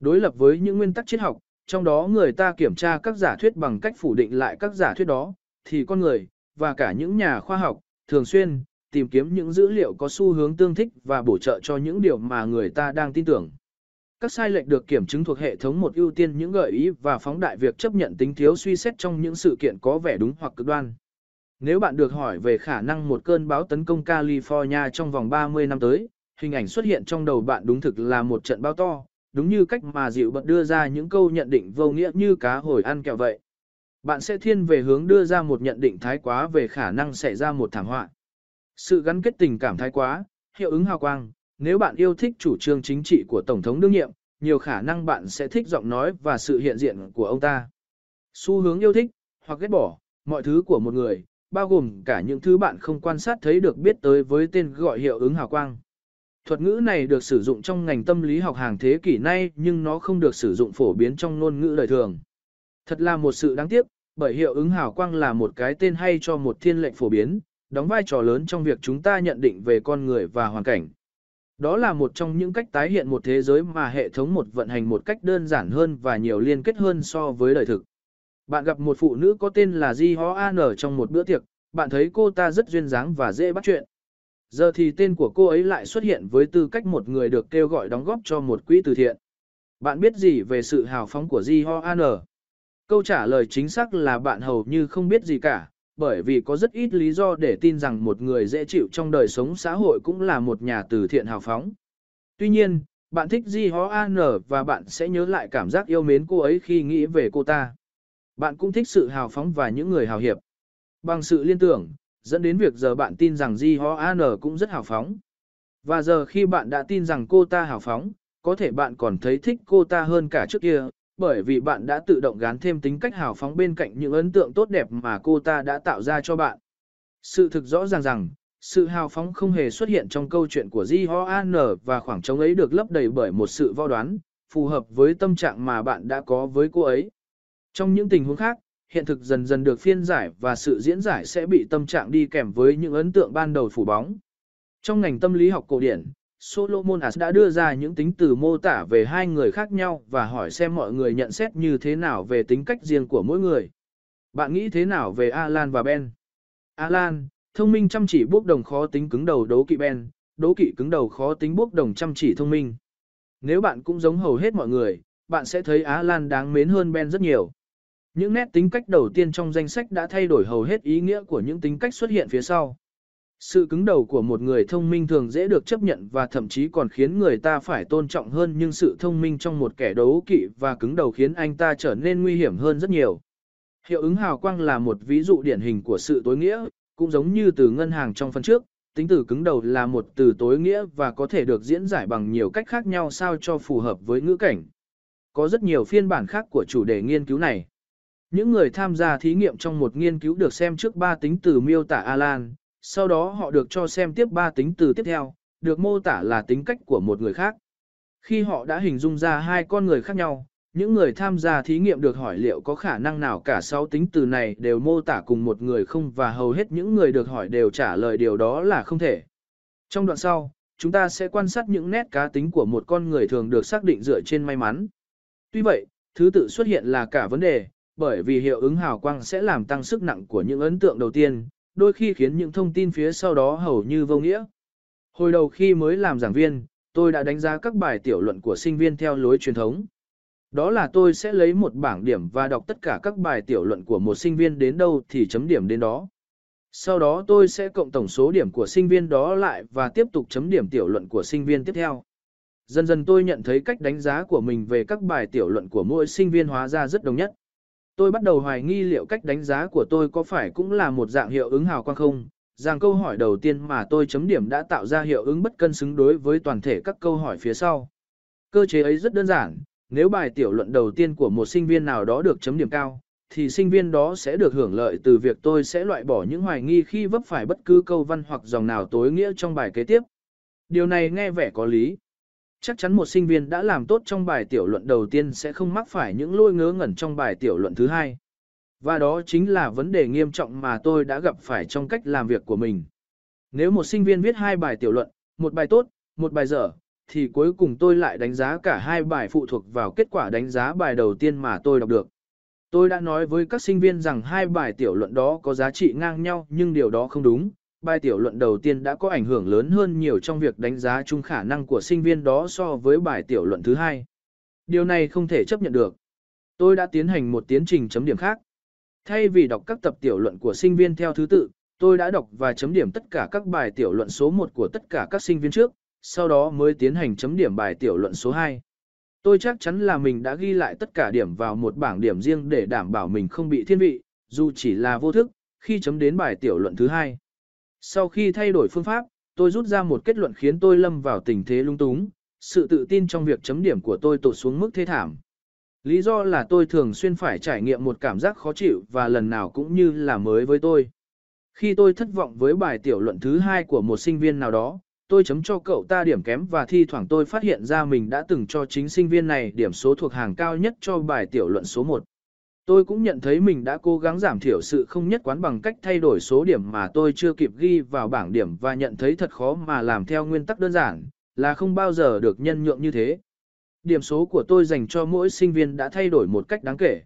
Đối lập với những nguyên tắc triết học, trong đó người ta kiểm tra các giả thuyết bằng cách phủ định lại các giả thuyết đó, thì con người, và cả những nhà khoa học, thường xuyên, tìm kiếm những dữ liệu có xu hướng tương thích và bổ trợ cho những điều mà người ta đang tin tưởng. Các sai lệch được kiểm chứng thuộc hệ thống một ưu tiên những gợi ý và phóng đại việc chấp nhận tính thiếu suy xét trong những sự kiện có vẻ đúng hoặc cực đoan. Nếu bạn được hỏi về khả năng một cơn bão tấn công California trong vòng 30 năm tới, hình ảnh xuất hiện trong đầu bạn đúng thực là một trận bão to, đúng như cách mà dịu bật đưa ra những câu nhận định vô nghĩa như cá hồi ăn kẹo vậy. Bạn sẽ thiên về hướng đưa ra một nhận định thái quá về khả năng xảy ra một thảm họa. Sự gắn kết tình cảm thái quá, hiệu ứng hào quang, nếu bạn yêu thích chủ trương chính trị của Tổng thống đương nhiệm, nhiều khả năng bạn sẽ thích giọng nói và sự hiện diện của ông ta. Xu hướng yêu thích, hoặc ghét bỏ, mọi thứ của một người, bao gồm cả những thứ bạn không quan sát thấy được biết tới với tên gọi hiệu ứng hào quang. Thuật ngữ này được sử dụng trong ngành tâm lý học hàng thế kỷ nay nhưng nó không được sử dụng phổ biến trong ngôn ngữ đời thường. Thật là một sự đáng tiếc, bởi hiệu ứng hào quang là một cái tên hay cho một thiên lệnh phổ biến, đóng vai trò lớn trong việc chúng ta nhận định về con người và hoàn cảnh. Đó là một trong những cách tái hiện một thế giới mà hệ thống một vận hành một cách đơn giản hơn và nhiều liên kết hơn so với đời thực. Bạn gặp một phụ nữ có tên là Di Ho An ở trong một bữa tiệc, bạn thấy cô ta rất duyên dáng và dễ bắt chuyện. Giờ thì tên của cô ấy lại xuất hiện với tư cách một người được kêu gọi đóng góp cho một quỹ từ thiện. Bạn biết gì về sự hào phóng của Di Ho An? Câu trả lời chính xác là bạn hầu như không biết gì cả, bởi vì có rất ít lý do để tin rằng một người dễ chịu trong đời sống xã hội cũng là một nhà từ thiện hào phóng. Tuy nhiên, bạn thích Di Ho An và bạn sẽ nhớ lại cảm giác yêu mến cô ấy khi nghĩ về cô ta. Bạn cũng thích sự hào phóng và những người hào hiệp. Bằng sự liên tưởng, dẫn đến việc giờ bạn tin rằng Di Ho An cũng rất hào phóng. Và giờ khi bạn đã tin rằng cô ta hào phóng, có thể bạn còn thấy thích cô ta hơn cả trước kia, bởi vì bạn đã tự động gán thêm tính cách hào phóng bên cạnh những ấn tượng tốt đẹp mà cô ta đã tạo ra cho bạn. Sự thực rõ ràng rằng, sự hào phóng không hề xuất hiện trong câu chuyện của Di Ho An và khoảng trống ấy được lấp đầy bởi một sự vo đoán, phù hợp với tâm trạng mà bạn đã có với cô ấy. Trong những tình huống khác, hiện thực dần dần được phiên giải và sự diễn giải sẽ bị tâm trạng đi kèm với những ấn tượng ban đầu phủ bóng. Trong ngành tâm lý học cổ điển, Solomon As đã đưa ra những tính từ mô tả về hai người khác nhau và hỏi xem mọi người nhận xét như thế nào về tính cách riêng của mỗi người. Bạn nghĩ thế nào về Alan và Ben? Alan, thông minh chăm chỉ bốc đồng khó tính cứng đầu đấu kỵ Ben, đấu kỵ cứng đầu khó tính bốc đồng chăm chỉ thông minh. Nếu bạn cũng giống hầu hết mọi người, bạn sẽ thấy Alan đáng mến hơn Ben rất nhiều. Những nét tính cách đầu tiên trong danh sách đã thay đổi hầu hết ý nghĩa của những tính cách xuất hiện phía sau. Sự cứng đầu của một người thông minh thường dễ được chấp nhận và thậm chí còn khiến người ta phải tôn trọng hơn nhưng sự thông minh trong một kẻ đấu kỵ và cứng đầu khiến anh ta trở nên nguy hiểm hơn rất nhiều. Hiệu ứng hào quang là một ví dụ điển hình của sự tối nghĩa, cũng giống như từ ngân hàng trong phần trước, tính từ cứng đầu là một từ tối nghĩa và có thể được diễn giải bằng nhiều cách khác nhau sao cho phù hợp với ngữ cảnh. Có rất nhiều phiên bản khác của chủ đề nghiên cứu này. Những người tham gia thí nghiệm trong một nghiên cứu được xem trước ba tính từ miêu tả Alan, sau đó họ được cho xem tiếp ba tính từ tiếp theo, được mô tả là tính cách của một người khác. Khi họ đã hình dung ra hai con người khác nhau, những người tham gia thí nghiệm được hỏi liệu có khả năng nào cả sáu tính từ này đều mô tả cùng một người không và hầu hết những người được hỏi đều trả lời điều đó là không thể. Trong đoạn sau, chúng ta sẽ quan sát những nét cá tính của một con người thường được xác định dựa trên may mắn. Tuy vậy, thứ tự xuất hiện là cả vấn đề, bởi vì hiệu ứng hào quang sẽ làm tăng sức nặng của những ấn tượng đầu tiên, đôi khi khiến những thông tin phía sau đó hầu như vô nghĩa. Hồi đầu khi mới làm giảng viên, tôi đã đánh giá các bài tiểu luận của sinh viên theo lối truyền thống. Đó là tôi sẽ lấy một bảng điểm và đọc tất cả các bài tiểu luận của một sinh viên đến đâu thì chấm điểm đến đó. Sau đó tôi sẽ cộng tổng số điểm của sinh viên đó lại và tiếp tục chấm điểm tiểu luận của sinh viên tiếp theo. Dần dần tôi nhận thấy cách đánh giá của mình về các bài tiểu luận của mỗi sinh viên hóa ra rất đồng nhất. Tôi bắt đầu hoài nghi liệu cách đánh giá của tôi có phải cũng là một dạng hiệu ứng hào quang không, rằng câu hỏi đầu tiên mà tôi chấm điểm đã tạo ra hiệu ứng bất cân xứng đối với toàn thể các câu hỏi phía sau. Cơ chế ấy rất đơn giản, nếu bài tiểu luận đầu tiên của một sinh viên nào đó được chấm điểm cao, thì sinh viên đó sẽ được hưởng lợi từ việc tôi sẽ loại bỏ những hoài nghi khi vấp phải bất cứ câu văn hoặc dòng nào tối nghĩa trong bài kế tiếp. Điều này nghe vẻ có lý. Chắc chắn một sinh viên đã làm tốt trong bài tiểu luận đầu tiên sẽ không mắc phải những lỗi ngớ ngẩn trong bài tiểu luận thứ hai. Và đó chính là vấn đề nghiêm trọng mà tôi đã gặp phải trong cách làm việc của mình. Nếu một sinh viên viết hai bài tiểu luận, một bài tốt, một bài dở, thì cuối cùng tôi lại đánh giá cả hai bài phụ thuộc vào kết quả đánh giá bài đầu tiên mà tôi đọc được. Tôi đã nói với các sinh viên rằng hai bài tiểu luận đó có giá trị ngang nhau nhưng điều đó không đúng, bài tiểu luận đầu tiên đã có ảnh hưởng lớn hơn nhiều trong việc đánh giá chung khả năng của sinh viên đó so với bài tiểu luận thứ hai. Điều này không thể chấp nhận được. Tôi đã tiến hành một tiến trình chấm điểm khác. Thay vì đọc các tập tiểu luận của sinh viên theo thứ tự, tôi đã đọc và chấm điểm tất cả các bài tiểu luận số 1 của tất cả các sinh viên trước, sau đó mới tiến hành chấm điểm bài tiểu luận số 2. Tôi chắc chắn là mình đã ghi lại tất cả điểm vào một bảng điểm riêng để đảm bảo mình không bị thiên vị, dù chỉ là vô thức, khi chấm đến bài tiểu luận thứ hai. Sau khi thay đổi phương pháp, tôi rút ra một kết luận khiến tôi lâm vào tình thế lung túng, sự tự tin trong việc chấm điểm của tôi tụt xuống mức thế thảm. Lý do là tôi thường xuyên phải trải nghiệm một cảm giác khó chịu và lần nào cũng như là mới với tôi. Khi tôi thất vọng với bài tiểu luận thứ hai của một sinh viên nào đó, tôi chấm cho cậu ta điểm kém và thi thoảng tôi phát hiện ra mình đã từng cho chính sinh viên này điểm số thuộc hàng cao nhất cho bài tiểu luận số 1. Tôi cũng nhận thấy mình đã cố gắng giảm thiểu sự không nhất quán bằng cách thay đổi số điểm mà tôi chưa kịp ghi vào bảng điểm và nhận thấy thật khó mà làm theo nguyên tắc đơn giản, là không bao giờ được nhân nhượng như thế. Điểm số của tôi dành cho mỗi sinh viên đã thay đổi một cách đáng kể.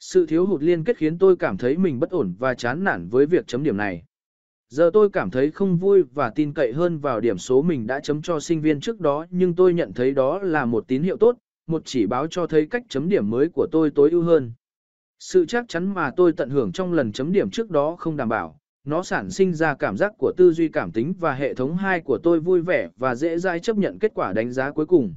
Sự thiếu hụt liên kết khiến tôi cảm thấy mình bất ổn và chán nản với việc chấm điểm này. Giờ tôi cảm thấy không vui và tin cậy hơn vào điểm số mình đã chấm cho sinh viên trước đó nhưng tôi nhận thấy đó là một tín hiệu tốt, một chỉ báo cho thấy cách chấm điểm mới của tôi tối ưu hơn. Sự chắc chắn mà tôi tận hưởng trong lần chấm điểm trước đó không đảm bảo, nó sản sinh ra cảm giác của tư duy cảm tính và hệ thống hai của tôi vui vẻ và dễ dãi chấp nhận kết quả đánh giá cuối cùng.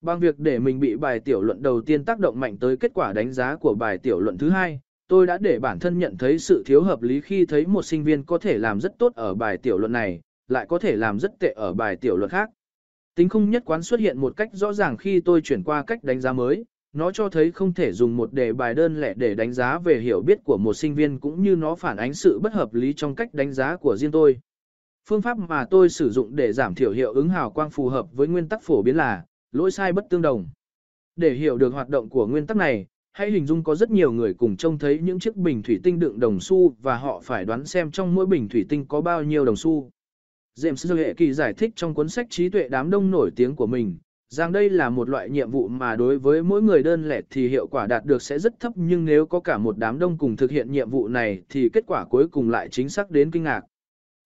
Bằng việc để mình bị bài tiểu luận đầu tiên tác động mạnh tới kết quả đánh giá của bài tiểu luận thứ hai, tôi đã để bản thân nhận thấy sự thiếu hợp lý khi thấy một sinh viên có thể làm rất tốt ở bài tiểu luận này, lại có thể làm rất tệ ở bài tiểu luận khác. Tính không nhất quán xuất hiện một cách rõ ràng khi tôi chuyển qua cách đánh giá mới, nó cho thấy không thể dùng một đề bài đơn lẻ để đánh giá về hiểu biết của một sinh viên cũng như nó phản ánh sự bất hợp lý trong cách đánh giá của riêng tôi. Phương pháp mà tôi sử dụng để giảm thiểu hiệu ứng hào quang phù hợp với nguyên tắc phổ biến là lỗi sai bất tương đồng. Để hiểu được hoạt động của nguyên tắc này, hãy hình dung có rất nhiều người cùng trông thấy những chiếc bình thủy tinh đựng đồng xu và họ phải đoán xem trong mỗi bình thủy tinh có bao nhiêu đồng xu. James Hệ Kỳ giải thích trong cuốn sách trí tuệ đám đông nổi tiếng của mình, rằng đây là một loại nhiệm vụ mà đối với mỗi người đơn lẻ thì hiệu quả đạt được sẽ rất thấp nhưng nếu có cả một đám đông cùng thực hiện nhiệm vụ này thì kết quả cuối cùng lại chính xác đến kinh ngạc.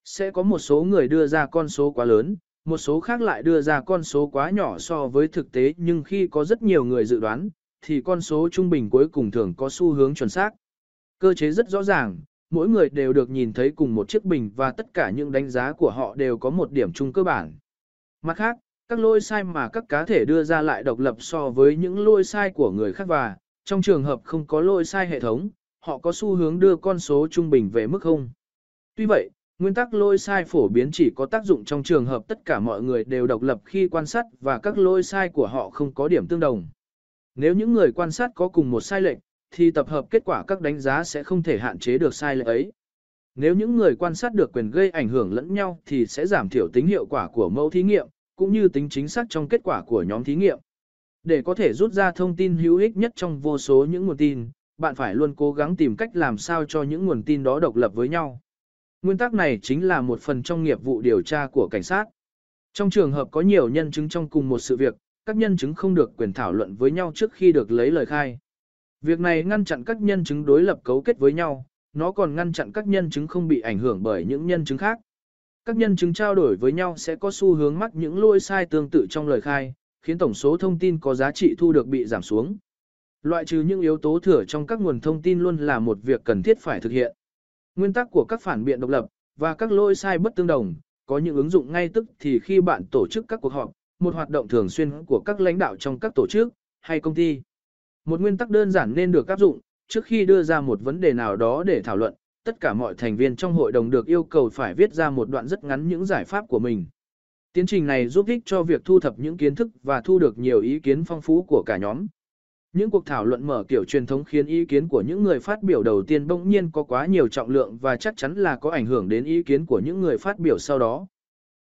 Sẽ có một số người đưa ra con số quá lớn, một số khác lại đưa ra con số quá nhỏ so với thực tế nhưng khi có rất nhiều người dự đoán, thì con số trung bình cuối cùng thường có xu hướng chuẩn xác. Cơ chế rất rõ ràng, mỗi người đều được nhìn thấy cùng một chiếc bình và tất cả những đánh giá của họ đều có một điểm chung cơ bản. Mặt khác, các lỗi sai mà các cá thể đưa ra lại độc lập so với những lỗi sai của người khác và, trong trường hợp không có lỗi sai hệ thống, họ có xu hướng đưa con số trung bình về mức không. Tuy vậy, nguyên tắc lỗi sai phổ biến chỉ có tác dụng trong trường hợp tất cả mọi người đều độc lập khi quan sát và các lỗi sai của họ không có điểm tương đồng. Nếu những người quan sát có cùng một sai lệch, thì tập hợp kết quả các đánh giá sẽ không thể hạn chế được sai lệch ấy. Nếu những người quan sát được quyền gây ảnh hưởng lẫn nhau thì sẽ giảm thiểu tính hiệu quả của mẫu thí nghiệm, cũng như tính chính xác trong kết quả của nhóm thí nghiệm. Để có thể rút ra thông tin hữu ích nhất trong vô số những nguồn tin, bạn phải luôn cố gắng tìm cách làm sao cho những nguồn tin đó độc lập với nhau. Nguyên tắc này chính là một phần trong nghiệp vụ điều tra của cảnh sát. Trong trường hợp có nhiều nhân chứng trong cùng một sự việc, các nhân chứng không được quyền thảo luận với nhau trước khi được lấy lời khai. Việc này ngăn chặn các nhân chứng đối lập cấu kết với nhau, nó còn ngăn chặn các nhân chứng không bị ảnh hưởng bởi những nhân chứng khác. Các nhân chứng trao đổi với nhau sẽ có xu hướng mắc những lỗi sai tương tự trong lời khai, khiến tổng số thông tin có giá trị thu được bị giảm xuống. Loại trừ những yếu tố thừa trong các nguồn thông tin luôn là một việc cần thiết phải thực hiện. Nguyên tắc của các phản biện độc lập và các lỗi sai bất tương đồng, có những ứng dụng ngay tức thì khi bạn tổ chức các cuộc họp, một hoạt động thường xuyên của các lãnh đạo trong các tổ chức hay công ty. Một nguyên tắc đơn giản nên được áp dụng trước khi đưa ra một vấn đề nào đó để thảo luận, tất cả mọi thành viên trong hội đồng được yêu cầu phải viết ra một đoạn rất ngắn những giải pháp của mình. Tiến trình này giúp ích cho việc thu thập những kiến thức và thu được nhiều ý kiến phong phú của cả nhóm. Những cuộc thảo luận mở kiểu truyền thống khiến ý kiến của những người phát biểu đầu tiên bỗng nhiên có quá nhiều trọng lượng và chắc chắn là có ảnh hưởng đến ý kiến của những người phát biểu sau đó.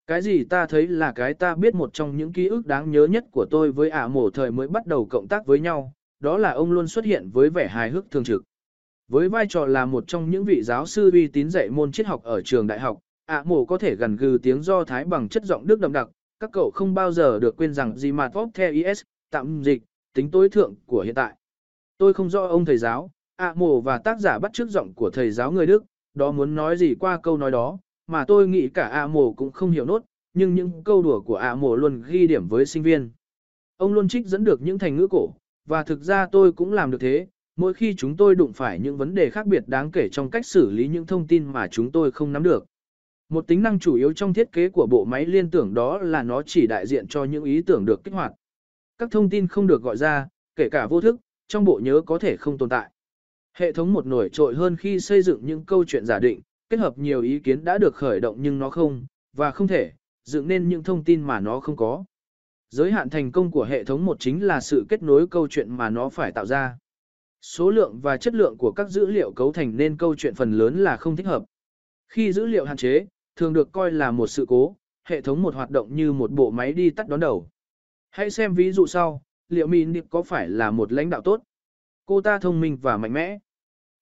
Cái gì ta thấy là cái ta biết một trong những ký ức đáng nhớ nhất của tôi với ả mổ thời mới bắt đầu cộng tác với nhau, đó là ông luôn xuất hiện với vẻ hài hước thường trực. Với vai trò là một trong những vị giáo sư uy tín dạy môn triết học ở trường đại học, ả mổ có thể gần gừ tiếng do thái bằng chất giọng đức đậm đặc, các cậu không bao giờ được quên rằng gì mà top theo is, tạm dịch, tính tối thượng của hiện tại. Tôi không rõ ông thầy giáo, ạ mổ và tác giả bắt chước giọng của thầy giáo người Đức, đó muốn nói gì qua câu nói đó, mà tôi nghĩ cả ạ mổ cũng không hiểu nốt, nhưng những câu đùa của ạ mổ luôn ghi điểm với sinh viên. Ông luôn trích dẫn được những thành ngữ cổ, và thực ra tôi cũng làm được thế, mỗi khi chúng tôi đụng phải những vấn đề khác biệt đáng kể trong cách xử lý những thông tin mà chúng tôi không nắm được. Một tính năng chủ yếu trong thiết kế của bộ máy liên tưởng đó là nó chỉ đại diện cho những ý tưởng được kích hoạt. Các thông tin không được gọi ra, kể cả vô thức, trong bộ nhớ có thể không tồn tại. Hệ thống một nổi trội hơn khi xây dựng những câu chuyện giả định, kết hợp nhiều ý kiến đã được khởi động nhưng nó không, và không thể, dựng nên những thông tin mà nó không có. Giới hạn thành công của hệ thống một chính là sự kết nối câu chuyện mà nó phải tạo ra. Số lượng và chất lượng của các dữ liệu cấu thành nên câu chuyện phần lớn là không thích hợp. Khi dữ liệu hạn chế, thường được coi là một sự cố, hệ thống một hoạt động như một bộ máy đi tắt đón đầu. Hãy xem ví dụ sau, liệu Min Điệp có phải là một lãnh đạo tốt? Cô ta thông minh và mạnh mẽ.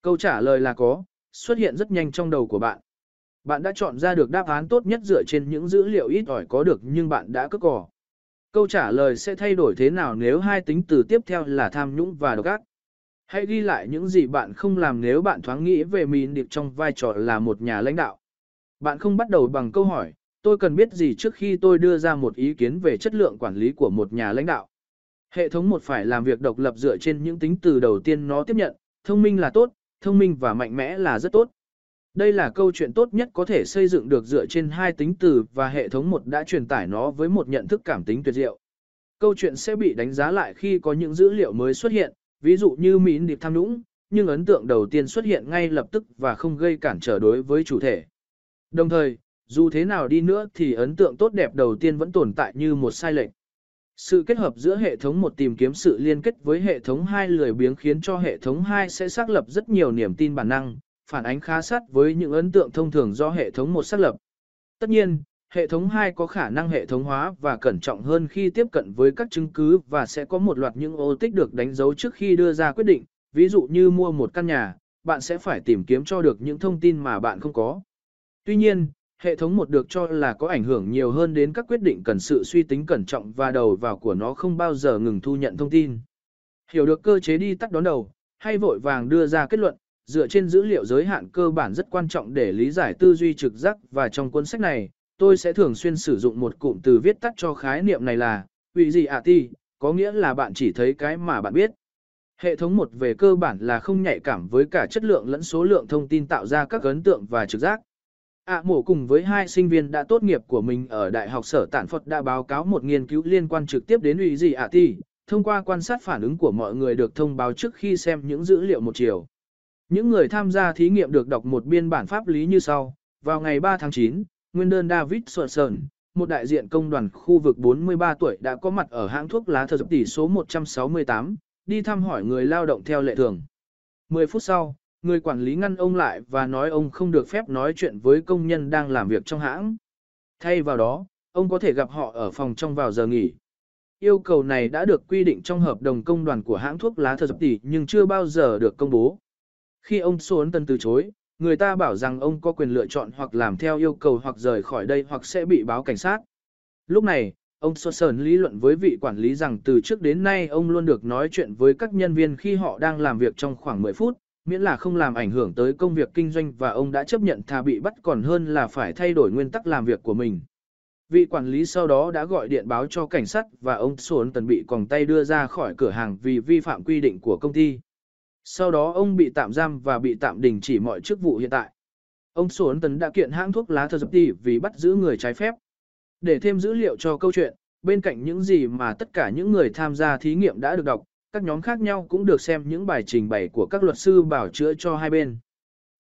Câu trả lời là có, xuất hiện rất nhanh trong đầu của bạn. Bạn đã chọn ra được đáp án tốt nhất dựa trên những dữ liệu ít ỏi có được nhưng bạn đã cất cỏ. Câu trả lời sẽ thay đổi thế nào nếu hai tính từ tiếp theo là tham nhũng và độc ác? Hãy ghi lại những gì bạn không làm nếu bạn thoáng nghĩ về mình Điệp trong vai trò là một nhà lãnh đạo. Bạn không bắt đầu bằng câu hỏi, tôi cần biết gì trước khi tôi đưa ra một ý kiến về chất lượng quản lý của một nhà lãnh đạo. Hệ thống một phải làm việc độc lập dựa trên những tính từ đầu tiên nó tiếp nhận, thông minh là tốt, thông minh và mạnh mẽ là rất tốt. Đây là câu chuyện tốt nhất có thể xây dựng được dựa trên hai tính từ và hệ thống một đã truyền tải nó với một nhận thức cảm tính tuyệt diệu. Câu chuyện sẽ bị đánh giá lại khi có những dữ liệu mới xuất hiện, ví dụ như Mỹ điệp tham nhũng, nhưng ấn tượng đầu tiên xuất hiện ngay lập tức và không gây cản trở đối với chủ thể. Đồng thời, dù thế nào đi nữa thì ấn tượng tốt đẹp đầu tiên vẫn tồn tại như một sai lệch. Sự kết hợp giữa hệ thống một tìm kiếm sự liên kết với hệ thống hai lười biếng khiến cho hệ thống hai sẽ xác lập rất nhiều niềm tin bản năng, phản ánh khá sát với những ấn tượng thông thường do hệ thống một xác lập. Tất nhiên, hệ thống 2 có khả năng hệ thống hóa và cẩn trọng hơn khi tiếp cận với các chứng cứ và sẽ có một loạt những ô tích được đánh dấu trước khi đưa ra quyết định, ví dụ như mua một căn nhà, bạn sẽ phải tìm kiếm cho được những thông tin mà bạn không có. Tuy nhiên, hệ thống một được cho là có ảnh hưởng nhiều hơn đến các quyết định cần sự suy tính cẩn trọng và đầu vào của nó không bao giờ ngừng thu nhận thông tin. Hiểu được cơ chế đi tắt đón đầu, hay vội vàng đưa ra kết luận, dựa trên dữ liệu giới hạn cơ bản rất quan trọng để lý giải tư duy trực giác và trong cuốn sách này, tôi sẽ thường xuyên sử dụng một cụm từ viết tắt cho khái niệm này là, vì gì ạ ti, có nghĩa là bạn chỉ thấy cái mà bạn biết. Hệ thống một về cơ bản là không nhạy cảm với cả chất lượng lẫn số lượng thông tin tạo ra các ấn tượng và trực giác. ạ à, mổ cùng với hai sinh viên đã tốt nghiệp của mình ở Đại học Sở Tản Phật đã báo cáo một nghiên cứu liên quan trực tiếp đến ủy gì ạ ti, thông qua quan sát phản ứng của mọi người được thông báo trước khi xem những dữ liệu một chiều. Những người tham gia thí nghiệm được đọc một biên bản pháp lý như sau. Vào ngày 3 tháng 9, nguyên đơn David Swanson, một đại diện công đoàn khu vực 43 tuổi đã có mặt ở hãng thuốc lá thờ tỷ số 168, đi thăm hỏi người lao động theo lệ thường. 10 phút sau, người quản lý ngăn ông lại và nói ông không được phép nói chuyện với công nhân đang làm việc trong hãng. Thay vào đó, ông có thể gặp họ ở phòng trong vào giờ nghỉ. Yêu cầu này đã được quy định trong hợp đồng công đoàn của hãng thuốc lá thờ tỷ nhưng chưa bao giờ được công bố. Khi ông Xuân Tân từ chối, người ta bảo rằng ông có quyền lựa chọn hoặc làm theo yêu cầu hoặc rời khỏi đây hoặc sẽ bị báo cảnh sát. Lúc này, ông Xuân lý luận với vị quản lý rằng từ trước đến nay ông luôn được nói chuyện với các nhân viên khi họ đang làm việc trong khoảng 10 phút, miễn là không làm ảnh hưởng tới công việc kinh doanh và ông đã chấp nhận thà bị bắt còn hơn là phải thay đổi nguyên tắc làm việc của mình. Vị quản lý sau đó đã gọi điện báo cho cảnh sát và ông Xuân Tần bị còng tay đưa ra khỏi cửa hàng vì vi phạm quy định của công ty. Sau đó ông bị tạm giam và bị tạm đình chỉ mọi chức vụ hiện tại. Ông Sổn Tấn đã kiện hãng thuốc lá thờ dập tỷ vì bắt giữ người trái phép. Để thêm dữ liệu cho câu chuyện, bên cạnh những gì mà tất cả những người tham gia thí nghiệm đã được đọc, các nhóm khác nhau cũng được xem những bài trình bày của các luật sư bảo chữa cho hai bên.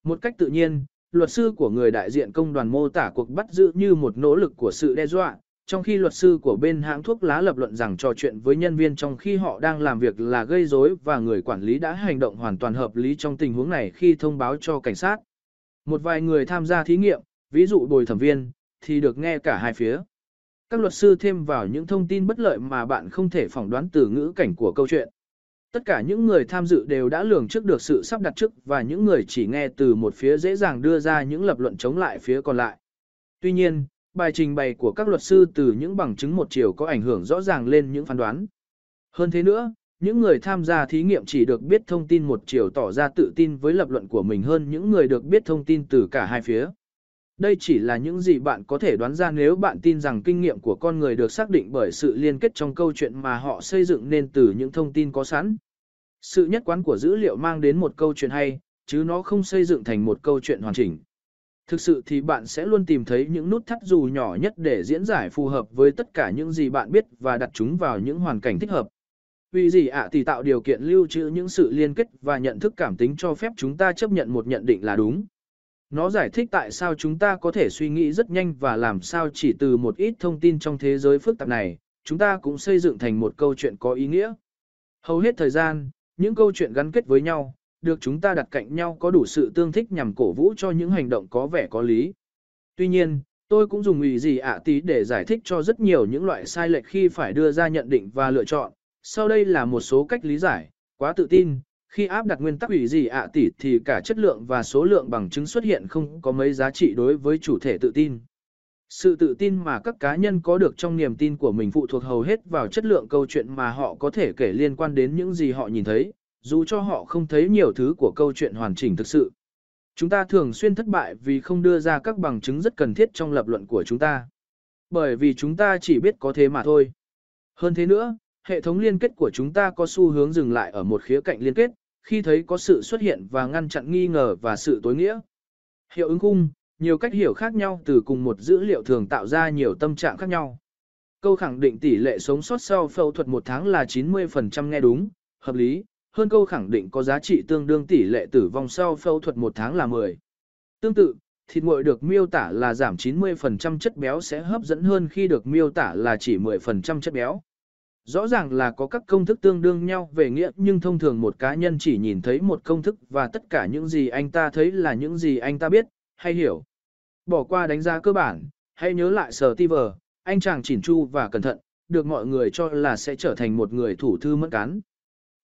Một cách tự nhiên, luật sư của người đại diện công đoàn mô tả cuộc bắt giữ như một nỗ lực của sự đe dọa, trong khi luật sư của bên hãng thuốc lá lập luận rằng trò chuyện với nhân viên trong khi họ đang làm việc là gây rối và người quản lý đã hành động hoàn toàn hợp lý trong tình huống này khi thông báo cho cảnh sát. Một vài người tham gia thí nghiệm, ví dụ bồi thẩm viên, thì được nghe cả hai phía. Các luật sư thêm vào những thông tin bất lợi mà bạn không thể phỏng đoán từ ngữ cảnh của câu chuyện. Tất cả những người tham dự đều đã lường trước được sự sắp đặt trước và những người chỉ nghe từ một phía dễ dàng đưa ra những lập luận chống lại phía còn lại. Tuy nhiên, Bài trình bày của các luật sư từ những bằng chứng một chiều có ảnh hưởng rõ ràng lên những phán đoán. Hơn thế nữa, những người tham gia thí nghiệm chỉ được biết thông tin một chiều tỏ ra tự tin với lập luận của mình hơn những người được biết thông tin từ cả hai phía. Đây chỉ là những gì bạn có thể đoán ra nếu bạn tin rằng kinh nghiệm của con người được xác định bởi sự liên kết trong câu chuyện mà họ xây dựng nên từ những thông tin có sẵn. Sự nhất quán của dữ liệu mang đến một câu chuyện hay, chứ nó không xây dựng thành một câu chuyện hoàn chỉnh. Thực sự thì bạn sẽ luôn tìm thấy những nút thắt dù nhỏ nhất để diễn giải phù hợp với tất cả những gì bạn biết và đặt chúng vào những hoàn cảnh thích hợp. Vì gì ạ thì tạo điều kiện lưu trữ những sự liên kết và nhận thức cảm tính cho phép chúng ta chấp nhận một nhận định là đúng. Nó giải thích tại sao chúng ta có thể suy nghĩ rất nhanh và làm sao chỉ từ một ít thông tin trong thế giới phức tạp này, chúng ta cũng xây dựng thành một câu chuyện có ý nghĩa. Hầu hết thời gian, những câu chuyện gắn kết với nhau, được chúng ta đặt cạnh nhau có đủ sự tương thích nhằm cổ vũ cho những hành động có vẻ có lý. Tuy nhiên, tôi cũng dùng ý gì ạ tí để giải thích cho rất nhiều những loại sai lệch khi phải đưa ra nhận định và lựa chọn. Sau đây là một số cách lý giải, quá tự tin, khi áp đặt nguyên tắc ủy gì ạ tỷ thì cả chất lượng và số lượng bằng chứng xuất hiện không có mấy giá trị đối với chủ thể tự tin. Sự tự tin mà các cá nhân có được trong niềm tin của mình phụ thuộc hầu hết vào chất lượng câu chuyện mà họ có thể kể liên quan đến những gì họ nhìn thấy, dù cho họ không thấy nhiều thứ của câu chuyện hoàn chỉnh thực sự. Chúng ta thường xuyên thất bại vì không đưa ra các bằng chứng rất cần thiết trong lập luận của chúng ta. Bởi vì chúng ta chỉ biết có thế mà thôi. Hơn thế nữa, hệ thống liên kết của chúng ta có xu hướng dừng lại ở một khía cạnh liên kết, khi thấy có sự xuất hiện và ngăn chặn nghi ngờ và sự tối nghĩa. Hiệu ứng khung, nhiều cách hiểu khác nhau từ cùng một dữ liệu thường tạo ra nhiều tâm trạng khác nhau. Câu khẳng định tỷ lệ sống sót sau phẫu thuật một tháng là 90% nghe đúng, hợp lý, hơn câu khẳng định có giá trị tương đương tỷ lệ tử vong sau phẫu thuật một tháng là 10. Tương tự, thịt nguội được miêu tả là giảm 90% chất béo sẽ hấp dẫn hơn khi được miêu tả là chỉ 10% chất béo. Rõ ràng là có các công thức tương đương nhau về nghĩa nhưng thông thường một cá nhân chỉ nhìn thấy một công thức và tất cả những gì anh ta thấy là những gì anh ta biết, hay hiểu. Bỏ qua đánh giá cơ bản, hãy nhớ lại sở ti vờ, anh chàng chỉn chu và cẩn thận, được mọi người cho là sẽ trở thành một người thủ thư mẫn cán.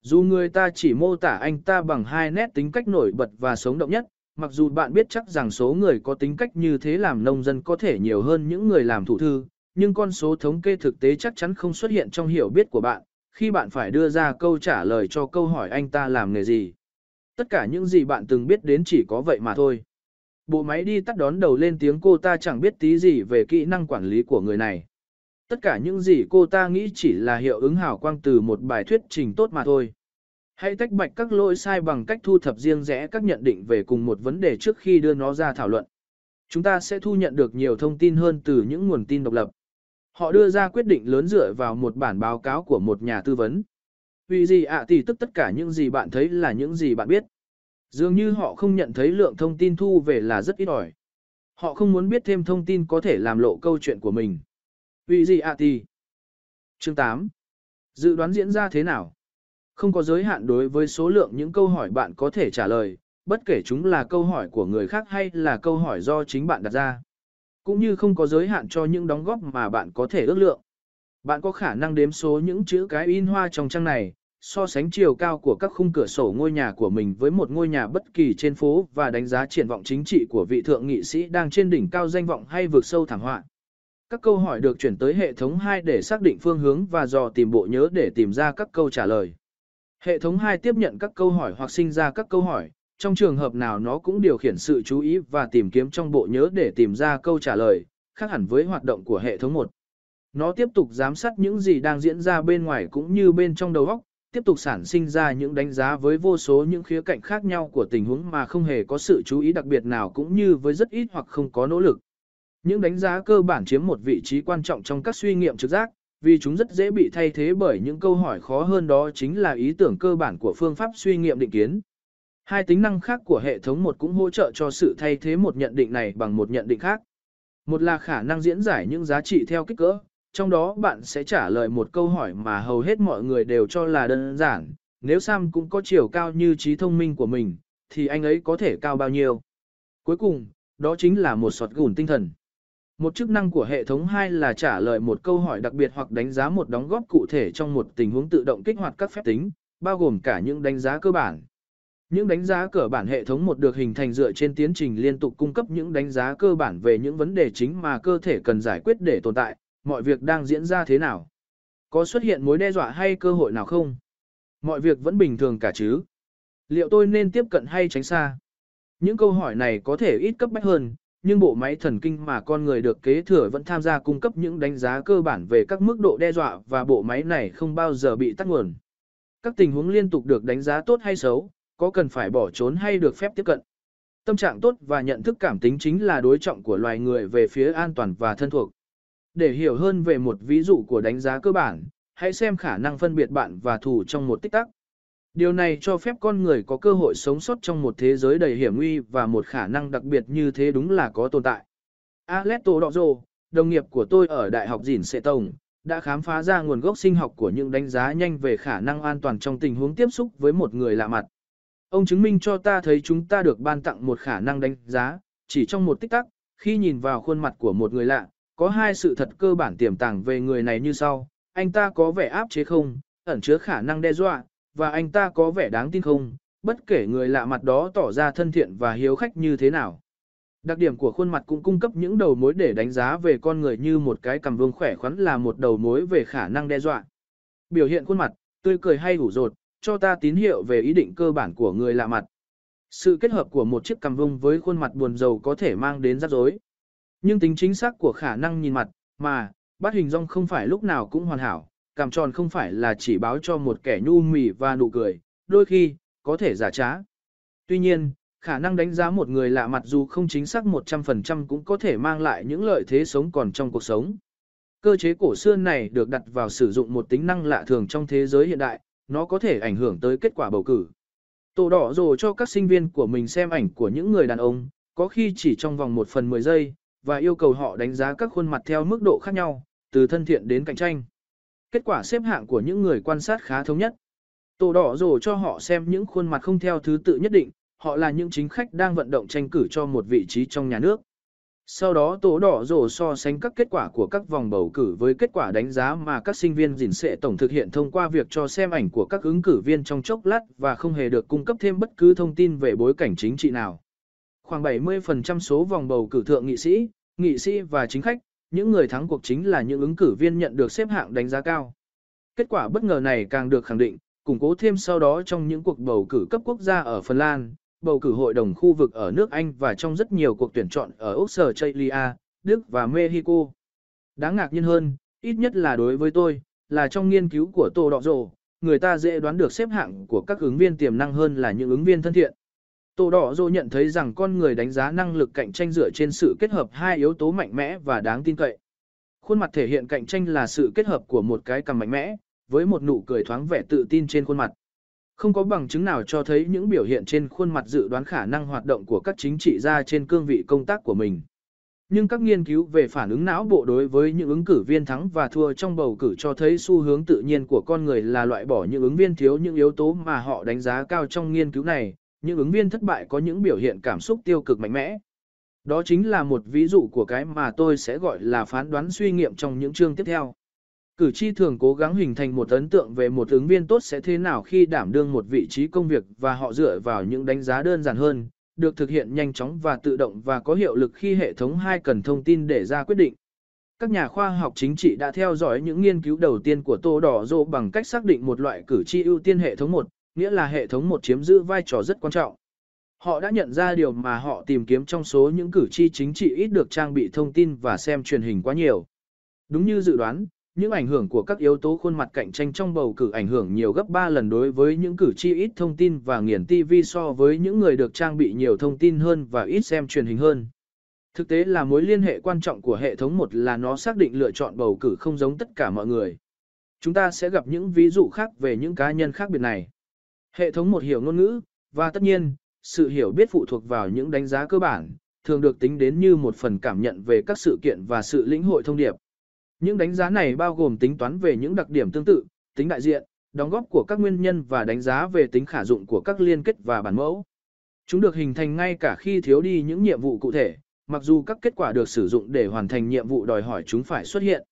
Dù người ta chỉ mô tả anh ta bằng hai nét tính cách nổi bật và sống động nhất, mặc dù bạn biết chắc rằng số người có tính cách như thế làm nông dân có thể nhiều hơn những người làm thủ thư, nhưng con số thống kê thực tế chắc chắn không xuất hiện trong hiểu biết của bạn, khi bạn phải đưa ra câu trả lời cho câu hỏi anh ta làm nghề gì. Tất cả những gì bạn từng biết đến chỉ có vậy mà thôi. Bộ máy đi tắt đón đầu lên tiếng cô ta chẳng biết tí gì về kỹ năng quản lý của người này. Tất cả những gì cô ta nghĩ chỉ là hiệu ứng hào quang từ một bài thuyết trình tốt mà thôi. Hãy tách bạch các lỗi sai bằng cách thu thập riêng rẽ các nhận định về cùng một vấn đề trước khi đưa nó ra thảo luận. Chúng ta sẽ thu nhận được nhiều thông tin hơn từ những nguồn tin độc lập. Họ đưa ra quyết định lớn dựa vào một bản báo cáo của một nhà tư vấn. Vì gì ạ thì tức tất cả những gì bạn thấy là những gì bạn biết. Dường như họ không nhận thấy lượng thông tin thu về là rất ít ỏi. Họ không muốn biết thêm thông tin có thể làm lộ câu chuyện của mình. Vì gì ạ thì? Chương 8. Dự đoán diễn ra thế nào? Không có giới hạn đối với số lượng những câu hỏi bạn có thể trả lời, bất kể chúng là câu hỏi của người khác hay là câu hỏi do chính bạn đặt ra. Cũng như không có giới hạn cho những đóng góp mà bạn có thể ước lượng. Bạn có khả năng đếm số những chữ cái in hoa trong trang này, so sánh chiều cao của các khung cửa sổ ngôi nhà của mình với một ngôi nhà bất kỳ trên phố và đánh giá triển vọng chính trị của vị thượng nghị sĩ đang trên đỉnh cao danh vọng hay vượt sâu thảm họa. Các câu hỏi được chuyển tới hệ thống 2 để xác định phương hướng và dò tìm bộ nhớ để tìm ra các câu trả lời. Hệ thống 2 tiếp nhận các câu hỏi hoặc sinh ra các câu hỏi, trong trường hợp nào nó cũng điều khiển sự chú ý và tìm kiếm trong bộ nhớ để tìm ra câu trả lời, khác hẳn với hoạt động của hệ thống 1. Nó tiếp tục giám sát những gì đang diễn ra bên ngoài cũng như bên trong đầu óc, tiếp tục sản sinh ra những đánh giá với vô số những khía cạnh khác nhau của tình huống mà không hề có sự chú ý đặc biệt nào cũng như với rất ít hoặc không có nỗ lực. Những đánh giá cơ bản chiếm một vị trí quan trọng trong các suy nghiệm trực giác, vì chúng rất dễ bị thay thế bởi những câu hỏi khó hơn đó chính là ý tưởng cơ bản của phương pháp suy nghiệm định kiến. Hai tính năng khác của hệ thống một cũng hỗ trợ cho sự thay thế một nhận định này bằng một nhận định khác. Một là khả năng diễn giải những giá trị theo kích cỡ, trong đó bạn sẽ trả lời một câu hỏi mà hầu hết mọi người đều cho là đơn giản, nếu Sam cũng có chiều cao như trí thông minh của mình, thì anh ấy có thể cao bao nhiêu. Cuối cùng, đó chính là một sọt gùn tinh thần. Một chức năng của hệ thống 2 là trả lời một câu hỏi đặc biệt hoặc đánh giá một đóng góp cụ thể trong một tình huống tự động kích hoạt các phép tính, bao gồm cả những đánh giá cơ bản. Những đánh giá cơ bản hệ thống một được hình thành dựa trên tiến trình liên tục cung cấp những đánh giá cơ bản về những vấn đề chính mà cơ thể cần giải quyết để tồn tại, mọi việc đang diễn ra thế nào. Có xuất hiện mối đe dọa hay cơ hội nào không? Mọi việc vẫn bình thường cả chứ? Liệu tôi nên tiếp cận hay tránh xa? Những câu hỏi này có thể ít cấp bách hơn, nhưng bộ máy thần kinh mà con người được kế thừa vẫn tham gia cung cấp những đánh giá cơ bản về các mức độ đe dọa và bộ máy này không bao giờ bị tắt nguồn. Các tình huống liên tục được đánh giá tốt hay xấu, có cần phải bỏ trốn hay được phép tiếp cận. Tâm trạng tốt và nhận thức cảm tính chính là đối trọng của loài người về phía an toàn và thân thuộc. Để hiểu hơn về một ví dụ của đánh giá cơ bản, hãy xem khả năng phân biệt bạn và thù trong một tích tắc. Điều này cho phép con người có cơ hội sống sót trong một thế giới đầy hiểm nguy và một khả năng đặc biệt như thế đúng là có tồn tại. Aletto Đọ đồng nghiệp của tôi ở Đại học Dìn Sệ Tổng, đã khám phá ra nguồn gốc sinh học của những đánh giá nhanh về khả năng an toàn trong tình huống tiếp xúc với một người lạ mặt. Ông chứng minh cho ta thấy chúng ta được ban tặng một khả năng đánh giá, chỉ trong một tích tắc, khi nhìn vào khuôn mặt của một người lạ, có hai sự thật cơ bản tiềm tàng về người này như sau, anh ta có vẻ áp chế không, ẩn chứa khả năng đe dọa, và anh ta có vẻ đáng tin không, bất kể người lạ mặt đó tỏ ra thân thiện và hiếu khách như thế nào. Đặc điểm của khuôn mặt cũng cung cấp những đầu mối để đánh giá về con người như một cái cầm vương khỏe khoắn là một đầu mối về khả năng đe dọa. Biểu hiện khuôn mặt, tươi cười hay ủ rột, cho ta tín hiệu về ý định cơ bản của người lạ mặt. Sự kết hợp của một chiếc cằm vông với khuôn mặt buồn rầu có thể mang đến rắc rối. Nhưng tính chính xác của khả năng nhìn mặt, mà, bắt hình rong không phải lúc nào cũng hoàn hảo, cằm tròn không phải là chỉ báo cho một kẻ nhu mì và nụ cười, đôi khi, có thể giả trá. Tuy nhiên, khả năng đánh giá một người lạ mặt dù không chính xác 100% cũng có thể mang lại những lợi thế sống còn trong cuộc sống. Cơ chế cổ xưa này được đặt vào sử dụng một tính năng lạ thường trong thế giới hiện đại, nó có thể ảnh hưởng tới kết quả bầu cử. Tổ đỏ rồi cho các sinh viên của mình xem ảnh của những người đàn ông, có khi chỉ trong vòng 1 phần 10 giây, và yêu cầu họ đánh giá các khuôn mặt theo mức độ khác nhau, từ thân thiện đến cạnh tranh. Kết quả xếp hạng của những người quan sát khá thống nhất. Tổ đỏ rồ cho họ xem những khuôn mặt không theo thứ tự nhất định, họ là những chính khách đang vận động tranh cử cho một vị trí trong nhà nước. Sau đó tổ đỏ rổ so sánh các kết quả của các vòng bầu cử với kết quả đánh giá mà các sinh viên dình sệ tổng thực hiện thông qua việc cho xem ảnh của các ứng cử viên trong chốc lát và không hề được cung cấp thêm bất cứ thông tin về bối cảnh chính trị nào. Khoảng 70% số vòng bầu cử thượng nghị sĩ, nghị sĩ và chính khách, những người thắng cuộc chính là những ứng cử viên nhận được xếp hạng đánh giá cao. Kết quả bất ngờ này càng được khẳng định, củng cố thêm sau đó trong những cuộc bầu cử cấp quốc gia ở Phần Lan, bầu cử hội đồng khu vực ở nước Anh và trong rất nhiều cuộc tuyển chọn ở Úc Australia, Đức và Mexico. Đáng ngạc nhiên hơn, ít nhất là đối với tôi, là trong nghiên cứu của Tô Đọ Rồ, người ta dễ đoán được xếp hạng của các ứng viên tiềm năng hơn là những ứng viên thân thiện. Tô Đỏ Dô nhận thấy rằng con người đánh giá năng lực cạnh tranh dựa trên sự kết hợp hai yếu tố mạnh mẽ và đáng tin cậy. Khuôn mặt thể hiện cạnh tranh là sự kết hợp của một cái cằm mạnh mẽ, với một nụ cười thoáng vẻ tự tin trên khuôn mặt. Không có bằng chứng nào cho thấy những biểu hiện trên khuôn mặt dự đoán khả năng hoạt động của các chính trị gia trên cương vị công tác của mình. Nhưng các nghiên cứu về phản ứng não bộ đối với những ứng cử viên thắng và thua trong bầu cử cho thấy xu hướng tự nhiên của con người là loại bỏ những ứng viên thiếu những yếu tố mà họ đánh giá cao trong nghiên cứu này, những ứng viên thất bại có những biểu hiện cảm xúc tiêu cực mạnh mẽ. Đó chính là một ví dụ của cái mà tôi sẽ gọi là phán đoán suy nghiệm trong những chương tiếp theo. Cử tri thường cố gắng hình thành một ấn tượng về một ứng viên tốt sẽ thế nào khi đảm đương một vị trí công việc và họ dựa vào những đánh giá đơn giản hơn, được thực hiện nhanh chóng và tự động và có hiệu lực khi hệ thống hai cần thông tin để ra quyết định. Các nhà khoa học chính trị đã theo dõi những nghiên cứu đầu tiên của Tô Đỏ Dô bằng cách xác định một loại cử tri ưu tiên hệ thống 1, nghĩa là hệ thống một chiếm giữ vai trò rất quan trọng. Họ đã nhận ra điều mà họ tìm kiếm trong số những cử tri chính trị ít được trang bị thông tin và xem truyền hình quá nhiều. Đúng như dự đoán, những ảnh hưởng của các yếu tố khuôn mặt cạnh tranh trong bầu cử ảnh hưởng nhiều gấp 3 lần đối với những cử tri ít thông tin và nghiền TV so với những người được trang bị nhiều thông tin hơn và ít xem truyền hình hơn. Thực tế là mối liên hệ quan trọng của hệ thống một là nó xác định lựa chọn bầu cử không giống tất cả mọi người. Chúng ta sẽ gặp những ví dụ khác về những cá nhân khác biệt này. Hệ thống một hiểu ngôn ngữ, và tất nhiên, sự hiểu biết phụ thuộc vào những đánh giá cơ bản, thường được tính đến như một phần cảm nhận về các sự kiện và sự lĩnh hội thông điệp. Những đánh giá này bao gồm tính toán về những đặc điểm tương tự, tính đại diện, đóng góp của các nguyên nhân và đánh giá về tính khả dụng của các liên kết và bản mẫu. Chúng được hình thành ngay cả khi thiếu đi những nhiệm vụ cụ thể, mặc dù các kết quả được sử dụng để hoàn thành nhiệm vụ đòi hỏi chúng phải xuất hiện.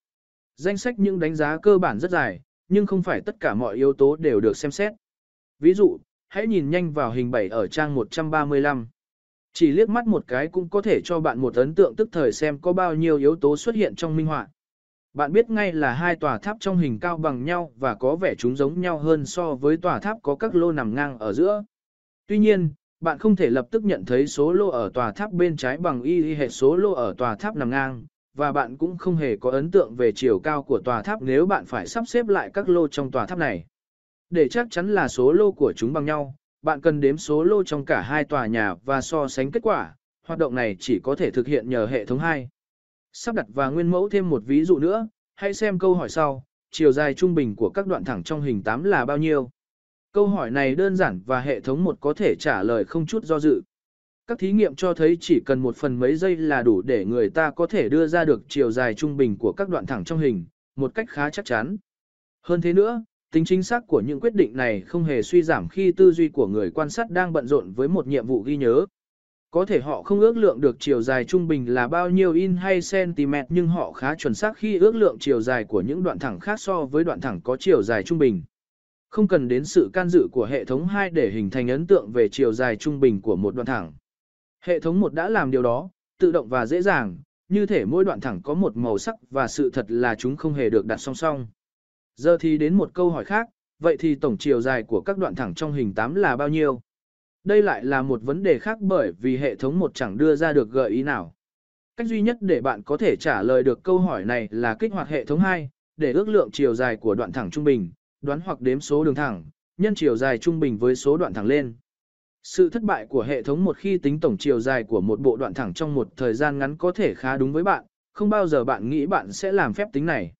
Danh sách những đánh giá cơ bản rất dài, nhưng không phải tất cả mọi yếu tố đều được xem xét. Ví dụ, hãy nhìn nhanh vào hình 7 ở trang 135. Chỉ liếc mắt một cái cũng có thể cho bạn một ấn tượng tức thời xem có bao nhiêu yếu tố xuất hiện trong minh họa. Bạn biết ngay là hai tòa tháp trong hình cao bằng nhau và có vẻ chúng giống nhau hơn so với tòa tháp có các lô nằm ngang ở giữa. Tuy nhiên, bạn không thể lập tức nhận thấy số lô ở tòa tháp bên trái bằng y hệ số lô ở tòa tháp nằm ngang, và bạn cũng không hề có ấn tượng về chiều cao của tòa tháp nếu bạn phải sắp xếp lại các lô trong tòa tháp này. Để chắc chắn là số lô của chúng bằng nhau, bạn cần đếm số lô trong cả hai tòa nhà và so sánh kết quả, hoạt động này chỉ có thể thực hiện nhờ hệ thống 2. Sắp đặt và nguyên mẫu thêm một ví dụ nữa, hãy xem câu hỏi sau, chiều dài trung bình của các đoạn thẳng trong hình 8 là bao nhiêu? Câu hỏi này đơn giản và hệ thống một có thể trả lời không chút do dự. Các thí nghiệm cho thấy chỉ cần một phần mấy giây là đủ để người ta có thể đưa ra được chiều dài trung bình của các đoạn thẳng trong hình, một cách khá chắc chắn. Hơn thế nữa, tính chính xác của những quyết định này không hề suy giảm khi tư duy của người quan sát đang bận rộn với một nhiệm vụ ghi nhớ. Có thể họ không ước lượng được chiều dài trung bình là bao nhiêu in hay cm nhưng họ khá chuẩn xác khi ước lượng chiều dài của những đoạn thẳng khác so với đoạn thẳng có chiều dài trung bình. Không cần đến sự can dự của hệ thống 2 để hình thành ấn tượng về chiều dài trung bình của một đoạn thẳng. Hệ thống 1 đã làm điều đó, tự động và dễ dàng, như thể mỗi đoạn thẳng có một màu sắc và sự thật là chúng không hề được đặt song song. Giờ thì đến một câu hỏi khác, vậy thì tổng chiều dài của các đoạn thẳng trong hình 8 là bao nhiêu? Đây lại là một vấn đề khác bởi vì hệ thống một chẳng đưa ra được gợi ý nào. Cách duy nhất để bạn có thể trả lời được câu hỏi này là kích hoạt hệ thống 2, để ước lượng chiều dài của đoạn thẳng trung bình, đoán hoặc đếm số đường thẳng, nhân chiều dài trung bình với số đoạn thẳng lên. Sự thất bại của hệ thống một khi tính tổng chiều dài của một bộ đoạn thẳng trong một thời gian ngắn có thể khá đúng với bạn, không bao giờ bạn nghĩ bạn sẽ làm phép tính này.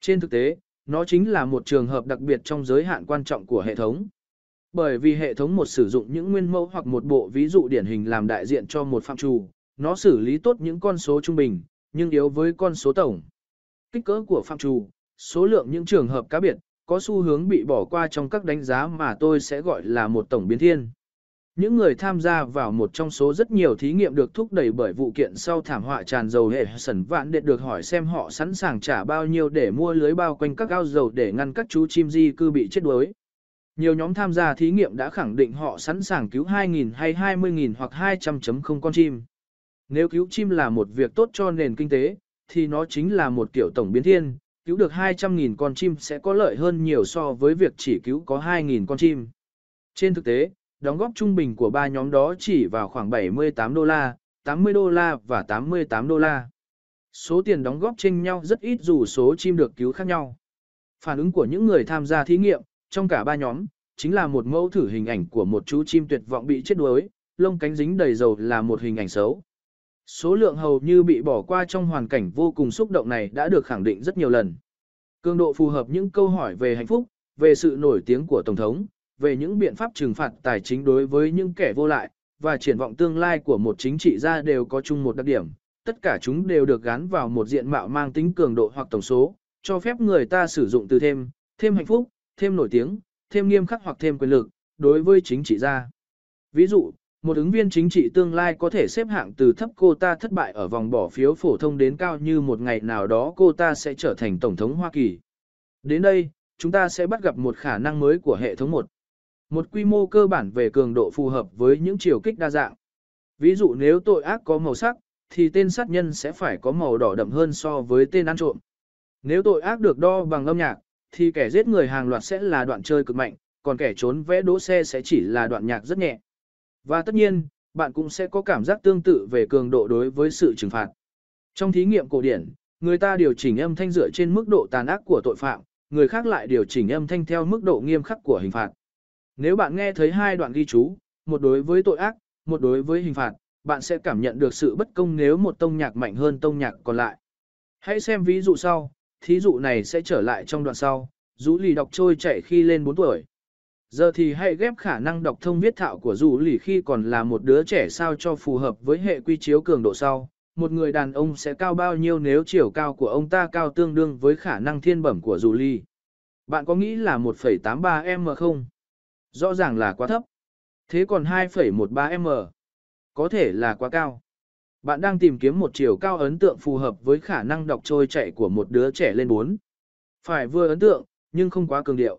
Trên thực tế, nó chính là một trường hợp đặc biệt trong giới hạn quan trọng của hệ thống. Bởi vì hệ thống một sử dụng những nguyên mẫu hoặc một bộ ví dụ điển hình làm đại diện cho một phạm trù, nó xử lý tốt những con số trung bình, nhưng yếu với con số tổng. Kích cỡ của phạm trù, số lượng những trường hợp cá biệt, có xu hướng bị bỏ qua trong các đánh giá mà tôi sẽ gọi là một tổng biến thiên. Những người tham gia vào một trong số rất nhiều thí nghiệm được thúc đẩy bởi vụ kiện sau thảm họa tràn dầu hệ sẩn vạn để được hỏi xem họ sẵn sàng trả bao nhiêu để mua lưới bao quanh các ao dầu để ngăn các chú chim di cư bị chết đuối. Nhiều nhóm tham gia thí nghiệm đã khẳng định họ sẵn sàng cứu 2.000 hay 20.000 hoặc 200.0 con chim. Nếu cứu chim là một việc tốt cho nền kinh tế, thì nó chính là một kiểu tổng biến thiên, cứu được 200.000 con chim sẽ có lợi hơn nhiều so với việc chỉ cứu có 2.000 con chim. Trên thực tế, đóng góp trung bình của ba nhóm đó chỉ vào khoảng 78 đô la, 80 đô la và 88 đô la. Số tiền đóng góp chênh nhau rất ít dù số chim được cứu khác nhau. Phản ứng của những người tham gia thí nghiệm, trong cả ba nhóm, chính là một mẫu thử hình ảnh của một chú chim tuyệt vọng bị chết đuối, lông cánh dính đầy dầu là một hình ảnh xấu. Số lượng hầu như bị bỏ qua trong hoàn cảnh vô cùng xúc động này đã được khẳng định rất nhiều lần. Cường độ phù hợp những câu hỏi về hạnh phúc, về sự nổi tiếng của Tổng thống, về những biện pháp trừng phạt tài chính đối với những kẻ vô lại, và triển vọng tương lai của một chính trị gia đều có chung một đặc điểm. Tất cả chúng đều được gắn vào một diện mạo mang tính cường độ hoặc tổng số, cho phép người ta sử dụng từ thêm, thêm hạnh phúc, thêm nổi tiếng, thêm nghiêm khắc hoặc thêm quyền lực, đối với chính trị gia. Ví dụ, một ứng viên chính trị tương lai có thể xếp hạng từ thấp cô ta thất bại ở vòng bỏ phiếu phổ thông đến cao như một ngày nào đó cô ta sẽ trở thành Tổng thống Hoa Kỳ. Đến đây, chúng ta sẽ bắt gặp một khả năng mới của hệ thống 1. Một quy mô cơ bản về cường độ phù hợp với những chiều kích đa dạng. Ví dụ nếu tội ác có màu sắc, thì tên sát nhân sẽ phải có màu đỏ đậm hơn so với tên ăn trộm. Nếu tội ác được đo bằng âm nhạc, thì kẻ giết người hàng loạt sẽ là đoạn chơi cực mạnh, còn kẻ trốn vẽ đỗ xe sẽ chỉ là đoạn nhạc rất nhẹ. Và tất nhiên, bạn cũng sẽ có cảm giác tương tự về cường độ đối với sự trừng phạt. Trong thí nghiệm cổ điển, người ta điều chỉnh âm thanh dựa trên mức độ tàn ác của tội phạm, người khác lại điều chỉnh âm thanh theo mức độ nghiêm khắc của hình phạt. Nếu bạn nghe thấy hai đoạn ghi chú, một đối với tội ác, một đối với hình phạt, bạn sẽ cảm nhận được sự bất công nếu một tông nhạc mạnh hơn tông nhạc còn lại. Hãy xem ví dụ sau, thí dụ này sẽ trở lại trong đoạn sau, rũ lì đọc trôi chảy khi lên 4 tuổi. Giờ thì hãy ghép khả năng đọc thông viết thạo của rũ lì khi còn là một đứa trẻ sao cho phù hợp với hệ quy chiếu cường độ sau. Một người đàn ông sẽ cao bao nhiêu nếu chiều cao của ông ta cao tương đương với khả năng thiên bẩm của rũ lì. Bạn có nghĩ là 1,83m không? Rõ ràng là quá thấp. Thế còn 2,13m? Có thể là quá cao. Bạn đang tìm kiếm một chiều cao ấn tượng phù hợp với khả năng đọc trôi chạy của một đứa trẻ lên 4. Phải vừa ấn tượng, nhưng không quá cường điệu.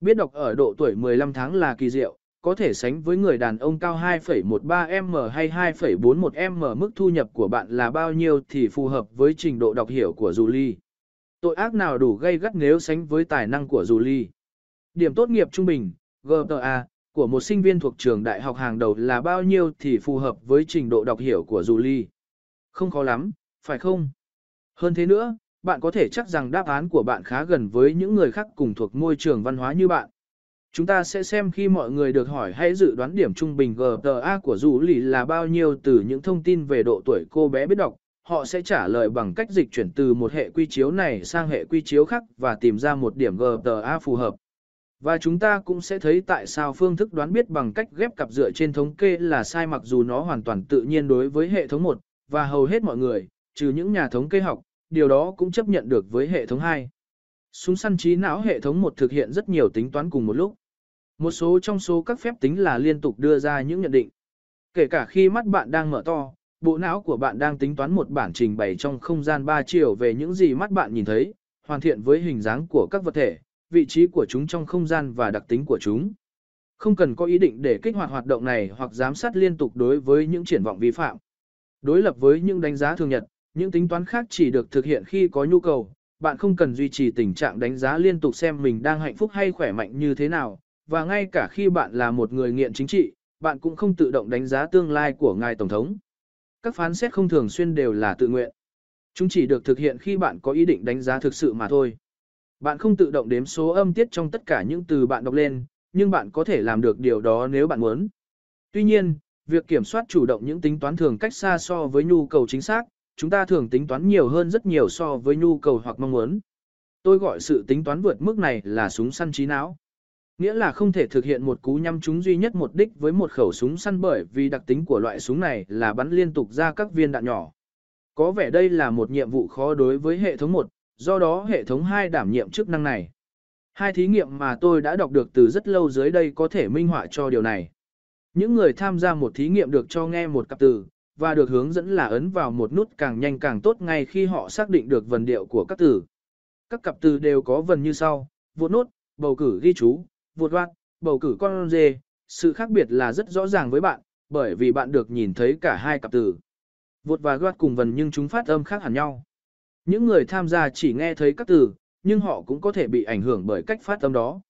Biết đọc ở độ tuổi 15 tháng là kỳ diệu, có thể sánh với người đàn ông cao 2,13m hay 2,41m mức thu nhập của bạn là bao nhiêu thì phù hợp với trình độ đọc hiểu của Julie. Tội ác nào đủ gây gắt nếu sánh với tài năng của Julie. Điểm tốt nghiệp trung bình, GPA, của một sinh viên thuộc trường đại học hàng đầu là bao nhiêu thì phù hợp với trình độ đọc hiểu của Julie. Không khó lắm, phải không? Hơn thế nữa, bạn có thể chắc rằng đáp án của bạn khá gần với những người khác cùng thuộc môi trường văn hóa như bạn. Chúng ta sẽ xem khi mọi người được hỏi hãy dự đoán điểm trung bình GPA của Julie là bao nhiêu từ những thông tin về độ tuổi cô bé biết đọc. Họ sẽ trả lời bằng cách dịch chuyển từ một hệ quy chiếu này sang hệ quy chiếu khác và tìm ra một điểm GPA phù hợp. Và chúng ta cũng sẽ thấy tại sao phương thức đoán biết bằng cách ghép cặp dựa trên thống kê là sai mặc dù nó hoàn toàn tự nhiên đối với hệ thống 1, và hầu hết mọi người, trừ những nhà thống kê học, điều đó cũng chấp nhận được với hệ thống 2. Súng săn trí não hệ thống 1 thực hiện rất nhiều tính toán cùng một lúc. Một số trong số các phép tính là liên tục đưa ra những nhận định. Kể cả khi mắt bạn đang mở to, bộ não của bạn đang tính toán một bản trình bày trong không gian 3 chiều về những gì mắt bạn nhìn thấy, hoàn thiện với hình dáng của các vật thể, vị trí của chúng trong không gian và đặc tính của chúng. Không cần có ý định để kích hoạt hoạt động này hoặc giám sát liên tục đối với những triển vọng vi phạm. Đối lập với những đánh giá thường nhật, những tính toán khác chỉ được thực hiện khi có nhu cầu, bạn không cần duy trì tình trạng đánh giá liên tục xem mình đang hạnh phúc hay khỏe mạnh như thế nào, và ngay cả khi bạn là một người nghiện chính trị, bạn cũng không tự động đánh giá tương lai của ngài tổng thống. Các phán xét không thường xuyên đều là tự nguyện. Chúng chỉ được thực hiện khi bạn có ý định đánh giá thực sự mà thôi. Bạn không tự động đếm số âm tiết trong tất cả những từ bạn đọc lên, nhưng bạn có thể làm được điều đó nếu bạn muốn. Tuy nhiên, việc kiểm soát chủ động những tính toán thường cách xa so với nhu cầu chính xác, chúng ta thường tính toán nhiều hơn rất nhiều so với nhu cầu hoặc mong muốn. Tôi gọi sự tính toán vượt mức này là súng săn trí não. Nghĩa là không thể thực hiện một cú nhắm trúng duy nhất một đích với một khẩu súng săn bởi vì đặc tính của loại súng này là bắn liên tục ra các viên đạn nhỏ. Có vẻ đây là một nhiệm vụ khó đối với hệ thống 1, do đó hệ thống hai đảm nhiệm chức năng này. Hai thí nghiệm mà tôi đã đọc được từ rất lâu dưới đây có thể minh họa cho điều này. Những người tham gia một thí nghiệm được cho nghe một cặp từ, và được hướng dẫn là ấn vào một nút càng nhanh càng tốt ngay khi họ xác định được vần điệu của các từ. Các cặp từ đều có vần như sau, vụt nốt, bầu cử ghi chú, vụt loạt, bầu cử con dê. Sự khác biệt là rất rõ ràng với bạn, bởi vì bạn được nhìn thấy cả hai cặp từ. Vụt và loạt cùng vần nhưng chúng phát âm khác hẳn nhau. Những người tham gia chỉ nghe thấy các từ, nhưng họ cũng có thể bị ảnh hưởng bởi cách phát âm đó.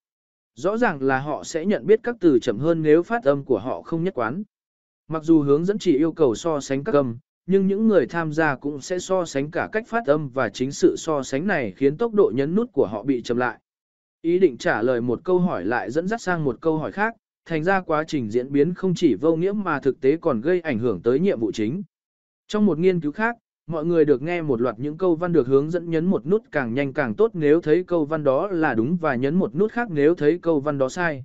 Rõ ràng là họ sẽ nhận biết các từ chậm hơn nếu phát âm của họ không nhất quán. Mặc dù hướng dẫn chỉ yêu cầu so sánh các âm, nhưng những người tham gia cũng sẽ so sánh cả cách phát âm và chính sự so sánh này khiến tốc độ nhấn nút của họ bị chậm lại. Ý định trả lời một câu hỏi lại dẫn dắt sang một câu hỏi khác, thành ra quá trình diễn biến không chỉ vô nghĩa mà thực tế còn gây ảnh hưởng tới nhiệm vụ chính. Trong một nghiên cứu khác, mọi người được nghe một loạt những câu văn được hướng dẫn nhấn một nút càng nhanh càng tốt nếu thấy câu văn đó là đúng và nhấn một nút khác nếu thấy câu văn đó sai.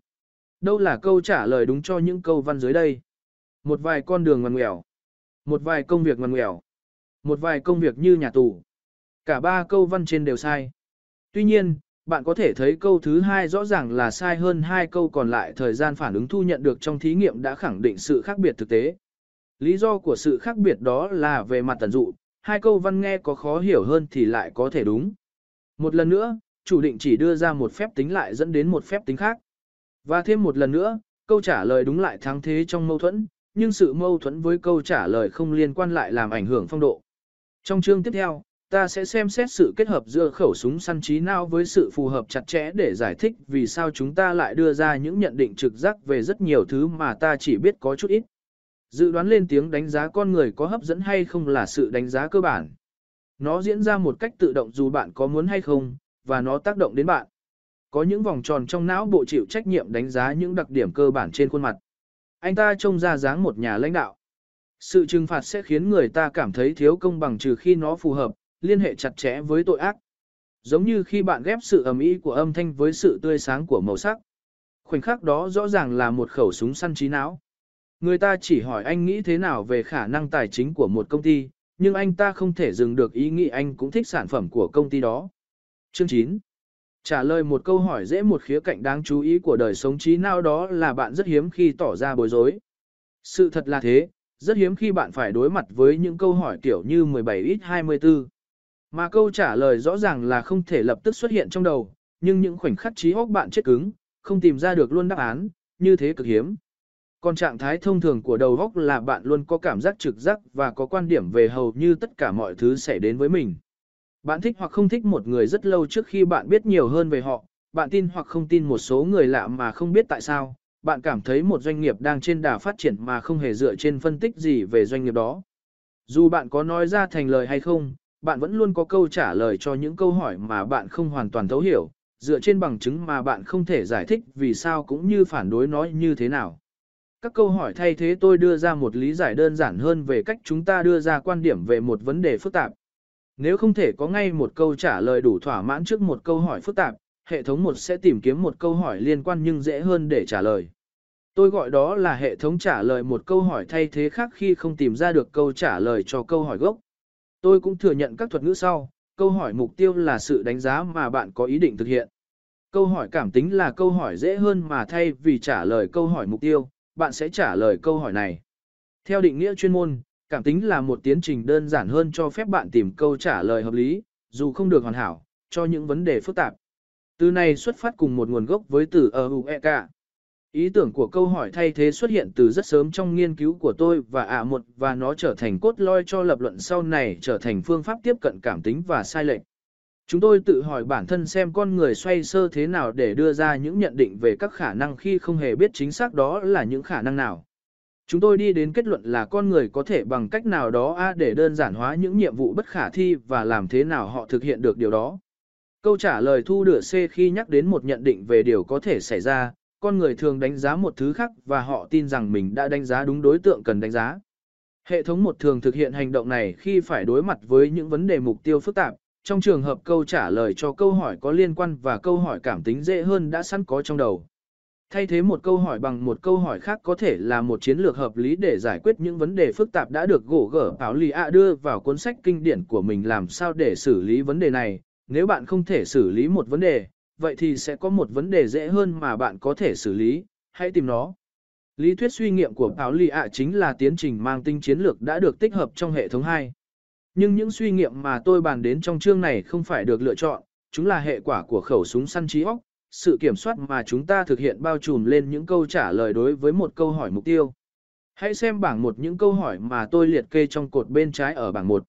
Đâu là câu trả lời đúng cho những câu văn dưới đây? Một vài con đường ngoằn ngoèo. Một vài công việc ngoằn ngoèo. Một vài công việc như nhà tù. Cả ba câu văn trên đều sai. Tuy nhiên, bạn có thể thấy câu thứ hai rõ ràng là sai hơn hai câu còn lại thời gian phản ứng thu nhận được trong thí nghiệm đã khẳng định sự khác biệt thực tế. Lý do của sự khác biệt đó là về mặt tần dụ, hai câu văn nghe có khó hiểu hơn thì lại có thể đúng. Một lần nữa, chủ định chỉ đưa ra một phép tính lại dẫn đến một phép tính khác. Và thêm một lần nữa, câu trả lời đúng lại thắng thế trong mâu thuẫn, nhưng sự mâu thuẫn với câu trả lời không liên quan lại làm ảnh hưởng phong độ. Trong chương tiếp theo, ta sẽ xem xét sự kết hợp giữa khẩu súng săn trí não với sự phù hợp chặt chẽ để giải thích vì sao chúng ta lại đưa ra những nhận định trực giác về rất nhiều thứ mà ta chỉ biết có chút ít. Dự đoán lên tiếng đánh giá con người có hấp dẫn hay không là sự đánh giá cơ bản. Nó diễn ra một cách tự động dù bạn có muốn hay không, và nó tác động đến bạn. Có những vòng tròn trong não bộ chịu trách nhiệm đánh giá những đặc điểm cơ bản trên khuôn mặt. Anh ta trông ra dáng một nhà lãnh đạo. Sự trừng phạt sẽ khiến người ta cảm thấy thiếu công bằng trừ khi nó phù hợp, liên hệ chặt chẽ với tội ác. Giống như khi bạn ghép sự ầm ĩ của âm thanh với sự tươi sáng của màu sắc. Khoảnh khắc đó rõ ràng là một khẩu súng săn trí não. Người ta chỉ hỏi anh nghĩ thế nào về khả năng tài chính của một công ty, nhưng anh ta không thể dừng được ý nghĩ anh cũng thích sản phẩm của công ty đó. Chương 9 Trả lời một câu hỏi dễ một khía cạnh đáng chú ý của đời sống trí não đó là bạn rất hiếm khi tỏ ra bối rối. Sự thật là thế, rất hiếm khi bạn phải đối mặt với những câu hỏi kiểu như 17x24. Mà câu trả lời rõ ràng là không thể lập tức xuất hiện trong đầu, nhưng những khoảnh khắc trí óc bạn chết cứng, không tìm ra được luôn đáp án, như thế cực hiếm. Còn trạng thái thông thường của đầu góc là bạn luôn có cảm giác trực giác và có quan điểm về hầu như tất cả mọi thứ xảy đến với mình. Bạn thích hoặc không thích một người rất lâu trước khi bạn biết nhiều hơn về họ, bạn tin hoặc không tin một số người lạ mà không biết tại sao, bạn cảm thấy một doanh nghiệp đang trên đà phát triển mà không hề dựa trên phân tích gì về doanh nghiệp đó. Dù bạn có nói ra thành lời hay không, bạn vẫn luôn có câu trả lời cho những câu hỏi mà bạn không hoàn toàn thấu hiểu, dựa trên bằng chứng mà bạn không thể giải thích vì sao cũng như phản đối nó như thế nào. Các câu hỏi thay thế tôi đưa ra một lý giải đơn giản hơn về cách chúng ta đưa ra quan điểm về một vấn đề phức tạp. Nếu không thể có ngay một câu trả lời đủ thỏa mãn trước một câu hỏi phức tạp, hệ thống một sẽ tìm kiếm một câu hỏi liên quan nhưng dễ hơn để trả lời. Tôi gọi đó là hệ thống trả lời một câu hỏi thay thế khác khi không tìm ra được câu trả lời cho câu hỏi gốc. Tôi cũng thừa nhận các thuật ngữ sau, câu hỏi mục tiêu là sự đánh giá mà bạn có ý định thực hiện. Câu hỏi cảm tính là câu hỏi dễ hơn mà thay vì trả lời câu hỏi mục tiêu, bạn sẽ trả lời câu hỏi này. Theo định nghĩa chuyên môn, cảm tính là một tiến trình đơn giản hơn cho phép bạn tìm câu trả lời hợp lý, dù không được hoàn hảo, cho những vấn đề phức tạp. Từ này xuất phát cùng một nguồn gốc với từ EUEK. Ý tưởng của câu hỏi thay thế xuất hiện từ rất sớm trong nghiên cứu của tôi và ạ một và nó trở thành cốt lõi cho lập luận sau này trở thành phương pháp tiếp cận cảm tính và sai lệch. Chúng tôi tự hỏi bản thân xem con người xoay sơ thế nào để đưa ra những nhận định về các khả năng khi không hề biết chính xác đó là những khả năng nào. Chúng tôi đi đến kết luận là con người có thể bằng cách nào đó a để đơn giản hóa những nhiệm vụ bất khả thi và làm thế nào họ thực hiện được điều đó. Câu trả lời thu được C khi nhắc đến một nhận định về điều có thể xảy ra, con người thường đánh giá một thứ khác và họ tin rằng mình đã đánh giá đúng đối tượng cần đánh giá. Hệ thống một thường thực hiện hành động này khi phải đối mặt với những vấn đề mục tiêu phức tạp, trong trường hợp câu trả lời cho câu hỏi có liên quan và câu hỏi cảm tính dễ hơn đã sẵn có trong đầu. Thay thế một câu hỏi bằng một câu hỏi khác có thể là một chiến lược hợp lý để giải quyết những vấn đề phức tạp đã được gỗ gở Bảo Lì A đưa vào cuốn sách kinh điển của mình làm sao để xử lý vấn đề này. Nếu bạn không thể xử lý một vấn đề, vậy thì sẽ có một vấn đề dễ hơn mà bạn có thể xử lý, hãy tìm nó. Lý thuyết suy nghiệm của Bảo Lì A chính là tiến trình mang tinh chiến lược đã được tích hợp trong hệ thống 2. Nhưng những suy nghiệm mà tôi bàn đến trong chương này không phải được lựa chọn, chúng là hệ quả của khẩu súng săn trí óc, sự kiểm soát mà chúng ta thực hiện bao trùm lên những câu trả lời đối với một câu hỏi mục tiêu. Hãy xem bảng một những câu hỏi mà tôi liệt kê trong cột bên trái ở bảng 1.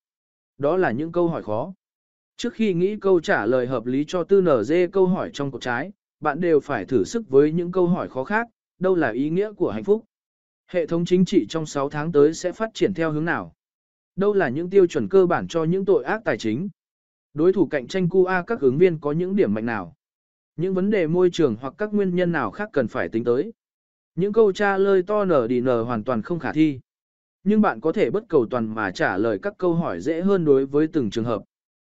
Đó là những câu hỏi khó. Trước khi nghĩ câu trả lời hợp lý cho tư nở dê câu hỏi trong cột trái, bạn đều phải thử sức với những câu hỏi khó khác, đâu là ý nghĩa của hạnh phúc. Hệ thống chính trị trong 6 tháng tới sẽ phát triển theo hướng nào? Đâu là những tiêu chuẩn cơ bản cho những tội ác tài chính? Đối thủ cạnh tranh QA các ứng viên có những điểm mạnh nào? Những vấn đề môi trường hoặc các nguyên nhân nào khác cần phải tính tới? Những câu trả lời to nở đi nở hoàn toàn không khả thi. Nhưng bạn có thể bất cầu toàn mà trả lời các câu hỏi dễ hơn đối với từng trường hợp.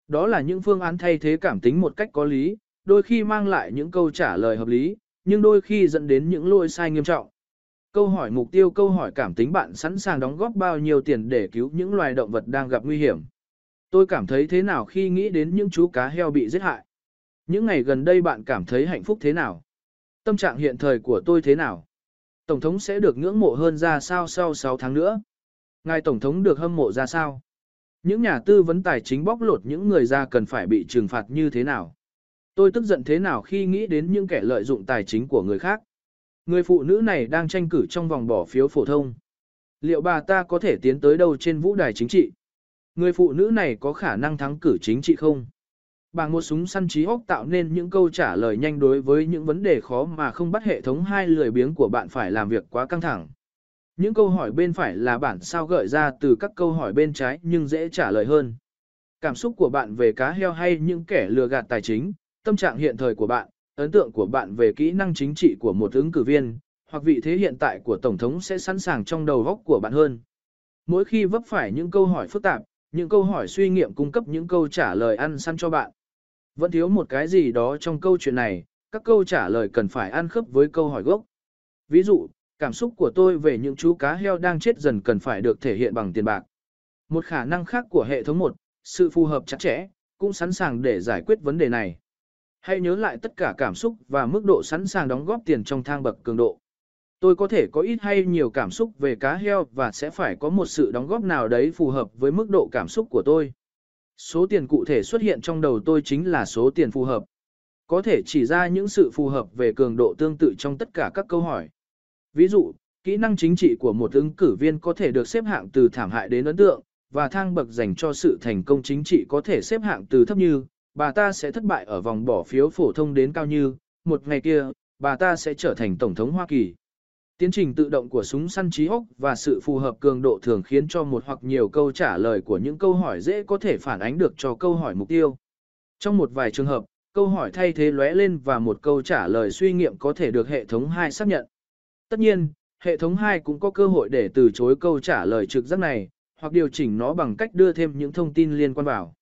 Đó là những phương án thay thế cảm tính một cách có lý, đôi khi mang lại những câu trả lời hợp lý, nhưng đôi khi dẫn đến những lỗi sai nghiêm trọng. Câu hỏi mục tiêu, câu hỏi cảm tính bạn sẵn sàng đóng góp bao nhiêu tiền để cứu những loài động vật đang gặp nguy hiểm. Tôi cảm thấy thế nào khi nghĩ đến những chú cá heo bị giết hại. Những ngày gần đây bạn cảm thấy hạnh phúc thế nào? Tâm trạng hiện thời của tôi thế nào? Tổng thống sẽ được ngưỡng mộ hơn ra sao sau 6 tháng nữa? Ngài Tổng thống được hâm mộ ra sao? Những nhà tư vấn tài chính bóc lột những người ra cần phải bị trừng phạt như thế nào? Tôi tức giận thế nào khi nghĩ đến những kẻ lợi dụng tài chính của người khác? Người phụ nữ này đang tranh cử trong vòng bỏ phiếu phổ thông. Liệu bà ta có thể tiến tới đâu trên vũ đài chính trị? Người phụ nữ này có khả năng thắng cử chính trị không? Bằng một súng săn trí óc tạo nên những câu trả lời nhanh đối với những vấn đề khó mà không bắt hệ thống hai lười biếng của bạn phải làm việc quá căng thẳng. Những câu hỏi bên phải là bản sao gợi ra từ các câu hỏi bên trái nhưng dễ trả lời hơn. Cảm xúc của bạn về cá heo hay những kẻ lừa gạt tài chính, tâm trạng hiện thời của bạn, ấn tượng của bạn về kỹ năng chính trị của một ứng cử viên, hoặc vị thế hiện tại của Tổng thống sẽ sẵn sàng trong đầu góc của bạn hơn. Mỗi khi vấp phải những câu hỏi phức tạp, những câu hỏi suy nghiệm cung cấp những câu trả lời ăn săn cho bạn. Vẫn thiếu một cái gì đó trong câu chuyện này, các câu trả lời cần phải ăn khớp với câu hỏi gốc. Ví dụ, cảm xúc của tôi về những chú cá heo đang chết dần cần phải được thể hiện bằng tiền bạc. Một khả năng khác của hệ thống một, sự phù hợp chặt chẽ, cũng sẵn sàng để giải quyết vấn đề này. Hãy nhớ lại tất cả cảm xúc và mức độ sẵn sàng đóng góp tiền trong thang bậc cường độ. Tôi có thể có ít hay nhiều cảm xúc về cá heo và sẽ phải có một sự đóng góp nào đấy phù hợp với mức độ cảm xúc của tôi. Số tiền cụ thể xuất hiện trong đầu tôi chính là số tiền phù hợp. Có thể chỉ ra những sự phù hợp về cường độ tương tự trong tất cả các câu hỏi. Ví dụ, kỹ năng chính trị của một ứng cử viên có thể được xếp hạng từ thảm hại đến ấn tượng, và thang bậc dành cho sự thành công chính trị có thể xếp hạng từ thấp như, bà ta sẽ thất bại ở vòng bỏ phiếu phổ thông đến cao như, một ngày kia, bà ta sẽ trở thành Tổng thống Hoa Kỳ. Tiến trình tự động của súng săn trí ốc và sự phù hợp cường độ thường khiến cho một hoặc nhiều câu trả lời của những câu hỏi dễ có thể phản ánh được cho câu hỏi mục tiêu. Trong một vài trường hợp, câu hỏi thay thế lóe lên và một câu trả lời suy nghiệm có thể được hệ thống 2 xác nhận. Tất nhiên, hệ thống 2 cũng có cơ hội để từ chối câu trả lời trực giác này, hoặc điều chỉnh nó bằng cách đưa thêm những thông tin liên quan vào.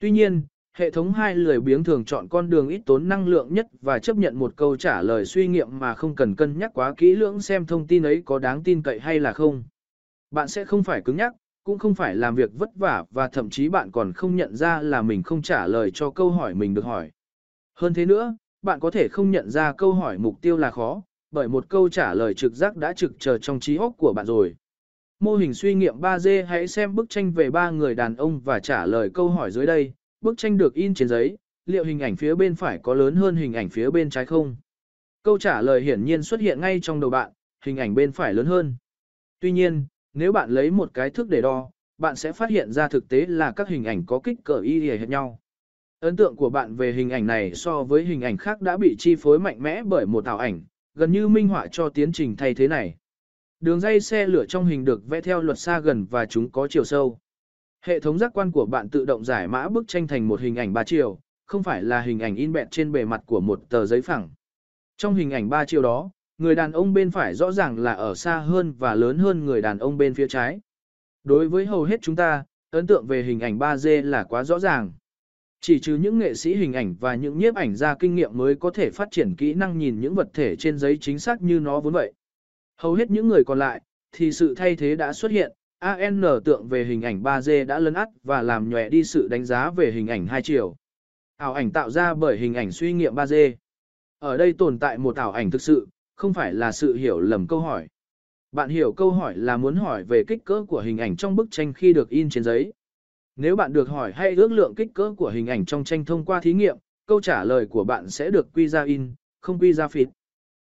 Tuy nhiên, hệ thống hai lười biếng thường chọn con đường ít tốn năng lượng nhất và chấp nhận một câu trả lời suy nghiệm mà không cần cân nhắc quá kỹ lưỡng xem thông tin ấy có đáng tin cậy hay là không. Bạn sẽ không phải cứng nhắc, cũng không phải làm việc vất vả và thậm chí bạn còn không nhận ra là mình không trả lời cho câu hỏi mình được hỏi. Hơn thế nữa, bạn có thể không nhận ra câu hỏi mục tiêu là khó, bởi một câu trả lời trực giác đã trực chờ trong trí óc của bạn rồi. Mô hình suy nghiệm 3D hãy xem bức tranh về ba người đàn ông và trả lời câu hỏi dưới đây. Bức tranh được in trên giấy, liệu hình ảnh phía bên phải có lớn hơn hình ảnh phía bên trái không? Câu trả lời hiển nhiên xuất hiện ngay trong đầu bạn, hình ảnh bên phải lớn hơn. Tuy nhiên, nếu bạn lấy một cái thước để đo, bạn sẽ phát hiện ra thực tế là các hình ảnh có kích cỡ y hệt nhau. Ấn tượng của bạn về hình ảnh này so với hình ảnh khác đã bị chi phối mạnh mẽ bởi một ảo ảnh, gần như minh họa cho tiến trình thay thế này. Đường dây xe lửa trong hình được vẽ theo luật xa gần và chúng có chiều sâu. Hệ thống giác quan của bạn tự động giải mã bức tranh thành một hình ảnh 3 chiều, không phải là hình ảnh in bẹt trên bề mặt của một tờ giấy phẳng. Trong hình ảnh 3 chiều đó, người đàn ông bên phải rõ ràng là ở xa hơn và lớn hơn người đàn ông bên phía trái. Đối với hầu hết chúng ta, ấn tượng về hình ảnh 3D là quá rõ ràng. Chỉ trừ những nghệ sĩ hình ảnh và những nhiếp ảnh gia kinh nghiệm mới có thể phát triển kỹ năng nhìn những vật thể trên giấy chính xác như nó vốn vậy. Hầu hết những người còn lại, thì sự thay thế đã xuất hiện, AN tượng về hình ảnh 3D đã lấn át và làm nhòe đi sự đánh giá về hình ảnh hai chiều. Ảo ảnh tạo ra bởi hình ảnh suy nghiệm 3D. Ở đây tồn tại một ảo ảnh thực sự, không phải là sự hiểu lầm câu hỏi. Bạn hiểu câu hỏi là muốn hỏi về kích cỡ của hình ảnh trong bức tranh khi được in trên giấy. Nếu bạn được hỏi hay ước lượng kích cỡ của hình ảnh trong tranh thông qua thí nghiệm, câu trả lời của bạn sẽ được quy ra in, không quy ra phịt.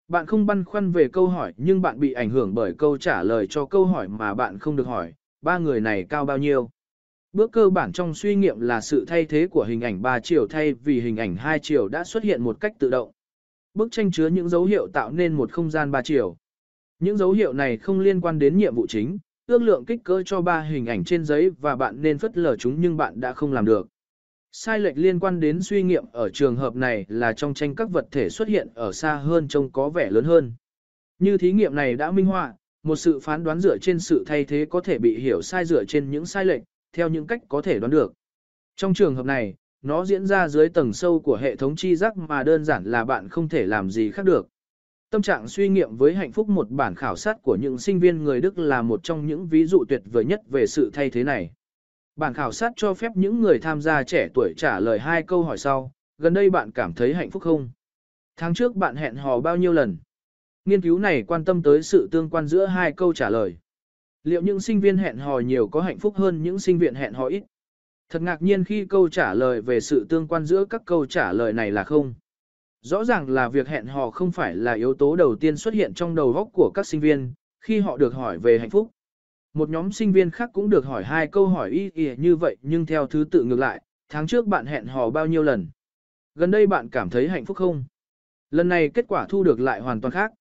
Bạn không băn khoăn về câu hỏi nhưng bạn bị ảnh hưởng bởi câu trả lời cho câu hỏi mà bạn không được hỏi, ba người này cao bao nhiêu. Bước cơ bản trong suy nghiệm là sự thay thế của hình ảnh 3 chiều thay vì hình ảnh 2 chiều đã xuất hiện một cách tự động. Bức tranh chứa những dấu hiệu tạo nên một không gian 3 chiều. Những dấu hiệu này không liên quan đến nhiệm vụ chính, ước lượng kích cỡ cho ba hình ảnh trên giấy và bạn nên phất lờ chúng nhưng bạn đã không làm được. Sai lệch liên quan đến suy nghiệm ở trường hợp này là trong tranh các vật thể xuất hiện ở xa hơn trông có vẻ lớn hơn. Như thí nghiệm này đã minh họa, một sự phán đoán dựa trên sự thay thế có thể bị hiểu sai dựa trên những sai lệch, theo những cách có thể đoán được. Trong trường hợp này, nó diễn ra dưới tầng sâu của hệ thống chi giác mà đơn giản là bạn không thể làm gì khác được. Tâm trạng suy nghiệm với hạnh phúc một bản khảo sát của những sinh viên người Đức là một trong những ví dụ tuyệt vời nhất về sự thay thế này. Bản khảo sát cho phép những người tham gia trẻ tuổi trả lời hai câu hỏi sau, gần đây bạn cảm thấy hạnh phúc không? Tháng trước bạn hẹn hò bao nhiêu lần? Nghiên cứu này quan tâm tới sự tương quan giữa hai câu trả lời. Liệu những sinh viên hẹn hò nhiều có hạnh phúc hơn những sinh viên hẹn hò ít? Thật ngạc nhiên khi câu trả lời về sự tương quan giữa các câu trả lời này là không. Rõ ràng là việc hẹn hò không phải là yếu tố đầu tiên xuất hiện trong đầu óc của các sinh viên, khi họ được hỏi về hạnh phúc. Một nhóm sinh viên khác cũng được hỏi hai câu hỏi y y như vậy nhưng theo thứ tự ngược lại, tháng trước bạn hẹn hò bao nhiêu lần? Gần đây bạn cảm thấy hạnh phúc không? Lần này kết quả thu được lại hoàn toàn khác.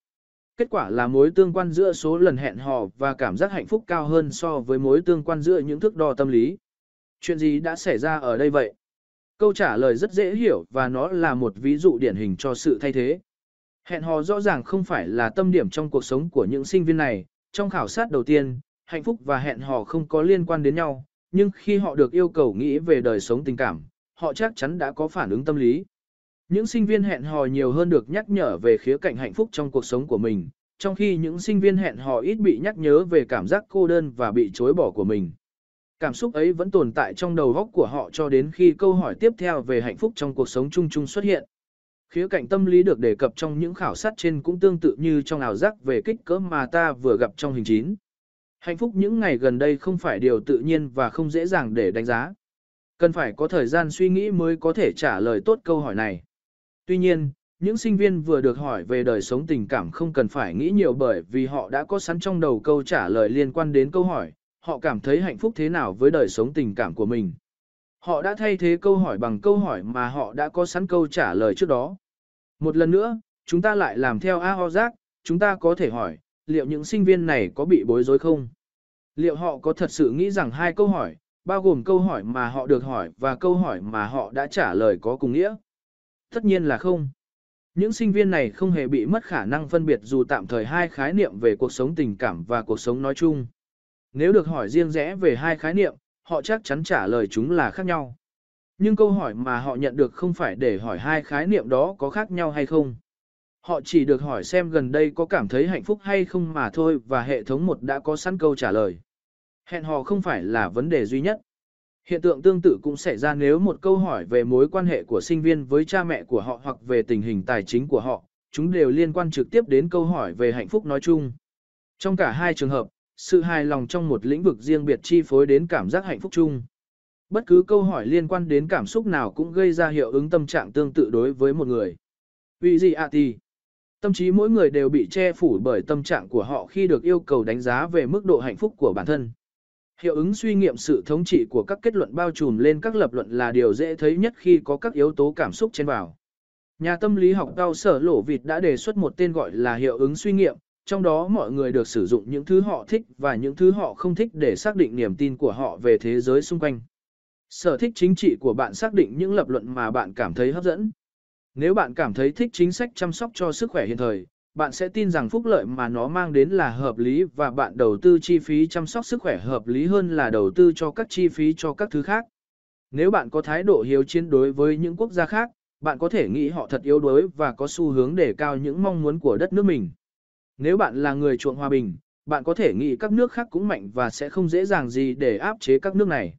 Kết quả là mối tương quan giữa số lần hẹn hò và cảm giác hạnh phúc cao hơn so với mối tương quan giữa những thước đo tâm lý. Chuyện gì đã xảy ra ở đây vậy? Câu trả lời rất dễ hiểu và nó là một ví dụ điển hình cho sự thay thế. Hẹn hò rõ ràng không phải là tâm điểm trong cuộc sống của những sinh viên này. Trong khảo sát đầu tiên, hạnh phúc và hẹn hò không có liên quan đến nhau, nhưng khi họ được yêu cầu nghĩ về đời sống tình cảm, họ chắc chắn đã có phản ứng tâm lý. Những sinh viên hẹn hò nhiều hơn được nhắc nhở về khía cạnh hạnh phúc trong cuộc sống của mình, trong khi những sinh viên hẹn hò ít bị nhắc nhớ về cảm giác cô đơn và bị chối bỏ của mình. Cảm xúc ấy vẫn tồn tại trong đầu óc của họ cho đến khi câu hỏi tiếp theo về hạnh phúc trong cuộc sống chung chung xuất hiện. Khía cạnh tâm lý được đề cập trong những khảo sát trên cũng tương tự như trong ảo giác về kích cỡ mà ta vừa gặp trong hình chín. Hạnh phúc những ngày gần đây không phải điều tự nhiên và không dễ dàng để đánh giá. Cần phải có thời gian suy nghĩ mới có thể trả lời tốt câu hỏi này. Tuy nhiên, những sinh viên vừa được hỏi về đời sống tình cảm không cần phải nghĩ nhiều bởi vì họ đã có sẵn trong đầu câu trả lời liên quan đến câu hỏi, họ cảm thấy hạnh phúc thế nào với đời sống tình cảm của mình. Họ đã thay thế câu hỏi bằng câu hỏi mà họ đã có sẵn câu trả lời trước đó. Một lần nữa, chúng ta lại làm theo A Ho Giác, chúng ta có thể hỏi, liệu những sinh viên này có bị bối rối không? Liệu họ có thật sự nghĩ rằng hai câu hỏi, bao gồm câu hỏi mà họ được hỏi và câu hỏi mà họ đã trả lời có cùng nghĩa? Tất nhiên là không. Những sinh viên này không hề bị mất khả năng phân biệt dù tạm thời hai khái niệm về cuộc sống tình cảm và cuộc sống nói chung. Nếu được hỏi riêng rẽ về hai khái niệm, họ chắc chắn trả lời chúng là khác nhau. Nhưng câu hỏi mà họ nhận được không phải để hỏi hai khái niệm đó có khác nhau hay không. Họ chỉ được hỏi xem gần đây có cảm thấy hạnh phúc hay không mà thôi và hệ thống một đã có sẵn câu trả lời. Hẹn hò không phải là vấn đề duy nhất. Hiện tượng tương tự cũng xảy ra nếu một câu hỏi về mối quan hệ của sinh viên với cha mẹ của họ hoặc về tình hình tài chính của họ, chúng đều liên quan trực tiếp đến câu hỏi về hạnh phúc nói chung. Trong cả hai trường hợp, sự hài lòng trong một lĩnh vực riêng biệt chi phối đến cảm giác hạnh phúc chung. Bất cứ câu hỏi liên quan đến cảm xúc nào cũng gây ra hiệu ứng tâm trạng tương tự đối với một người. Vì gì ạ thì? Tâm trí mỗi người đều bị che phủ bởi tâm trạng của họ khi được yêu cầu đánh giá về mức độ hạnh phúc của bản thân. Hiệu ứng suy nghiệm sự thống trị của các kết luận bao trùm lên các lập luận là điều dễ thấy nhất khi có các yếu tố cảm xúc trên vào. Nhà tâm lý học cao sở lỗ vịt đã đề xuất một tên gọi là hiệu ứng suy nghiệm, trong đó mọi người được sử dụng những thứ họ thích và những thứ họ không thích để xác định niềm tin của họ về thế giới xung quanh. Sở thích chính trị của bạn xác định những lập luận mà bạn cảm thấy hấp dẫn. Nếu bạn cảm thấy thích chính sách chăm sóc cho sức khỏe hiện thời, bạn sẽ tin rằng phúc lợi mà nó mang đến là hợp lý và bạn đầu tư chi phí chăm sóc sức khỏe hợp lý hơn là đầu tư cho các chi phí cho các thứ khác. Nếu bạn có thái độ hiếu chiến đối với những quốc gia khác, bạn có thể nghĩ họ thật yếu đuối và có xu hướng để cao những mong muốn của đất nước mình. Nếu bạn là người chuộng hòa bình, bạn có thể nghĩ các nước khác cũng mạnh và sẽ không dễ dàng gì để áp chế các nước này.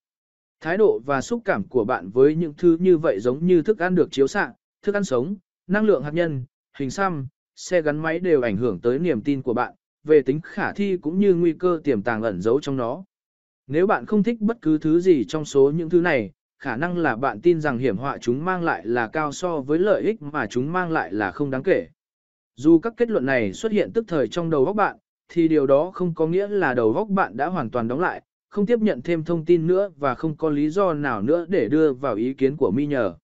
Thái độ và xúc cảm của bạn với những thứ như vậy giống như thức ăn được chiếu xạ, thức ăn sống, năng lượng hạt nhân, hình xăm, xe gắn máy đều ảnh hưởng tới niềm tin của bạn, về tính khả thi cũng như nguy cơ tiềm tàng ẩn giấu trong nó. Nếu bạn không thích bất cứ thứ gì trong số những thứ này, khả năng là bạn tin rằng hiểm họa chúng mang lại là cao so với lợi ích mà chúng mang lại là không đáng kể. Dù các kết luận này xuất hiện tức thời trong đầu óc bạn, thì điều đó không có nghĩa là đầu óc bạn đã hoàn toàn đóng lại, không tiếp nhận thêm thông tin nữa và không có lý do nào nữa để đưa vào ý kiến của mi nhờ.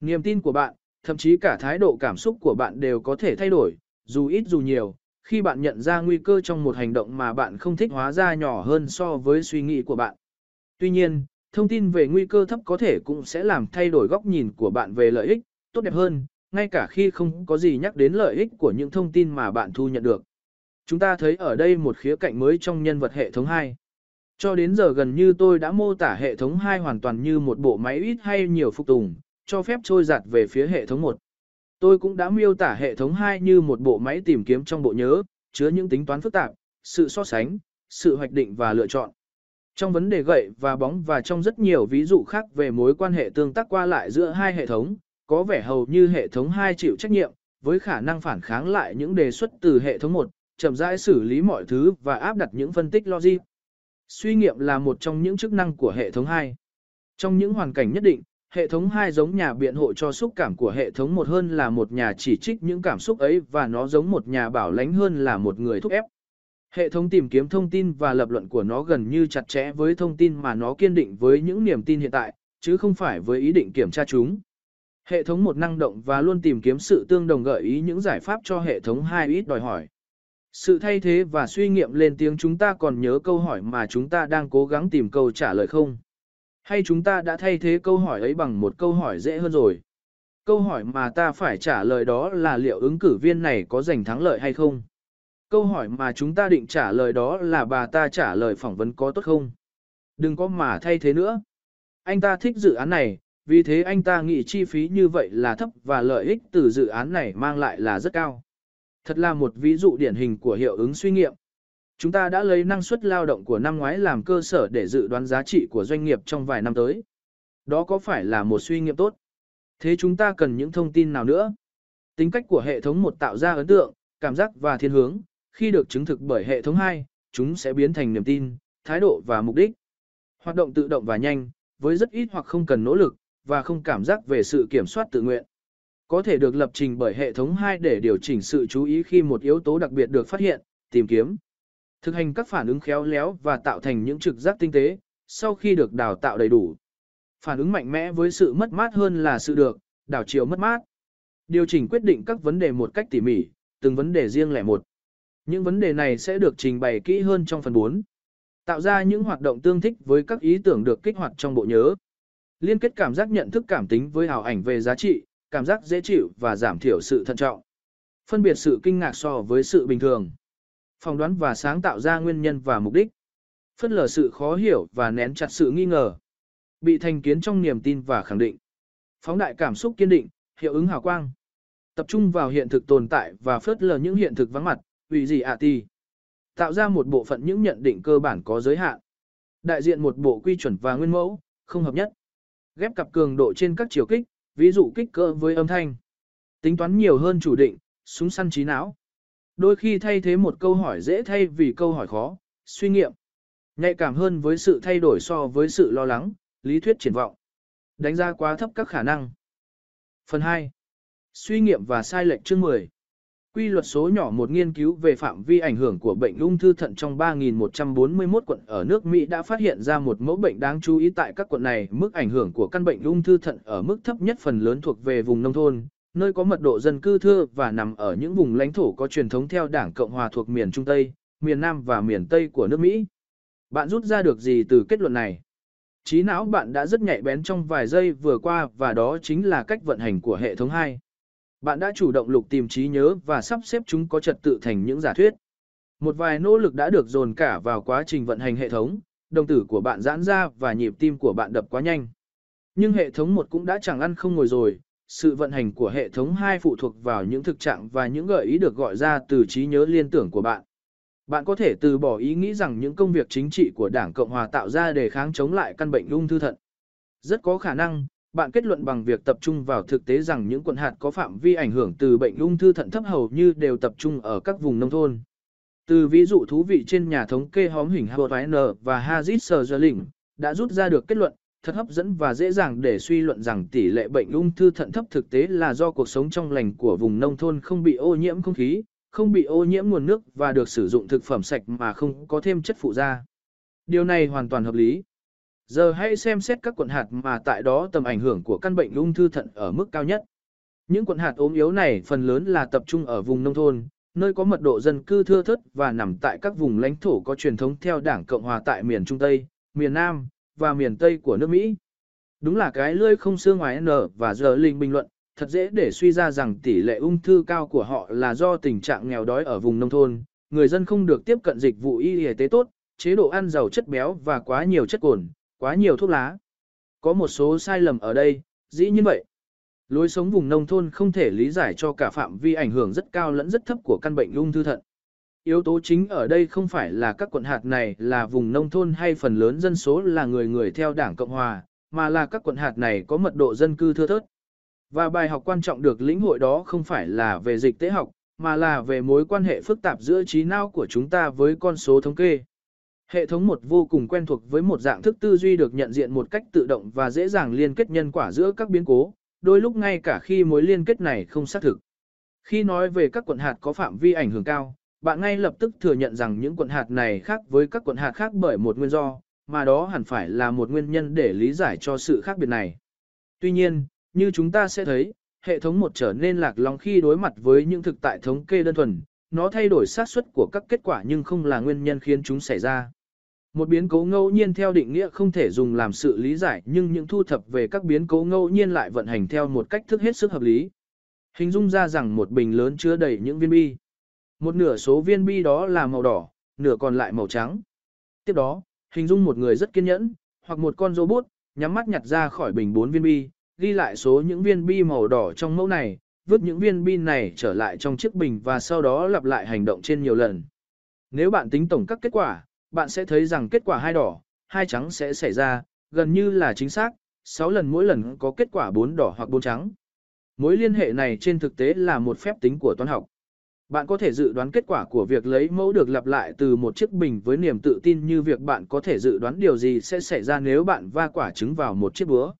Niềm tin của bạn, thậm chí cả thái độ cảm xúc của bạn đều có thể thay đổi, dù ít dù nhiều, khi bạn nhận ra nguy cơ trong một hành động mà bạn không thích hóa ra nhỏ hơn so với suy nghĩ của bạn. Tuy nhiên, thông tin về nguy cơ thấp có thể cũng sẽ làm thay đổi góc nhìn của bạn về lợi ích, tốt đẹp hơn, ngay cả khi không có gì nhắc đến lợi ích của những thông tin mà bạn thu nhận được. Chúng ta thấy ở đây một khía cạnh mới trong nhân vật hệ thống 2. Cho đến giờ gần như tôi đã mô tả hệ thống 2 hoàn toàn như một bộ máy ít hay nhiều phục tùng, cho phép trôi giặt về phía hệ thống 1. Tôi cũng đã miêu tả hệ thống 2 như một bộ máy tìm kiếm trong bộ nhớ, chứa những tính toán phức tạp, sự so sánh, sự hoạch định và lựa chọn. Trong vấn đề gậy và bóng và trong rất nhiều ví dụ khác về mối quan hệ tương tác qua lại giữa hai hệ thống, có vẻ hầu như hệ thống 2 chịu trách nhiệm, với khả năng phản kháng lại những đề xuất từ hệ thống 1, chậm rãi xử lý mọi thứ và áp đặt những phân tích logic. Suy nghiệm là một trong những chức năng của hệ thống 2. Trong những hoàn cảnh nhất định, hệ thống 2 giống nhà biện hộ cho xúc cảm của hệ thống một hơn là một nhà chỉ trích những cảm xúc ấy và nó giống một nhà bảo lãnh hơn là một người thúc ép. Hệ thống tìm kiếm thông tin và lập luận của nó gần như chặt chẽ với thông tin mà nó kiên định với những niềm tin hiện tại, chứ không phải với ý định kiểm tra chúng. Hệ thống một năng động và luôn tìm kiếm sự tương đồng gợi ý những giải pháp cho hệ thống hai ít đòi hỏi. Sự thay thế và suy nghiệm lên tiếng chúng ta còn nhớ câu hỏi mà chúng ta đang cố gắng tìm câu trả lời không? Hay chúng ta đã thay thế câu hỏi ấy bằng một câu hỏi dễ hơn rồi? Câu hỏi mà ta phải trả lời đó là liệu ứng cử viên này có giành thắng lợi hay không? Câu hỏi mà chúng ta định trả lời đó là bà ta trả lời phỏng vấn có tốt không? Đừng có mà thay thế nữa. Anh ta thích dự án này, vì thế anh ta nghĩ chi phí như vậy là thấp và lợi ích từ dự án này mang lại là rất cao. Thật là một ví dụ điển hình của hiệu ứng suy nghiệm. Chúng ta đã lấy năng suất lao động của năm ngoái làm cơ sở để dự đoán giá trị của doanh nghiệp trong vài năm tới. Đó có phải là một suy nghiệm tốt? Thế chúng ta cần những thông tin nào nữa? Tính cách của hệ thống một tạo ra ấn tượng, cảm giác và thiên hướng, khi được chứng thực bởi hệ thống 2, chúng sẽ biến thành niềm tin, thái độ và mục đích. Hoạt động tự động và nhanh, với rất ít hoặc không cần nỗ lực, và không cảm giác về sự kiểm soát tự nguyện. Có thể được lập trình bởi hệ thống 2 để điều chỉnh sự chú ý khi một yếu tố đặc biệt được phát hiện, tìm kiếm. Thực hành các phản ứng khéo léo và tạo thành những trực giác tinh tế, sau khi được đào tạo đầy đủ. Phản ứng mạnh mẽ với sự mất mát hơn là sự được, đảo chiều mất mát. Điều chỉnh quyết định các vấn đề một cách tỉ mỉ, từng vấn đề riêng lẻ một. Những vấn đề này sẽ được trình bày kỹ hơn trong phần 4. Tạo ra những hoạt động tương thích với các ý tưởng được kích hoạt trong bộ nhớ. Liên kết cảm giác nhận thức cảm tính với ảo ảnh về giá trị, cảm giác dễ chịu và giảm thiểu sự thận trọng. Phân biệt sự kinh ngạc so với sự bình thường. Phỏng đoán và sáng tạo ra nguyên nhân và mục đích. Phân lờ sự khó hiểu và nén chặt sự nghi ngờ. Bị thành kiến trong niềm tin và khẳng định. Phóng đại cảm xúc kiên định, hiệu ứng hào quang. Tập trung vào hiện thực tồn tại và phớt lờ những hiện thực vắng mặt, vì gì ạ à ti. Tạo ra một bộ phận những nhận định cơ bản có giới hạn. Đại diện một bộ quy chuẩn và nguyên mẫu, không hợp nhất. Ghép cặp cường độ trên các chiều kích, ví dụ kích cỡ với âm thanh. Tính toán nhiều hơn chủ định, súng săn trí não. Đôi khi thay thế một câu hỏi dễ thay vì câu hỏi khó, suy nghiệm. Nhạy cảm hơn với sự thay đổi so với sự lo lắng, lý thuyết triển vọng. Đánh giá quá thấp các khả năng. Phần 2. Suy nghiệm và sai lệch chương 10. Quy luật số nhỏ một nghiên cứu về phạm vi ảnh hưởng của bệnh ung thư thận trong 3.141 quận ở nước Mỹ đã phát hiện ra một mẫu bệnh đáng chú ý tại các quận này. Mức ảnh hưởng của căn bệnh ung thư thận ở mức thấp nhất phần lớn thuộc về vùng nông thôn, nơi có mật độ dân cư thưa và nằm ở những vùng lãnh thổ có truyền thống theo đảng Cộng hòa thuộc miền Trung Tây, miền Nam và miền Tây của nước Mỹ. Bạn rút ra được gì từ kết luận này? Trí não bạn đã rất nhạy bén trong vài giây vừa qua và đó chính là cách vận hành của hệ thống 2. Bạn đã chủ động lục tìm trí nhớ và sắp xếp chúng có trật tự thành những giả thuyết. Một vài nỗ lực đã được dồn cả vào quá trình vận hành hệ thống, đồng tử của bạn giãn ra và nhịp tim của bạn đập quá nhanh. Nhưng hệ thống một cũng đã chẳng ăn không ngồi rồi, sự vận hành của hệ thống 2 phụ thuộc vào những thực trạng và những gợi ý được gọi ra từ trí nhớ liên tưởng của bạn. Bạn có thể từ bỏ ý nghĩ rằng những công việc chính trị của Đảng Cộng Hòa tạo ra để kháng chống lại căn bệnh ung thư thận. Rất có khả năng, bạn kết luận bằng việc tập trung vào thực tế rằng những quận hạt có phạm vi ảnh hưởng từ bệnh ung thư thận thấp hầu như đều tập trung ở các vùng nông thôn. Từ ví dụ thú vị trên nhà thống kê hóm hình Howard và Hazit Serling đã rút ra được kết luận, thật hấp dẫn và dễ dàng để suy luận rằng tỷ lệ bệnh ung thư thận thấp thực tế là do cuộc sống trong lành của vùng nông thôn không bị ô nhiễm không khí, không bị ô nhiễm nguồn nước và được sử dụng thực phẩm sạch mà không có thêm chất phụ gia. Điều này hoàn toàn hợp lý. Giờ hãy xem xét các quận hạt mà tại đó tầm ảnh hưởng của căn bệnh ung thư thận ở mức cao nhất. Những quận hạt ốm yếu này phần lớn là tập trung ở vùng nông thôn, nơi có mật độ dân cư thưa thớt và nằm tại các vùng lãnh thổ có truyền thống theo Đảng Cộng hòa tại miền Trung Tây, miền Nam và miền Tây của nước Mỹ. Đúng là cái lưỡi không xương ngoài N và giờ linh bình luận, thật dễ để suy ra rằng tỷ lệ ung thư cao của họ là do tình trạng nghèo đói ở vùng nông thôn, người dân không được tiếp cận dịch vụ y y tế tốt, chế độ ăn giàu chất béo và quá nhiều chất cồn, quá nhiều thuốc lá. Có một số sai lầm ở đây, dĩ nhiên vậy. Lối sống vùng nông thôn không thể lý giải cho cả phạm vi ảnh hưởng rất cao lẫn rất thấp của căn bệnh ung thư thận. Yếu tố chính ở đây không phải là các quận hạt này là vùng nông thôn hay phần lớn dân số là người người theo đảng Cộng Hòa, mà là các quận hạt này có mật độ dân cư thưa thớt. Và bài học quan trọng được lĩnh hội đó không phải là về dịch tế học, mà là về mối quan hệ phức tạp giữa trí não của chúng ta với con số thống kê. Hệ thống một vô cùng quen thuộc với một dạng thức tư duy được nhận diện một cách tự động và dễ dàng liên kết nhân quả giữa các biến cố, đôi lúc ngay cả khi mối liên kết này không xác thực. Khi nói về các quận hạt có phạm vi ảnh hưởng cao, bạn ngay lập tức thừa nhận rằng những quận hạt này khác với các quận hạt khác bởi một nguyên do, mà đó hẳn phải là một nguyên nhân để lý giải cho sự khác biệt này. Tuy nhiên, như chúng ta sẽ thấy, hệ thống một trở nên lạc lõng khi đối mặt với những thực tại thống kê đơn thuần, nó thay đổi xác suất của các kết quả nhưng không là nguyên nhân khiến chúng xảy ra. Một biến cố ngẫu nhiên theo định nghĩa không thể dùng làm sự lý giải nhưng những thu thập về các biến cố ngẫu nhiên lại vận hành theo một cách thức hết sức hợp lý. Hình dung ra rằng một bình lớn chứa đầy những viên bi. Một nửa số viên bi đó là màu đỏ, nửa còn lại màu trắng. Tiếp đó, hình dung một người rất kiên nhẫn, hoặc một con robot, nhắm mắt nhặt ra khỏi bình bốn viên bi, ghi lại số những viên bi màu đỏ trong mẫu này, vứt những viên bi này trở lại trong chiếc bình và sau đó lặp lại hành động trên nhiều lần. Nếu bạn tính tổng các kết quả, bạn sẽ thấy rằng kết quả hai đỏ, hai trắng sẽ xảy ra, gần như là chính xác, 6 lần mỗi lần có kết quả 4 đỏ hoặc 4 trắng. Mối liên hệ này trên thực tế là một phép tính của toán học. Bạn có thể dự đoán kết quả của việc lấy mẫu được lặp lại từ một chiếc bình với niềm tự tin như việc bạn có thể dự đoán điều gì sẽ xảy ra nếu bạn va quả trứng vào một chiếc búa.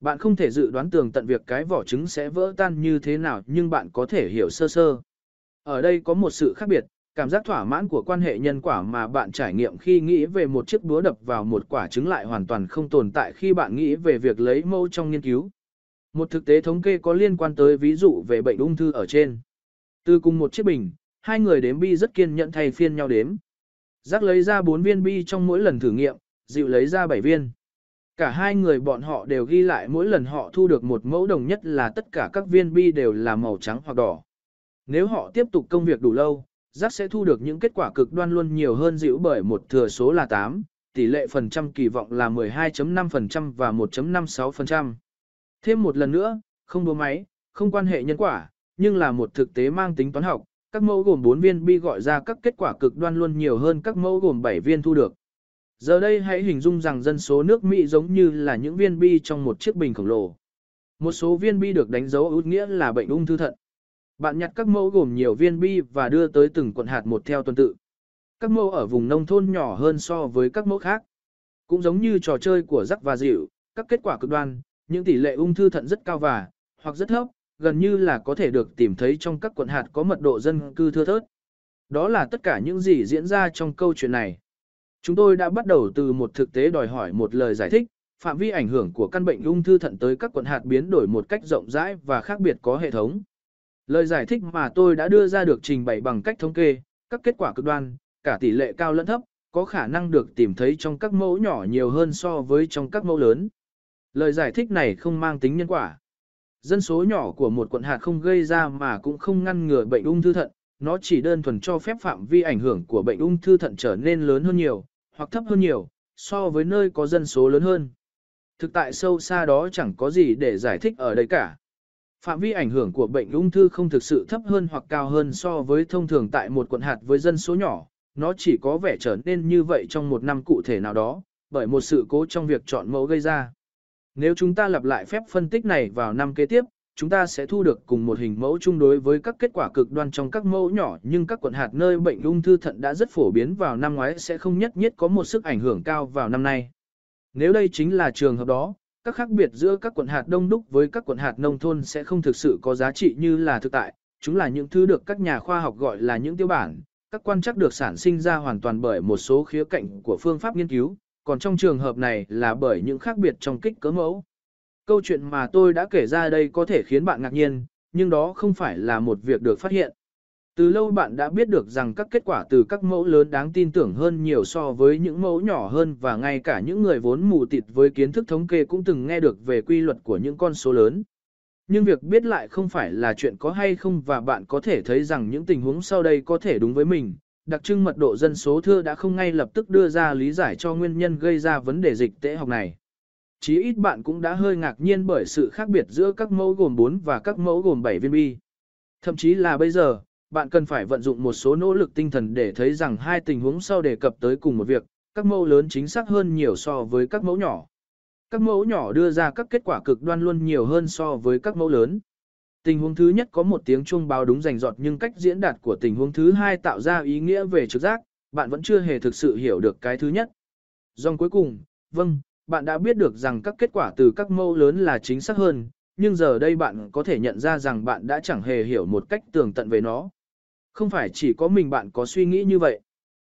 Bạn không thể dự đoán tường tận việc cái vỏ trứng sẽ vỡ tan như thế nào nhưng bạn có thể hiểu sơ sơ. Ở đây có một sự khác biệt, cảm giác thỏa mãn của quan hệ nhân quả mà bạn trải nghiệm khi nghĩ về một chiếc búa đập vào một quả trứng lại hoàn toàn không tồn tại khi bạn nghĩ về việc lấy mẫu trong nghiên cứu. Một thực tế thống kê có liên quan tới ví dụ về bệnh ung thư ở trên. Từ cùng một chiếc bình, hai người đếm bi rất kiên nhẫn thay phiên nhau đếm. Giác lấy ra 4 viên bi trong mỗi lần thử nghiệm, dịu lấy ra 7 viên. Cả hai người bọn họ đều ghi lại mỗi lần họ thu được một mẫu đồng nhất là tất cả các viên bi đều là màu trắng hoặc đỏ. Nếu họ tiếp tục công việc đủ lâu, Giác sẽ thu được những kết quả cực đoan luôn nhiều hơn dịu bởi một thừa số là 8, tỷ lệ phần trăm kỳ vọng là 12.5% và 1.56%. Thêm một lần nữa, không đua máy, không quan hệ nhân quả, nhưng là một thực tế mang tính toán học, các mẫu gồm 4 viên bi gọi ra các kết quả cực đoan luôn nhiều hơn các mẫu gồm 7 viên thu được. Giờ đây hãy hình dung rằng dân số nước Mỹ giống như là những viên bi trong một chiếc bình khổng lồ. Một số viên bi được đánh dấu út nghĩa là bệnh ung thư thận. Bạn nhặt các mẫu gồm nhiều viên bi và đưa tới từng quận hạt một theo tuần tự. Các mẫu ở vùng nông thôn nhỏ hơn so với các mẫu khác. Cũng giống như trò chơi của rắc và dịu, các kết quả cực đoan, những tỷ lệ ung thư thận rất cao và, hoặc rất thấp, gần như là có thể được tìm thấy trong các quận hạt có mật độ dân cư thưa thớt. Đó là tất cả những gì diễn ra trong câu chuyện này. Chúng tôi đã bắt đầu từ một thực tế đòi hỏi một lời giải thích, phạm vi ảnh hưởng của căn bệnh ung thư thận tới các quận hạt biến đổi một cách rộng rãi và khác biệt có hệ thống. Lời giải thích mà tôi đã đưa ra được trình bày bằng cách thống kê, các kết quả cực đoan, cả tỷ lệ cao lẫn thấp, có khả năng được tìm thấy trong các mẫu nhỏ nhiều hơn so với trong các mẫu lớn. Lời giải thích này không mang tính nhân quả. Dân số nhỏ của một quận hạt không gây ra mà cũng không ngăn ngừa bệnh ung thư thận, nó chỉ đơn thuần cho phép phạm vi ảnh hưởng của bệnh ung thư thận trở nên lớn hơn nhiều, hoặc thấp hơn nhiều, so với nơi có dân số lớn hơn. Thực tại sâu xa đó chẳng có gì để giải thích ở đây cả. Phạm vi ảnh hưởng của bệnh ung thư không thực sự thấp hơn hoặc cao hơn so với thông thường tại một quận hạt với dân số nhỏ, nó chỉ có vẻ trở nên như vậy trong một năm cụ thể nào đó, bởi một sự cố trong việc chọn mẫu gây ra. Nếu chúng ta lặp lại phép phân tích này vào năm kế tiếp, chúng ta sẽ thu được cùng một hình mẫu chung đối với các kết quả cực đoan trong các mẫu nhỏ nhưng các quận hạt nơi bệnh ung thư thận đã rất phổ biến vào năm ngoái sẽ không nhất nhất có một sức ảnh hưởng cao vào năm nay. Nếu đây chính là trường hợp đó, các khác biệt giữa các quận hạt đông đúc với các quận hạt nông thôn sẽ không thực sự có giá trị như là thực tại, chúng là những thứ được các nhà khoa học gọi là những tiêu bản, các quan chắc được sản sinh ra hoàn toàn bởi một số khía cạnh của phương pháp nghiên cứu, còn trong trường hợp này là bởi những khác biệt trong kích cỡ mẫu. Câu chuyện mà tôi đã kể ra đây có thể khiến bạn ngạc nhiên, nhưng đó không phải là một việc được phát hiện. Từ lâu bạn đã biết được rằng các kết quả từ các mẫu lớn đáng tin tưởng hơn nhiều so với những mẫu nhỏ hơn và ngay cả những người vốn mù tịt với kiến thức thống kê cũng từng nghe được về quy luật của những con số lớn. Nhưng việc biết lại không phải là chuyện có hay không và bạn có thể thấy rằng những tình huống sau đây có thể đúng với mình. Đặc trưng mật độ dân số thưa đã không ngay lập tức đưa ra lý giải cho nguyên nhân gây ra vấn đề dịch tễ học này. Chí ít bạn cũng đã hơi ngạc nhiên bởi sự khác biệt giữa các mẫu gồm 4 và các mẫu gồm 7 viên bi. Thậm chí là bây giờ, bạn cần phải vận dụng một số nỗ lực tinh thần để thấy rằng hai tình huống sau đề cập tới cùng một việc, các mẫu lớn chính xác hơn nhiều so với các mẫu nhỏ. Các mẫu nhỏ đưa ra các kết quả cực đoan luôn nhiều hơn so với các mẫu lớn. Tình huống thứ nhất có một tiếng chuông báo đúng rành rọt nhưng cách diễn đạt của tình huống thứ hai tạo ra ý nghĩa về trực giác, bạn vẫn chưa hề thực sự hiểu được cái thứ nhất. Dòng cuối cùng, vâng, bạn đã biết được rằng các kết quả từ các mẫu lớn là chính xác hơn, nhưng giờ đây bạn có thể nhận ra rằng bạn đã chẳng hề hiểu một cách tường tận về nó. Không phải chỉ có mình bạn có suy nghĩ như vậy.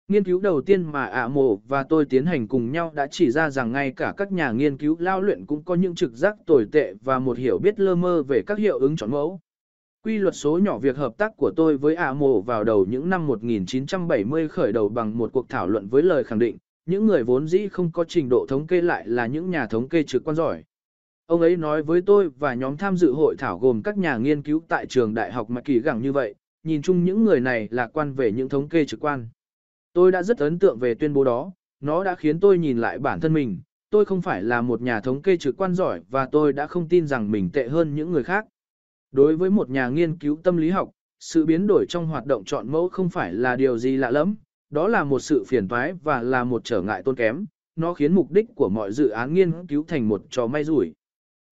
Nghiên cứu đầu tiên mà ạ mộ và tôi tiến hành cùng nhau đã chỉ ra rằng ngay cả các nhà nghiên cứu lao luyện cũng có những trực giác tồi tệ và một hiểu biết lơ mơ về các hiệu ứng chọn mẫu. Quy luật số nhỏ việc hợp tác của tôi với ạ mộ vào đầu những năm 1970 khởi đầu bằng một cuộc thảo luận với lời khẳng định, những người vốn dĩ không có trình độ thống kê lại là những nhà thống kê trực quan giỏi. Ông ấy nói với tôi và nhóm tham dự hội thảo gồm các nhà nghiên cứu tại trường đại học Mạc Kỳ Gẳng như vậy, nhìn chung những người này lạc quan về những thống kê trực quan. Tôi đã rất ấn tượng về tuyên bố đó, nó đã khiến tôi nhìn lại bản thân mình, tôi không phải là một nhà thống kê trực quan giỏi và tôi đã không tin rằng mình tệ hơn những người khác. Đối với một nhà nghiên cứu tâm lý học, sự biến đổi trong hoạt động chọn mẫu không phải là điều gì lạ lắm, đó là một sự phiền toái và là một trở ngại tôn kém, nó khiến mục đích của mọi dự án nghiên cứu thành một trò may rủi.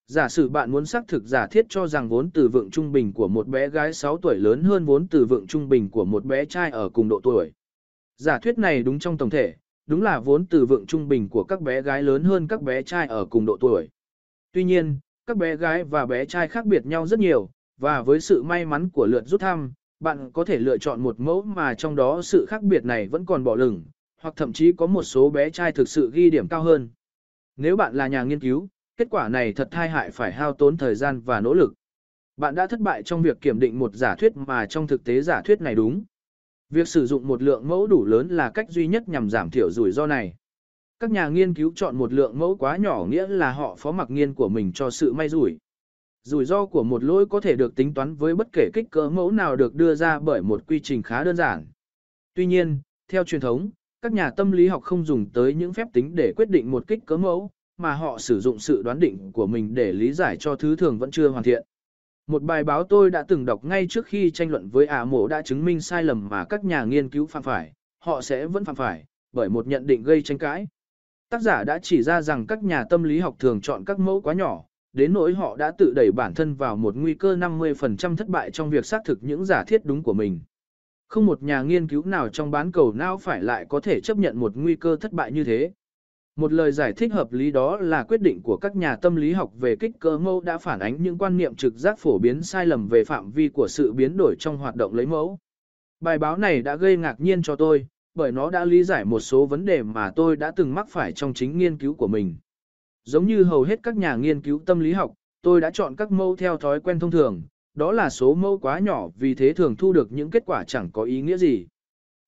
Giả sử bạn muốn xác thực giả thiết cho rằng vốn từ vựng trung bình của một bé gái 6 tuổi lớn hơn vốn từ vựng trung bình của một bé trai ở cùng độ tuổi. Giả thuyết này đúng trong tổng thể, đúng là vốn từ vượng trung bình của các bé gái lớn hơn các bé trai ở cùng độ tuổi. Tuy nhiên, các bé gái và bé trai khác biệt nhau rất nhiều, và với sự may mắn của lượt rút thăm, bạn có thể lựa chọn một mẫu mà trong đó sự khác biệt này vẫn còn bỏ lửng, hoặc thậm chí có một số bé trai thực sự ghi điểm cao hơn. Nếu bạn là nhà nghiên cứu, kết quả này thật thai hại phải hao tốn thời gian và nỗ lực. Bạn đã thất bại trong việc kiểm định một giả thuyết mà trong thực tế giả thuyết này đúng. Việc sử dụng một lượng mẫu đủ lớn là cách duy nhất nhằm giảm thiểu rủi ro này. Các nhà nghiên cứu chọn một lượng mẫu quá nhỏ nghĩa là họ phó mặc nghiên của mình cho sự may rủi. Rủi ro của một lỗi có thể được tính toán với bất kể kích cỡ mẫu nào được đưa ra bởi một quy trình khá đơn giản. Tuy nhiên, theo truyền thống, các nhà tâm lý học không dùng tới những phép tính để quyết định một kích cỡ mẫu, mà họ sử dụng sự đoán định của mình để lý giải cho thứ thường vẫn chưa hoàn thiện. Một bài báo tôi đã từng đọc ngay trước khi tranh luận với ả mộ đã chứng minh sai lầm mà các nhà nghiên cứu phạm phải, họ sẽ vẫn phạm phải, bởi một nhận định gây tranh cãi. Tác giả đã chỉ ra rằng các nhà tâm lý học thường chọn các mẫu quá nhỏ, đến nỗi họ đã tự đẩy bản thân vào một nguy cơ 50% thất bại trong việc xác thực những giả thiết đúng của mình. Không một nhà nghiên cứu nào trong bán cầu nào phải lại có thể chấp nhận một nguy cơ thất bại như thế. Một lời giải thích hợp lý đó là quyết định của các nhà tâm lý học về kích cỡ mẫu đã phản ánh những quan niệm trực giác phổ biến sai lầm về phạm vi của sự biến đổi trong hoạt động lấy mẫu. Bài báo này đã gây ngạc nhiên cho tôi, bởi nó đã lý giải một số vấn đề mà tôi đã từng mắc phải trong chính nghiên cứu của mình. Giống như hầu hết các nhà nghiên cứu tâm lý học, tôi đã chọn các mẫu theo thói quen thông thường, đó là số mẫu quá nhỏ vì thế thường thu được những kết quả chẳng có ý nghĩa gì.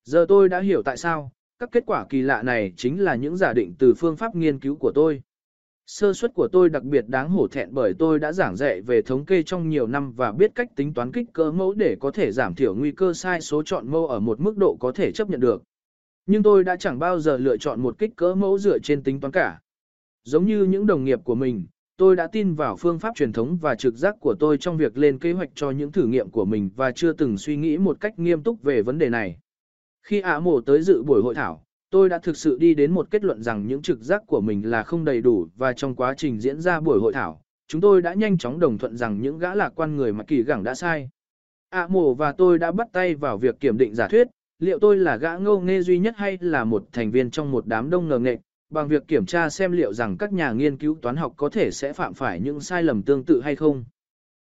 Giờ tôi đã hiểu tại sao, các kết quả kỳ lạ này chính là những giả định từ phương pháp nghiên cứu của tôi. Sơ suất của tôi đặc biệt đáng hổ thẹn bởi tôi đã giảng dạy về thống kê trong nhiều năm và biết cách tính toán kích cỡ mẫu để có thể giảm thiểu nguy cơ sai số chọn mẫu ở một mức độ có thể chấp nhận được. Nhưng tôi đã chẳng bao giờ lựa chọn một kích cỡ mẫu dựa trên tính toán cả. Giống như những đồng nghiệp của mình, tôi đã tin vào phương pháp truyền thống và trực giác của tôi trong việc lên kế hoạch cho những thử nghiệm của mình và chưa từng suy nghĩ một cách nghiêm túc về vấn đề này. Khi ạ mổ tới dự buổi hội thảo, tôi đã thực sự đi đến một kết luận rằng những trực giác của mình là không đầy đủ và trong quá trình diễn ra buổi hội thảo, chúng tôi đã nhanh chóng đồng thuận rằng những gã lạc quan người mà kỳ gẳng đã sai. ả mổ và tôi đã bắt tay vào việc kiểm định giả thuyết, liệu tôi là gã ngô nghê duy nhất hay là một thành viên trong một đám đông ngờ nghệch, bằng việc kiểm tra xem liệu rằng các nhà nghiên cứu toán học có thể sẽ phạm phải những sai lầm tương tự hay không.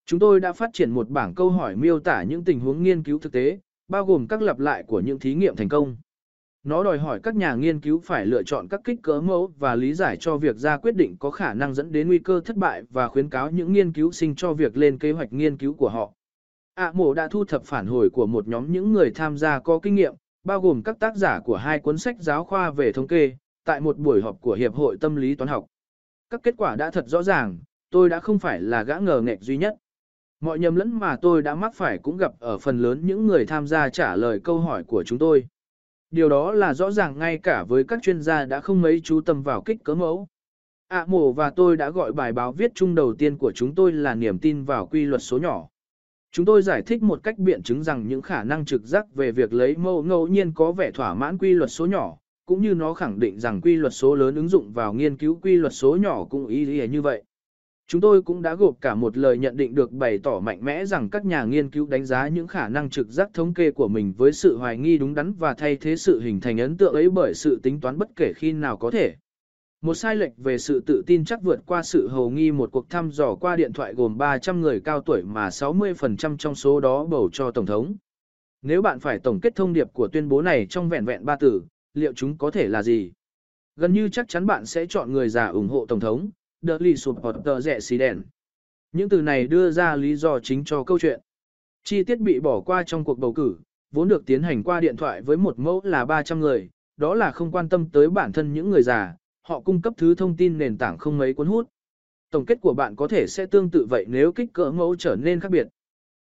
Chúng tôi đã phát triển một bảng câu hỏi miêu tả những tình huống nghiên cứu thực tế, bao gồm các lặp lại của những thí nghiệm thành công. Nó đòi hỏi các nhà nghiên cứu phải lựa chọn các kích cỡ mẫu và lý giải cho việc ra quyết định có khả năng dẫn đến nguy cơ thất bại và khuyến cáo những nghiên cứu sinh cho việc lên kế hoạch nghiên cứu của họ. ạ mổ đã thu thập phản hồi của một nhóm những người tham gia có kinh nghiệm, bao gồm các tác giả của hai cuốn sách giáo khoa về thống kê, tại một buổi họp của Hiệp hội Tâm lý Toán học. Các kết quả đã thật rõ ràng, tôi đã không phải là gã ngờ nghệch duy nhất. Mọi nhầm lẫn mà tôi đã mắc phải cũng gặp ở phần lớn những người tham gia trả lời câu hỏi của chúng tôi. Điều đó là rõ ràng ngay cả với các chuyên gia đã không mấy chú tâm vào kích cỡ mẫu. ạ mổ và tôi đã gọi bài báo viết chung đầu tiên của chúng tôi là niềm tin vào quy luật số nhỏ. Chúng tôi giải thích một cách biện chứng rằng những khả năng trực giác về việc lấy mẫu ngẫu nhiên có vẻ thỏa mãn quy luật số nhỏ, cũng như nó khẳng định rằng quy luật số lớn ứng dụng vào nghiên cứu quy luật số nhỏ cũng ý nghĩa như vậy. Chúng tôi cũng đã gộp cả một lời nhận định được bày tỏ mạnh mẽ rằng các nhà nghiên cứu đánh giá những khả năng trực giác thống kê của mình với sự hoài nghi đúng đắn và thay thế sự hình thành ấn tượng ấy bởi sự tính toán bất kể khi nào có thể. Một sai lệch về sự tự tin chắc vượt qua sự hầu nghi một cuộc thăm dò qua điện thoại gồm 300 người cao tuổi mà 60% trong số đó bầu cho Tổng thống. Nếu bạn phải tổng kết thông điệp của tuyên bố này trong vẹn vẹn ba từ, liệu chúng có thể là gì? Gần như chắc chắn bạn sẽ chọn người già ủng hộ Tổng thống, đỡ lì sụp hoặc tờ Rẻ Xì Đèn. Những từ này đưa ra lý do chính cho câu chuyện. Chi tiết bị bỏ qua trong cuộc bầu cử, vốn được tiến hành qua điện thoại với một mẫu là 300 người, đó là không quan tâm tới bản thân những người già, họ cung cấp thứ thông tin nền tảng không mấy cuốn hút. Tổng kết của bạn có thể sẽ tương tự vậy nếu kích cỡ mẫu trở nên khác biệt.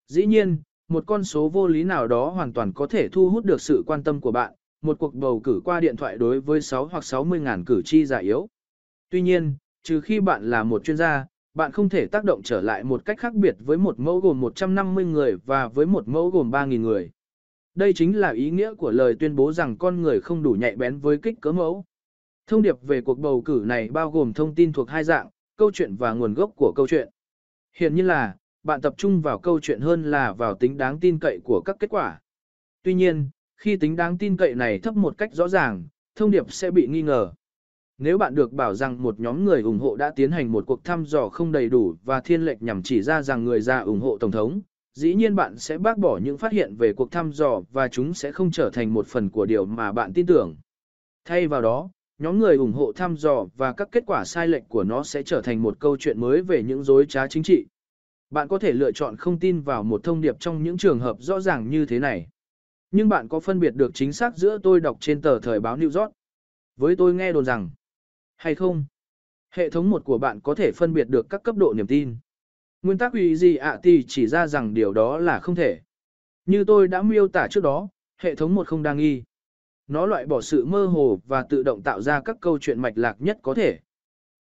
Dĩ nhiên, một con số vô lý nào đó hoàn toàn có thể thu hút được sự quan tâm của bạn, một cuộc bầu cử qua điện thoại đối với 6 hoặc 60 ngàn cử tri già yếu. Tuy nhiên, trừ khi bạn là một chuyên gia, bạn không thể tác động trở lại một cách khác biệt với một mẫu gồm 150 người và với một mẫu gồm 3.000 người. Đây chính là ý nghĩa của lời tuyên bố rằng con người không đủ nhạy bén với kích cỡ mẫu. Thông điệp về cuộc bầu cử này bao gồm thông tin thuộc hai dạng, câu chuyện và nguồn gốc của câu chuyện. Hiện nhiên là, bạn tập trung vào câu chuyện hơn là vào tính đáng tin cậy của các kết quả. Tuy nhiên, khi tính đáng tin cậy này thấp một cách rõ ràng, thông điệp sẽ bị nghi ngờ. Nếu bạn được bảo rằng một nhóm người ủng hộ đã tiến hành một cuộc thăm dò không đầy đủ và thiên lệch nhằm chỉ ra rằng người già ủng hộ Tổng thống, dĩ nhiên bạn sẽ bác bỏ những phát hiện về cuộc thăm dò và chúng sẽ không trở thành một phần của điều mà bạn tin tưởng. Thay vào đó, nhóm người ủng hộ thăm dò và các kết quả sai lệch của nó sẽ trở thành một câu chuyện mới về những dối trá chính trị. Bạn có thể lựa chọn không tin vào một thông điệp trong những trường hợp rõ ràng như thế này. Nhưng bạn có phân biệt được chính xác giữa tôi đọc trên tờ thời báo New York. Với tôi nghe đồn rằng, hay không? Hệ thống một của bạn có thể phân biệt được các cấp độ niềm tin. Nguyên tắc ủy gì ạ thì chỉ ra rằng điều đó là không thể. Như tôi đã miêu tả trước đó, hệ thống một không đang nghi. Nó loại bỏ sự mơ hồ và tự động tạo ra các câu chuyện mạch lạc nhất có thể.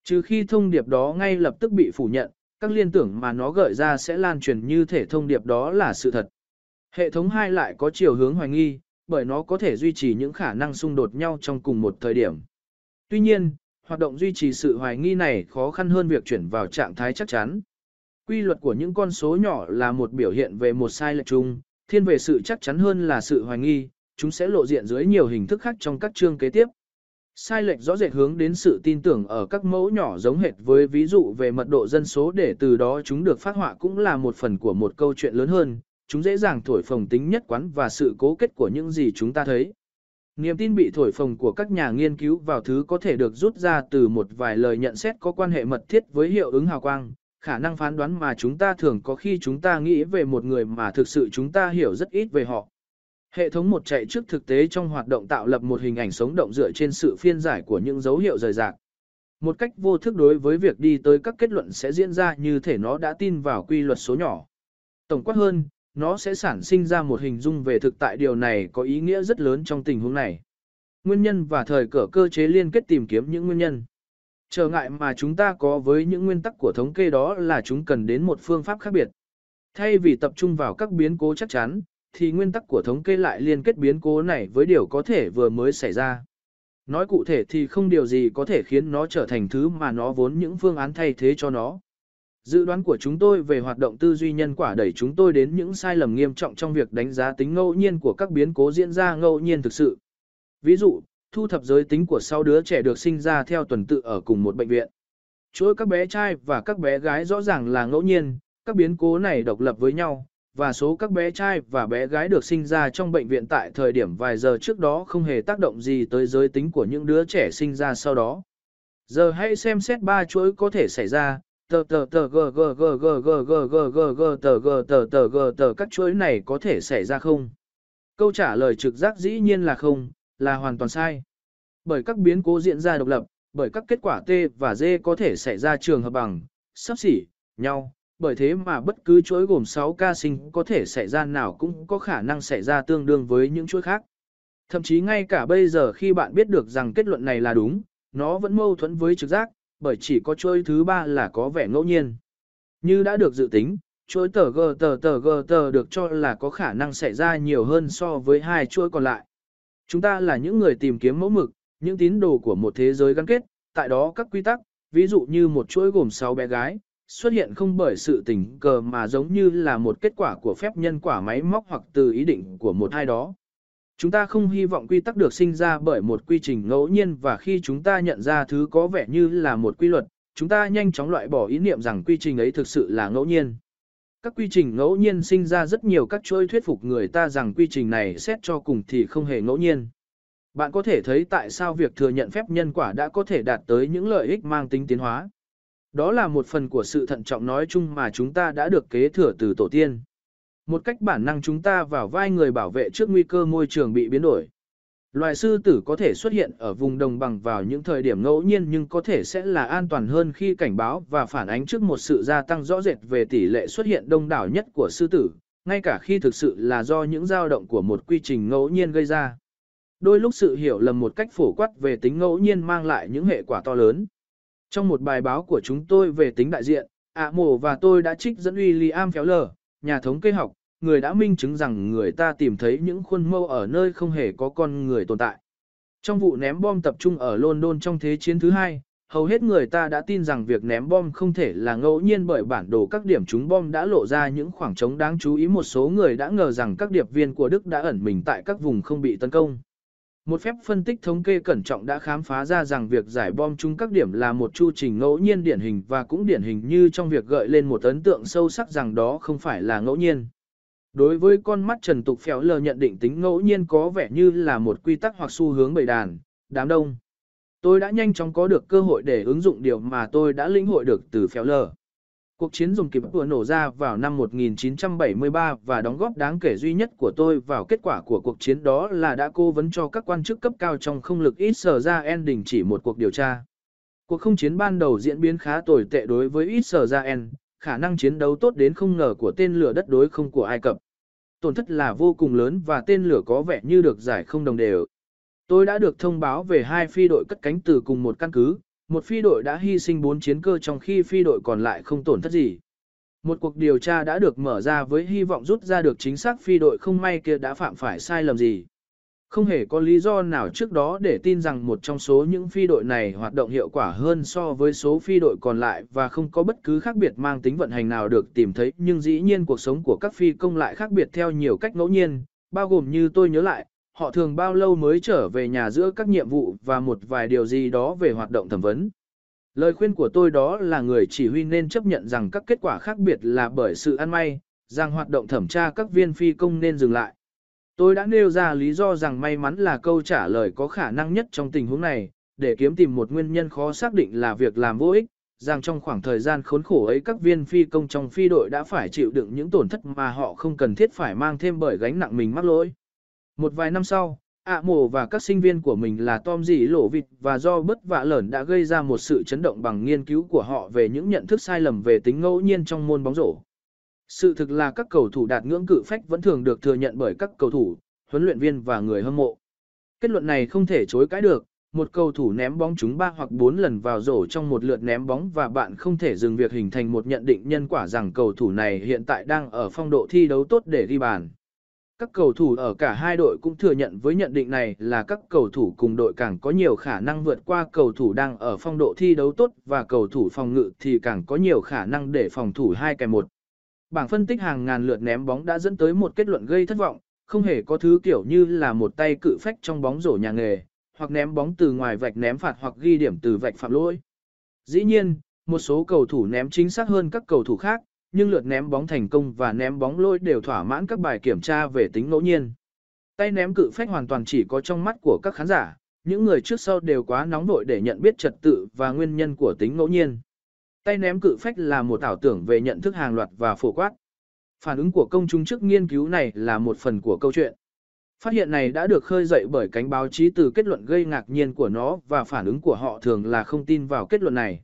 Trừ khi thông điệp đó ngay lập tức bị phủ nhận, các liên tưởng mà nó gợi ra sẽ lan truyền như thể thông điệp đó là sự thật. Hệ thống 2 lại có chiều hướng hoài nghi, bởi nó có thể duy trì những khả năng xung đột nhau trong cùng một thời điểm. Tuy nhiên, hoạt động duy trì sự hoài nghi này khó khăn hơn việc chuyển vào trạng thái chắc chắn. Quy luật của những con số nhỏ là một biểu hiện về một sai lệch chung, thiên về sự chắc chắn hơn là sự hoài nghi, chúng sẽ lộ diện dưới nhiều hình thức khác trong các chương kế tiếp. Sai lệch rõ rệt hướng đến sự tin tưởng ở các mẫu nhỏ giống hệt với ví dụ về mật độ dân số để từ đó chúng được phát họa cũng là một phần của một câu chuyện lớn hơn, chúng dễ dàng thổi phồng tính nhất quán và sự cố kết của những gì chúng ta thấy. Niềm tin bị thổi phồng của các nhà nghiên cứu vào thứ có thể được rút ra từ một vài lời nhận xét có quan hệ mật thiết với hiệu ứng hào quang, khả năng phán đoán mà chúng ta thường có khi chúng ta nghĩ về một người mà thực sự chúng ta hiểu rất ít về họ. Hệ thống một chạy trước thực tế trong hoạt động tạo lập một hình ảnh sống động dựa trên sự phiên giải của những dấu hiệu rời rạc. Một cách vô thức đối với việc đi tới các kết luận sẽ diễn ra như thể nó đã tin vào quy luật số nhỏ. Tổng quát hơn, nó sẽ sản sinh ra một hình dung về thực tại điều này có ý nghĩa rất lớn trong tình huống này. Nguyên nhân và thời cỡ cơ chế liên kết tìm kiếm những nguyên nhân. Trở ngại mà chúng ta có với những nguyên tắc của thống kê đó là chúng cần đến một phương pháp khác biệt. Thay vì tập trung vào các biến cố chắc chắn, thì nguyên tắc của thống kê lại liên kết biến cố này với điều có thể vừa mới xảy ra. Nói cụ thể thì không điều gì có thể khiến nó trở thành thứ mà nó vốn những phương án thay thế cho nó. Dự đoán của chúng tôi về hoạt động tư duy nhân quả đẩy chúng tôi đến những sai lầm nghiêm trọng trong việc đánh giá tính ngẫu nhiên của các biến cố diễn ra ngẫu nhiên thực sự. Ví dụ, thu thập giới tính của 6 đứa trẻ được sinh ra theo tuần tự ở cùng một bệnh viện. Chuỗi các bé trai và các bé gái rõ ràng là ngẫu nhiên, các biến cố này độc lập với nhau, và số các bé trai và bé gái được sinh ra trong bệnh viện tại thời điểm vài giờ trước đó không hề tác động gì tới giới tính của những đứa trẻ sinh ra sau đó. Giờ hãy xem xét ba chuỗi có thể xảy ra, tờ tờ tờ g g g g g g g g g tờ g tờ tờ g tờ các chuỗi này có thể xảy ra không? Câu trả lời trực giác dĩ nhiên là không, là hoàn toàn sai. Bởi các biến cố diễn ra độc lập, bởi các kết quả T và D có thể xảy ra trường hợp bằng, sắp xỉ, nhau, bởi thế mà bất cứ chuỗi gồm 6 ca sinh có thể xảy ra nào cũng có khả năng xảy ra tương đương với những chuỗi khác. Thậm chí ngay cả bây giờ khi bạn biết được rằng kết luận này là đúng, nó vẫn mâu thuẫn với trực giác, bởi chỉ có chuỗi thứ ba là có vẻ ngẫu nhiên. Như đã được dự tính, chuỗi tờ G tờ tờ G tờ được cho là có khả năng xảy ra nhiều hơn so với hai chuỗi còn lại. Chúng ta là những người tìm kiếm mẫu mực, những tín đồ của một thế giới gắn kết, tại đó các quy tắc, ví dụ như một chuỗi gồm 6 bé gái, xuất hiện không bởi sự tình cờ mà giống như là một kết quả của phép nhân quả máy móc hoặc từ ý định của một ai đó. Chúng ta không hy vọng quy tắc được sinh ra bởi một quy trình ngẫu nhiên và khi chúng ta nhận ra thứ có vẻ như là một quy luật, chúng ta nhanh chóng loại bỏ ý niệm rằng quy trình ấy thực sự là ngẫu nhiên. Các quy trình ngẫu nhiên sinh ra rất nhiều các chuỗi thuyết phục người ta rằng quy trình này xét cho cùng thì không hề ngẫu nhiên. Bạn có thể thấy tại sao việc thừa nhận phép nhân quả đã có thể đạt tới những lợi ích mang tính tiến hóa. Đó là một phần của sự thận trọng nói chung mà chúng ta đã được kế thừa từ tổ tiên. Một cách bản năng chúng ta vào vai người bảo vệ trước nguy cơ môi trường bị biến đổi. Loài sư tử có thể xuất hiện ở vùng đồng bằng vào những thời điểm ngẫu nhiên nhưng có thể sẽ là an toàn hơn khi cảnh báo và phản ánh trước một sự gia tăng rõ rệt về tỷ lệ xuất hiện đông đảo nhất của sư tử, ngay cả khi thực sự là do những dao động của một quy trình ngẫu nhiên gây ra. Đôi lúc sự hiểu lầm một cách phổ quát về tính ngẫu nhiên mang lại những hệ quả to lớn. Trong một bài báo của chúng tôi về tính đại diện, ạ mồ và tôi đã trích dẫn William Fowler, nhà thống kê học, người đã minh chứng rằng người ta tìm thấy những khuôn mẫu ở nơi không hề có con người tồn tại. Trong vụ ném bom tập trung ở London trong Thế chiến thứ hai, hầu hết người ta đã tin rằng việc ném bom không thể là ngẫu nhiên bởi bản đồ các điểm trúng bom đã lộ ra những khoảng trống đáng chú ý một số người đã ngờ rằng các điệp viên của Đức đã ẩn mình tại các vùng không bị tấn công. Một phép phân tích thống kê cẩn trọng đã khám phá ra rằng việc giải bom chung các điểm là một chu trình ngẫu nhiên điển hình và cũng điển hình như trong việc gợi lên một ấn tượng sâu sắc rằng đó không phải là ngẫu nhiên. Đối với con mắt Trần Tục Phéo lờ nhận định tính ngẫu nhiên có vẻ như là một quy tắc hoặc xu hướng bầy đàn, đám đông. Tôi đã nhanh chóng có được cơ hội để ứng dụng điều mà tôi đã lĩnh hội được từ Phéo lờ. Cuộc chiến dùng kịp vừa nổ ra vào năm 1973 và đóng góp đáng kể duy nhất của tôi vào kết quả của cuộc chiến đó là đã cố vấn cho các quan chức cấp cao trong không lực ít sở ra en đình chỉ một cuộc điều tra. Cuộc không chiến ban đầu diễn biến khá tồi tệ đối với Israel, khả năng chiến đấu tốt đến không ngờ của tên lửa đất đối không của Ai Cập. Tổn thất là vô cùng lớn và tên lửa có vẻ như được giải không đồng đều. Tôi đã được thông báo về hai phi đội cất cánh từ cùng một căn cứ, một phi đội đã hy sinh bốn chiến cơ trong khi phi đội còn lại không tổn thất gì. Một cuộc điều tra đã được mở ra với hy vọng rút ra được chính xác phi đội không may kia đã phạm phải sai lầm gì. Không hề có lý do nào trước đó để tin rằng một trong số những phi đội này hoạt động hiệu quả hơn so với số phi đội còn lại và không có bất cứ khác biệt mang tính vận hành nào được tìm thấy nhưng dĩ nhiên cuộc sống của các phi công lại khác biệt theo nhiều cách ngẫu nhiên, bao gồm như tôi nhớ lại, họ thường bao lâu mới trở về nhà giữa các nhiệm vụ và một vài điều gì đó về hoạt động thẩm vấn. Lời khuyên của tôi đó là người chỉ huy nên chấp nhận rằng các kết quả khác biệt là bởi sự ăn may, rằng hoạt động thẩm tra các viên phi công nên dừng lại. Tôi đã nêu ra lý do rằng may mắn là câu trả lời có khả năng nhất trong tình huống này, để kiếm tìm một nguyên nhân khó xác định là việc làm vô ích, rằng trong khoảng thời gian khốn khổ ấy các viên phi công trong phi đội đã phải chịu đựng những tổn thất mà họ không cần thiết phải mang thêm bởi gánh nặng mình mắc lỗi. Một vài năm sau, ạ mổ và các sinh viên của mình là Tom Dĩ Lộ Vịt và do bất vạ lởn đã gây ra một sự chấn động bằng nghiên cứu của họ về những nhận thức sai lầm về tính ngẫu nhiên trong môn bóng rổ. Sự thực là các cầu thủ đạt ngưỡng cự phách vẫn thường được thừa nhận bởi các cầu thủ, huấn luyện viên và người hâm mộ. Kết luận này không thể chối cãi được, một cầu thủ ném bóng trúng 3 hoặc 4 lần vào rổ trong một lượt ném bóng và bạn không thể dừng việc hình thành một nhận định nhân quả rằng cầu thủ này hiện tại đang ở phong độ thi đấu tốt để ghi bàn. Các cầu thủ ở cả hai đội cũng thừa nhận với nhận định này là các cầu thủ cùng đội càng có nhiều khả năng vượt qua cầu thủ đang ở phong độ thi đấu tốt và cầu thủ phòng ngự thì càng có nhiều khả năng để phòng thủ hai kèm một. Bảng phân tích hàng ngàn lượt ném bóng đã dẫn tới một kết luận gây thất vọng, không hề có thứ kiểu như là một tay cự phách trong bóng rổ nhà nghề, hoặc ném bóng từ ngoài vạch ném phạt hoặc ghi điểm từ vạch phạm lỗi. Dĩ nhiên, một số cầu thủ ném chính xác hơn các cầu thủ khác, nhưng lượt ném bóng thành công và ném bóng lôi đều thỏa mãn các bài kiểm tra về tính ngẫu nhiên. Tay ném cự phách hoàn toàn chỉ có trong mắt của các khán giả, những người trước sau đều quá nóng vội để nhận biết trật tự và nguyên nhân của tính ngẫu nhiên. Tay ném cự phách là một ảo tưởng về nhận thức hàng loạt và phổ quát. Phản ứng của công chúng trước nghiên cứu này là một phần của câu chuyện. Phát hiện này đã được khơi dậy bởi cánh báo chí từ kết luận gây ngạc nhiên của nó và phản ứng của họ thường là không tin vào kết luận này.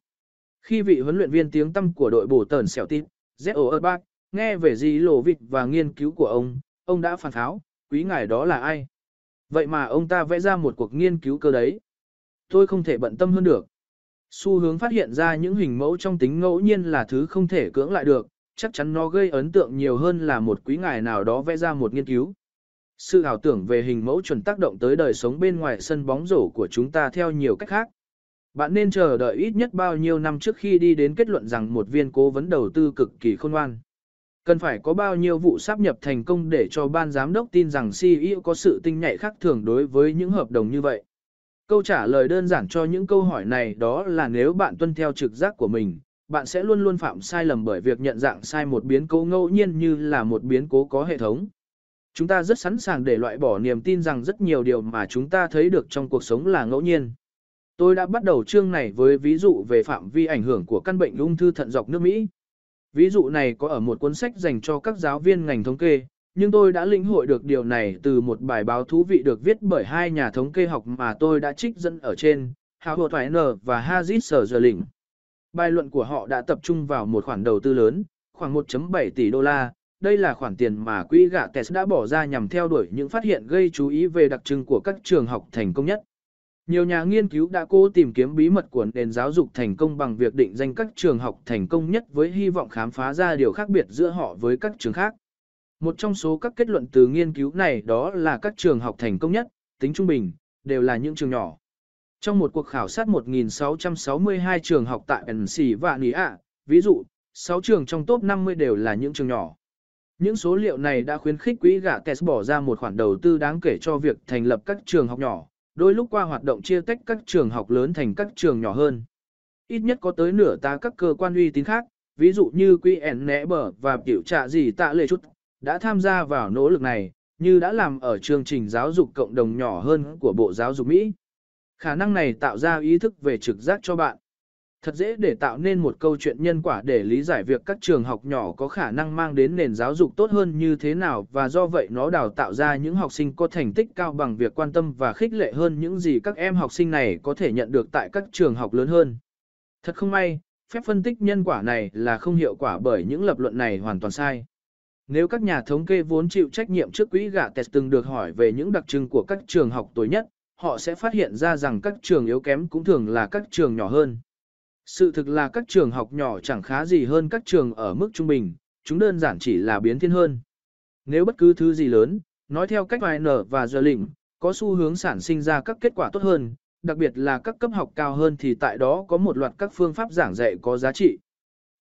Khi vị huấn luyện viên tiếng tâm của đội bổ tờn xẻo tin, Z.O. Erbach, nghe về gì lộ vịt và nghiên cứu của ông, ông đã phản tháo, quý ngài đó là ai? Vậy mà ông ta vẽ ra một cuộc nghiên cứu cơ đấy. Tôi không thể bận tâm hơn được. Xu hướng phát hiện ra những hình mẫu trong tính ngẫu nhiên là thứ không thể cưỡng lại được, chắc chắn nó gây ấn tượng nhiều hơn là một quý ngài nào đó vẽ ra một nghiên cứu. Sự ảo tưởng về hình mẫu chuẩn tác động tới đời sống bên ngoài sân bóng rổ của chúng ta theo nhiều cách khác. Bạn nên chờ đợi ít nhất bao nhiêu năm trước khi đi đến kết luận rằng một viên cố vấn đầu tư cực kỳ khôn ngoan. Cần phải có bao nhiêu vụ sáp nhập thành công để cho ban giám đốc tin rằng CEO có sự tinh nhạy khác thường đối với những hợp đồng như vậy. Câu trả lời đơn giản cho những câu hỏi này đó là nếu bạn tuân theo trực giác của mình, bạn sẽ luôn luôn phạm sai lầm bởi việc nhận dạng sai một biến cố ngẫu nhiên như là một biến cố có hệ thống. Chúng ta rất sẵn sàng để loại bỏ niềm tin rằng rất nhiều điều mà chúng ta thấy được trong cuộc sống là ngẫu nhiên. Tôi đã bắt đầu chương này với ví dụ về phạm vi ảnh hưởng của căn bệnh ung thư thận dọc nước Mỹ. Ví dụ này có ở một cuốn sách dành cho các giáo viên ngành thống kê, nhưng tôi đã lĩnh hội được điều này từ một bài báo thú vị được viết bởi hai nhà thống kê học mà tôi đã trích dẫn ở trên, Howard Weiner và Hazit Serling. Bài luận của họ đã tập trung vào một khoản đầu tư lớn, khoảng 1.7 tỷ đô la. Đây là khoản tiền mà quỹ gạ Tess đã bỏ ra nhằm theo đuổi những phát hiện gây chú ý về đặc trưng của các trường học thành công nhất. Nhiều nhà nghiên cứu đã cố tìm kiếm bí mật của nền giáo dục thành công bằng việc định danh các trường học thành công nhất với hy vọng khám phá ra điều khác biệt giữa họ với các trường khác. Một trong số các kết luận từ nghiên cứu này đó là các trường học thành công nhất, tính trung bình, đều là những trường nhỏ. Trong một cuộc khảo sát 1.662 trường học tại Pennsylvania, ví dụ, 6 trường trong top 50 đều là những trường nhỏ. Những số liệu này đã khuyến khích quỹ gạ Tess bỏ ra một khoản đầu tư đáng kể cho việc thành lập các trường học nhỏ, đôi lúc qua hoạt động chia tách các trường học lớn thành các trường nhỏ hơn. Ít nhất có tới nửa ta các cơ quan uy tín khác, ví dụ như quỹ bờ và tiểu trạ gì tạ lệ chút, đã tham gia vào nỗ lực này, như đã làm ở chương trình giáo dục cộng đồng nhỏ hơn của Bộ Giáo dục Mỹ. Khả năng này tạo ra ý thức về trực giác cho bạn. Thật dễ để tạo nên một câu chuyện nhân quả để lý giải việc các trường học nhỏ có khả năng mang đến nền giáo dục tốt hơn như thế nào và do vậy nó đào tạo ra những học sinh có thành tích cao bằng việc quan tâm và khích lệ hơn những gì các em học sinh này có thể nhận được tại các trường học lớn hơn. Thật không may, phép phân tích nhân quả này là không hiệu quả bởi những lập luận này hoàn toàn sai. Nếu các nhà thống kê vốn chịu trách nhiệm trước quỹ gạ test từng được hỏi về những đặc trưng của các trường học tối nhất, họ sẽ phát hiện ra rằng các trường yếu kém cũng thường là các trường nhỏ hơn. Sự thực là các trường học nhỏ chẳng khá gì hơn các trường ở mức trung bình, chúng đơn giản chỉ là biến thiên hơn. Nếu bất cứ thứ gì lớn, nói theo cách vài nở và giờ lĩnh, có xu hướng sản sinh ra các kết quả tốt hơn, đặc biệt là các cấp học cao hơn thì tại đó có một loạt các phương pháp giảng dạy có giá trị.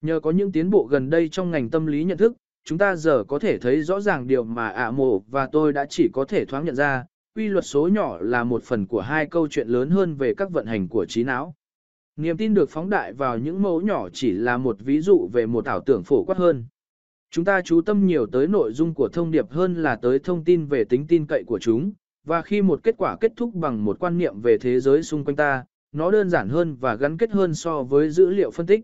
Nhờ có những tiến bộ gần đây trong ngành tâm lý nhận thức, chúng ta giờ có thể thấy rõ ràng điều mà ạ mộ và tôi đã chỉ có thể thoáng nhận ra, quy luật số nhỏ là một phần của hai câu chuyện lớn hơn về các vận hành của trí não. Niềm tin được phóng đại vào những mẫu nhỏ chỉ là một ví dụ về một ảo tưởng phổ quát hơn. Chúng ta chú tâm nhiều tới nội dung của thông điệp hơn là tới thông tin về tính tin cậy của chúng, và khi một kết quả kết thúc bằng một quan niệm về thế giới xung quanh ta, nó đơn giản hơn và gắn kết hơn so với dữ liệu phân tích.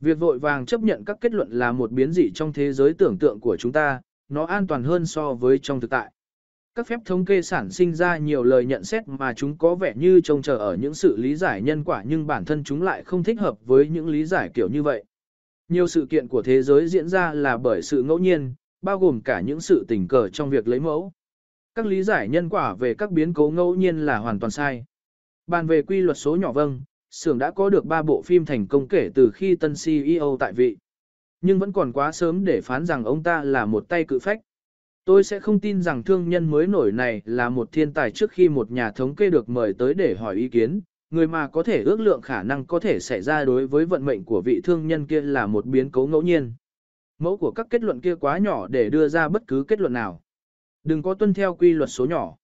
Việc vội vàng chấp nhận các kết luận là một biến dị trong thế giới tưởng tượng của chúng ta, nó an toàn hơn so với trong thực tại. Các phép thống kê sản sinh ra nhiều lời nhận xét mà chúng có vẻ như trông chờ ở những sự lý giải nhân quả nhưng bản thân chúng lại không thích hợp với những lý giải kiểu như vậy. Nhiều sự kiện của thế giới diễn ra là bởi sự ngẫu nhiên, bao gồm cả những sự tình cờ trong việc lấy mẫu. Các lý giải nhân quả về các biến cố ngẫu nhiên là hoàn toàn sai. Bàn về quy luật số nhỏ vâng, xưởng đã có được 3 bộ phim thành công kể từ khi tân CEO tại vị. Nhưng vẫn còn quá sớm để phán rằng ông ta là một tay cự phách. Tôi sẽ không tin rằng thương nhân mới nổi này là một thiên tài trước khi một nhà thống kê được mời tới để hỏi ý kiến, người mà có thể ước lượng khả năng có thể xảy ra đối với vận mệnh của vị thương nhân kia là một biến cố ngẫu nhiên. Mẫu của các kết luận kia quá nhỏ để đưa ra bất cứ kết luận nào. Đừng có tuân theo quy luật số nhỏ.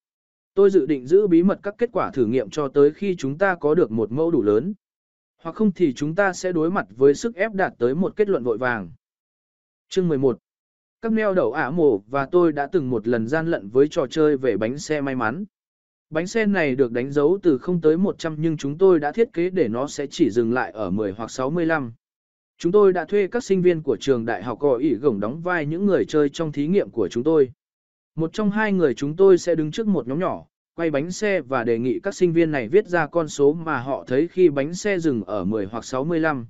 Tôi dự định giữ bí mật các kết quả thử nghiệm cho tới khi chúng ta có được một mẫu đủ lớn. Hoặc không thì chúng ta sẽ đối mặt với sức ép đạt tới một kết luận vội vàng. Chương 11 các neo đậu ả mổ và tôi đã từng một lần gian lận với trò chơi về bánh xe may mắn. Bánh xe này được đánh dấu từ 0 tới 100 nhưng chúng tôi đã thiết kế để nó sẽ chỉ dừng lại ở 10 hoặc 65. Chúng tôi đã thuê các sinh viên của trường đại học gọi ỉ gồng đóng vai những người chơi trong thí nghiệm của chúng tôi. Một trong hai người chúng tôi sẽ đứng trước một nhóm nhỏ, quay bánh xe và đề nghị các sinh viên này viết ra con số mà họ thấy khi bánh xe dừng ở 10 hoặc 65.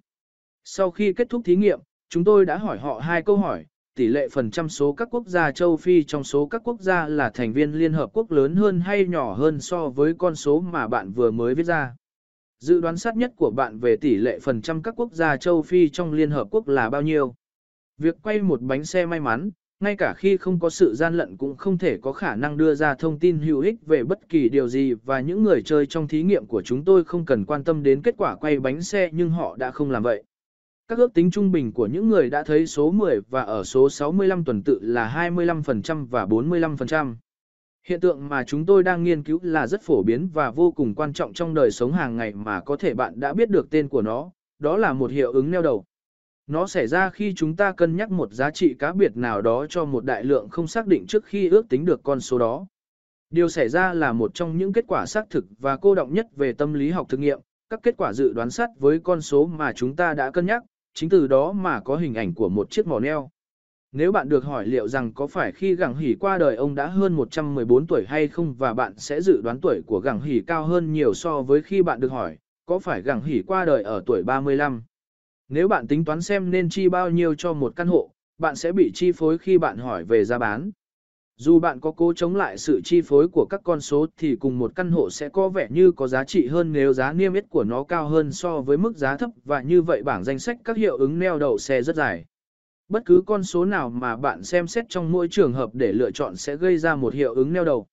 Sau khi kết thúc thí nghiệm, chúng tôi đã hỏi họ hai câu hỏi, tỷ lệ phần trăm số các quốc gia châu Phi trong số các quốc gia là thành viên Liên Hợp Quốc lớn hơn hay nhỏ hơn so với con số mà bạn vừa mới viết ra. Dự đoán sát nhất của bạn về tỷ lệ phần trăm các quốc gia châu Phi trong Liên Hợp Quốc là bao nhiêu? Việc quay một bánh xe may mắn, ngay cả khi không có sự gian lận cũng không thể có khả năng đưa ra thông tin hữu ích về bất kỳ điều gì và những người chơi trong thí nghiệm của chúng tôi không cần quan tâm đến kết quả quay bánh xe nhưng họ đã không làm vậy. Các ước tính trung bình của những người đã thấy số 10 và ở số 65 tuần tự là 25% và 45%. Hiện tượng mà chúng tôi đang nghiên cứu là rất phổ biến và vô cùng quan trọng trong đời sống hàng ngày mà có thể bạn đã biết được tên của nó, đó là một hiệu ứng neo đầu. Nó xảy ra khi chúng ta cân nhắc một giá trị cá biệt nào đó cho một đại lượng không xác định trước khi ước tính được con số đó. Điều xảy ra là một trong những kết quả xác thực và cô động nhất về tâm lý học thực nghiệm, các kết quả dự đoán sát với con số mà chúng ta đã cân nhắc, chính từ đó mà có hình ảnh của một chiếc mỏ neo. Nếu bạn được hỏi liệu rằng có phải khi gẳng hỉ qua đời ông đã hơn 114 tuổi hay không và bạn sẽ dự đoán tuổi của gẳng hỉ cao hơn nhiều so với khi bạn được hỏi, có phải gẳng hỉ qua đời ở tuổi 35. Nếu bạn tính toán xem nên chi bao nhiêu cho một căn hộ, bạn sẽ bị chi phối khi bạn hỏi về giá bán. Dù bạn có cố chống lại sự chi phối của các con số thì cùng một căn hộ sẽ có vẻ như có giá trị hơn nếu giá niêm yết của nó cao hơn so với mức giá thấp và như vậy bảng danh sách các hiệu ứng neo đậu xe rất dài. Bất cứ con số nào mà bạn xem xét trong mỗi trường hợp để lựa chọn sẽ gây ra một hiệu ứng neo đậu.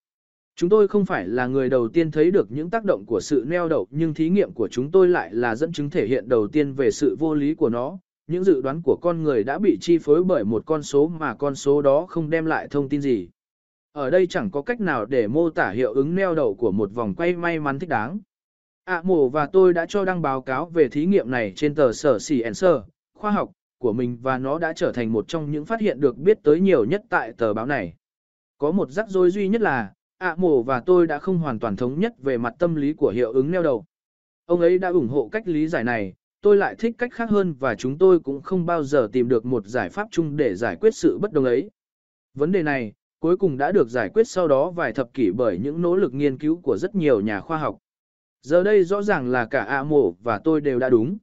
Chúng tôi không phải là người đầu tiên thấy được những tác động của sự neo đậu, nhưng thí nghiệm của chúng tôi lại là dẫn chứng thể hiện đầu tiên về sự vô lý của nó. Những dự đoán của con người đã bị chi phối bởi một con số mà con số đó không đem lại thông tin gì. Ở đây chẳng có cách nào để mô tả hiệu ứng neo đậu của một vòng quay may mắn thích đáng. ạ à, mổ và tôi đã cho đăng báo cáo về thí nghiệm này trên tờ sở Science, khoa học, của mình và nó đã trở thành một trong những phát hiện được biết tới nhiều nhất tại tờ báo này. Có một rắc rối duy nhất là, ạ mổ và tôi đã không hoàn toàn thống nhất về mặt tâm lý của hiệu ứng neo đầu. Ông ấy đã ủng hộ cách lý giải này, tôi lại thích cách khác hơn và chúng tôi cũng không bao giờ tìm được một giải pháp chung để giải quyết sự bất đồng ấy. Vấn đề này, cuối cùng đã được giải quyết sau đó vài thập kỷ bởi những nỗ lực nghiên cứu của rất nhiều nhà khoa học. Giờ đây rõ ràng là cả ạ mổ và tôi đều đã đúng.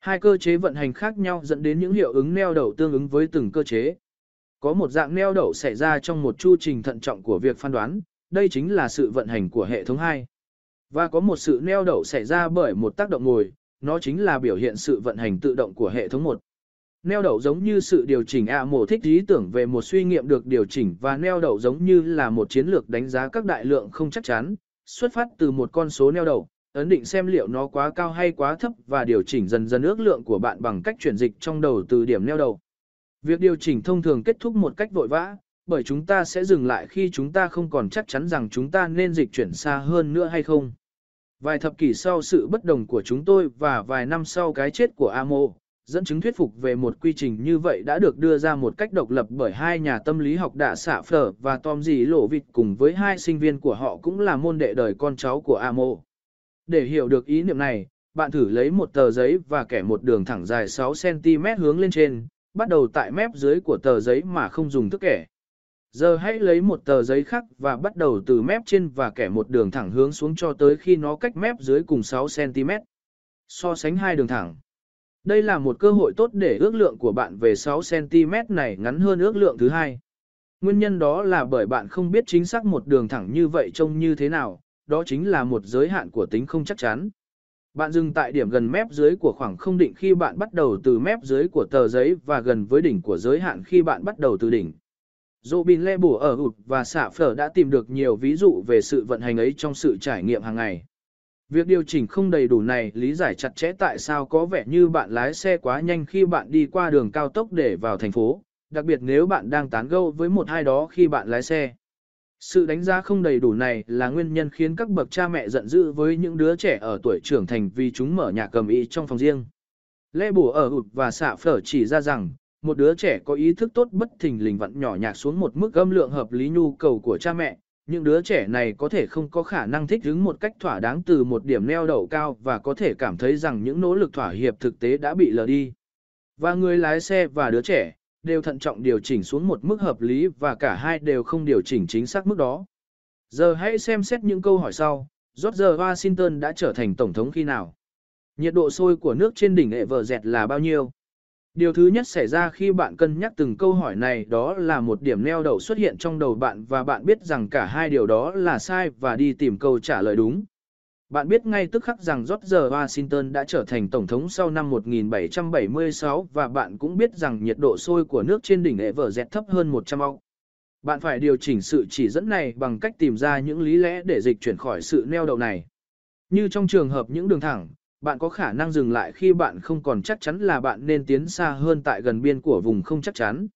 Hai cơ chế vận hành khác nhau dẫn đến những hiệu ứng neo đậu tương ứng với từng cơ chế. Có một dạng neo đậu xảy ra trong một chu trình thận trọng của việc phán đoán, đây chính là sự vận hành của hệ thống 2. Và có một sự neo đậu xảy ra bởi một tác động ngồi, nó chính là biểu hiện sự vận hành tự động của hệ thống 1. Neo đậu giống như sự điều chỉnh ạ mổ thích ý tưởng về một suy nghiệm được điều chỉnh và neo đậu giống như là một chiến lược đánh giá các đại lượng không chắc chắn, xuất phát từ một con số neo đậu, ấn định xem liệu nó quá cao hay quá thấp và điều chỉnh dần dần ước lượng của bạn bằng cách chuyển dịch trong đầu từ điểm neo đậu. Việc điều chỉnh thông thường kết thúc một cách vội vã, bởi chúng ta sẽ dừng lại khi chúng ta không còn chắc chắn rằng chúng ta nên dịch chuyển xa hơn nữa hay không. Vài thập kỷ sau sự bất đồng của chúng tôi và vài năm sau cái chết của Amo, dẫn chứng thuyết phục về một quy trình như vậy đã được đưa ra một cách độc lập bởi hai nhà tâm lý học đã xạ phở và Tom Dì Lộ Vịt cùng với hai sinh viên của họ cũng là môn đệ đời con cháu của Amo. Để hiểu được ý niệm này, bạn thử lấy một tờ giấy và kẻ một đường thẳng dài 6cm hướng lên trên, bắt đầu tại mép dưới của tờ giấy mà không dùng thức kẻ. Giờ hãy lấy một tờ giấy khác và bắt đầu từ mép trên và kẻ một đường thẳng hướng xuống cho tới khi nó cách mép dưới cùng 6cm. So sánh hai đường thẳng. Đây là một cơ hội tốt để ước lượng của bạn về 6cm này ngắn hơn ước lượng thứ hai. Nguyên nhân đó là bởi bạn không biết chính xác một đường thẳng như vậy trông như thế nào, đó chính là một giới hạn của tính không chắc chắn. Bạn dừng tại điểm gần mép dưới của khoảng không định khi bạn bắt đầu từ mép dưới của tờ giấy và gần với đỉnh của giới hạn khi bạn bắt đầu từ đỉnh. Robin Lebo ở Hụt và xạ phở đã tìm được nhiều ví dụ về sự vận hành ấy trong sự trải nghiệm hàng ngày. Việc điều chỉnh không đầy đủ này lý giải chặt chẽ tại sao có vẻ như bạn lái xe quá nhanh khi bạn đi qua đường cao tốc để vào thành phố, đặc biệt nếu bạn đang tán gẫu với một ai đó khi bạn lái xe. Sự đánh giá không đầy đủ này là nguyên nhân khiến các bậc cha mẹ giận dữ với những đứa trẻ ở tuổi trưởng thành vì chúng mở nhạc cầm ý trong phòng riêng. Lê bổ ở ụt và xạ phở chỉ ra rằng, một đứa trẻ có ý thức tốt bất thình lình vặn nhỏ nhạc xuống một mức âm lượng hợp lý nhu cầu của cha mẹ. Những đứa trẻ này có thể không có khả năng thích ứng một cách thỏa đáng từ một điểm neo đậu cao và có thể cảm thấy rằng những nỗ lực thỏa hiệp thực tế đã bị lờ đi. Và người lái xe và đứa trẻ, đều thận trọng điều chỉnh xuống một mức hợp lý và cả hai đều không điều chỉnh chính xác mức đó. Giờ hãy xem xét những câu hỏi sau. George Washington đã trở thành tổng thống khi nào? Nhiệt độ sôi của nước trên đỉnh Everest là bao nhiêu? Điều thứ nhất xảy ra khi bạn cân nhắc từng câu hỏi này đó là một điểm neo đậu xuất hiện trong đầu bạn và bạn biết rằng cả hai điều đó là sai và đi tìm câu trả lời đúng. Bạn biết ngay tức khắc rằng George Washington đã trở thành tổng thống sau năm 1776 và bạn cũng biết rằng nhiệt độ sôi của nước trên đỉnh Everest thấp hơn 100 ong. Bạn phải điều chỉnh sự chỉ dẫn này bằng cách tìm ra những lý lẽ để dịch chuyển khỏi sự neo đậu này. Như trong trường hợp những đường thẳng, bạn có khả năng dừng lại khi bạn không còn chắc chắn là bạn nên tiến xa hơn tại gần biên của vùng không chắc chắn.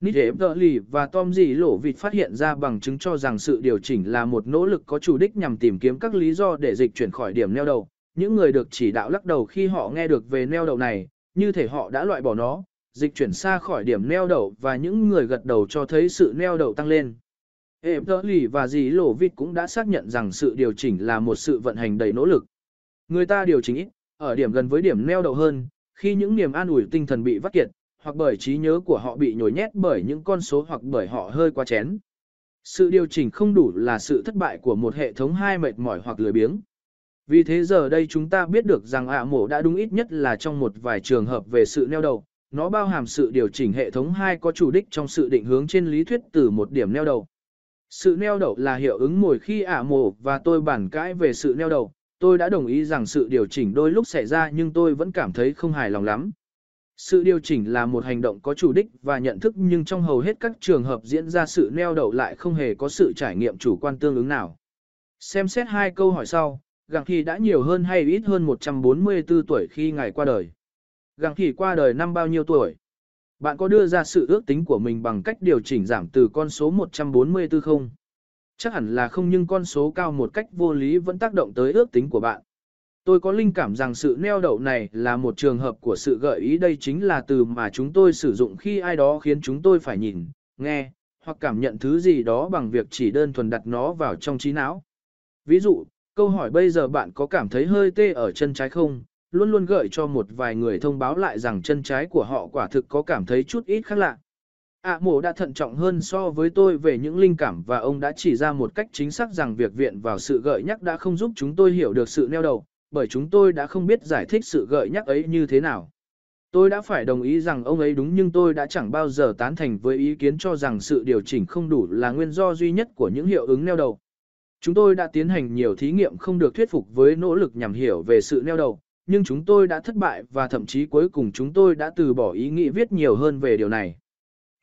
Nít Lì và Tom Dì Lỗ Vịt phát hiện ra bằng chứng cho rằng sự điều chỉnh là một nỗ lực có chủ đích nhằm tìm kiếm các lý do để dịch chuyển khỏi điểm neo đậu. Những người được chỉ đạo lắc đầu khi họ nghe được về neo đậu này, như thể họ đã loại bỏ nó, dịch chuyển xa khỏi điểm neo đậu và những người gật đầu cho thấy sự neo đậu tăng lên. Lì và Dì Lỗ Vịt cũng đã xác nhận rằng sự điều chỉnh là một sự vận hành đầy nỗ lực. Người ta điều chỉnh ít, ở điểm gần với điểm neo đậu hơn, khi những niềm an ủi tinh thần bị vắt kiệt, hoặc bởi trí nhớ của họ bị nhồi nhét bởi những con số hoặc bởi họ hơi quá chén. Sự điều chỉnh không đủ là sự thất bại của một hệ thống hai mệt mỏi hoặc lười biếng. Vì thế giờ đây chúng ta biết được rằng ạ mổ đã đúng ít nhất là trong một vài trường hợp về sự neo đầu. nó bao hàm sự điều chỉnh hệ thống hai có chủ đích trong sự định hướng trên lý thuyết từ một điểm neo đầu. Sự neo đậu là hiệu ứng mồi khi ả mổ và tôi bản cãi về sự neo đậu, tôi đã đồng ý rằng sự điều chỉnh đôi lúc xảy ra nhưng tôi vẫn cảm thấy không hài lòng lắm. Sự điều chỉnh là một hành động có chủ đích và nhận thức nhưng trong hầu hết các trường hợp diễn ra sự neo đậu lại không hề có sự trải nghiệm chủ quan tương ứng nào. Xem xét hai câu hỏi sau, Gàng Thị đã nhiều hơn hay ít hơn 144 tuổi khi ngài qua đời. Gàng Thị qua đời năm bao nhiêu tuổi? Bạn có đưa ra sự ước tính của mình bằng cách điều chỉnh giảm từ con số 144 không? Chắc hẳn là không nhưng con số cao một cách vô lý vẫn tác động tới ước tính của bạn. Tôi có linh cảm rằng sự neo đậu này là một trường hợp của sự gợi ý đây chính là từ mà chúng tôi sử dụng khi ai đó khiến chúng tôi phải nhìn, nghe, hoặc cảm nhận thứ gì đó bằng việc chỉ đơn thuần đặt nó vào trong trí não. Ví dụ, câu hỏi bây giờ bạn có cảm thấy hơi tê ở chân trái không, luôn luôn gợi cho một vài người thông báo lại rằng chân trái của họ quả thực có cảm thấy chút ít khác lạ ạ à, mổ đã thận trọng hơn so với tôi về những linh cảm và ông đã chỉ ra một cách chính xác rằng việc viện vào sự gợi nhắc đã không giúp chúng tôi hiểu được sự neo đầu, bởi chúng tôi đã không biết giải thích sự gợi nhắc ấy như thế nào. Tôi đã phải đồng ý rằng ông ấy đúng nhưng tôi đã chẳng bao giờ tán thành với ý kiến cho rằng sự điều chỉnh không đủ là nguyên do duy nhất của những hiệu ứng neo đầu. Chúng tôi đã tiến hành nhiều thí nghiệm không được thuyết phục với nỗ lực nhằm hiểu về sự neo đầu, nhưng chúng tôi đã thất bại và thậm chí cuối cùng chúng tôi đã từ bỏ ý nghĩ viết nhiều hơn về điều này.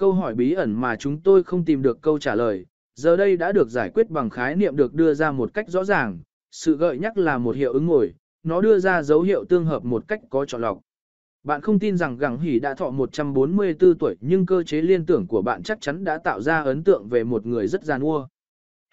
Câu hỏi bí ẩn mà chúng tôi không tìm được câu trả lời, giờ đây đã được giải quyết bằng khái niệm được đưa ra một cách rõ ràng, sự gợi nhắc là một hiệu ứng ngồi, nó đưa ra dấu hiệu tương hợp một cách có chọn lọc. Bạn không tin rằng gẳng hỉ đã thọ 144 tuổi nhưng cơ chế liên tưởng của bạn chắc chắn đã tạo ra ấn tượng về một người rất già nua.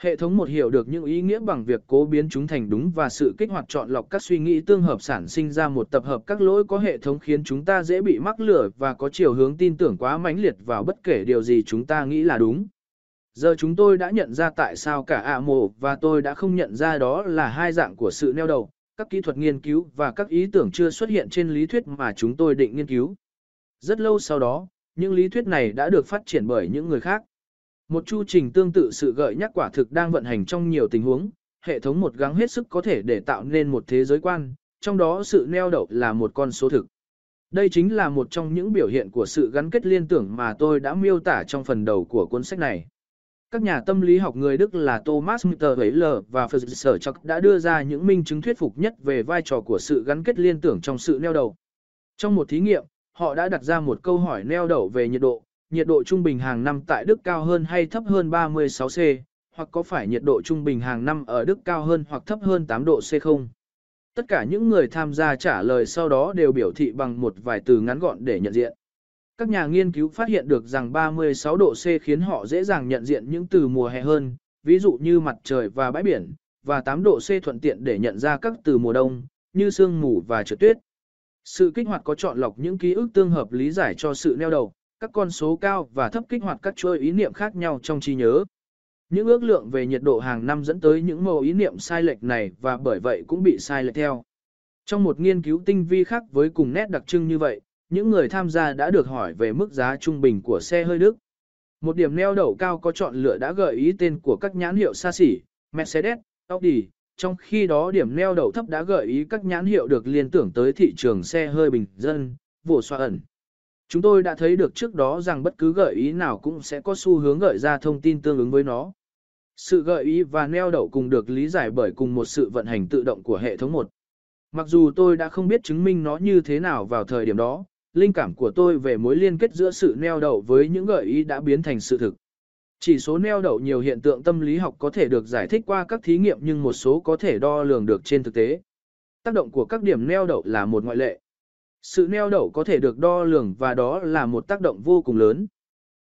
Hệ thống một hiểu được những ý nghĩa bằng việc cố biến chúng thành đúng và sự kích hoạt chọn lọc các suy nghĩ tương hợp sản sinh ra một tập hợp các lỗi có hệ thống khiến chúng ta dễ bị mắc lửa và có chiều hướng tin tưởng quá mãnh liệt vào bất kể điều gì chúng ta nghĩ là đúng. Giờ chúng tôi đã nhận ra tại sao cả ạ mộ và tôi đã không nhận ra đó là hai dạng của sự neo đầu, các kỹ thuật nghiên cứu và các ý tưởng chưa xuất hiện trên lý thuyết mà chúng tôi định nghiên cứu. Rất lâu sau đó, những lý thuyết này đã được phát triển bởi những người khác. Một chu trình tương tự sự gợi nhắc quả thực đang vận hành trong nhiều tình huống, hệ thống một gắng hết sức có thể để tạo nên một thế giới quan, trong đó sự neo đậu là một con số thực. Đây chính là một trong những biểu hiện của sự gắn kết liên tưởng mà tôi đã miêu tả trong phần đầu của cuốn sách này. Các nhà tâm lý học người Đức là Thomas Müller và Fritz Chock đã đưa ra những minh chứng thuyết phục nhất về vai trò của sự gắn kết liên tưởng trong sự neo đậu. Trong một thí nghiệm, họ đã đặt ra một câu hỏi neo đậu về nhiệt độ, nhiệt độ trung bình hàng năm tại Đức cao hơn hay thấp hơn 36C, hoặc có phải nhiệt độ trung bình hàng năm ở Đức cao hơn hoặc thấp hơn 8 độ C không? Tất cả những người tham gia trả lời sau đó đều biểu thị bằng một vài từ ngắn gọn để nhận diện. Các nhà nghiên cứu phát hiện được rằng 36 độ C khiến họ dễ dàng nhận diện những từ mùa hè hơn, ví dụ như mặt trời và bãi biển, và 8 độ C thuận tiện để nhận ra các từ mùa đông, như sương mù và trượt tuyết. Sự kích hoạt có chọn lọc những ký ức tương hợp lý giải cho sự neo đầu, các con số cao và thấp kích hoạt các chuỗi ý niệm khác nhau trong trí nhớ. Những ước lượng về nhiệt độ hàng năm dẫn tới những mô ý niệm sai lệch này và bởi vậy cũng bị sai lệch theo. Trong một nghiên cứu tinh vi khác với cùng nét đặc trưng như vậy, những người tham gia đã được hỏi về mức giá trung bình của xe hơi Đức. Một điểm neo đậu cao có chọn lựa đã gợi ý tên của các nhãn hiệu xa xỉ, Mercedes, Audi, trong khi đó điểm neo đậu thấp đã gợi ý các nhãn hiệu được liên tưởng tới thị trường xe hơi bình dân, vụ xoa ẩn. Chúng tôi đã thấy được trước đó rằng bất cứ gợi ý nào cũng sẽ có xu hướng gợi ra thông tin tương ứng với nó. Sự gợi ý và neo đậu cùng được lý giải bởi cùng một sự vận hành tự động của hệ thống một. Mặc dù tôi đã không biết chứng minh nó như thế nào vào thời điểm đó, linh cảm của tôi về mối liên kết giữa sự neo đậu với những gợi ý đã biến thành sự thực. Chỉ số neo đậu nhiều hiện tượng tâm lý học có thể được giải thích qua các thí nghiệm nhưng một số có thể đo lường được trên thực tế. Tác động của các điểm neo đậu là một ngoại lệ. Sự neo đậu có thể được đo lường và đó là một tác động vô cùng lớn.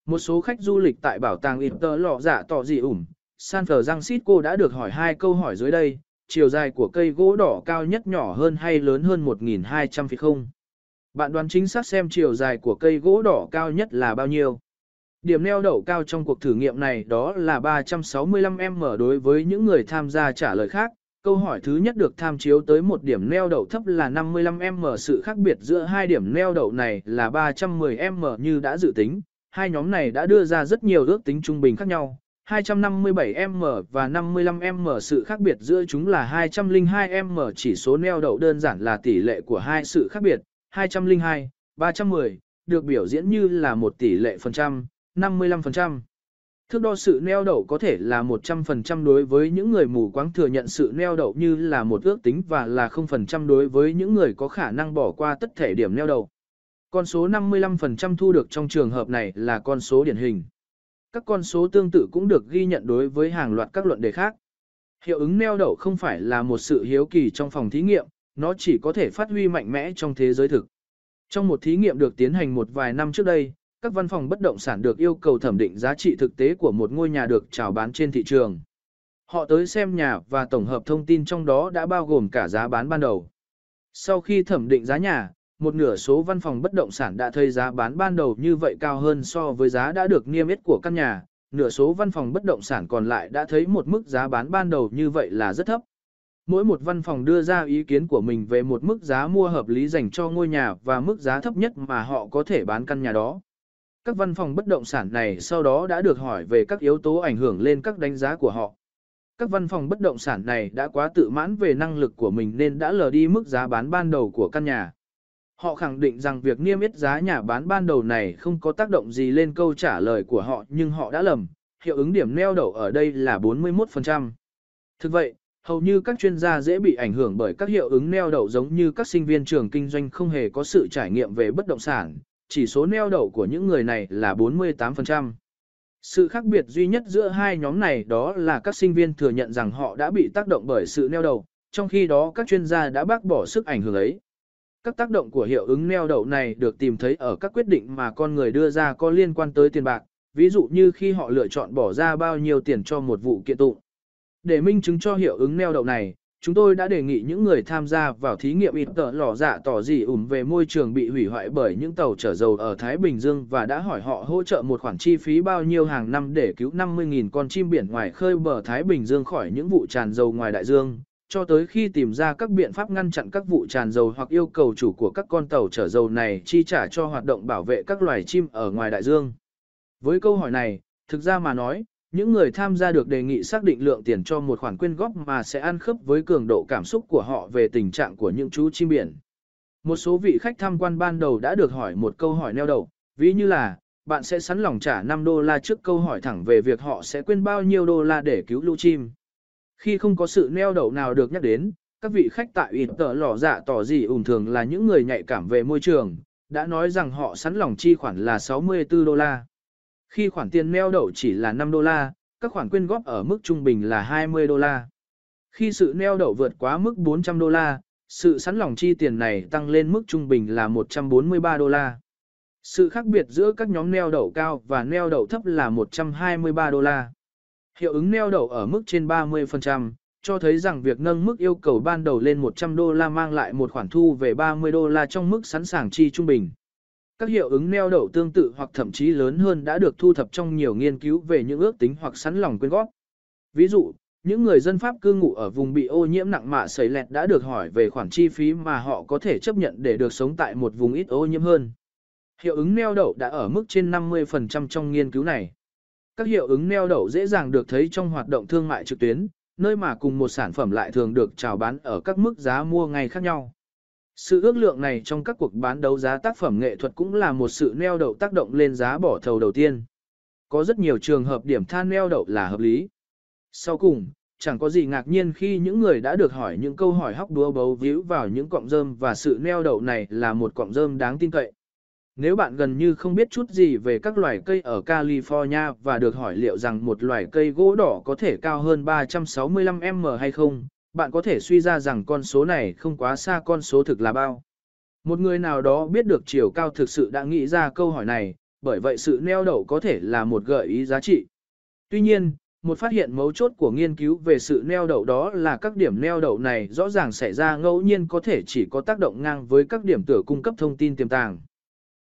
Một số khách du lịch tại bảo tàng Inter lọ giả tỏ dị ủng, San Francisco đã được hỏi hai câu hỏi dưới đây, chiều dài của cây gỗ đỏ cao nhất nhỏ hơn hay lớn hơn 1.200 feet không? Bạn đoán chính xác xem chiều dài của cây gỗ đỏ cao nhất là bao nhiêu? Điểm neo đậu cao trong cuộc thử nghiệm này đó là 365m đối với những người tham gia trả lời khác, Câu hỏi thứ nhất được tham chiếu tới một điểm neo đậu thấp là 55m sự khác biệt giữa hai điểm neo đậu này là 310m như đã dự tính. Hai nhóm này đã đưa ra rất nhiều ước tính trung bình khác nhau. 257m và 55m sự khác biệt giữa chúng là 202m chỉ số neo đậu đơn giản là tỷ lệ của hai sự khác biệt, 202, 310, được biểu diễn như là một tỷ lệ phần trăm, 55%. Thước đo sự neo đậu có thể là 100% đối với những người mù quáng thừa nhận sự neo đậu như là một ước tính và là 0% đối với những người có khả năng bỏ qua tất thể điểm neo đậu. Con số 55% thu được trong trường hợp này là con số điển hình. Các con số tương tự cũng được ghi nhận đối với hàng loạt các luận đề khác. Hiệu ứng neo đậu không phải là một sự hiếu kỳ trong phòng thí nghiệm, nó chỉ có thể phát huy mạnh mẽ trong thế giới thực. Trong một thí nghiệm được tiến hành một vài năm trước đây, các văn phòng bất động sản được yêu cầu thẩm định giá trị thực tế của một ngôi nhà được chào bán trên thị trường. Họ tới xem nhà và tổng hợp thông tin trong đó đã bao gồm cả giá bán ban đầu. Sau khi thẩm định giá nhà, một nửa số văn phòng bất động sản đã thấy giá bán ban đầu như vậy cao hơn so với giá đã được niêm yết của căn nhà, nửa số văn phòng bất động sản còn lại đã thấy một mức giá bán ban đầu như vậy là rất thấp. Mỗi một văn phòng đưa ra ý kiến của mình về một mức giá mua hợp lý dành cho ngôi nhà và mức giá thấp nhất mà họ có thể bán căn nhà đó các văn phòng bất động sản này sau đó đã được hỏi về các yếu tố ảnh hưởng lên các đánh giá của họ. các văn phòng bất động sản này đã quá tự mãn về năng lực của mình nên đã lờ đi mức giá bán ban đầu của căn nhà. Họ khẳng định rằng việc niêm yết giá nhà bán ban đầu này không có tác động gì lên câu trả lời của họ nhưng họ đã lầm, hiệu ứng điểm neo đậu ở đây là 41%. Thực vậy, hầu như các chuyên gia dễ bị ảnh hưởng bởi các hiệu ứng neo đậu giống như các sinh viên trường kinh doanh không hề có sự trải nghiệm về bất động sản, chỉ số neo đậu của những người này là 48%. Sự khác biệt duy nhất giữa hai nhóm này đó là các sinh viên thừa nhận rằng họ đã bị tác động bởi sự neo đậu, trong khi đó các chuyên gia đã bác bỏ sức ảnh hưởng ấy. Các tác động của hiệu ứng neo đậu này được tìm thấy ở các quyết định mà con người đưa ra có liên quan tới tiền bạc, ví dụ như khi họ lựa chọn bỏ ra bao nhiêu tiền cho một vụ kiện tụng. Để minh chứng cho hiệu ứng neo đậu này, chúng tôi đã đề nghị những người tham gia vào thí nghiệm ít tợ lò dạ tỏ gì ủn về môi trường bị hủy hoại bởi những tàu chở dầu ở Thái Bình Dương và đã hỏi họ hỗ trợ một khoản chi phí bao nhiêu hàng năm để cứu 50.000 con chim biển ngoài khơi bờ Thái Bình Dương khỏi những vụ tràn dầu ngoài đại dương, cho tới khi tìm ra các biện pháp ngăn chặn các vụ tràn dầu hoặc yêu cầu chủ của các con tàu chở dầu này chi trả cho hoạt động bảo vệ các loài chim ở ngoài đại dương. Với câu hỏi này, thực ra mà nói, những người tham gia được đề nghị xác định lượng tiền cho một khoản quyên góp mà sẽ ăn khớp với cường độ cảm xúc của họ về tình trạng của những chú chim biển. Một số vị khách tham quan ban đầu đã được hỏi một câu hỏi neo đầu, ví như là, bạn sẽ sẵn lòng trả 5 đô la trước câu hỏi thẳng về việc họ sẽ quyên bao nhiêu đô la để cứu lũ chim. Khi không có sự neo đậu nào được nhắc đến, các vị khách tại ủy tờ lò dạ tỏ gì ủng thường là những người nhạy cảm về môi trường, đã nói rằng họ sẵn lòng chi khoản là 64 đô la. Khi khoản tiền neo đậu chỉ là 5 đô la, các khoản quyên góp ở mức trung bình là 20 đô la. Khi sự neo đậu vượt quá mức 400 đô la, sự sẵn lòng chi tiền này tăng lên mức trung bình là 143 đô la. Sự khác biệt giữa các nhóm neo đậu cao và neo đậu thấp là 123 đô la. Hiệu ứng neo đậu ở mức trên 30%, cho thấy rằng việc nâng mức yêu cầu ban đầu lên 100 đô la mang lại một khoản thu về 30 đô la trong mức sẵn sàng chi trung bình. Các hiệu ứng neo đậu tương tự hoặc thậm chí lớn hơn đã được thu thập trong nhiều nghiên cứu về những ước tính hoặc sẵn lòng quyên góp. Ví dụ, những người dân Pháp cư ngụ ở vùng bị ô nhiễm nặng mạ sấy lẹt đã được hỏi về khoản chi phí mà họ có thể chấp nhận để được sống tại một vùng ít ô nhiễm hơn. Hiệu ứng neo đậu đã ở mức trên 50% trong nghiên cứu này. Các hiệu ứng neo đậu dễ dàng được thấy trong hoạt động thương mại trực tuyến, nơi mà cùng một sản phẩm lại thường được chào bán ở các mức giá mua ngay khác nhau. Sự ước lượng này trong các cuộc bán đấu giá tác phẩm nghệ thuật cũng là một sự neo đậu tác động lên giá bỏ thầu đầu tiên. Có rất nhiều trường hợp điểm than neo đậu là hợp lý. Sau cùng, chẳng có gì ngạc nhiên khi những người đã được hỏi những câu hỏi hóc đúa bấu víu vào những cọng rơm và sự neo đậu này là một cọng rơm đáng tin cậy. Nếu bạn gần như không biết chút gì về các loài cây ở California và được hỏi liệu rằng một loài cây gỗ đỏ có thể cao hơn 365m hay không, bạn có thể suy ra rằng con số này không quá xa con số thực là bao. Một người nào đó biết được chiều cao thực sự đã nghĩ ra câu hỏi này, bởi vậy sự neo đậu có thể là một gợi ý giá trị. Tuy nhiên, một phát hiện mấu chốt của nghiên cứu về sự neo đậu đó là các điểm neo đậu này rõ ràng xảy ra ngẫu nhiên có thể chỉ có tác động ngang với các điểm tựa cung cấp thông tin tiềm tàng.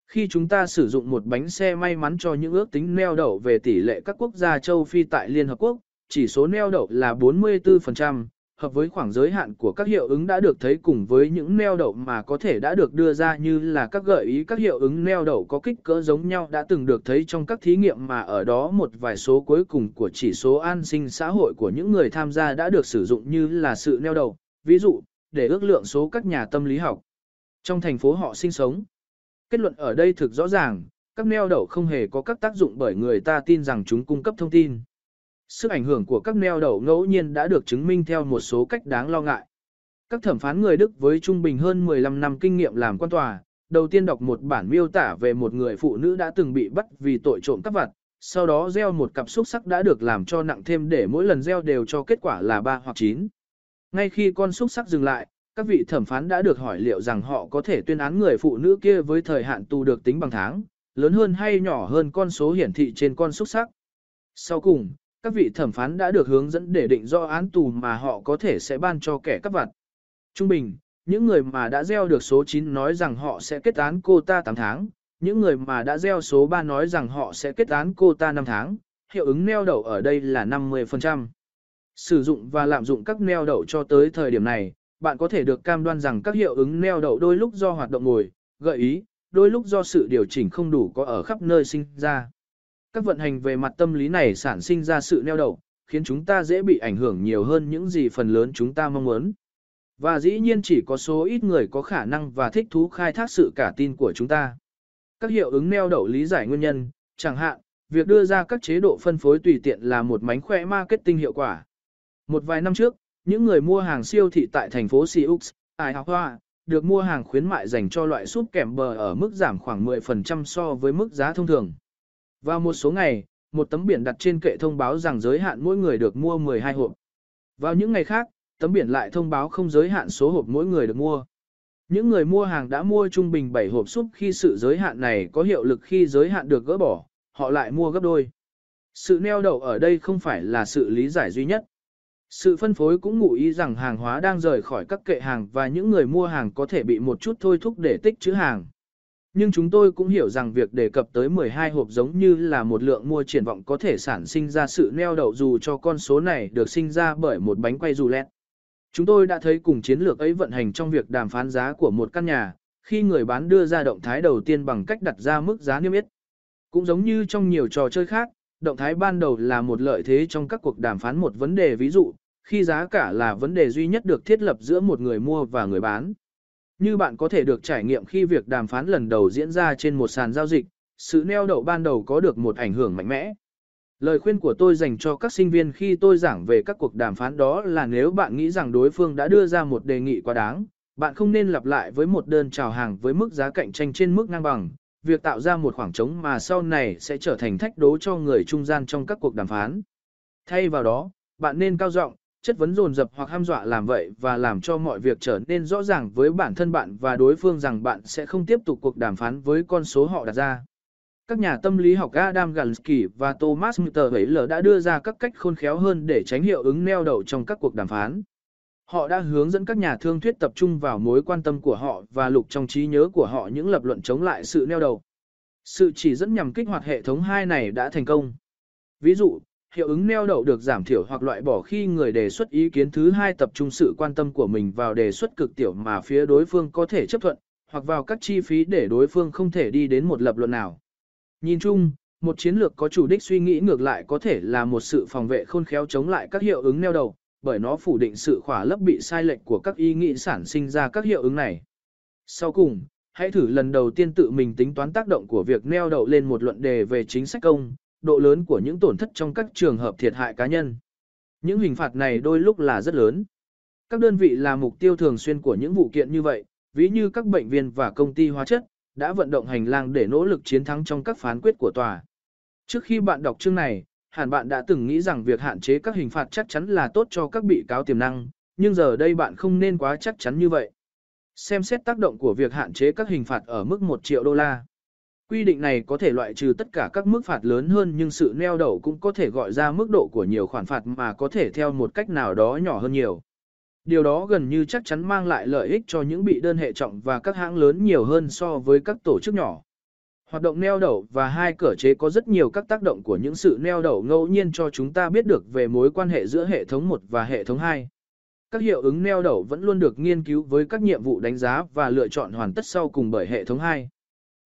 Khi chúng ta sử dụng một bánh xe may mắn cho những ước tính neo đậu về tỷ lệ các quốc gia châu Phi tại Liên Hợp Quốc, chỉ số neo đậu là 44%, hợp với khoảng giới hạn của các hiệu ứng đã được thấy cùng với những neo đậu mà có thể đã được đưa ra như là các gợi ý các hiệu ứng neo đậu có kích cỡ giống nhau đã từng được thấy trong các thí nghiệm mà ở đó một vài số cuối cùng của chỉ số an sinh xã hội của những người tham gia đã được sử dụng như là sự neo đậu, ví dụ, để ước lượng số các nhà tâm lý học trong thành phố họ sinh sống. Kết luận ở đây thực rõ ràng, các neo đậu không hề có các tác dụng bởi người ta tin rằng chúng cung cấp thông tin. Sức ảnh hưởng của các neo đậu ngẫu nhiên đã được chứng minh theo một số cách đáng lo ngại. Các thẩm phán người Đức với trung bình hơn 15 năm kinh nghiệm làm quan tòa, đầu tiên đọc một bản miêu tả về một người phụ nữ đã từng bị bắt vì tội trộm cắp vặt, sau đó gieo một cặp xúc sắc đã được làm cho nặng thêm để mỗi lần gieo đều cho kết quả là 3 hoặc 9. Ngay khi con xúc sắc dừng lại, các vị thẩm phán đã được hỏi liệu rằng họ có thể tuyên án người phụ nữ kia với thời hạn tù được tính bằng tháng, lớn hơn hay nhỏ hơn con số hiển thị trên con xúc sắc. Sau cùng, các vị thẩm phán đã được hướng dẫn để định do án tù mà họ có thể sẽ ban cho kẻ cắp vặt. Trung bình, những người mà đã gieo được số 9 nói rằng họ sẽ kết án cô ta 8 tháng, những người mà đã gieo số 3 nói rằng họ sẽ kết án cô ta 5 tháng, hiệu ứng neo đậu ở đây là 50%. Sử dụng và lạm dụng các neo đậu cho tới thời điểm này, bạn có thể được cam đoan rằng các hiệu ứng neo đậu đôi lúc do hoạt động ngồi, gợi ý, đôi lúc do sự điều chỉnh không đủ có ở khắp nơi sinh ra. Các vận hành về mặt tâm lý này sản sinh ra sự neo đậu, khiến chúng ta dễ bị ảnh hưởng nhiều hơn những gì phần lớn chúng ta mong muốn. Và dĩ nhiên chỉ có số ít người có khả năng và thích thú khai thác sự cả tin của chúng ta. Các hiệu ứng neo đậu lý giải nguyên nhân, chẳng hạn, việc đưa ra các chế độ phân phối tùy tiện là một mánh khỏe marketing hiệu quả. Một vài năm trước, những người mua hàng siêu thị tại thành phố Siux, Ai Hoa, được mua hàng khuyến mại dành cho loại súp kèm bờ ở mức giảm khoảng 10% so với mức giá thông thường. Vào một số ngày, một tấm biển đặt trên kệ thông báo rằng giới hạn mỗi người được mua 12 hộp. Vào những ngày khác, tấm biển lại thông báo không giới hạn số hộp mỗi người được mua. Những người mua hàng đã mua trung bình 7 hộp súp khi sự giới hạn này có hiệu lực khi giới hạn được gỡ bỏ, họ lại mua gấp đôi. Sự neo đậu ở đây không phải là sự lý giải duy nhất. Sự phân phối cũng ngụ ý rằng hàng hóa đang rời khỏi các kệ hàng và những người mua hàng có thể bị một chút thôi thúc để tích trữ hàng. Nhưng chúng tôi cũng hiểu rằng việc đề cập tới 12 hộp giống như là một lượng mua triển vọng có thể sản sinh ra sự neo đậu dù cho con số này được sinh ra bởi một bánh quay dù lẹt. Chúng tôi đã thấy cùng chiến lược ấy vận hành trong việc đàm phán giá của một căn nhà, khi người bán đưa ra động thái đầu tiên bằng cách đặt ra mức giá niêm yết. Cũng giống như trong nhiều trò chơi khác, động thái ban đầu là một lợi thế trong các cuộc đàm phán một vấn đề ví dụ, khi giá cả là vấn đề duy nhất được thiết lập giữa một người mua và người bán. Như bạn có thể được trải nghiệm khi việc đàm phán lần đầu diễn ra trên một sàn giao dịch, sự neo đậu ban đầu có được một ảnh hưởng mạnh mẽ. Lời khuyên của tôi dành cho các sinh viên khi tôi giảng về các cuộc đàm phán đó là nếu bạn nghĩ rằng đối phương đã đưa ra một đề nghị quá đáng, bạn không nên lặp lại với một đơn chào hàng với mức giá cạnh tranh trên mức ngang bằng, việc tạo ra một khoảng trống mà sau này sẽ trở thành thách đố cho người trung gian trong các cuộc đàm phán. Thay vào đó, bạn nên cao giọng, chất vấn dồn dập hoặc ham dọa làm vậy và làm cho mọi việc trở nên rõ ràng với bản thân bạn và đối phương rằng bạn sẽ không tiếp tục cuộc đàm phán với con số họ đặt ra. Các nhà tâm lý học Adam Gansky và Thomas Mutter đã đưa ra các cách khôn khéo hơn để tránh hiệu ứng neo đậu trong các cuộc đàm phán. Họ đã hướng dẫn các nhà thương thuyết tập trung vào mối quan tâm của họ và lục trong trí nhớ của họ những lập luận chống lại sự neo đầu. Sự chỉ dẫn nhằm kích hoạt hệ thống hai này đã thành công. Ví dụ, hiệu ứng neo đậu được giảm thiểu hoặc loại bỏ khi người đề xuất ý kiến thứ hai tập trung sự quan tâm của mình vào đề xuất cực tiểu mà phía đối phương có thể chấp thuận, hoặc vào các chi phí để đối phương không thể đi đến một lập luận nào. Nhìn chung, một chiến lược có chủ đích suy nghĩ ngược lại có thể là một sự phòng vệ khôn khéo chống lại các hiệu ứng neo đậu, bởi nó phủ định sự khỏa lấp bị sai lệch của các ý nghĩ sản sinh ra các hiệu ứng này. Sau cùng, hãy thử lần đầu tiên tự mình tính toán tác động của việc neo đậu lên một luận đề về chính sách công, độ lớn của những tổn thất trong các trường hợp thiệt hại cá nhân. Những hình phạt này đôi lúc là rất lớn. Các đơn vị là mục tiêu thường xuyên của những vụ kiện như vậy, ví như các bệnh viện và công ty hóa chất, đã vận động hành lang để nỗ lực chiến thắng trong các phán quyết của tòa. Trước khi bạn đọc chương này, hẳn bạn đã từng nghĩ rằng việc hạn chế các hình phạt chắc chắn là tốt cho các bị cáo tiềm năng, nhưng giờ đây bạn không nên quá chắc chắn như vậy. Xem xét tác động của việc hạn chế các hình phạt ở mức 1 triệu đô la. Quy định này có thể loại trừ tất cả các mức phạt lớn hơn nhưng sự neo đậu cũng có thể gọi ra mức độ của nhiều khoản phạt mà có thể theo một cách nào đó nhỏ hơn nhiều. Điều đó gần như chắc chắn mang lại lợi ích cho những bị đơn hệ trọng và các hãng lớn nhiều hơn so với các tổ chức nhỏ. Hoạt động neo đậu và hai cửa chế có rất nhiều các tác động của những sự neo đậu ngẫu nhiên cho chúng ta biết được về mối quan hệ giữa hệ thống 1 và hệ thống 2. Các hiệu ứng neo đậu vẫn luôn được nghiên cứu với các nhiệm vụ đánh giá và lựa chọn hoàn tất sau cùng bởi hệ thống 2.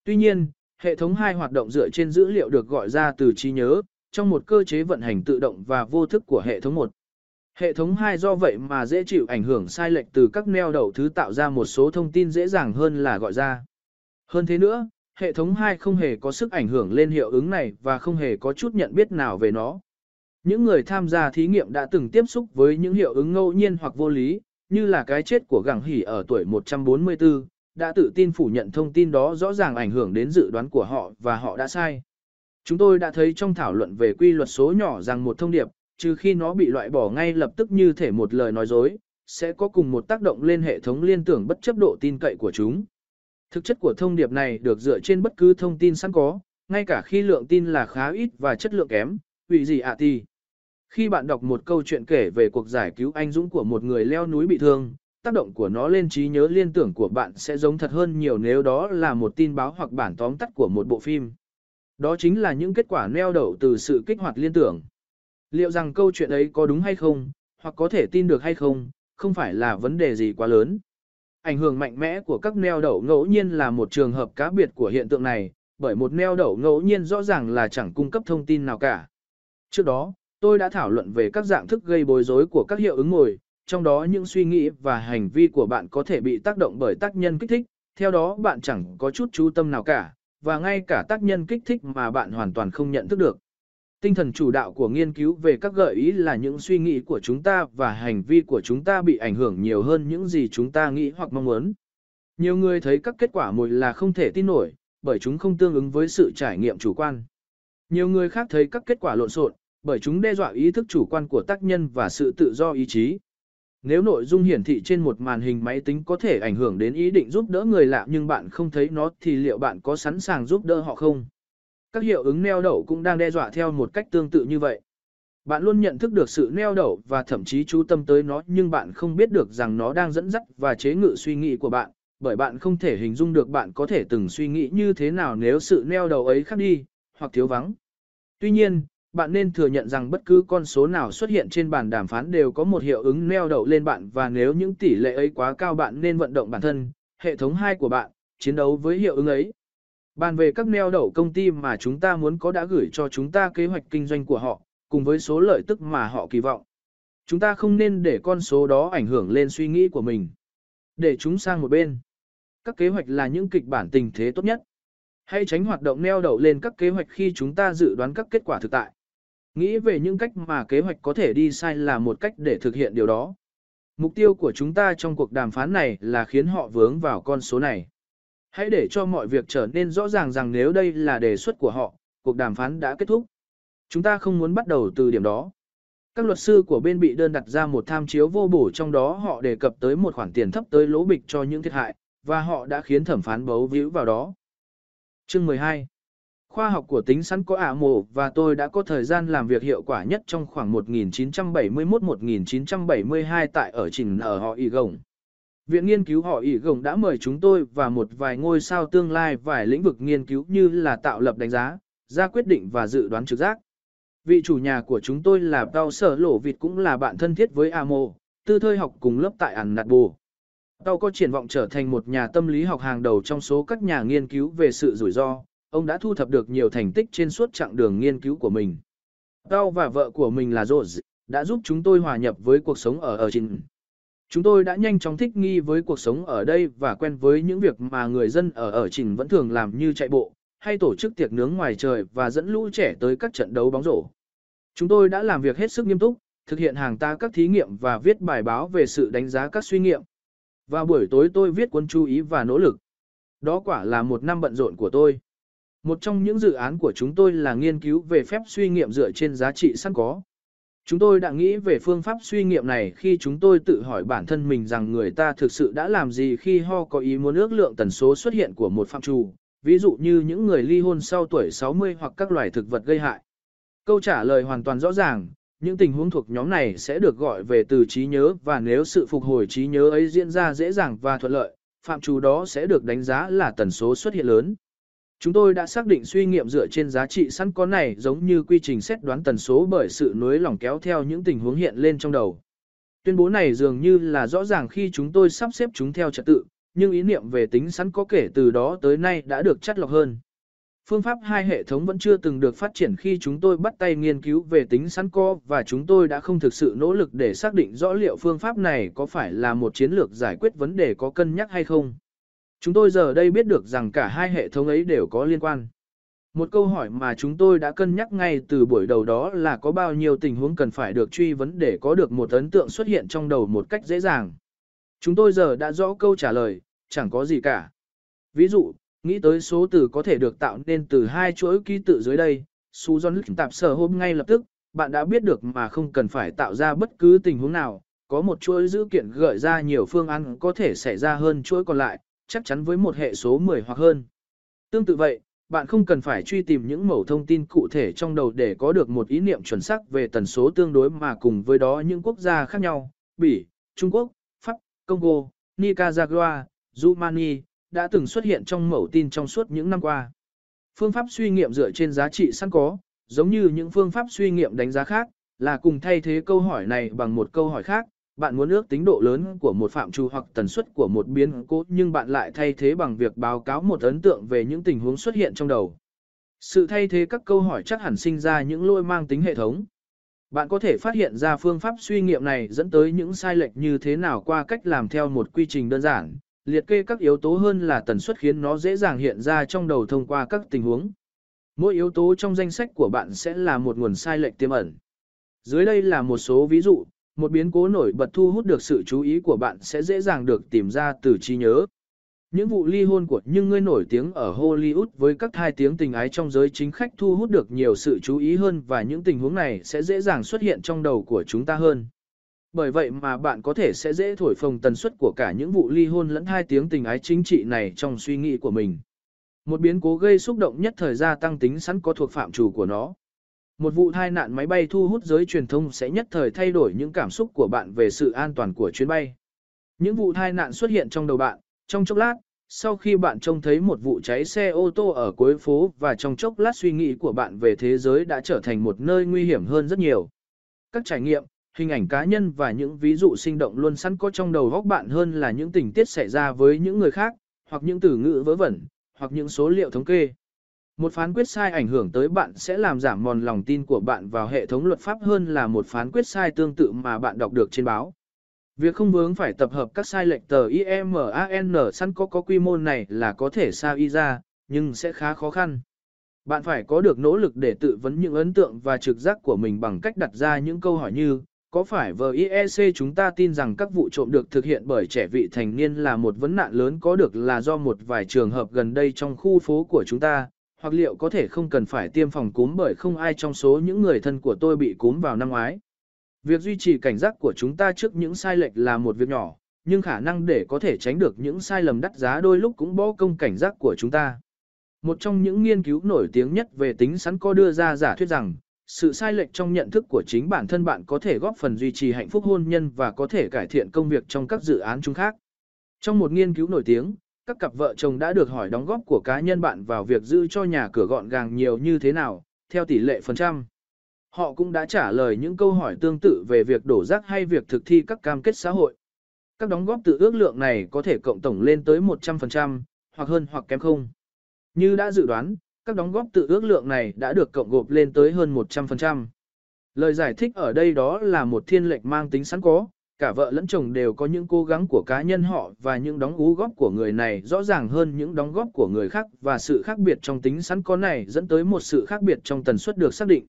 Tuy nhiên, hệ thống hai hoạt động dựa trên dữ liệu được gọi ra từ trí nhớ, trong một cơ chế vận hành tự động và vô thức của hệ thống một. Hệ thống hai do vậy mà dễ chịu ảnh hưởng sai lệch từ các neo đậu thứ tạo ra một số thông tin dễ dàng hơn là gọi ra. Hơn thế nữa, hệ thống hai không hề có sức ảnh hưởng lên hiệu ứng này và không hề có chút nhận biết nào về nó. Những người tham gia thí nghiệm đã từng tiếp xúc với những hiệu ứng ngẫu nhiên hoặc vô lý, như là cái chết của gẳng hỉ ở tuổi 144, đã tự tin phủ nhận thông tin đó rõ ràng ảnh hưởng đến dự đoán của họ và họ đã sai. Chúng tôi đã thấy trong thảo luận về quy luật số nhỏ rằng một thông điệp, trừ khi nó bị loại bỏ ngay lập tức như thể một lời nói dối, sẽ có cùng một tác động lên hệ thống liên tưởng bất chấp độ tin cậy của chúng. Thực chất của thông điệp này được dựa trên bất cứ thông tin sẵn có, ngay cả khi lượng tin là khá ít và chất lượng kém, vì gì ạ à thì. Khi bạn đọc một câu chuyện kể về cuộc giải cứu anh dũng của một người leo núi bị thương, tác động của nó lên trí nhớ liên tưởng của bạn sẽ giống thật hơn nhiều nếu đó là một tin báo hoặc bản tóm tắt của một bộ phim. Đó chính là những kết quả neo đậu từ sự kích hoạt liên tưởng. Liệu rằng câu chuyện ấy có đúng hay không, hoặc có thể tin được hay không, không phải là vấn đề gì quá lớn. Ảnh hưởng mạnh mẽ của các neo đậu ngẫu nhiên là một trường hợp cá biệt của hiện tượng này, bởi một neo đậu ngẫu nhiên rõ ràng là chẳng cung cấp thông tin nào cả. Trước đó, tôi đã thảo luận về các dạng thức gây bối rối của các hiệu ứng ngồi, trong đó những suy nghĩ và hành vi của bạn có thể bị tác động bởi tác nhân kích thích, theo đó bạn chẳng có chút chú tâm nào cả, và ngay cả tác nhân kích thích mà bạn hoàn toàn không nhận thức được. Tinh thần chủ đạo của nghiên cứu về các gợi ý là những suy nghĩ của chúng ta và hành vi của chúng ta bị ảnh hưởng nhiều hơn những gì chúng ta nghĩ hoặc mong muốn. Nhiều người thấy các kết quả mồi là không thể tin nổi, bởi chúng không tương ứng với sự trải nghiệm chủ quan. Nhiều người khác thấy các kết quả lộn xộn, bởi chúng đe dọa ý thức chủ quan của tác nhân và sự tự do ý chí. Nếu nội dung hiển thị trên một màn hình máy tính có thể ảnh hưởng đến ý định giúp đỡ người lạ nhưng bạn không thấy nó thì liệu bạn có sẵn sàng giúp đỡ họ không? Các hiệu ứng neo đậu cũng đang đe dọa theo một cách tương tự như vậy. Bạn luôn nhận thức được sự neo đậu và thậm chí chú tâm tới nó nhưng bạn không biết được rằng nó đang dẫn dắt và chế ngự suy nghĩ của bạn, bởi bạn không thể hình dung được bạn có thể từng suy nghĩ như thế nào nếu sự neo đậu ấy khác đi, hoặc thiếu vắng. Tuy nhiên, bạn nên thừa nhận rằng bất cứ con số nào xuất hiện trên bàn đàm phán đều có một hiệu ứng neo đậu lên bạn và nếu những tỷ lệ ấy quá cao bạn nên vận động bản thân, hệ thống 2 của bạn, chiến đấu với hiệu ứng ấy. Bàn về các neo đậu công ty mà chúng ta muốn có đã gửi cho chúng ta kế hoạch kinh doanh của họ, cùng với số lợi tức mà họ kỳ vọng. Chúng ta không nên để con số đó ảnh hưởng lên suy nghĩ của mình. Để chúng sang một bên. Các kế hoạch là những kịch bản tình thế tốt nhất. Hãy tránh hoạt động neo đậu lên các kế hoạch khi chúng ta dự đoán các kết quả thực tại. Nghĩ về những cách mà kế hoạch có thể đi sai là một cách để thực hiện điều đó. Mục tiêu của chúng ta trong cuộc đàm phán này là khiến họ vướng vào con số này. Hãy để cho mọi việc trở nên rõ ràng rằng nếu đây là đề xuất của họ, cuộc đàm phán đã kết thúc. Chúng ta không muốn bắt đầu từ điểm đó. Các luật sư của bên bị đơn đặt ra một tham chiếu vô bổ trong đó họ đề cập tới một khoản tiền thấp tới lỗ bịch cho những thiệt hại, và họ đã khiến thẩm phán bấu víu vào đó. Chương 12 Khoa học của tính sẵn có ả mộ và tôi đã có thời gian làm việc hiệu quả nhất trong khoảng 1971-1972 tại ở trình ở họ Y Gồng. Viện nghiên cứu họ Y Gồng đã mời chúng tôi và một vài ngôi sao tương lai vài lĩnh vực nghiên cứu như là tạo lập đánh giá, ra quyết định và dự đoán trực giác. Vị chủ nhà của chúng tôi là Tao Sở Lỗ Vịt cũng là bạn thân thiết với Amo, tư thơi học cùng lớp tại Ản Nạt Bù. Tao có triển vọng trở thành một nhà tâm lý học hàng đầu trong số các nhà nghiên cứu về sự rủi ro, ông đã thu thập được nhiều thành tích trên suốt chặng đường nghiên cứu của mình. Tao và vợ của mình là Rose, đã giúp chúng tôi hòa nhập với cuộc sống ở ở Trình. Chúng tôi đã nhanh chóng thích nghi với cuộc sống ở đây và quen với những việc mà người dân ở ở Trình vẫn thường làm như chạy bộ, hay tổ chức tiệc nướng ngoài trời và dẫn lũ trẻ tới các trận đấu bóng rổ. Chúng tôi đã làm việc hết sức nghiêm túc, thực hiện hàng ta các thí nghiệm và viết bài báo về sự đánh giá các suy nghiệm. Vào buổi tối tôi viết cuốn chú ý và nỗ lực. Đó quả là một năm bận rộn của tôi. Một trong những dự án của chúng tôi là nghiên cứu về phép suy nghiệm dựa trên giá trị sẵn có. Chúng tôi đã nghĩ về phương pháp suy nghiệm này khi chúng tôi tự hỏi bản thân mình rằng người ta thực sự đã làm gì khi ho có ý muốn ước lượng tần số xuất hiện của một phạm trù, ví dụ như những người ly hôn sau tuổi 60 hoặc các loài thực vật gây hại. Câu trả lời hoàn toàn rõ ràng, những tình huống thuộc nhóm này sẽ được gọi về từ trí nhớ và nếu sự phục hồi trí nhớ ấy diễn ra dễ dàng và thuận lợi, phạm trù đó sẽ được đánh giá là tần số xuất hiện lớn. Chúng tôi đã xác định suy nghiệm dựa trên giá trị sẵn có này giống như quy trình xét đoán tần số bởi sự nối lỏng kéo theo những tình huống hiện lên trong đầu. Tuyên bố này dường như là rõ ràng khi chúng tôi sắp xếp chúng theo trật tự, nhưng ý niệm về tính sẵn có kể từ đó tới nay đã được chắt lọc hơn. Phương pháp hai hệ thống vẫn chưa từng được phát triển khi chúng tôi bắt tay nghiên cứu về tính sẵn có và chúng tôi đã không thực sự nỗ lực để xác định rõ liệu phương pháp này có phải là một chiến lược giải quyết vấn đề có cân nhắc hay không. Chúng tôi giờ đây biết được rằng cả hai hệ thống ấy đều có liên quan. Một câu hỏi mà chúng tôi đã cân nhắc ngay từ buổi đầu đó là có bao nhiêu tình huống cần phải được truy vấn để có được một ấn tượng xuất hiện trong đầu một cách dễ dàng. Chúng tôi giờ đã rõ câu trả lời, chẳng có gì cả. Ví dụ, nghĩ tới số từ có thể được tạo nên từ hai chuỗi ký tự dưới đây, Susan tạp sở hôm ngay lập tức, bạn đã biết được mà không cần phải tạo ra bất cứ tình huống nào, có một chuỗi dữ kiện gợi ra nhiều phương án có thể xảy ra hơn chuỗi còn lại, chắc chắn với một hệ số 10 hoặc hơn. Tương tự vậy, bạn không cần phải truy tìm những mẫu thông tin cụ thể trong đầu để có được một ý niệm chuẩn xác về tần số tương đối mà cùng với đó những quốc gia khác nhau, Bỉ, Trung Quốc, Pháp, Congo, Nicaragua, Rumani, đã từng xuất hiện trong mẫu tin trong suốt những năm qua. Phương pháp suy nghiệm dựa trên giá trị sẵn có, giống như những phương pháp suy nghiệm đánh giá khác, là cùng thay thế câu hỏi này bằng một câu hỏi khác, bạn muốn ước tính độ lớn của một phạm trù hoặc tần suất của một biến cố nhưng bạn lại thay thế bằng việc báo cáo một ấn tượng về những tình huống xuất hiện trong đầu. Sự thay thế các câu hỏi chắc hẳn sinh ra những lỗi mang tính hệ thống. Bạn có thể phát hiện ra phương pháp suy nghiệm này dẫn tới những sai lệch như thế nào qua cách làm theo một quy trình đơn giản, liệt kê các yếu tố hơn là tần suất khiến nó dễ dàng hiện ra trong đầu thông qua các tình huống. Mỗi yếu tố trong danh sách của bạn sẽ là một nguồn sai lệch tiềm ẩn. Dưới đây là một số ví dụ, một biến cố nổi bật thu hút được sự chú ý của bạn sẽ dễ dàng được tìm ra từ trí nhớ. Những vụ ly hôn của những người nổi tiếng ở Hollywood với các thai tiếng tình ái trong giới chính khách thu hút được nhiều sự chú ý hơn và những tình huống này sẽ dễ dàng xuất hiện trong đầu của chúng ta hơn. Bởi vậy mà bạn có thể sẽ dễ thổi phồng tần suất của cả những vụ ly hôn lẫn hai tiếng tình ái chính trị này trong suy nghĩ của mình. Một biến cố gây xúc động nhất thời gia tăng tính sẵn có thuộc phạm chủ của nó. Một vụ tai nạn máy bay thu hút giới truyền thông sẽ nhất thời thay đổi những cảm xúc của bạn về sự an toàn của chuyến bay. Những vụ tai nạn xuất hiện trong đầu bạn, trong chốc lát, sau khi bạn trông thấy một vụ cháy xe ô tô ở cuối phố và trong chốc lát suy nghĩ của bạn về thế giới đã trở thành một nơi nguy hiểm hơn rất nhiều. Các trải nghiệm, hình ảnh cá nhân và những ví dụ sinh động luôn sẵn có trong đầu góc bạn hơn là những tình tiết xảy ra với những người khác, hoặc những từ ngữ vớ vẩn, hoặc những số liệu thống kê. Một phán quyết sai ảnh hưởng tới bạn sẽ làm giảm mòn lòng tin của bạn vào hệ thống luật pháp hơn là một phán quyết sai tương tự mà bạn đọc được trên báo. Việc không vướng phải tập hợp các sai lệch tờ IMAN sẵn có có quy mô này là có thể sao y ra, nhưng sẽ khá khó khăn. Bạn phải có được nỗ lực để tự vấn những ấn tượng và trực giác của mình bằng cách đặt ra những câu hỏi như, có phải VIEC chúng ta tin rằng các vụ trộm được thực hiện bởi trẻ vị thành niên là một vấn nạn lớn có được là do một vài trường hợp gần đây trong khu phố của chúng ta, hoặc liệu có thể không cần phải tiêm phòng cúm bởi không ai trong số những người thân của tôi bị cúm vào năm ngoái. Việc duy trì cảnh giác của chúng ta trước những sai lệch là một việc nhỏ, nhưng khả năng để có thể tránh được những sai lầm đắt giá đôi lúc cũng bỏ công cảnh giác của chúng ta. Một trong những nghiên cứu nổi tiếng nhất về tính sẵn có đưa ra giả thuyết rằng, sự sai lệch trong nhận thức của chính bản thân bạn có thể góp phần duy trì hạnh phúc hôn nhân và có thể cải thiện công việc trong các dự án chung khác. Trong một nghiên cứu nổi tiếng, các cặp vợ chồng đã được hỏi đóng góp của cá nhân bạn vào việc giữ cho nhà cửa gọn gàng nhiều như thế nào, theo tỷ lệ phần trăm. Họ cũng đã trả lời những câu hỏi tương tự về việc đổ rác hay việc thực thi các cam kết xã hội. Các đóng góp tự ước lượng này có thể cộng tổng lên tới 100%, hoặc hơn hoặc kém không. Như đã dự đoán, các đóng góp tự ước lượng này đã được cộng gộp lên tới hơn 100%. Lời giải thích ở đây đó là một thiên lệch mang tính sẵn có, cả vợ lẫn chồng đều có những cố gắng của cá nhân họ và những đóng ú góp của người này rõ ràng hơn những đóng góp của người khác và sự khác biệt trong tính sẵn có này dẫn tới một sự khác biệt trong tần suất được xác định.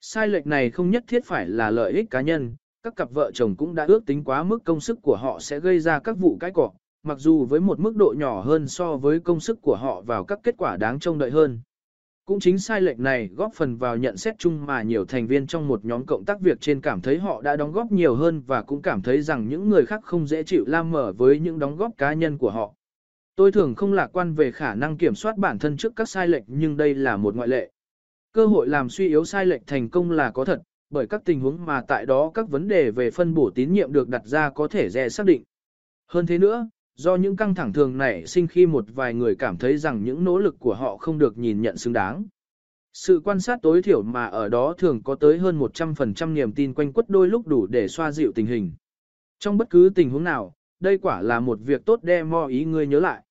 Sai lệch này không nhất thiết phải là lợi ích cá nhân, các cặp vợ chồng cũng đã ước tính quá mức công sức của họ sẽ gây ra các vụ cãi cọ, mặc dù với một mức độ nhỏ hơn so với công sức của họ vào các kết quả đáng trông đợi hơn. Cũng chính sai lệch này góp phần vào nhận xét chung mà nhiều thành viên trong một nhóm cộng tác việc trên cảm thấy họ đã đóng góp nhiều hơn và cũng cảm thấy rằng những người khác không dễ chịu lam mở với những đóng góp cá nhân của họ. Tôi thường không lạc quan về khả năng kiểm soát bản thân trước các sai lệch nhưng đây là một ngoại lệ. Cơ hội làm suy yếu sai lệch thành công là có thật, bởi các tình huống mà tại đó các vấn đề về phân bổ tín nhiệm được đặt ra có thể dè xác định. Hơn thế nữa, do những căng thẳng thường nảy sinh khi một vài người cảm thấy rằng những nỗ lực của họ không được nhìn nhận xứng đáng. Sự quan sát tối thiểu mà ở đó thường có tới hơn 100% niềm tin quanh quất đôi lúc đủ để xoa dịu tình hình. Trong bất cứ tình huống nào, đây quả là một việc tốt đe mò ý ngươi nhớ lại.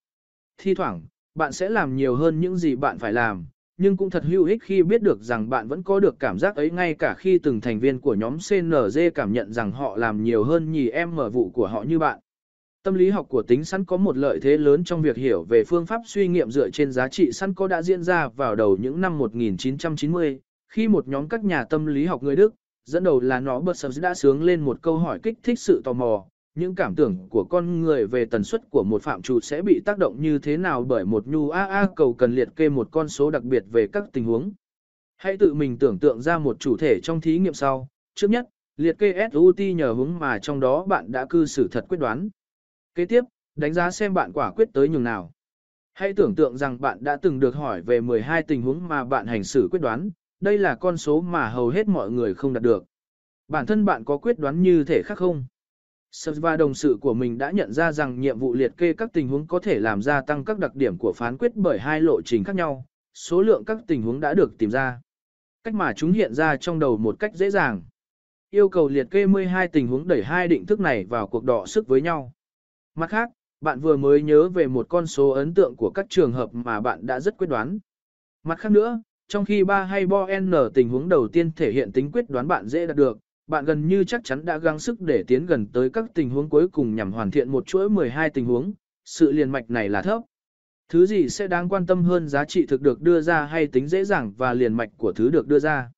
Thi thoảng, bạn sẽ làm nhiều hơn những gì bạn phải làm, nhưng cũng thật hữu ích khi biết được rằng bạn vẫn có được cảm giác ấy ngay cả khi từng thành viên của nhóm CNZ cảm nhận rằng họ làm nhiều hơn nhì em mở vụ của họ như bạn. Tâm lý học của tính sẵn có một lợi thế lớn trong việc hiểu về phương pháp suy nghiệm dựa trên giá trị sẵn có đã diễn ra vào đầu những năm 1990, khi một nhóm các nhà tâm lý học người Đức, dẫn đầu là nó bật sập đã sướng lên một câu hỏi kích thích sự tò mò, những cảm tưởng của con người về tần suất của một phạm trù sẽ bị tác động như thế nào bởi một nhu a a cầu cần liệt kê một con số đặc biệt về các tình huống. Hãy tự mình tưởng tượng ra một chủ thể trong thí nghiệm sau, trước nhất, liệt kê SUT nhờ hướng mà trong đó bạn đã cư xử thật quyết đoán. Kế tiếp, đánh giá xem bạn quả quyết tới nhường nào. Hãy tưởng tượng rằng bạn đã từng được hỏi về 12 tình huống mà bạn hành xử quyết đoán, đây là con số mà hầu hết mọi người không đạt được. Bản thân bạn có quyết đoán như thể khác không? Sơ và đồng sự của mình đã nhận ra rằng nhiệm vụ liệt kê các tình huống có thể làm gia tăng các đặc điểm của phán quyết bởi hai lộ trình khác nhau, số lượng các tình huống đã được tìm ra. Cách mà chúng hiện ra trong đầu một cách dễ dàng. Yêu cầu liệt kê 12 tình huống đẩy hai định thức này vào cuộc đọ sức với nhau. Mặt khác, bạn vừa mới nhớ về một con số ấn tượng của các trường hợp mà bạn đã rất quyết đoán. Mặt khác nữa, trong khi ba hay bo n tình huống đầu tiên thể hiện tính quyết đoán bạn dễ đạt được, bạn gần như chắc chắn đã gắng sức để tiến gần tới các tình huống cuối cùng nhằm hoàn thiện một chuỗi 12 tình huống, sự liền mạch này là thấp. Thứ gì sẽ đáng quan tâm hơn giá trị thực được đưa ra hay tính dễ dàng và liền mạch của thứ được đưa ra?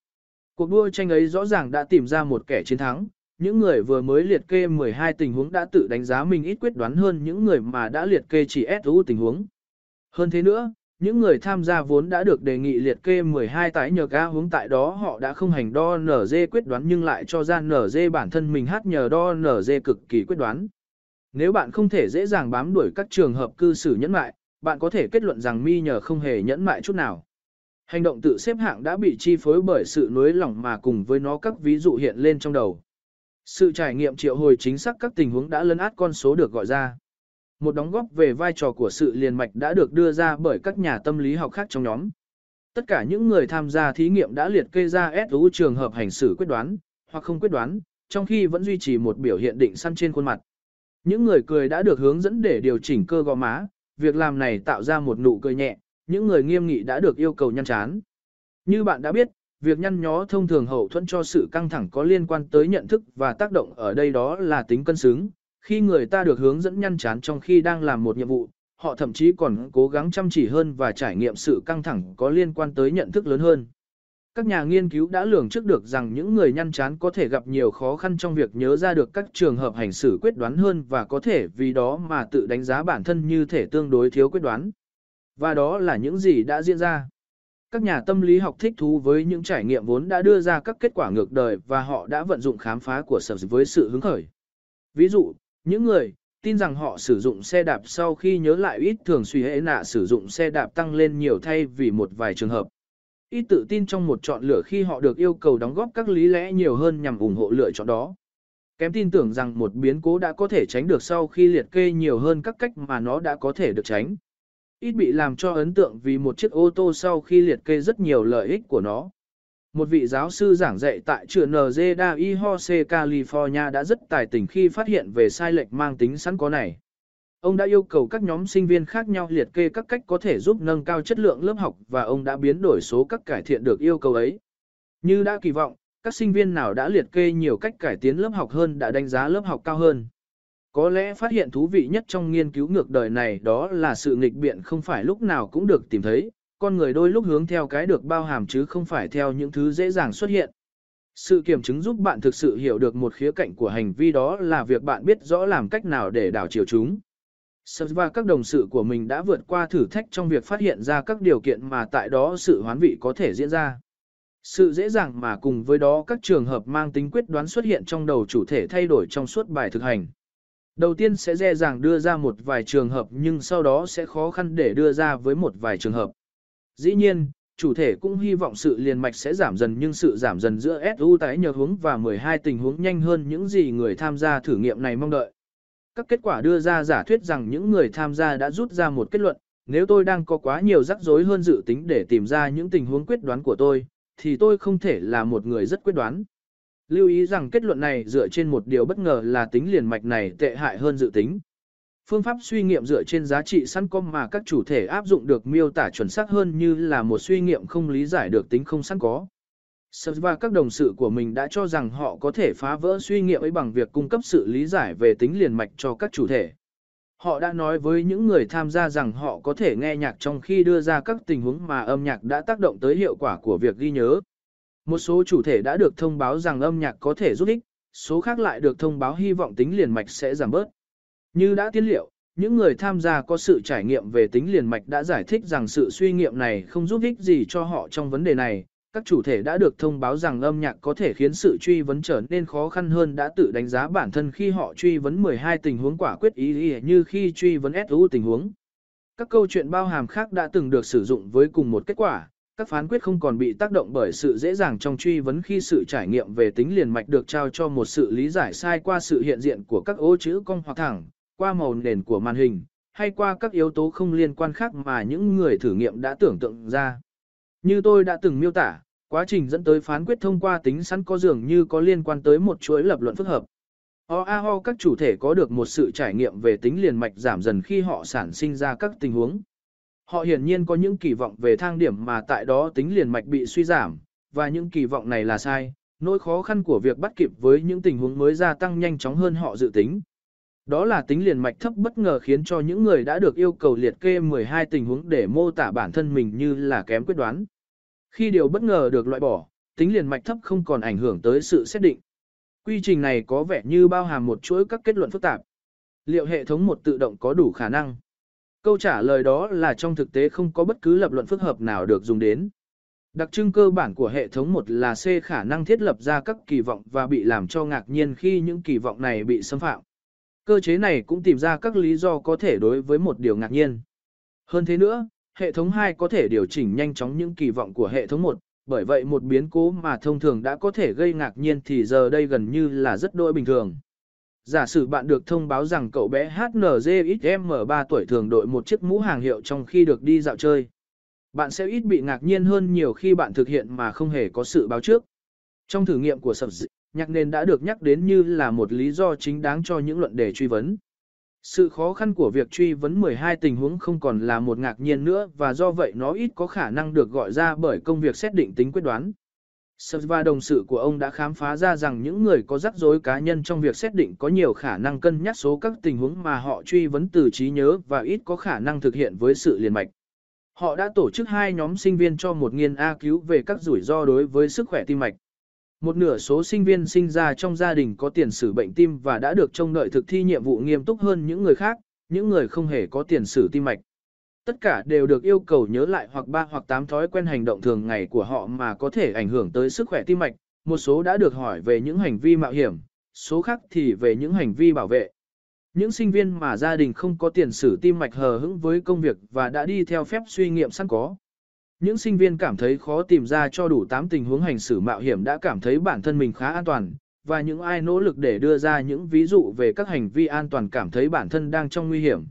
Cuộc đua tranh ấy rõ ràng đã tìm ra một kẻ chiến thắng, những người vừa mới liệt kê 12 tình huống đã tự đánh giá mình ít quyết đoán hơn những người mà đã liệt kê chỉ SU tình huống. Hơn thế nữa, những người tham gia vốn đã được đề nghị liệt kê 12 tái nhờ ca hướng tại đó họ đã không hành đo NG quyết đoán nhưng lại cho ra NG bản thân mình hát nhờ đo NG cực kỳ quyết đoán. Nếu bạn không thể dễ dàng bám đuổi các trường hợp cư xử nhẫn mại, bạn có thể kết luận rằng mi nhờ không hề nhẫn mại chút nào. Hành động tự xếp hạng đã bị chi phối bởi sự nối lỏng mà cùng với nó các ví dụ hiện lên trong đầu. Sự trải nghiệm triệu hồi chính xác các tình huống đã lấn át con số được gọi ra. Một đóng góp về vai trò của sự liền mạch đã được đưa ra bởi các nhà tâm lý học khác trong nhóm. Tất cả những người tham gia thí nghiệm đã liệt kê ra SU trường hợp hành xử quyết đoán, hoặc không quyết đoán, trong khi vẫn duy trì một biểu hiện định săn trên khuôn mặt. Những người cười đã được hướng dẫn để điều chỉnh cơ gò má, việc làm này tạo ra một nụ cười nhẹ, những người nghiêm nghị đã được yêu cầu nhăn chán. Như bạn đã biết, việc nhăn nhó thông thường hậu thuẫn cho sự căng thẳng có liên quan tới nhận thức và tác động ở đây đó là tính cân xứng. Khi người ta được hướng dẫn nhăn chán trong khi đang làm một nhiệm vụ, họ thậm chí còn cố gắng chăm chỉ hơn và trải nghiệm sự căng thẳng có liên quan tới nhận thức lớn hơn. Các nhà nghiên cứu đã lường trước được rằng những người nhăn chán có thể gặp nhiều khó khăn trong việc nhớ ra được các trường hợp hành xử quyết đoán hơn và có thể vì đó mà tự đánh giá bản thân như thể tương đối thiếu quyết đoán. Và đó là những gì đã diễn ra. Các nhà tâm lý học thích thú với những trải nghiệm vốn đã đưa ra các kết quả ngược đời và họ đã vận dụng khám phá của sở với sự hứng khởi. Ví dụ, những người tin rằng họ sử dụng xe đạp sau khi nhớ lại ít thường suy hệ nạ sử dụng xe đạp tăng lên nhiều thay vì một vài trường hợp. Ít tự tin trong một chọn lựa khi họ được yêu cầu đóng góp các lý lẽ nhiều hơn nhằm ủng hộ lựa chọn đó. Kém tin tưởng rằng một biến cố đã có thể tránh được sau khi liệt kê nhiều hơn các cách mà nó đã có thể được tránh. Ít bị làm cho ấn tượng vì một chiếc ô tô sau khi liệt kê rất nhiều lợi ích của nó. Một vị giáo sư giảng dạy tại trường NZ Y Jose California đã rất tài tình khi phát hiện về sai lệch mang tính sẵn có này. Ông đã yêu cầu các nhóm sinh viên khác nhau liệt kê các cách có thể giúp nâng cao chất lượng lớp học và ông đã biến đổi số các cải thiện được yêu cầu ấy. Như đã kỳ vọng, các sinh viên nào đã liệt kê nhiều cách cải tiến lớp học hơn đã đánh giá lớp học cao hơn. Có lẽ phát hiện thú vị nhất trong nghiên cứu ngược đời này đó là sự nghịch biện không phải lúc nào cũng được tìm thấy, con người đôi lúc hướng theo cái được bao hàm chứ không phải theo những thứ dễ dàng xuất hiện. Sự kiểm chứng giúp bạn thực sự hiểu được một khía cạnh của hành vi đó là việc bạn biết rõ làm cách nào để đảo chiều chúng. Sập và các đồng sự của mình đã vượt qua thử thách trong việc phát hiện ra các điều kiện mà tại đó sự hoán vị có thể diễn ra. Sự dễ dàng mà cùng với đó các trường hợp mang tính quyết đoán xuất hiện trong đầu chủ thể thay đổi trong suốt bài thực hành. Đầu tiên sẽ dễ dàng đưa ra một vài trường hợp nhưng sau đó sẽ khó khăn để đưa ra với một vài trường hợp. Dĩ nhiên, chủ thể cũng hy vọng sự liền mạch sẽ giảm dần nhưng sự giảm dần giữa SU tái nhờ hướng và 12 tình huống nhanh hơn những gì người tham gia thử nghiệm này mong đợi. Các kết quả đưa ra giả thuyết rằng những người tham gia đã rút ra một kết luận, nếu tôi đang có quá nhiều rắc rối hơn dự tính để tìm ra những tình huống quyết đoán của tôi, thì tôi không thể là một người rất quyết đoán. Lưu ý rằng kết luận này dựa trên một điều bất ngờ là tính liền mạch này tệ hại hơn dự tính. Phương pháp suy nghiệm dựa trên giá trị sẵn có mà các chủ thể áp dụng được miêu tả chuẩn xác hơn như là một suy nghiệm không lý giải được tính không sẵn có. Sơ và các đồng sự của mình đã cho rằng họ có thể phá vỡ suy nghiệm ấy bằng việc cung cấp sự lý giải về tính liền mạch cho các chủ thể. Họ đã nói với những người tham gia rằng họ có thể nghe nhạc trong khi đưa ra các tình huống mà âm nhạc đã tác động tới hiệu quả của việc ghi nhớ. Một số chủ thể đã được thông báo rằng âm nhạc có thể giúp ích, số khác lại được thông báo hy vọng tính liền mạch sẽ giảm bớt. Như đã tiên liệu, những người tham gia có sự trải nghiệm về tính liền mạch đã giải thích rằng sự suy nghiệm này không giúp ích gì cho họ trong vấn đề này. Các chủ thể đã được thông báo rằng âm nhạc có thể khiến sự truy vấn trở nên khó khăn hơn đã tự đánh giá bản thân khi họ truy vấn 12 tình huống quả quyết ý như khi truy vấn SU tình huống. Các câu chuyện bao hàm khác đã từng được sử dụng với cùng một kết quả, các phán quyết không còn bị tác động bởi sự dễ dàng trong truy vấn khi sự trải nghiệm về tính liền mạch được trao cho một sự lý giải sai qua sự hiện diện của các ô chữ cong hoặc thẳng, qua màu nền của màn hình, hay qua các yếu tố không liên quan khác mà những người thử nghiệm đã tưởng tượng ra. Như tôi đã từng miêu tả, quá trình dẫn tới phán quyết thông qua tính sẵn có dường như có liên quan tới một chuỗi lập luận phức hợp. OAO các chủ thể có được một sự trải nghiệm về tính liền mạch giảm dần khi họ sản sinh ra các tình huống. Họ hiển nhiên có những kỳ vọng về thang điểm mà tại đó tính liền mạch bị suy giảm, và những kỳ vọng này là sai, nỗi khó khăn của việc bắt kịp với những tình huống mới gia tăng nhanh chóng hơn họ dự tính. Đó là tính liền mạch thấp bất ngờ khiến cho những người đã được yêu cầu liệt kê 12 tình huống để mô tả bản thân mình như là kém quyết đoán. Khi điều bất ngờ được loại bỏ, tính liền mạch thấp không còn ảnh hưởng tới sự xét định. Quy trình này có vẻ như bao hàm một chuỗi các kết luận phức tạp. Liệu hệ thống một tự động có đủ khả năng? Câu trả lời đó là trong thực tế không có bất cứ lập luận phức hợp nào được dùng đến. Đặc trưng cơ bản của hệ thống một là C khả năng thiết lập ra các kỳ vọng và bị làm cho ngạc nhiên khi những kỳ vọng này bị xâm phạm. Cơ chế này cũng tìm ra các lý do có thể đối với một điều ngạc nhiên. Hơn thế nữa, hệ thống 2 có thể điều chỉnh nhanh chóng những kỳ vọng của hệ thống 1, bởi vậy một biến cố mà thông thường đã có thể gây ngạc nhiên thì giờ đây gần như là rất đôi bình thường. Giả sử bạn được thông báo rằng cậu bé HNZXM 3 tuổi thường đội một chiếc mũ hàng hiệu trong khi được đi dạo chơi. Bạn sẽ ít bị ngạc nhiên hơn nhiều khi bạn thực hiện mà không hề có sự báo trước. Trong thử nghiệm của sập nhạc nền đã được nhắc đến như là một lý do chính đáng cho những luận đề truy vấn. Sự khó khăn của việc truy vấn 12 tình huống không còn là một ngạc nhiên nữa và do vậy nó ít có khả năng được gọi ra bởi công việc xét định tính quyết đoán. Sập và đồng sự của ông đã khám phá ra rằng những người có rắc rối cá nhân trong việc xét định có nhiều khả năng cân nhắc số các tình huống mà họ truy vấn từ trí nhớ và ít có khả năng thực hiện với sự liền mạch. Họ đã tổ chức hai nhóm sinh viên cho một nghiên A cứu về các rủi ro đối với sức khỏe tim mạch. Một nửa số sinh viên sinh ra trong gia đình có tiền sử bệnh tim và đã được trông đợi thực thi nhiệm vụ nghiêm túc hơn những người khác, những người không hề có tiền sử tim mạch. Tất cả đều được yêu cầu nhớ lại hoặc ba hoặc tám thói quen hành động thường ngày của họ mà có thể ảnh hưởng tới sức khỏe tim mạch. Một số đã được hỏi về những hành vi mạo hiểm, số khác thì về những hành vi bảo vệ. Những sinh viên mà gia đình không có tiền sử tim mạch hờ hững với công việc và đã đi theo phép suy nghiệm sẵn có. Những sinh viên cảm thấy khó tìm ra cho đủ 8 tình huống hành xử mạo hiểm đã cảm thấy bản thân mình khá an toàn, và những ai nỗ lực để đưa ra những ví dụ về các hành vi an toàn cảm thấy bản thân đang trong nguy hiểm.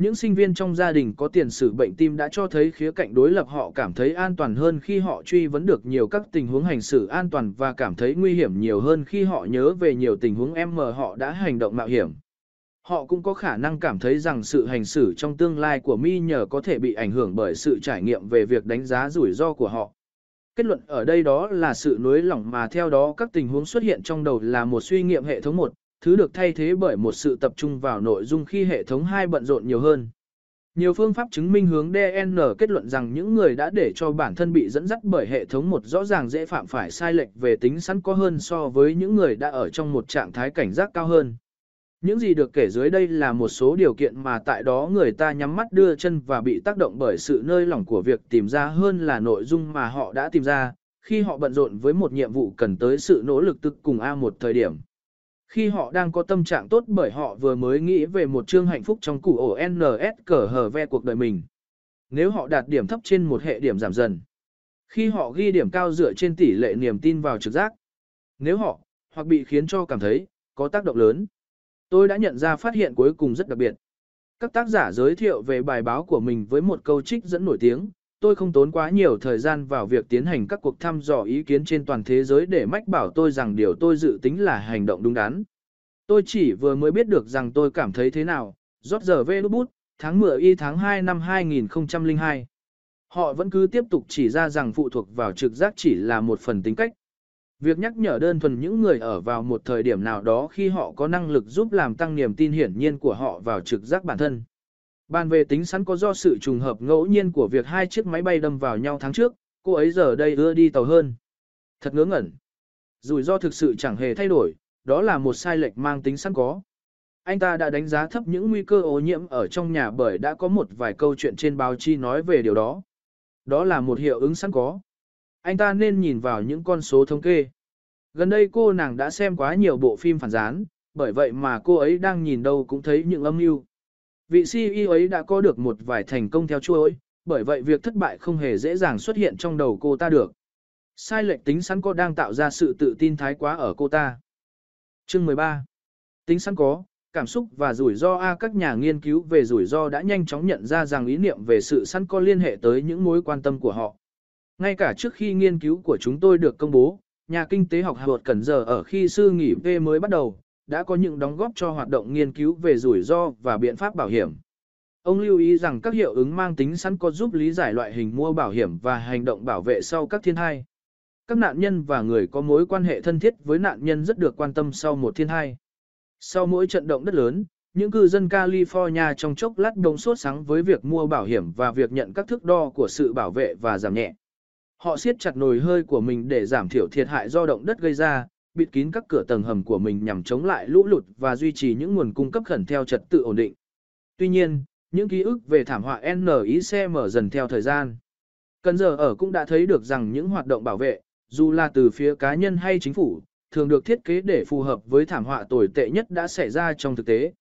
Những sinh viên trong gia đình có tiền sử bệnh tim đã cho thấy khía cạnh đối lập họ cảm thấy an toàn hơn khi họ truy vấn được nhiều các tình huống hành xử an toàn và cảm thấy nguy hiểm nhiều hơn khi họ nhớ về nhiều tình huống em mờ họ đã hành động mạo hiểm. Họ cũng có khả năng cảm thấy rằng sự hành xử trong tương lai của mi nhờ có thể bị ảnh hưởng bởi sự trải nghiệm về việc đánh giá rủi ro của họ. Kết luận ở đây đó là sự nối lỏng mà theo đó các tình huống xuất hiện trong đầu là một suy nghiệm hệ thống một, thứ được thay thế bởi một sự tập trung vào nội dung khi hệ thống hai bận rộn nhiều hơn. Nhiều phương pháp chứng minh hướng DN kết luận rằng những người đã để cho bản thân bị dẫn dắt bởi hệ thống một rõ ràng dễ phạm phải sai lệch về tính sẵn có hơn so với những người đã ở trong một trạng thái cảnh giác cao hơn. Những gì được kể dưới đây là một số điều kiện mà tại đó người ta nhắm mắt đưa chân và bị tác động bởi sự nơi lỏng của việc tìm ra hơn là nội dung mà họ đã tìm ra, khi họ bận rộn với một nhiệm vụ cần tới sự nỗ lực tức cùng A một thời điểm. Khi họ đang có tâm trạng tốt bởi họ vừa mới nghĩ về một chương hạnh phúc trong củ ổ NS cờ hờ ve cuộc đời mình. Nếu họ đạt điểm thấp trên một hệ điểm giảm dần. Khi họ ghi điểm cao dựa trên tỷ lệ niềm tin vào trực giác. Nếu họ, hoặc bị khiến cho cảm thấy, có tác động lớn. Tôi đã nhận ra phát hiện cuối cùng rất đặc biệt. Các tác giả giới thiệu về bài báo của mình với một câu trích dẫn nổi tiếng, tôi không tốn quá nhiều thời gian vào việc tiến hành các cuộc thăm dò ý kiến trên toàn thế giới để mách bảo tôi rằng điều tôi dự tính là hành động đúng đắn. Tôi chỉ vừa mới biết được rằng tôi cảm thấy thế nào, rót giờ về lúc bút, tháng 10 y tháng 2 năm 2002. Họ vẫn cứ tiếp tục chỉ ra rằng phụ thuộc vào trực giác chỉ là một phần tính cách. Việc nhắc nhở đơn thuần những người ở vào một thời điểm nào đó khi họ có năng lực giúp làm tăng niềm tin hiển nhiên của họ vào trực giác bản thân. Bàn về tính sẵn có do sự trùng hợp ngẫu nhiên của việc hai chiếc máy bay đâm vào nhau tháng trước, cô ấy giờ đây ưa đi tàu hơn. Thật ngớ ngẩn. Rủi ro thực sự chẳng hề thay đổi, đó là một sai lệch mang tính sẵn có. Anh ta đã đánh giá thấp những nguy cơ ô nhiễm ở trong nhà bởi đã có một vài câu chuyện trên báo chí nói về điều đó. Đó là một hiệu ứng sẵn có. Anh ta nên nhìn vào những con số thống kê. Gần đây cô nàng đã xem quá nhiều bộ phim phản gián, bởi vậy mà cô ấy đang nhìn đâu cũng thấy những âm mưu. Vị CEO ấy đã có được một vài thành công theo chuỗi, bởi vậy việc thất bại không hề dễ dàng xuất hiện trong đầu cô ta được. Sai lệch tính sẵn có đang tạo ra sự tự tin thái quá ở cô ta. Chương 13. Tính sẵn có, cảm xúc và rủi ro A các nhà nghiên cứu về rủi ro đã nhanh chóng nhận ra rằng ý niệm về sự sẵn có liên hệ tới những mối quan tâm của họ. Ngay cả trước khi nghiên cứu của chúng tôi được công bố, nhà kinh tế học Harvard Cần giờ ở khi sư nghỉ V mới bắt đầu, đã có những đóng góp cho hoạt động nghiên cứu về rủi ro và biện pháp bảo hiểm. Ông lưu ý rằng các hiệu ứng mang tính sẵn có giúp lý giải loại hình mua bảo hiểm và hành động bảo vệ sau các thiên tai. Các nạn nhân và người có mối quan hệ thân thiết với nạn nhân rất được quan tâm sau một thiên tai. Sau mỗi trận động đất lớn, những cư dân California trong chốc lát đồng sốt sáng với việc mua bảo hiểm và việc nhận các thước đo của sự bảo vệ và giảm nhẹ. Họ siết chặt nồi hơi của mình để giảm thiểu thiệt hại do động đất gây ra, bịt kín các cửa tầng hầm của mình nhằm chống lại lũ lụt và duy trì những nguồn cung cấp khẩn theo trật tự ổn định. Tuy nhiên, những ký ức về thảm họa NIC mở dần theo thời gian. Cần giờ ở cũng đã thấy được rằng những hoạt động bảo vệ, dù là từ phía cá nhân hay chính phủ, thường được thiết kế để phù hợp với thảm họa tồi tệ nhất đã xảy ra trong thực tế.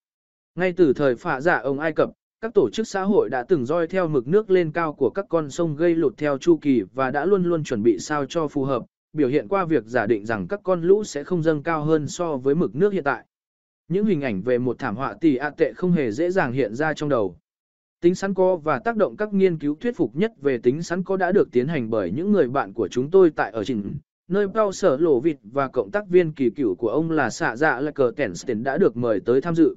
Ngay từ thời phạ giả ông Ai Cập, các tổ chức xã hội đã từng roi theo mực nước lên cao của các con sông gây lụt theo chu kỳ và đã luôn luôn chuẩn bị sao cho phù hợp, biểu hiện qua việc giả định rằng các con lũ sẽ không dâng cao hơn so với mực nước hiện tại. Những hình ảnh về một thảm họa tỷ ạ tệ không hề dễ dàng hiện ra trong đầu. Tính sẵn có và tác động các nghiên cứu thuyết phục nhất về tính sẵn có đã được tiến hành bởi những người bạn của chúng tôi tại ở trình nơi bao sở lộ vịt và cộng tác viên kỳ cửu của ông là xạ dạ là cờ Kenstein đã được mời tới tham dự.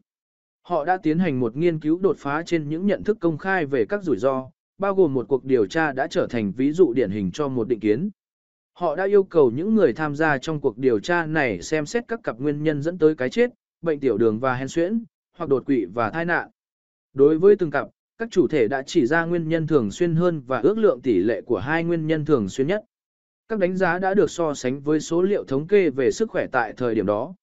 Họ đã tiến hành một nghiên cứu đột phá trên những nhận thức công khai về các rủi ro, bao gồm một cuộc điều tra đã trở thành ví dụ điển hình cho một định kiến. Họ đã yêu cầu những người tham gia trong cuộc điều tra này xem xét các cặp nguyên nhân dẫn tới cái chết, bệnh tiểu đường và hen suyễn, hoặc đột quỵ và tai nạn. Đối với từng cặp, các chủ thể đã chỉ ra nguyên nhân thường xuyên hơn và ước lượng tỷ lệ của hai nguyên nhân thường xuyên nhất. Các đánh giá đã được so sánh với số liệu thống kê về sức khỏe tại thời điểm đó.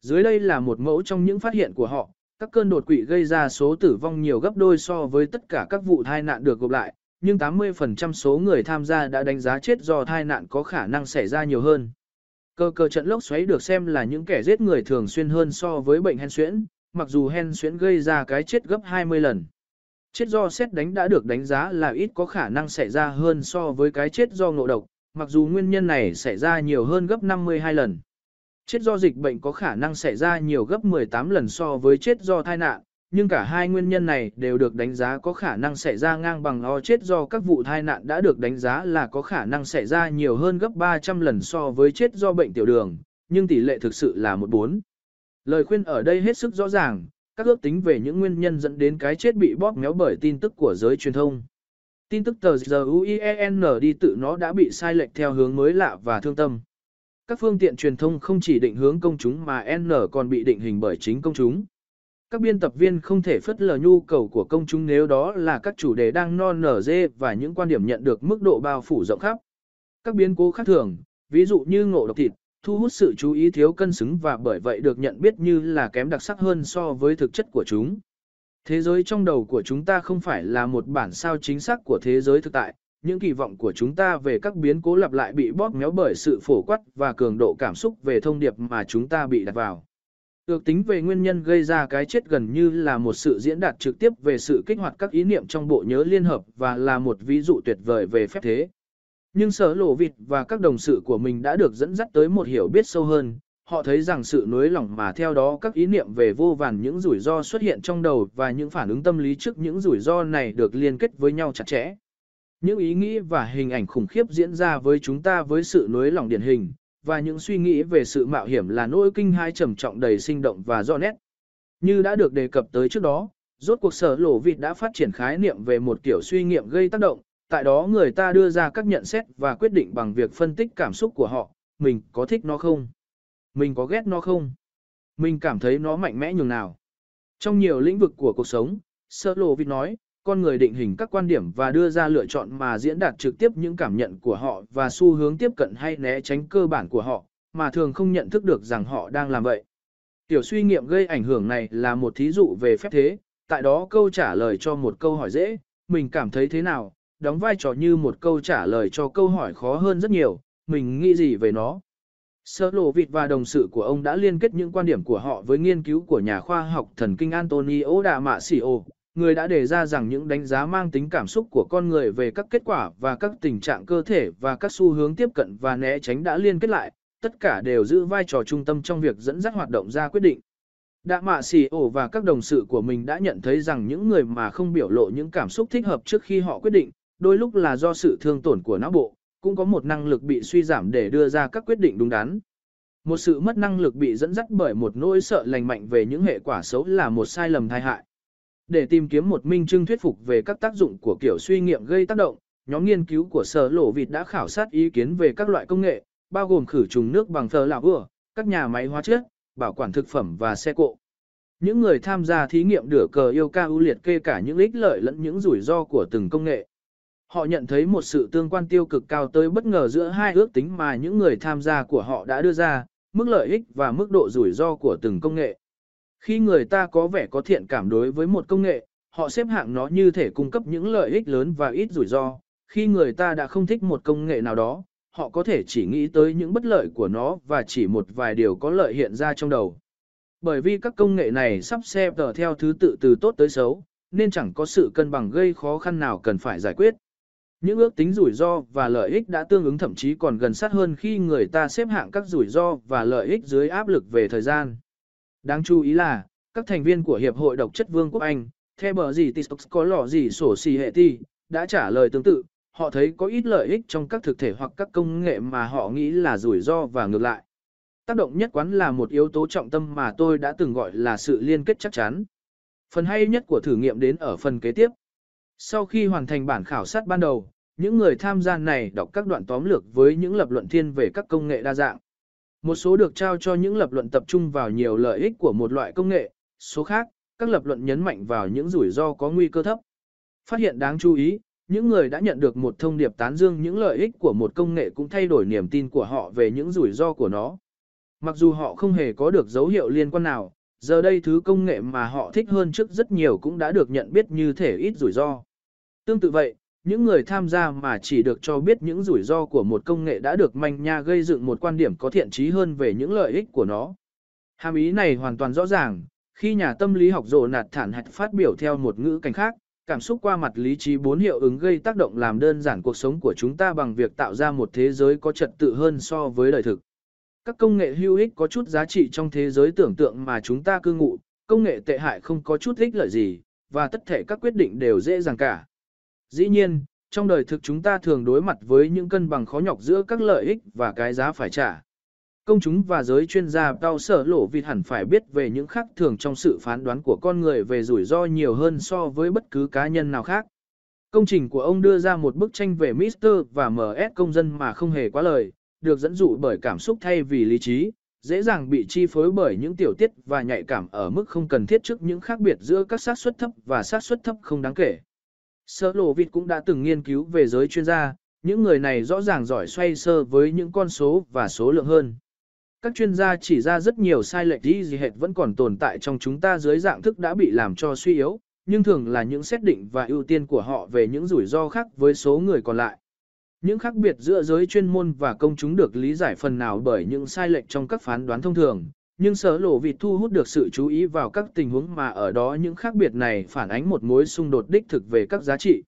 Dưới đây là một mẫu trong những phát hiện của họ, các cơn đột quỵ gây ra số tử vong nhiều gấp đôi so với tất cả các vụ tai nạn được gộp lại, nhưng 80% số người tham gia đã đánh giá chết do tai nạn có khả năng xảy ra nhiều hơn. Cơ cơ trận lốc xoáy được xem là những kẻ giết người thường xuyên hơn so với bệnh hen suyễn, mặc dù hen suyễn gây ra cái chết gấp 20 lần. Chết do xét đánh đã được đánh giá là ít có khả năng xảy ra hơn so với cái chết do ngộ độc, mặc dù nguyên nhân này xảy ra nhiều hơn gấp 52 lần. Chết do dịch bệnh có khả năng xảy ra nhiều gấp 18 lần so với chết do tai nạn, nhưng cả hai nguyên nhân này đều được đánh giá có khả năng xảy ra ngang bằng o chết do các vụ tai nạn đã được đánh giá là có khả năng xảy ra nhiều hơn gấp 300 lần so với chết do bệnh tiểu đường, nhưng tỷ lệ thực sự là một bốn. Lời khuyên ở đây hết sức rõ ràng, các ước tính về những nguyên nhân dẫn đến cái chết bị bóp méo bởi tin tức của giới truyền thông. Tin tức tờ GUIEN đi tự nó đã bị sai lệch theo hướng mới lạ và thương tâm. Các phương tiện truyền thông không chỉ định hướng công chúng mà N còn bị định hình bởi chính công chúng. Các biên tập viên không thể phất lờ nhu cầu của công chúng nếu đó là các chủ đề đang non nở dê và những quan điểm nhận được mức độ bao phủ rộng khắp. Các biến cố khác thường, ví dụ như ngộ độc thịt, thu hút sự chú ý thiếu cân xứng và bởi vậy được nhận biết như là kém đặc sắc hơn so với thực chất của chúng. Thế giới trong đầu của chúng ta không phải là một bản sao chính xác của thế giới thực tại, những kỳ vọng của chúng ta về các biến cố lặp lại bị bóp méo bởi sự phổ quát và cường độ cảm xúc về thông điệp mà chúng ta bị đặt vào. Ước tính về nguyên nhân gây ra cái chết gần như là một sự diễn đạt trực tiếp về sự kích hoạt các ý niệm trong bộ nhớ liên hợp và là một ví dụ tuyệt vời về phép thế. Nhưng sở lộ vịt và các đồng sự của mình đã được dẫn dắt tới một hiểu biết sâu hơn, họ thấy rằng sự nối lỏng mà theo đó các ý niệm về vô vàn những rủi ro xuất hiện trong đầu và những phản ứng tâm lý trước những rủi ro này được liên kết với nhau chặt chẽ. Những ý nghĩ và hình ảnh khủng khiếp diễn ra với chúng ta với sự nối lỏng điển hình, và những suy nghĩ về sự mạo hiểm là nỗi kinh hai trầm trọng đầy sinh động và rõ nét. Như đã được đề cập tới trước đó, rốt cuộc sở lộ vịt đã phát triển khái niệm về một kiểu suy nghiệm gây tác động, tại đó người ta đưa ra các nhận xét và quyết định bằng việc phân tích cảm xúc của họ, mình có thích nó không? Mình có ghét nó không? Mình cảm thấy nó mạnh mẽ nhường nào? Trong nhiều lĩnh vực của cuộc sống, sở Lộ Vịt nói, con người định hình các quan điểm và đưa ra lựa chọn mà diễn đạt trực tiếp những cảm nhận của họ và xu hướng tiếp cận hay né tránh cơ bản của họ, mà thường không nhận thức được rằng họ đang làm vậy. Tiểu suy nghiệm gây ảnh hưởng này là một thí dụ về phép thế, tại đó câu trả lời cho một câu hỏi dễ, mình cảm thấy thế nào, đóng vai trò như một câu trả lời cho câu hỏi khó hơn rất nhiều, mình nghĩ gì về nó. Sơ lộ vịt và đồng sự của ông đã liên kết những quan điểm của họ với nghiên cứu của nhà khoa học thần kinh Antonio Damasio, người đã đề ra rằng những đánh giá mang tính cảm xúc của con người về các kết quả và các tình trạng cơ thể và các xu hướng tiếp cận và né tránh đã liên kết lại, tất cả đều giữ vai trò trung tâm trong việc dẫn dắt hoạt động ra quyết định. Đạ mạ xì ổ và các đồng sự của mình đã nhận thấy rằng những người mà không biểu lộ những cảm xúc thích hợp trước khi họ quyết định, đôi lúc là do sự thương tổn của não bộ, cũng có một năng lực bị suy giảm để đưa ra các quyết định đúng đắn. Một sự mất năng lực bị dẫn dắt bởi một nỗi sợ lành mạnh về những hệ quả xấu là một sai lầm tai hại. Để tìm kiếm một minh chứng thuyết phục về các tác dụng của kiểu suy nghiệm gây tác động, nhóm nghiên cứu của sở lộ vịt đã khảo sát ý kiến về các loại công nghệ, bao gồm khử trùng nước bằng thờ lạc ưa, các nhà máy hóa chất, bảo quản thực phẩm và xe cộ. Những người tham gia thí nghiệm đửa cờ yêu ca ưu liệt kê cả những ích lợi lẫn những rủi ro của từng công nghệ. Họ nhận thấy một sự tương quan tiêu cực cao tới bất ngờ giữa hai ước tính mà những người tham gia của họ đã đưa ra, mức lợi ích và mức độ rủi ro của từng công nghệ. Khi người ta có vẻ có thiện cảm đối với một công nghệ, họ xếp hạng nó như thể cung cấp những lợi ích lớn và ít rủi ro. Khi người ta đã không thích một công nghệ nào đó, họ có thể chỉ nghĩ tới những bất lợi của nó và chỉ một vài điều có lợi hiện ra trong đầu. Bởi vì các công nghệ này sắp xếp tờ theo thứ tự từ tốt tới xấu, nên chẳng có sự cân bằng gây khó khăn nào cần phải giải quyết. Những ước tính rủi ro và lợi ích đã tương ứng thậm chí còn gần sát hơn khi người ta xếp hạng các rủi ro và lợi ích dưới áp lực về thời gian. Đáng chú ý là, các thành viên của Hiệp hội Độc chất Vương quốc Anh, theo bờ gì Tistox có lọ gì sổ xì hệ ti, đã trả lời tương tự, họ thấy có ít lợi ích trong các thực thể hoặc các công nghệ mà họ nghĩ là rủi ro và ngược lại. Tác động nhất quán là một yếu tố trọng tâm mà tôi đã từng gọi là sự liên kết chắc chắn. Phần hay nhất của thử nghiệm đến ở phần kế tiếp. Sau khi hoàn thành bản khảo sát ban đầu, những người tham gia này đọc các đoạn tóm lược với những lập luận thiên về các công nghệ đa dạng. Một số được trao cho những lập luận tập trung vào nhiều lợi ích của một loại công nghệ, số khác, các lập luận nhấn mạnh vào những rủi ro có nguy cơ thấp. Phát hiện đáng chú ý, những người đã nhận được một thông điệp tán dương những lợi ích của một công nghệ cũng thay đổi niềm tin của họ về những rủi ro của nó. Mặc dù họ không hề có được dấu hiệu liên quan nào, giờ đây thứ công nghệ mà họ thích hơn trước rất nhiều cũng đã được nhận biết như thể ít rủi ro. Tương tự vậy, những người tham gia mà chỉ được cho biết những rủi ro của một công nghệ đã được manh nha gây dựng một quan điểm có thiện trí hơn về những lợi ích của nó. Hàm ý này hoàn toàn rõ ràng, khi nhà tâm lý học rộ nạt thản hạch phát biểu theo một ngữ cảnh khác, cảm xúc qua mặt lý trí bốn hiệu ứng gây tác động làm đơn giản cuộc sống của chúng ta bằng việc tạo ra một thế giới có trật tự hơn so với đời thực. Các công nghệ hữu ích có chút giá trị trong thế giới tưởng tượng mà chúng ta cư ngụ, công nghệ tệ hại không có chút ích lợi gì, và tất thể các quyết định đều dễ dàng cả. Dĩ nhiên, trong đời thực chúng ta thường đối mặt với những cân bằng khó nhọc giữa các lợi ích và cái giá phải trả. Công chúng và giới chuyên gia đau sở lộ vì hẳn phải biết về những khác thường trong sự phán đoán của con người về rủi ro nhiều hơn so với bất cứ cá nhân nào khác. Công trình của ông đưa ra một bức tranh về Mr. và MS công dân mà không hề quá lời, được dẫn dụ bởi cảm xúc thay vì lý trí, dễ dàng bị chi phối bởi những tiểu tiết và nhạy cảm ở mức không cần thiết trước những khác biệt giữa các xác suất thấp và xác suất thấp không đáng kể. Sơ lộ vịt cũng đã từng nghiên cứu về giới chuyên gia, những người này rõ ràng giỏi xoay sơ với những con số và số lượng hơn. Các chuyên gia chỉ ra rất nhiều sai lệch gì gì hệt vẫn còn tồn tại trong chúng ta dưới dạng thức đã bị làm cho suy yếu, nhưng thường là những xét định và ưu tiên của họ về những rủi ro khác với số người còn lại. Những khác biệt giữa giới chuyên môn và công chúng được lý giải phần nào bởi những sai lệch trong các phán đoán thông thường, nhưng sở lộ vịt thu hút được sự chú ý vào các tình huống mà ở đó những khác biệt này phản ánh một mối xung đột đích thực về các giá trị.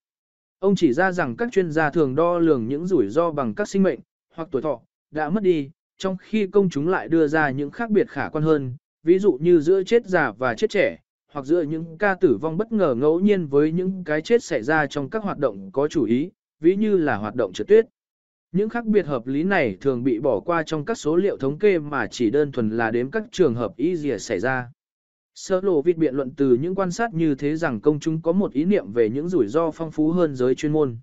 Ông chỉ ra rằng các chuyên gia thường đo lường những rủi ro bằng các sinh mệnh, hoặc tuổi thọ, đã mất đi, trong khi công chúng lại đưa ra những khác biệt khả quan hơn, ví dụ như giữa chết già và chết trẻ, hoặc giữa những ca tử vong bất ngờ ngẫu nhiên với những cái chết xảy ra trong các hoạt động có chủ ý, ví như là hoạt động trượt tuyết. Những khác biệt hợp lý này thường bị bỏ qua trong các số liệu thống kê mà chỉ đơn thuần là đếm các trường hợp ý gì xảy ra. Sơ lộ vịt biện luận từ những quan sát như thế rằng công chúng có một ý niệm về những rủi ro phong phú hơn giới chuyên môn.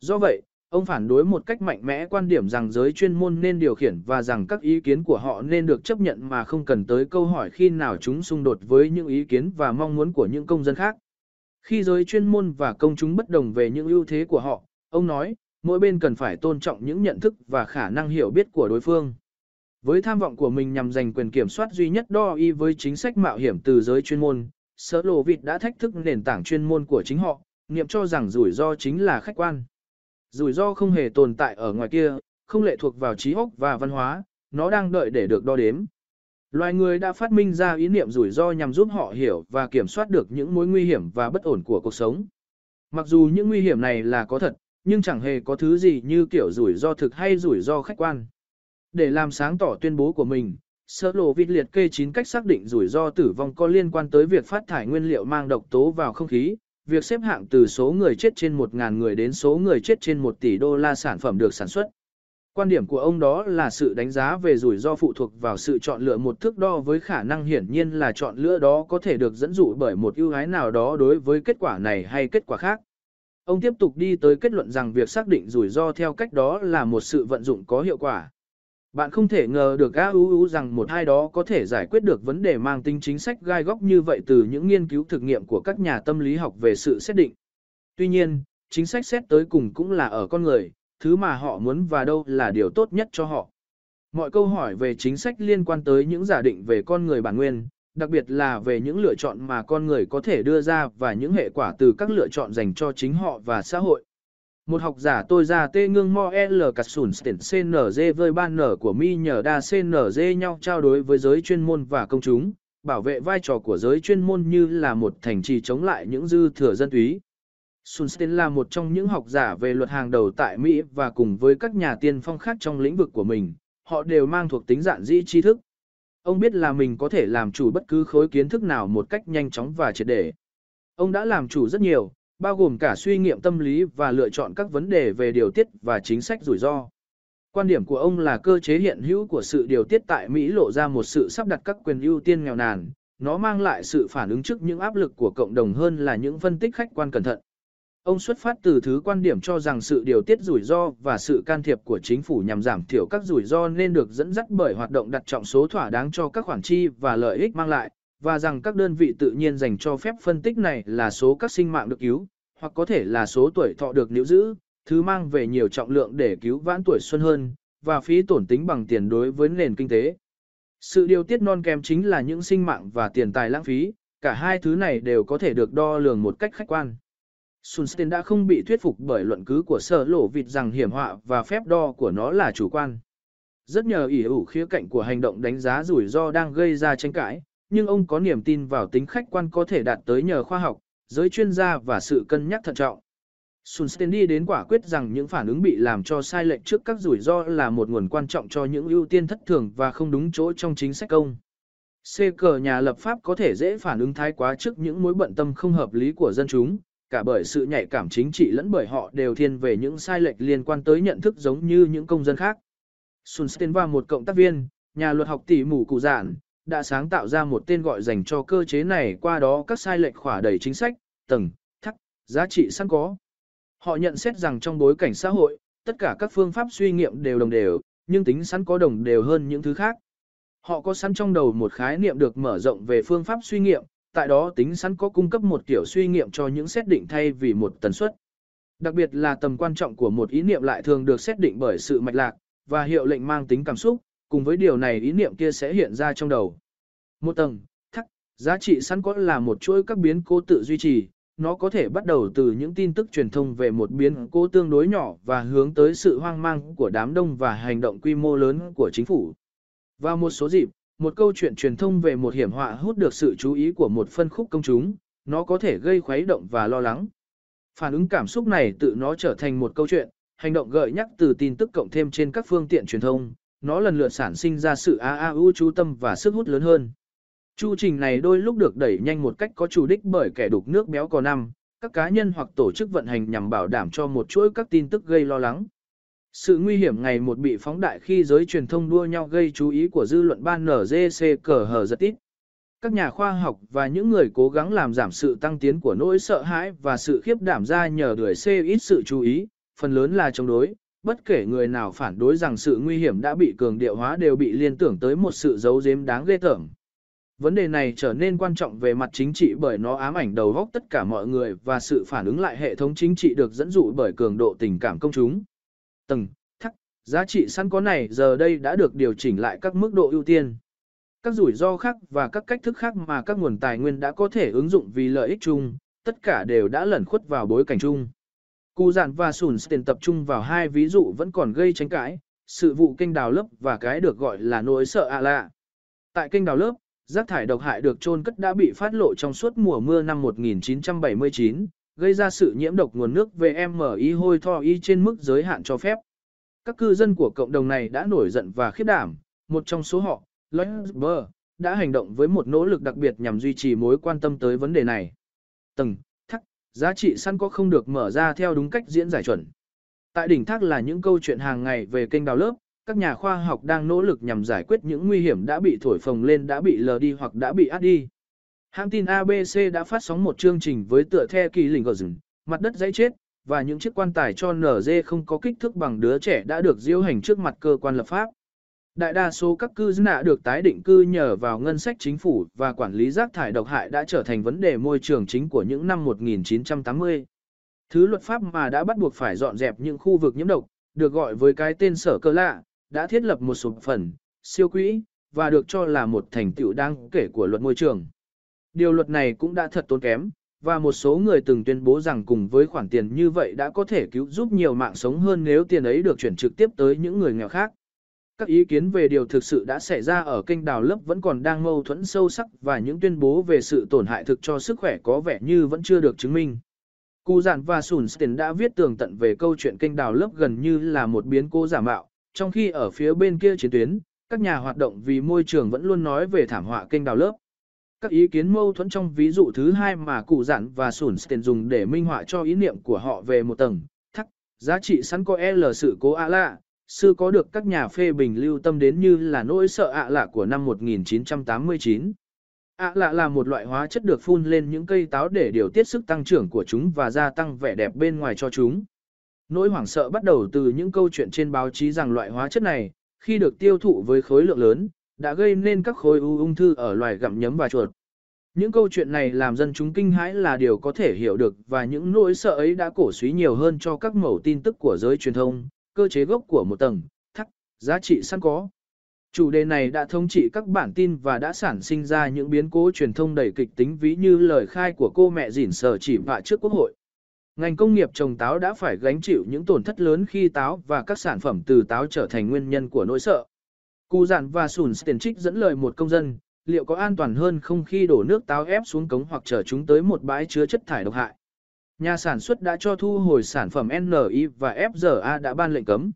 Do vậy, ông phản đối một cách mạnh mẽ quan điểm rằng giới chuyên môn nên điều khiển và rằng các ý kiến của họ nên được chấp nhận mà không cần tới câu hỏi khi nào chúng xung đột với những ý kiến và mong muốn của những công dân khác. Khi giới chuyên môn và công chúng bất đồng về những ưu thế của họ, ông nói, mỗi bên cần phải tôn trọng những nhận thức và khả năng hiểu biết của đối phương. Với tham vọng của mình nhằm giành quyền kiểm soát duy nhất đo y với chính sách mạo hiểm từ giới chuyên môn, Sở Lộ Vịt đã thách thức nền tảng chuyên môn của chính họ, niệm cho rằng rủi ro chính là khách quan. Rủi ro không hề tồn tại ở ngoài kia, không lệ thuộc vào trí óc và văn hóa, nó đang đợi để được đo đếm. Loài người đã phát minh ra ý niệm rủi ro nhằm giúp họ hiểu và kiểm soát được những mối nguy hiểm và bất ổn của cuộc sống. Mặc dù những nguy hiểm này là có thật, nhưng chẳng hề có thứ gì như kiểu rủi ro thực hay rủi ro khách quan. Để làm sáng tỏ tuyên bố của mình, Sơ lộ vịt liệt kê 9 cách xác định rủi ro tử vong có liên quan tới việc phát thải nguyên liệu mang độc tố vào không khí, việc xếp hạng từ số người chết trên 1.000 người đến số người chết trên 1 tỷ đô la sản phẩm được sản xuất. Quan điểm của ông đó là sự đánh giá về rủi ro phụ thuộc vào sự chọn lựa một thước đo với khả năng hiển nhiên là chọn lựa đó có thể được dẫn dụ bởi một ưu ái nào đó đối với kết quả này hay kết quả khác. Ông tiếp tục đi tới kết luận rằng việc xác định rủi ro theo cách đó là một sự vận dụng có hiệu quả. Bạn không thể ngờ được AUU rằng một hai đó có thể giải quyết được vấn đề mang tính chính sách gai góc như vậy từ những nghiên cứu thực nghiệm của các nhà tâm lý học về sự xét định. Tuy nhiên, chính sách xét tới cùng cũng là ở con người, thứ mà họ muốn và đâu là điều tốt nhất cho họ. Mọi câu hỏi về chính sách liên quan tới những giả định về con người bản nguyên, đặc biệt là về những lựa chọn mà con người có thể đưa ra và những hệ quả từ các lựa chọn dành cho chính họ và xã hội. Một học giả tôi ra tê ngương mo L cắt sủn CNG với ban nở của mi nhờ đa CNG nhau trao đối với giới chuyên môn và công chúng, bảo vệ vai trò của giới chuyên môn như là một thành trì chống lại những dư thừa dân túy. Sunstein là một trong những học giả về luật hàng đầu tại Mỹ và cùng với các nhà tiên phong khác trong lĩnh vực của mình, họ đều mang thuộc tính dạng dĩ tri thức. Ông biết là mình có thể làm chủ bất cứ khối kiến thức nào một cách nhanh chóng và triệt để. Ông đã làm chủ rất nhiều, bao gồm cả suy nghiệm tâm lý và lựa chọn các vấn đề về điều tiết và chính sách rủi ro. Quan điểm của ông là cơ chế hiện hữu của sự điều tiết tại Mỹ lộ ra một sự sắp đặt các quyền ưu tiên nghèo nàn, nó mang lại sự phản ứng trước những áp lực của cộng đồng hơn là những phân tích khách quan cẩn thận. Ông xuất phát từ thứ quan điểm cho rằng sự điều tiết rủi ro và sự can thiệp của chính phủ nhằm giảm thiểu các rủi ro nên được dẫn dắt bởi hoạt động đặt trọng số thỏa đáng cho các khoản chi và lợi ích mang lại, và rằng các đơn vị tự nhiên dành cho phép phân tích này là số các sinh mạng được cứu, hoặc có thể là số tuổi thọ được níu giữ, thứ mang về nhiều trọng lượng để cứu vãn tuổi xuân hơn, và phí tổn tính bằng tiền đối với nền kinh tế. Sự điều tiết non kém chính là những sinh mạng và tiền tài lãng phí, cả hai thứ này đều có thể được đo lường một cách khách quan. Sunstein đã không bị thuyết phục bởi luận cứ của sở lộ vịt rằng hiểm họa và phép đo của nó là chủ quan. Rất nhờ ỉ ủ khía cạnh của hành động đánh giá rủi ro đang gây ra tranh cãi, nhưng ông có niềm tin vào tính khách quan có thể đạt tới nhờ khoa học, giới chuyên gia và sự cân nhắc thận trọng. Sunstein đi đến quả quyết rằng những phản ứng bị làm cho sai lệch trước các rủi ro là một nguồn quan trọng cho những ưu tiên thất thường và không đúng chỗ trong chính sách công. C cờ nhà lập pháp có thể dễ phản ứng thái quá trước những mối bận tâm không hợp lý của dân chúng, cả bởi sự nhạy cảm chính trị lẫn bởi họ đều thiên về những sai lệch liên quan tới nhận thức giống như những công dân khác. Sunstein và một cộng tác viên, nhà luật học tỷ mù cụ giản, đã sáng tạo ra một tên gọi dành cho cơ chế này qua đó các sai lệch khỏa đầy chính sách, tầng, thắc, giá trị sẵn có. Họ nhận xét rằng trong bối cảnh xã hội, tất cả các phương pháp suy nghiệm đều đồng đều, nhưng tính sẵn có đồng đều hơn những thứ khác. Họ có sẵn trong đầu một khái niệm được mở rộng về phương pháp suy nghiệm, tại đó tính sẵn có cung cấp một kiểu suy nghiệm cho những xét định thay vì một tần suất. Đặc biệt là tầm quan trọng của một ý niệm lại thường được xét định bởi sự mạch lạc, và hiệu lệnh mang tính cảm xúc, cùng với điều này ý niệm kia sẽ hiện ra trong đầu. Một tầng, thắc, giá trị sẵn có là một chuỗi các biến cố tự duy trì, nó có thể bắt đầu từ những tin tức truyền thông về một biến cố tương đối nhỏ và hướng tới sự hoang mang của đám đông và hành động quy mô lớn của chính phủ. Vào một số dịp, một câu chuyện truyền thông về một hiểm họa hút được sự chú ý của một phân khúc công chúng, nó có thể gây khuấy động và lo lắng. Phản ứng cảm xúc này tự nó trở thành một câu chuyện, hành động gợi nhắc từ tin tức cộng thêm trên các phương tiện truyền thông, nó lần lượt sản sinh ra sự AAU chú tâm và sức hút lớn hơn. Chu trình này đôi lúc được đẩy nhanh một cách có chủ đích bởi kẻ đục nước béo có năm, các cá nhân hoặc tổ chức vận hành nhằm bảo đảm cho một chuỗi các tin tức gây lo lắng. Sự nguy hiểm ngày một bị phóng đại khi giới truyền thông đua nhau gây chú ý của dư luận ban NGC cờ hờ giật ít. Các nhà khoa học và những người cố gắng làm giảm sự tăng tiến của nỗi sợ hãi và sự khiếp đảm ra nhờ đuổi C ít sự chú ý, phần lớn là chống đối, bất kể người nào phản đối rằng sự nguy hiểm đã bị cường điệu hóa đều bị liên tưởng tới một sự giấu giếm đáng ghê tởm. Vấn đề này trở nên quan trọng về mặt chính trị bởi nó ám ảnh đầu góc tất cả mọi người và sự phản ứng lại hệ thống chính trị được dẫn dụ bởi cường độ tình cảm công chúng. Tầng, thắc, giá trị sẵn có này giờ đây đã được điều chỉnh lại các mức độ ưu tiên. Các rủi ro khác và các cách thức khác mà các nguồn tài nguyên đã có thể ứng dụng vì lợi ích chung, tất cả đều đã lẩn khuất vào bối cảnh chung. Cụ giản và sùn tiền tập trung vào hai ví dụ vẫn còn gây tranh cãi, sự vụ kênh đào lớp và cái được gọi là nỗi sợ ạ lạ. Tại kênh đào lớp, rác thải độc hại được chôn cất đã bị phát lộ trong suốt mùa mưa năm 1979, gây ra sự nhiễm độc nguồn nước VMI hôi tho y trên mức giới hạn cho phép. Các cư dân của cộng đồng này đã nổi giận và khiếp đảm, một trong số họ, Lloyd đã hành động với một nỗ lực đặc biệt nhằm duy trì mối quan tâm tới vấn đề này. Tầng, thắc, giá trị săn có không được mở ra theo đúng cách diễn giải chuẩn. Tại đỉnh thác là những câu chuyện hàng ngày về kênh đào lớp, các nhà khoa học đang nỗ lực nhằm giải quyết những nguy hiểm đã bị thổi phồng lên đã bị lờ đi hoặc đã bị át đi. Hãng tin ABC đã phát sóng một chương trình với tựa the kỳ lình gờ rừng, mặt đất dãy chết, và những chiếc quan tài cho NG không có kích thước bằng đứa trẻ đã được diễu hành trước mặt cơ quan lập pháp. Đại đa số các cư dân nạ được tái định cư nhờ vào ngân sách chính phủ và quản lý rác thải độc hại đã trở thành vấn đề môi trường chính của những năm 1980. Thứ luật pháp mà đã bắt buộc phải dọn dẹp những khu vực nhiễm độc, được gọi với cái tên sở cơ lạ, đã thiết lập một số phần, siêu quỹ, và được cho là một thành tựu đáng kể của luật môi trường. Điều luật này cũng đã thật tốn kém, và một số người từng tuyên bố rằng cùng với khoản tiền như vậy đã có thể cứu giúp nhiều mạng sống hơn nếu tiền ấy được chuyển trực tiếp tới những người nghèo khác. Các ý kiến về điều thực sự đã xảy ra ở kênh đào lớp vẫn còn đang mâu thuẫn sâu sắc và những tuyên bố về sự tổn hại thực cho sức khỏe có vẻ như vẫn chưa được chứng minh. Cụ giản và Sunstein đã viết tường tận về câu chuyện kênh đào lớp gần như là một biến cố giả mạo, trong khi ở phía bên kia chiến tuyến, các nhà hoạt động vì môi trường vẫn luôn nói về thảm họa kênh đào lớp. Các ý kiến mâu thuẫn trong ví dụ thứ hai mà cụ giản và Sunstein dùng để minh họa cho ý niệm của họ về một tầng, thắc, giá trị sẵn có L sự cố ạ lạ, sư có được các nhà phê bình lưu tâm đến như là nỗi sợ ạ lạ của năm 1989. ạ lạ là một loại hóa chất được phun lên những cây táo để điều tiết sức tăng trưởng của chúng và gia tăng vẻ đẹp bên ngoài cho chúng. Nỗi hoảng sợ bắt đầu từ những câu chuyện trên báo chí rằng loại hóa chất này, khi được tiêu thụ với khối lượng lớn, đã gây nên các khối u ung thư ở loài gặm nhấm và chuột. Những câu chuyện này làm dân chúng kinh hãi là điều có thể hiểu được và những nỗi sợ ấy đã cổ suý nhiều hơn cho các mẫu tin tức của giới truyền thông, cơ chế gốc của một tầng, thắc, giá trị sẵn có. Chủ đề này đã thống trị các bản tin và đã sản sinh ra những biến cố truyền thông đầy kịch tính ví như lời khai của cô mẹ dỉn sở chỉ vạ trước quốc hội. Ngành công nghiệp trồng táo đã phải gánh chịu những tổn thất lớn khi táo và các sản phẩm từ táo trở thành nguyên nhân của nỗi sợ. Cụ giản và sùn tiền trích dẫn lời một công dân, liệu có an toàn hơn không khi đổ nước táo ép xuống cống hoặc chở chúng tới một bãi chứa chất thải độc hại. Nhà sản xuất đã cho thu hồi sản phẩm NI và FZA đã ban lệnh cấm.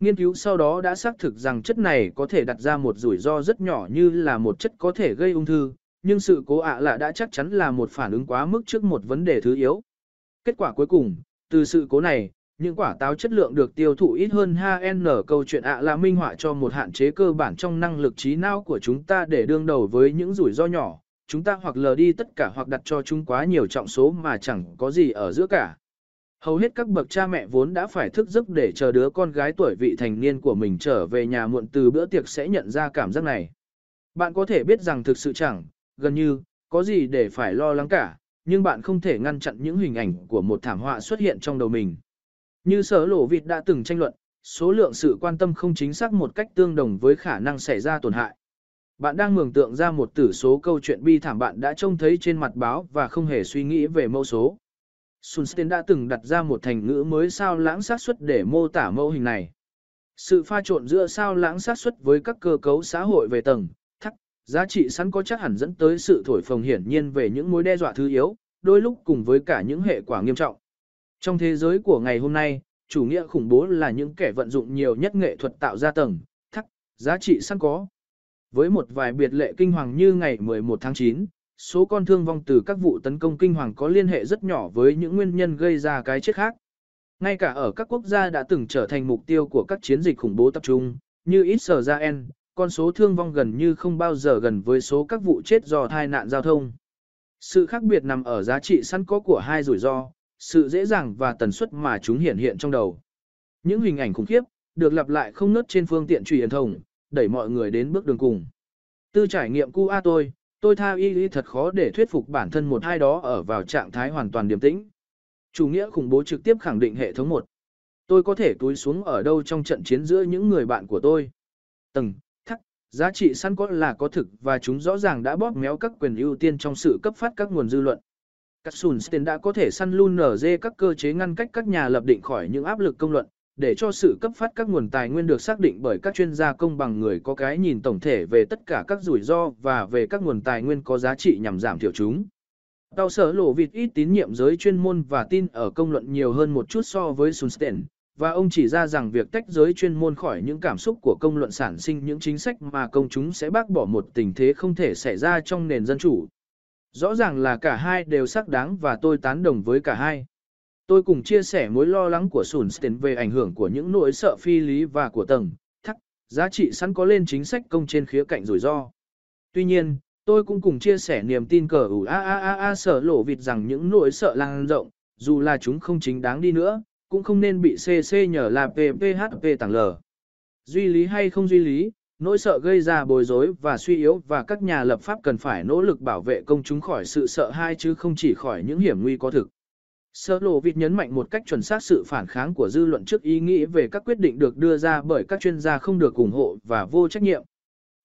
Nghiên cứu sau đó đã xác thực rằng chất này có thể đặt ra một rủi ro rất nhỏ như là một chất có thể gây ung thư, nhưng sự cố ạ là đã chắc chắn là một phản ứng quá mức trước một vấn đề thứ yếu. Kết quả cuối cùng, từ sự cố này, những quả táo chất lượng được tiêu thụ ít hơn HN câu chuyện ạ là minh họa cho một hạn chế cơ bản trong năng lực trí não của chúng ta để đương đầu với những rủi ro nhỏ, chúng ta hoặc lờ đi tất cả hoặc đặt cho chúng quá nhiều trọng số mà chẳng có gì ở giữa cả. Hầu hết các bậc cha mẹ vốn đã phải thức giấc để chờ đứa con gái tuổi vị thành niên của mình trở về nhà muộn từ bữa tiệc sẽ nhận ra cảm giác này. Bạn có thể biết rằng thực sự chẳng, gần như, có gì để phải lo lắng cả, nhưng bạn không thể ngăn chặn những hình ảnh của một thảm họa xuất hiện trong đầu mình. Như sở lộ vịt đã từng tranh luận, số lượng sự quan tâm không chính xác một cách tương đồng với khả năng xảy ra tổn hại. Bạn đang mường tượng ra một tử số câu chuyện bi thảm bạn đã trông thấy trên mặt báo và không hề suy nghĩ về mẫu số. Sunstein đã từng đặt ra một thành ngữ mới sao lãng xác suất để mô tả mẫu hình này. Sự pha trộn giữa sao lãng xác suất với các cơ cấu xã hội về tầng, thắc, giá trị sẵn có chắc hẳn dẫn tới sự thổi phồng hiển nhiên về những mối đe dọa thứ yếu, đôi lúc cùng với cả những hệ quả nghiêm trọng. Trong thế giới của ngày hôm nay, chủ nghĩa khủng bố là những kẻ vận dụng nhiều nhất nghệ thuật tạo ra tầng, thắc, giá trị sẵn có. Với một vài biệt lệ kinh hoàng như ngày 11 tháng 9, số con thương vong từ các vụ tấn công kinh hoàng có liên hệ rất nhỏ với những nguyên nhân gây ra cái chết khác. Ngay cả ở các quốc gia đã từng trở thành mục tiêu của các chiến dịch khủng bố tập trung, như Israel, con số thương vong gần như không bao giờ gần với số các vụ chết do tai nạn giao thông. Sự khác biệt nằm ở giá trị sẵn có của hai rủi ro, sự dễ dàng và tần suất mà chúng hiện hiện trong đầu. Những hình ảnh khủng khiếp, được lặp lại không nớt trên phương tiện truyền thông, đẩy mọi người đến bước đường cùng. Tư trải nghiệm cu a tôi, tôi tha y y thật khó để thuyết phục bản thân một hai đó ở vào trạng thái hoàn toàn điềm tĩnh. Chủ nghĩa khủng bố trực tiếp khẳng định hệ thống một. Tôi có thể túi xuống ở đâu trong trận chiến giữa những người bạn của tôi. Tầng, thắc, giá trị sẵn có là có thực và chúng rõ ràng đã bóp méo các quyền ưu tiên trong sự cấp phát các nguồn dư luận. Các Sunstein đã có thể săn luôn nở dê các cơ chế ngăn cách các nhà lập định khỏi những áp lực công luận, để cho sự cấp phát các nguồn tài nguyên được xác định bởi các chuyên gia công bằng người có cái nhìn tổng thể về tất cả các rủi ro và về các nguồn tài nguyên có giá trị nhằm giảm thiểu chúng. Tàu sở lộ vịt ít tín nhiệm giới chuyên môn và tin ở công luận nhiều hơn một chút so với Sunstein, và ông chỉ ra rằng việc tách giới chuyên môn khỏi những cảm xúc của công luận sản sinh những chính sách mà công chúng sẽ bác bỏ một tình thế không thể xảy ra trong nền dân chủ. Rõ ràng là cả hai đều xác đáng và tôi tán đồng với cả hai. Tôi cùng chia sẻ mối lo lắng của Sunstein về ảnh hưởng của những nỗi sợ phi lý và của tầng, thắc, giá trị sẵn có lên chính sách công trên khía cạnh rủi ro. Tuy nhiên, tôi cũng cùng chia sẻ niềm tin cờ ủ a a a a sợ lộ vịt rằng những nỗi sợ lan rộng, dù là chúng không chính đáng đi nữa, cũng không nên bị CC nhờ là PPHP tàng lờ. Duy lý hay không duy lý, nỗi sợ gây ra bối rối và suy yếu và các nhà lập pháp cần phải nỗ lực bảo vệ công chúng khỏi sự sợ hãi chứ không chỉ khỏi những hiểm nguy có thực. Sơ lộ vịt nhấn mạnh một cách chuẩn xác sự phản kháng của dư luận trước ý nghĩ về các quyết định được đưa ra bởi các chuyên gia không được ủng hộ và vô trách nhiệm.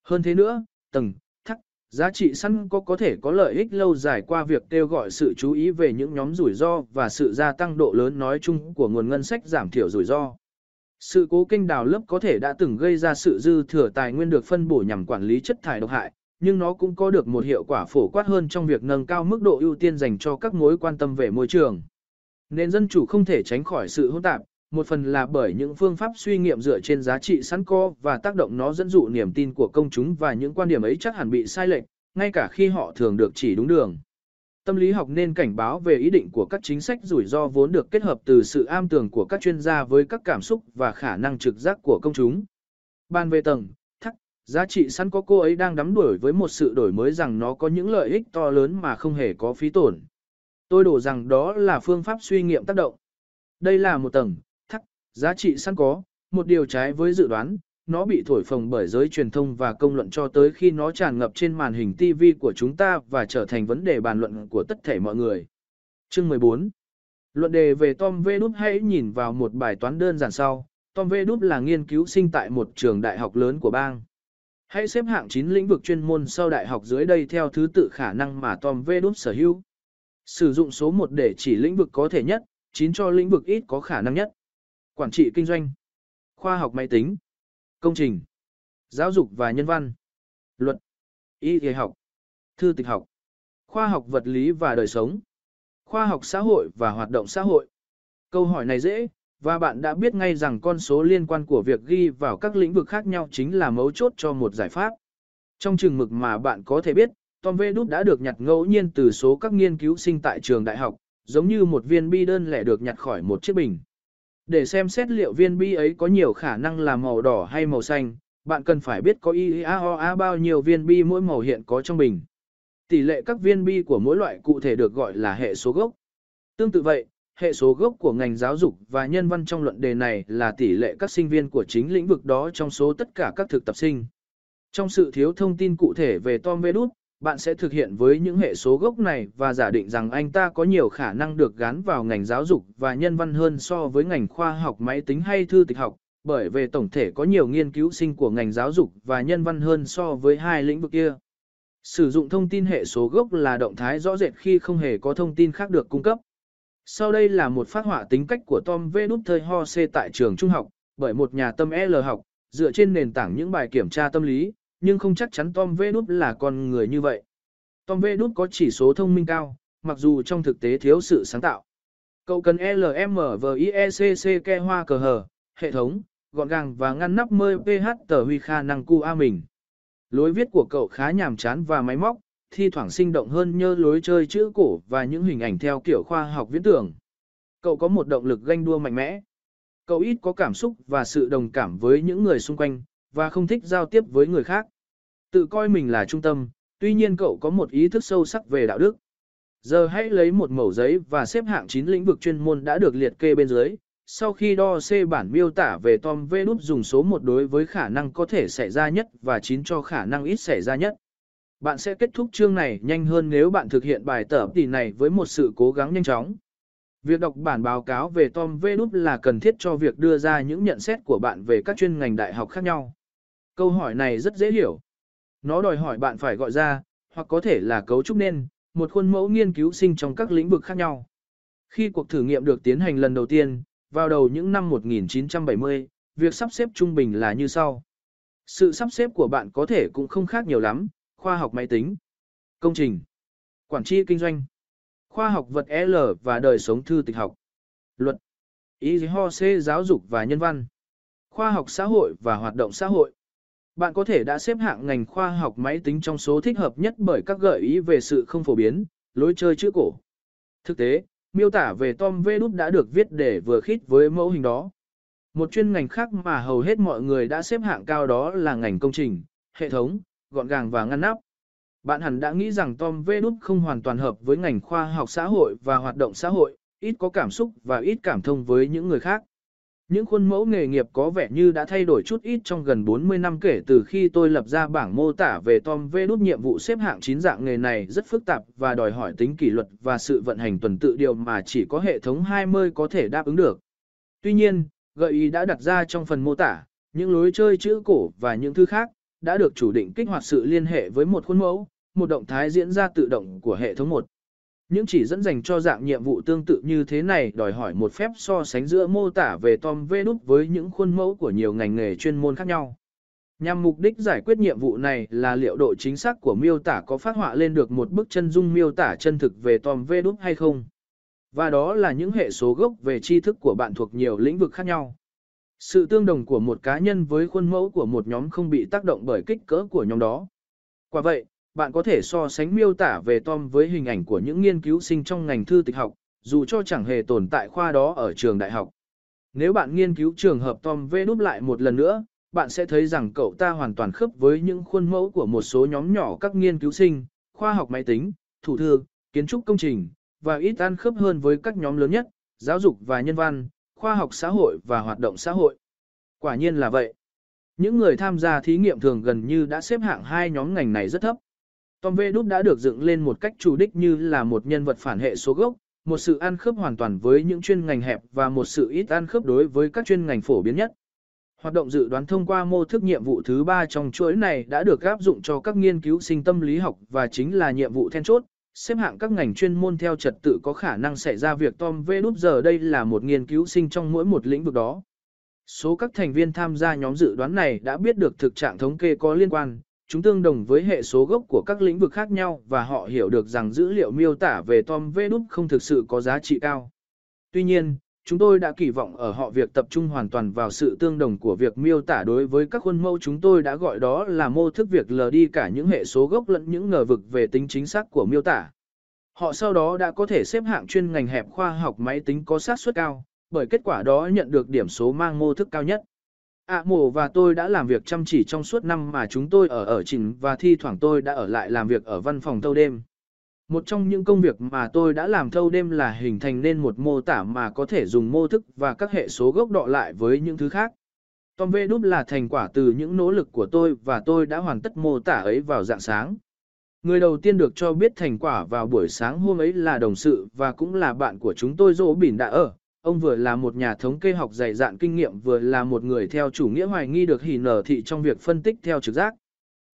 Hơn thế nữa, tầng, thắc, giá trị săn có có thể có lợi ích lâu dài qua việc kêu gọi sự chú ý về những nhóm rủi ro và sự gia tăng độ lớn nói chung của nguồn ngân sách giảm thiểu rủi ro. Sự cố kênh đào lớp có thể đã từng gây ra sự dư thừa tài nguyên được phân bổ nhằm quản lý chất thải độc hại, nhưng nó cũng có được một hiệu quả phổ quát hơn trong việc nâng cao mức độ ưu tiên dành cho các mối quan tâm về môi trường. Nền dân chủ không thể tránh khỏi sự hỗn tạp, một phần là bởi những phương pháp suy nghiệm dựa trên giá trị sẵn có và tác động nó dẫn dụ niềm tin của công chúng và những quan điểm ấy chắc hẳn bị sai lệch, ngay cả khi họ thường được chỉ đúng đường. Tâm lý học nên cảnh báo về ý định của các chính sách rủi ro vốn được kết hợp từ sự am tường của các chuyên gia với các cảm xúc và khả năng trực giác của công chúng. Ban về tầng, thắc, giá trị sẵn có cô ấy đang đắm đuổi với một sự đổi mới rằng nó có những lợi ích to lớn mà không hề có phí tổn. Tôi đổ rằng đó là phương pháp suy nghiệm tác động. Đây là một tầng, thắc, giá trị sẵn có, một điều trái với dự đoán, nó bị thổi phồng bởi giới truyền thông và công luận cho tới khi nó tràn ngập trên màn hình TV của chúng ta và trở thành vấn đề bàn luận của tất thể mọi người. Chương 14 Luận đề về Tom V. Đúc hãy nhìn vào một bài toán đơn giản sau. Tom V. Đúc là nghiên cứu sinh tại một trường đại học lớn của bang. Hãy xếp hạng 9 lĩnh vực chuyên môn sau đại học dưới đây theo thứ tự khả năng mà Tom V. Đúc sở hữu. Sử dụng số 1 để chỉ lĩnh vực có thể nhất, 9 cho lĩnh vực ít có khả năng nhất. Quản trị kinh doanh, khoa học máy tính, công trình, giáo dục và nhân văn, luật, y y học, thư tịch học, khoa học vật lý và đời sống, khoa học xã hội và hoạt động xã hội. Câu hỏi này dễ, và bạn đã biết ngay rằng con số liên quan của việc ghi vào các lĩnh vực khác nhau chính là mấu chốt cho một giải pháp. Trong chừng mực mà bạn có thể biết, Tom V. Đã được nhặt ngẫu nhiên từ số các nghiên cứu sinh tại trường đại học, giống như một viên bi đơn lẻ được nhặt khỏi một chiếc bình. Để xem xét liệu viên bi ấy có nhiều khả năng là màu đỏ hay màu xanh, bạn cần phải biết có IAOA bao nhiêu viên bi mỗi màu hiện có trong bình. Tỷ lệ các viên bi của mỗi loại cụ thể được gọi là hệ số gốc. Tương tự vậy, hệ số gốc của ngành giáo dục và nhân văn trong luận đề này là tỷ lệ các sinh viên của chính lĩnh vực đó trong số tất cả các thực tập sinh. Trong sự thiếu thông tin cụ thể về Tom Vedut, bạn sẽ thực hiện với những hệ số gốc này và giả định rằng anh ta có nhiều khả năng được gắn vào ngành giáo dục và nhân văn hơn so với ngành khoa học máy tính hay thư tịch học, bởi về tổng thể có nhiều nghiên cứu sinh của ngành giáo dục và nhân văn hơn so với hai lĩnh vực kia. Sử dụng thông tin hệ số gốc là động thái rõ rệt khi không hề có thông tin khác được cung cấp. Sau đây là một phát họa tính cách của Tom V. Thơi Ho C tại trường trung học, bởi một nhà tâm L học, dựa trên nền tảng những bài kiểm tra tâm lý, nhưng không chắc chắn Tom Vê Đút là con người như vậy. Tom Vê Đút có chỉ số thông minh cao, mặc dù trong thực tế thiếu sự sáng tạo. Cậu cần LMVIECC ke hoa cờ hờ, hệ thống, gọn gàng và ngăn nắp mơi PH tờ huy khả năng cu A mình. Lối viết của cậu khá nhàm chán và máy móc, thi thoảng sinh động hơn nhờ lối chơi chữ cổ và những hình ảnh theo kiểu khoa học viễn tưởng. Cậu có một động lực ganh đua mạnh mẽ. Cậu ít có cảm xúc và sự đồng cảm với những người xung quanh, và không thích giao tiếp với người khác. Tự coi mình là trung tâm, tuy nhiên cậu có một ý thức sâu sắc về đạo đức. Giờ hãy lấy một mẩu giấy và xếp hạng 9 lĩnh vực chuyên môn đã được liệt kê bên dưới. Sau khi đo C bản miêu tả về Tom V núp dùng số 1 đối với khả năng có thể xảy ra nhất và 9 cho khả năng ít xảy ra nhất. Bạn sẽ kết thúc chương này nhanh hơn nếu bạn thực hiện bài tập tỷ này với một sự cố gắng nhanh chóng. Việc đọc bản báo cáo về Tom V núp là cần thiết cho việc đưa ra những nhận xét của bạn về các chuyên ngành đại học khác nhau. Câu hỏi này rất dễ hiểu. Nó đòi hỏi bạn phải gọi ra, hoặc có thể là cấu trúc nên, một khuôn mẫu nghiên cứu sinh trong các lĩnh vực khác nhau. Khi cuộc thử nghiệm được tiến hành lần đầu tiên, vào đầu những năm 1970, việc sắp xếp trung bình là như sau. Sự sắp xếp của bạn có thể cũng không khác nhiều lắm, khoa học máy tính, công trình, quản trị kinh doanh, khoa học vật L và đời sống thư tịch học, luật, ý ho C giáo dục và nhân văn, khoa học xã hội và hoạt động xã hội. Bạn có thể đã xếp hạng ngành khoa học máy tính trong số thích hợp nhất bởi các gợi ý về sự không phổ biến, lối chơi chữ cổ. Thực tế, miêu tả về Tom V đã được viết để vừa khít với mẫu hình đó. Một chuyên ngành khác mà hầu hết mọi người đã xếp hạng cao đó là ngành công trình, hệ thống, gọn gàng và ngăn nắp. Bạn hẳn đã nghĩ rằng Tom V không hoàn toàn hợp với ngành khoa học xã hội và hoạt động xã hội, ít có cảm xúc và ít cảm thông với những người khác. Những khuôn mẫu nghề nghiệp có vẻ như đã thay đổi chút ít trong gần 40 năm kể từ khi tôi lập ra bảng mô tả về Tom V đút nhiệm vụ xếp hạng 9 dạng nghề này rất phức tạp và đòi hỏi tính kỷ luật và sự vận hành tuần tự điều mà chỉ có hệ thống 20 có thể đáp ứng được. Tuy nhiên, gợi ý đã đặt ra trong phần mô tả, những lối chơi chữ cổ và những thứ khác, đã được chủ định kích hoạt sự liên hệ với một khuôn mẫu, một động thái diễn ra tự động của hệ thống 1. Những chỉ dẫn dành cho dạng nhiệm vụ tương tự như thế này đòi hỏi một phép so sánh giữa mô tả về Tom V đúc với những khuôn mẫu của nhiều ngành nghề chuyên môn khác nhau. Nhằm mục đích giải quyết nhiệm vụ này là liệu độ chính xác của miêu tả có phát họa lên được một bức chân dung miêu tả chân thực về Tom V đúc hay không. Và đó là những hệ số gốc về tri thức của bạn thuộc nhiều lĩnh vực khác nhau. Sự tương đồng của một cá nhân với khuôn mẫu của một nhóm không bị tác động bởi kích cỡ của nhóm đó. Quả vậy, bạn có thể so sánh miêu tả về Tom với hình ảnh của những nghiên cứu sinh trong ngành thư tịch học, dù cho chẳng hề tồn tại khoa đó ở trường đại học. Nếu bạn nghiên cứu trường hợp Tom V đúp lại một lần nữa, bạn sẽ thấy rằng cậu ta hoàn toàn khớp với những khuôn mẫu của một số nhóm nhỏ các nghiên cứu sinh, khoa học máy tính, thủ thư, kiến trúc công trình, và ít ăn khớp hơn với các nhóm lớn nhất, giáo dục và nhân văn, khoa học xã hội và hoạt động xã hội. Quả nhiên là vậy. Những người tham gia thí nghiệm thường gần như đã xếp hạng hai nhóm ngành này rất thấp. Tom V đúc đã được dựng lên một cách chủ đích như là một nhân vật phản hệ số gốc, một sự ăn khớp hoàn toàn với những chuyên ngành hẹp và một sự ít ăn khớp đối với các chuyên ngành phổ biến nhất. Hoạt động dự đoán thông qua mô thức nhiệm vụ thứ ba trong chuỗi này đã được áp dụng cho các nghiên cứu sinh tâm lý học và chính là nhiệm vụ then chốt, xếp hạng các ngành chuyên môn theo trật tự có khả năng xảy ra việc Tom V đúc giờ đây là một nghiên cứu sinh trong mỗi một lĩnh vực đó. Số các thành viên tham gia nhóm dự đoán này đã biết được thực trạng thống kê có liên quan, chúng tương đồng với hệ số gốc của các lĩnh vực khác nhau và họ hiểu được rằng dữ liệu miêu tả về Tom V đúc không thực sự có giá trị cao. Tuy nhiên, chúng tôi đã kỳ vọng ở họ việc tập trung hoàn toàn vào sự tương đồng của việc miêu tả đối với các khuôn mẫu chúng tôi đã gọi đó là mô thức việc lờ đi cả những hệ số gốc lẫn những ngờ vực về tính chính xác của miêu tả. Họ sau đó đã có thể xếp hạng chuyên ngành hẹp khoa học máy tính có xác suất cao, bởi kết quả đó nhận được điểm số mang mô thức cao nhất ạ à, mổ và tôi đã làm việc chăm chỉ trong suốt năm mà chúng tôi ở ở trình và thi thoảng tôi đã ở lại làm việc ở văn phòng thâu đêm. Một trong những công việc mà tôi đã làm thâu đêm là hình thành nên một mô tả mà có thể dùng mô thức và các hệ số gốc đọ lại với những thứ khác. Tom V đúp là thành quả từ những nỗ lực của tôi và tôi đã hoàn tất mô tả ấy vào dạng sáng. Người đầu tiên được cho biết thành quả vào buổi sáng hôm ấy là đồng sự và cũng là bạn của chúng tôi Dỗ Bỉn đã ở, ông vừa là một nhà thống kê học dày dạn kinh nghiệm vừa là một người theo chủ nghĩa hoài nghi được hỉ nở thị trong việc phân tích theo trực giác.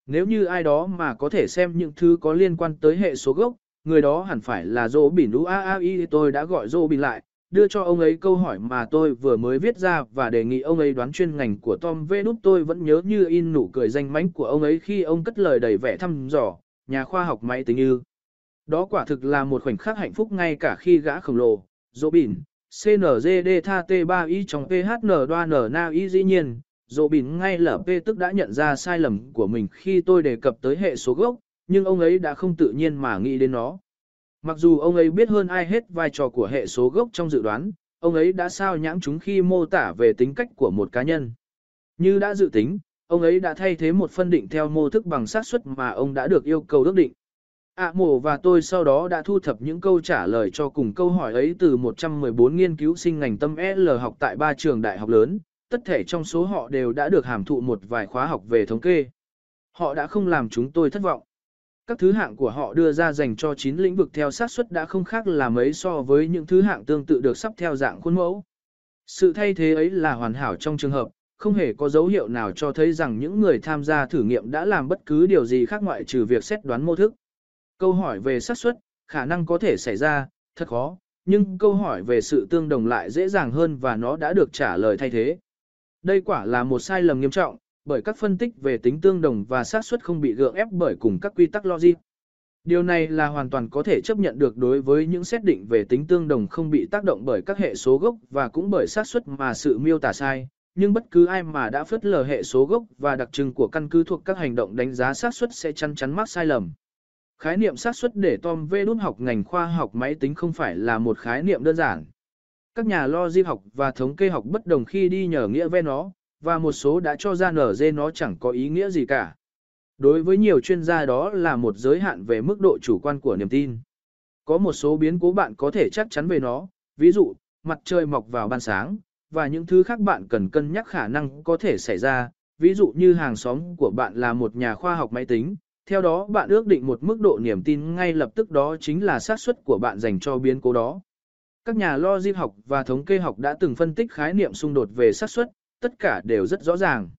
Nếu như ai đó mà có thể xem những thứ có liên quan tới hệ số gốc, người đó hẳn phải là Dô Bỉn Đu AAI tôi đã gọi Dô Bỉn lại, đưa cho ông ấy câu hỏi mà tôi vừa mới viết ra và đề nghị ông ấy đoán chuyên ngành của Tom V. Đúc tôi vẫn nhớ như in nụ cười danh mánh của ông ấy khi ông cất lời đầy vẻ thăm dò, nhà khoa học máy tính như. Đó quả thực là một khoảnh khắc hạnh phúc ngay cả khi gã khổng lồ, Dô Bỉn, CNGD tha T3Y trong PHN đoan N na y dĩ nhiên, dỗ bìn ngay lở P tức đã nhận ra sai lầm của mình khi tôi đề cập tới hệ số gốc, nhưng ông ấy đã không tự nhiên mà nghĩ đến nó. Mặc dù ông ấy biết hơn ai hết vai trò của hệ số gốc trong dự đoán, ông ấy đã sao nhãng chúng khi mô tả về tính cách của một cá nhân. Như đã dự tính, ông ấy đã thay thế một phân định theo mô thức bằng xác suất mà ông đã được yêu cầu ước định ạ à, mổ và tôi sau đó đã thu thập những câu trả lời cho cùng câu hỏi ấy từ 114 nghiên cứu sinh ngành tâm L học tại ba trường đại học lớn, tất thể trong số họ đều đã được hàm thụ một vài khóa học về thống kê. Họ đã không làm chúng tôi thất vọng. Các thứ hạng của họ đưa ra dành cho 9 lĩnh vực theo sát suất đã không khác là mấy so với những thứ hạng tương tự được sắp theo dạng khuôn mẫu. Sự thay thế ấy là hoàn hảo trong trường hợp, không hề có dấu hiệu nào cho thấy rằng những người tham gia thử nghiệm đã làm bất cứ điều gì khác ngoại trừ việc xét đoán mô thức. Câu hỏi về xác suất, khả năng có thể xảy ra, thật khó, nhưng câu hỏi về sự tương đồng lại dễ dàng hơn và nó đã được trả lời thay thế. Đây quả là một sai lầm nghiêm trọng, bởi các phân tích về tính tương đồng và xác suất không bị gượng ép bởi cùng các quy tắc logic. Điều này là hoàn toàn có thể chấp nhận được đối với những xét định về tính tương đồng không bị tác động bởi các hệ số gốc và cũng bởi xác suất mà sự miêu tả sai, nhưng bất cứ ai mà đã phớt lờ hệ số gốc và đặc trưng của căn cứ thuộc các hành động đánh giá xác suất sẽ chắn chắn mắc sai lầm. Khái niệm xác suất để Tom V đút học ngành khoa học máy tính không phải là một khái niệm đơn giản. Các nhà logic học và thống kê học bất đồng khi đi nhờ nghĩa ve nó, và một số đã cho ra nở dê nó chẳng có ý nghĩa gì cả. Đối với nhiều chuyên gia đó là một giới hạn về mức độ chủ quan của niềm tin. Có một số biến cố bạn có thể chắc chắn về nó, ví dụ, mặt trời mọc vào ban sáng, và những thứ khác bạn cần cân nhắc khả năng có thể xảy ra, ví dụ như hàng xóm của bạn là một nhà khoa học máy tính, theo đó bạn ước định một mức độ niềm tin ngay lập tức đó chính là xác suất của bạn dành cho biến cố đó. Các nhà logic học và thống kê học đã từng phân tích khái niệm xung đột về xác suất, tất cả đều rất rõ ràng.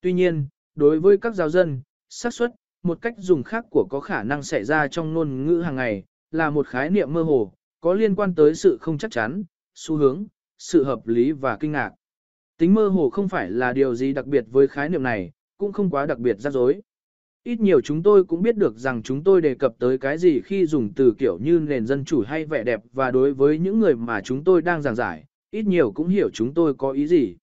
Tuy nhiên, đối với các giáo dân, xác suất, một cách dùng khác của có khả năng xảy ra trong ngôn ngữ hàng ngày, là một khái niệm mơ hồ, có liên quan tới sự không chắc chắn, xu hướng, sự hợp lý và kinh ngạc. Tính mơ hồ không phải là điều gì đặc biệt với khái niệm này, cũng không quá đặc biệt rắc rối. Ít nhiều chúng tôi cũng biết được rằng chúng tôi đề cập tới cái gì khi dùng từ kiểu như nền dân chủ hay vẻ đẹp và đối với những người mà chúng tôi đang giảng giải, ít nhiều cũng hiểu chúng tôi có ý gì.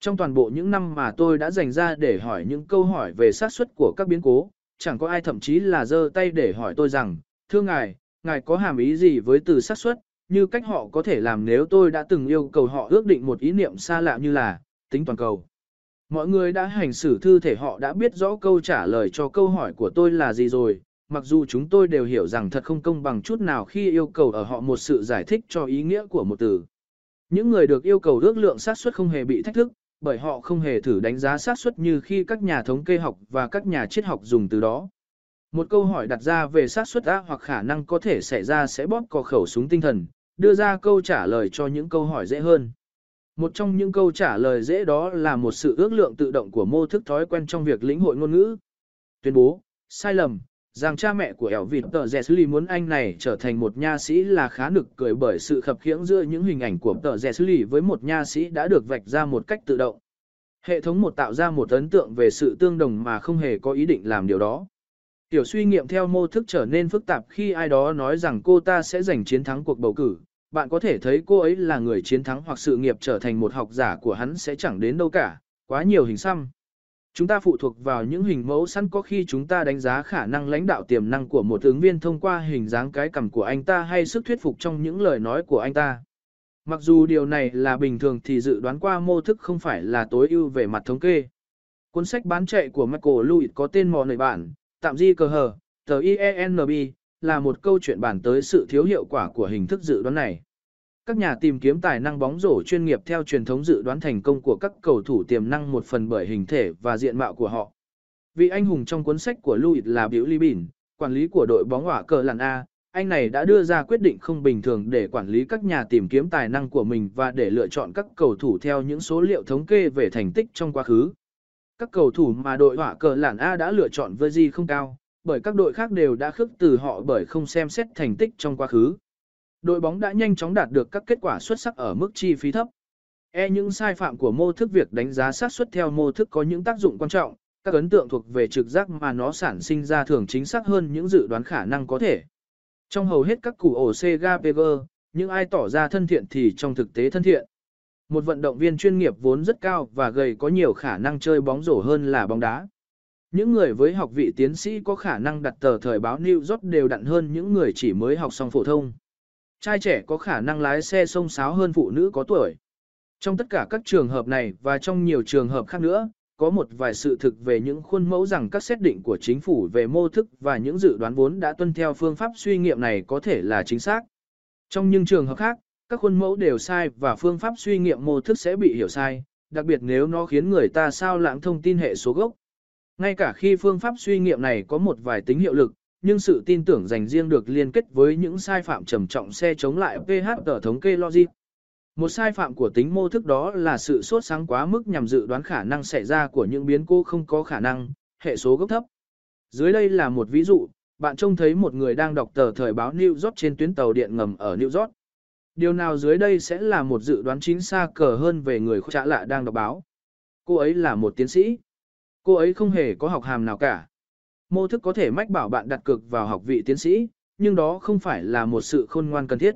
Trong toàn bộ những năm mà tôi đã dành ra để hỏi những câu hỏi về xác suất của các biến cố, chẳng có ai thậm chí là giơ tay để hỏi tôi rằng, thưa ngài, ngài có hàm ý gì với từ xác suất, như cách họ có thể làm nếu tôi đã từng yêu cầu họ ước định một ý niệm xa lạ như là tính toàn cầu. Mọi người đã hành xử thư thể họ đã biết rõ câu trả lời cho câu hỏi của tôi là gì rồi, mặc dù chúng tôi đều hiểu rằng thật không công bằng chút nào khi yêu cầu ở họ một sự giải thích cho ý nghĩa của một từ. Những người được yêu cầu ước lượng xác suất không hề bị thách thức, bởi họ không hề thử đánh giá xác suất như khi các nhà thống kê học và các nhà triết học dùng từ đó. Một câu hỏi đặt ra về xác suất A hoặc khả năng có thể xảy ra sẽ bóp cò khẩu súng tinh thần, đưa ra câu trả lời cho những câu hỏi dễ hơn. Một trong những câu trả lời dễ đó là một sự ước lượng tự động của mô thức thói quen trong việc lĩnh hội ngôn ngữ. Tuyên bố, sai lầm, rằng cha mẹ của ẻo vịt tờ Jesli muốn anh này trở thành một nha sĩ là khá nực cười bởi sự khập khiễng giữa những hình ảnh của tờ Jesli với một nha sĩ đã được vạch ra một cách tự động. Hệ thống một tạo ra một ấn tượng về sự tương đồng mà không hề có ý định làm điều đó. Tiểu suy nghiệm theo mô thức trở nên phức tạp khi ai đó nói rằng cô ta sẽ giành chiến thắng cuộc bầu cử. Bạn có thể thấy cô ấy là người chiến thắng hoặc sự nghiệp trở thành một học giả của hắn sẽ chẳng đến đâu cả, quá nhiều hình xăm. Chúng ta phụ thuộc vào những hình mẫu sẵn có khi chúng ta đánh giá khả năng lãnh đạo tiềm năng của một ứng viên thông qua hình dáng cái cằm của anh ta hay sức thuyết phục trong những lời nói của anh ta. Mặc dù điều này là bình thường thì dự đoán qua mô thức không phải là tối ưu về mặt thống kê. Cuốn sách bán chạy của Michael Lewis có tên mò nổi bản, tạm di cờ hờ, tờ IENB, là một câu chuyện bàn tới sự thiếu hiệu quả của hình thức dự đoán này. Các nhà tìm kiếm tài năng bóng rổ chuyên nghiệp theo truyền thống dự đoán thành công của các cầu thủ tiềm năng một phần bởi hình thể và diện mạo của họ. Vị anh hùng trong cuốn sách của Louis là Biểu Ly Bỉn, quản lý của đội bóng hỏa cờ làn A, anh này đã đưa ra quyết định không bình thường để quản lý các nhà tìm kiếm tài năng của mình và để lựa chọn các cầu thủ theo những số liệu thống kê về thành tích trong quá khứ. Các cầu thủ mà đội hỏa cờ làn A đã lựa chọn với gì không cao, bởi các đội khác đều đã khước từ họ bởi không xem xét thành tích trong quá khứ. Đội bóng đã nhanh chóng đạt được các kết quả xuất sắc ở mức chi phí thấp. E những sai phạm của mô thức việc đánh giá xác suất theo mô thức có những tác dụng quan trọng, các ấn tượng thuộc về trực giác mà nó sản sinh ra thường chính xác hơn những dự đoán khả năng có thể. Trong hầu hết các củ ổ CGPG, những ai tỏ ra thân thiện thì trong thực tế thân thiện. Một vận động viên chuyên nghiệp vốn rất cao và gầy có nhiều khả năng chơi bóng rổ hơn là bóng đá. Những người với học vị tiến sĩ có khả năng đặt tờ thời báo New York đều đặn hơn những người chỉ mới học xong phổ thông. Trai trẻ có khả năng lái xe sông sáo hơn phụ nữ có tuổi. Trong tất cả các trường hợp này và trong nhiều trường hợp khác nữa, có một vài sự thực về những khuôn mẫu rằng các xét định của chính phủ về mô thức và những dự đoán vốn đã tuân theo phương pháp suy nghiệm này có thể là chính xác. Trong những trường hợp khác, các khuôn mẫu đều sai và phương pháp suy nghiệm mô thức sẽ bị hiểu sai, đặc biệt nếu nó khiến người ta sao lãng thông tin hệ số gốc. Ngay cả khi phương pháp suy nghiệm này có một vài tính hiệu lực, nhưng sự tin tưởng dành riêng được liên kết với những sai phạm trầm trọng xe chống lại pH tờ thống kê logic. Một sai phạm của tính mô thức đó là sự sốt sáng quá mức nhằm dự đoán khả năng xảy ra của những biến cố không có khả năng, hệ số gốc thấp. Dưới đây là một ví dụ, bạn trông thấy một người đang đọc tờ thời báo New York trên tuyến tàu điện ngầm ở New York. Điều nào dưới đây sẽ là một dự đoán chính xa cờ hơn về người trả lạ đang đọc báo. Cô ấy là một tiến sĩ. Cô ấy không hề có học hàm nào cả. Mô thức có thể mách bảo bạn đặt cược vào học vị tiến sĩ, nhưng đó không phải là một sự khôn ngoan cần thiết.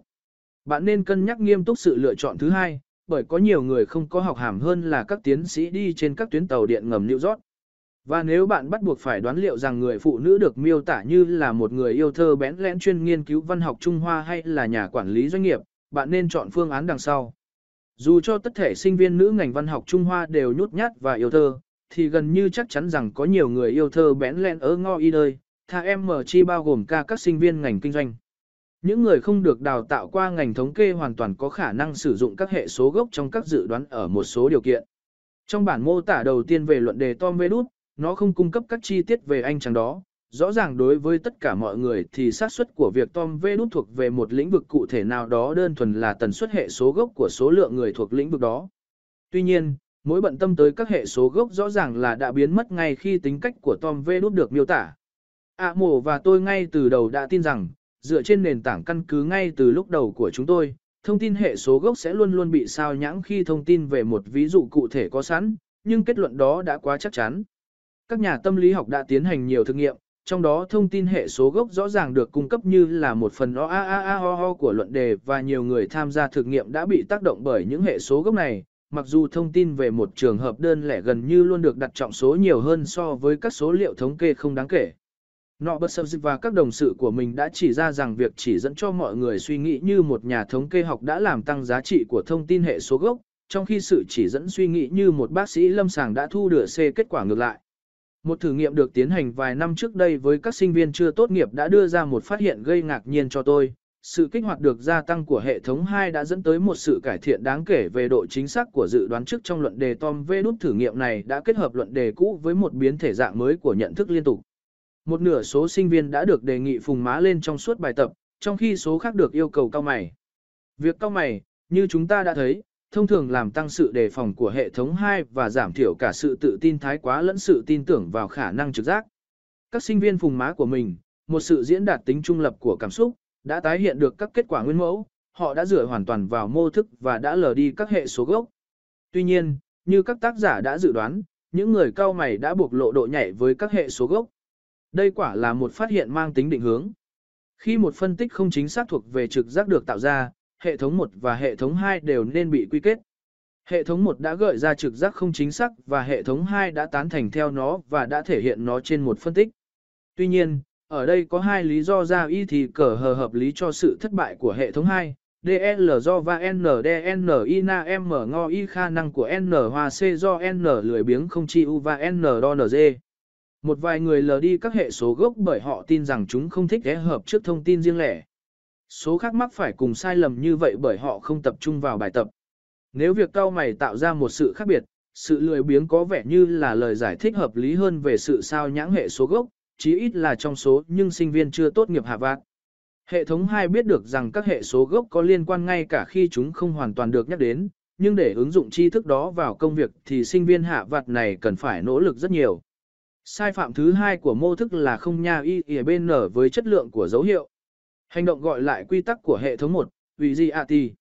Bạn nên cân nhắc nghiêm túc sự lựa chọn thứ hai, bởi có nhiều người không có học hàm hơn là các tiến sĩ đi trên các tuyến tàu điện ngầm New York. Và nếu bạn bắt buộc phải đoán liệu rằng người phụ nữ được miêu tả như là một người yêu thơ bén lẽn chuyên nghiên cứu văn học Trung Hoa hay là nhà quản lý doanh nghiệp, bạn nên chọn phương án đằng sau. Dù cho tất thể sinh viên nữ ngành văn học Trung Hoa đều nhút nhát và yêu thơ, thì gần như chắc chắn rằng có nhiều người yêu thơ bén lẽn ở ngõ y đời, tha em mở chi bao gồm cả các sinh viên ngành kinh doanh. Những người không được đào tạo qua ngành thống kê hoàn toàn có khả năng sử dụng các hệ số gốc trong các dự đoán ở một số điều kiện. Trong bản mô tả đầu tiên về luận đề Tom Vedut, nó không cung cấp các chi tiết về anh chàng đó. Rõ ràng đối với tất cả mọi người thì xác suất của việc Tom Vedut thuộc về một lĩnh vực cụ thể nào đó đơn thuần là tần suất hệ số gốc của số lượng người thuộc lĩnh vực đó. Tuy nhiên, Mỗi bận tâm tới các hệ số gốc rõ ràng là đã biến mất ngay khi tính cách của Tom Vedut được miêu tả. ạ mổ và tôi ngay từ đầu đã tin rằng, dựa trên nền tảng căn cứ ngay từ lúc đầu của chúng tôi, thông tin hệ số gốc sẽ luôn luôn bị sao nhãng khi thông tin về một ví dụ cụ thể có sẵn, nhưng kết luận đó đã quá chắc chắn. Các nhà tâm lý học đã tiến hành nhiều thực nghiệm, trong đó thông tin hệ số gốc rõ ràng được cung cấp như là một phần o a a a ho ho của luận đề và nhiều người tham gia thực nghiệm đã bị tác động bởi những hệ số gốc này, mặc dù thông tin về một trường hợp đơn lẻ gần như luôn được đặt trọng số nhiều hơn so với các số liệu thống kê không đáng kể. Nọ sập và các đồng sự của mình đã chỉ ra rằng việc chỉ dẫn cho mọi người suy nghĩ như một nhà thống kê học đã làm tăng giá trị của thông tin hệ số gốc, trong khi sự chỉ dẫn suy nghĩ như một bác sĩ lâm sàng đã thu được C kết quả ngược lại. Một thử nghiệm được tiến hành vài năm trước đây với các sinh viên chưa tốt nghiệp đã đưa ra một phát hiện gây ngạc nhiên cho tôi. Sự kích hoạt được gia tăng của hệ thống 2 đã dẫn tới một sự cải thiện đáng kể về độ chính xác của dự đoán trước trong luận đề Tom V đút thử nghiệm này đã kết hợp luận đề cũ với một biến thể dạng mới của nhận thức liên tục. Một nửa số sinh viên đã được đề nghị phùng má lên trong suốt bài tập, trong khi số khác được yêu cầu cao mày. Việc cao mày, như chúng ta đã thấy, thông thường làm tăng sự đề phòng của hệ thống 2 và giảm thiểu cả sự tự tin thái quá lẫn sự tin tưởng vào khả năng trực giác. Các sinh viên phùng má của mình, một sự diễn đạt tính trung lập của cảm xúc, đã tái hiện được các kết quả nguyên mẫu, họ đã dựa hoàn toàn vào mô thức và đã lờ đi các hệ số gốc. Tuy nhiên, như các tác giả đã dự đoán, những người cao mày đã buộc lộ độ nhảy với các hệ số gốc. Đây quả là một phát hiện mang tính định hướng. Khi một phân tích không chính xác thuộc về trực giác được tạo ra, hệ thống 1 và hệ thống 2 đều nên bị quy kết. Hệ thống 1 đã gợi ra trực giác không chính xác và hệ thống 2 đã tán thành theo nó và đã thể hiện nó trên một phân tích. Tuy nhiên, ở đây có hai lý do ra y thì cờ hờ hợp lý cho sự thất bại của hệ thống 2. DL do và N DN I na M ngo y khả năng của N hoa C do N lười biếng không chi U và N đo NG. Một vài người lờ đi các hệ số gốc bởi họ tin rằng chúng không thích ghé hợp trước thông tin riêng lẻ. Số khác mắc phải cùng sai lầm như vậy bởi họ không tập trung vào bài tập. Nếu việc cao mày tạo ra một sự khác biệt, sự lười biếng có vẻ như là lời giải thích hợp lý hơn về sự sao nhãng hệ số gốc, chí ít là trong số nhưng sinh viên chưa tốt nghiệp hạ Vạn Hệ thống 2 biết được rằng các hệ số gốc có liên quan ngay cả khi chúng không hoàn toàn được nhắc đến, nhưng để ứng dụng tri thức đó vào công việc thì sinh viên hạ vạt này cần phải nỗ lực rất nhiều. Sai phạm thứ hai của mô thức là không nha y y bên nở với chất lượng của dấu hiệu. Hành động gọi lại quy tắc của hệ thống 1, vì gì ạ thì.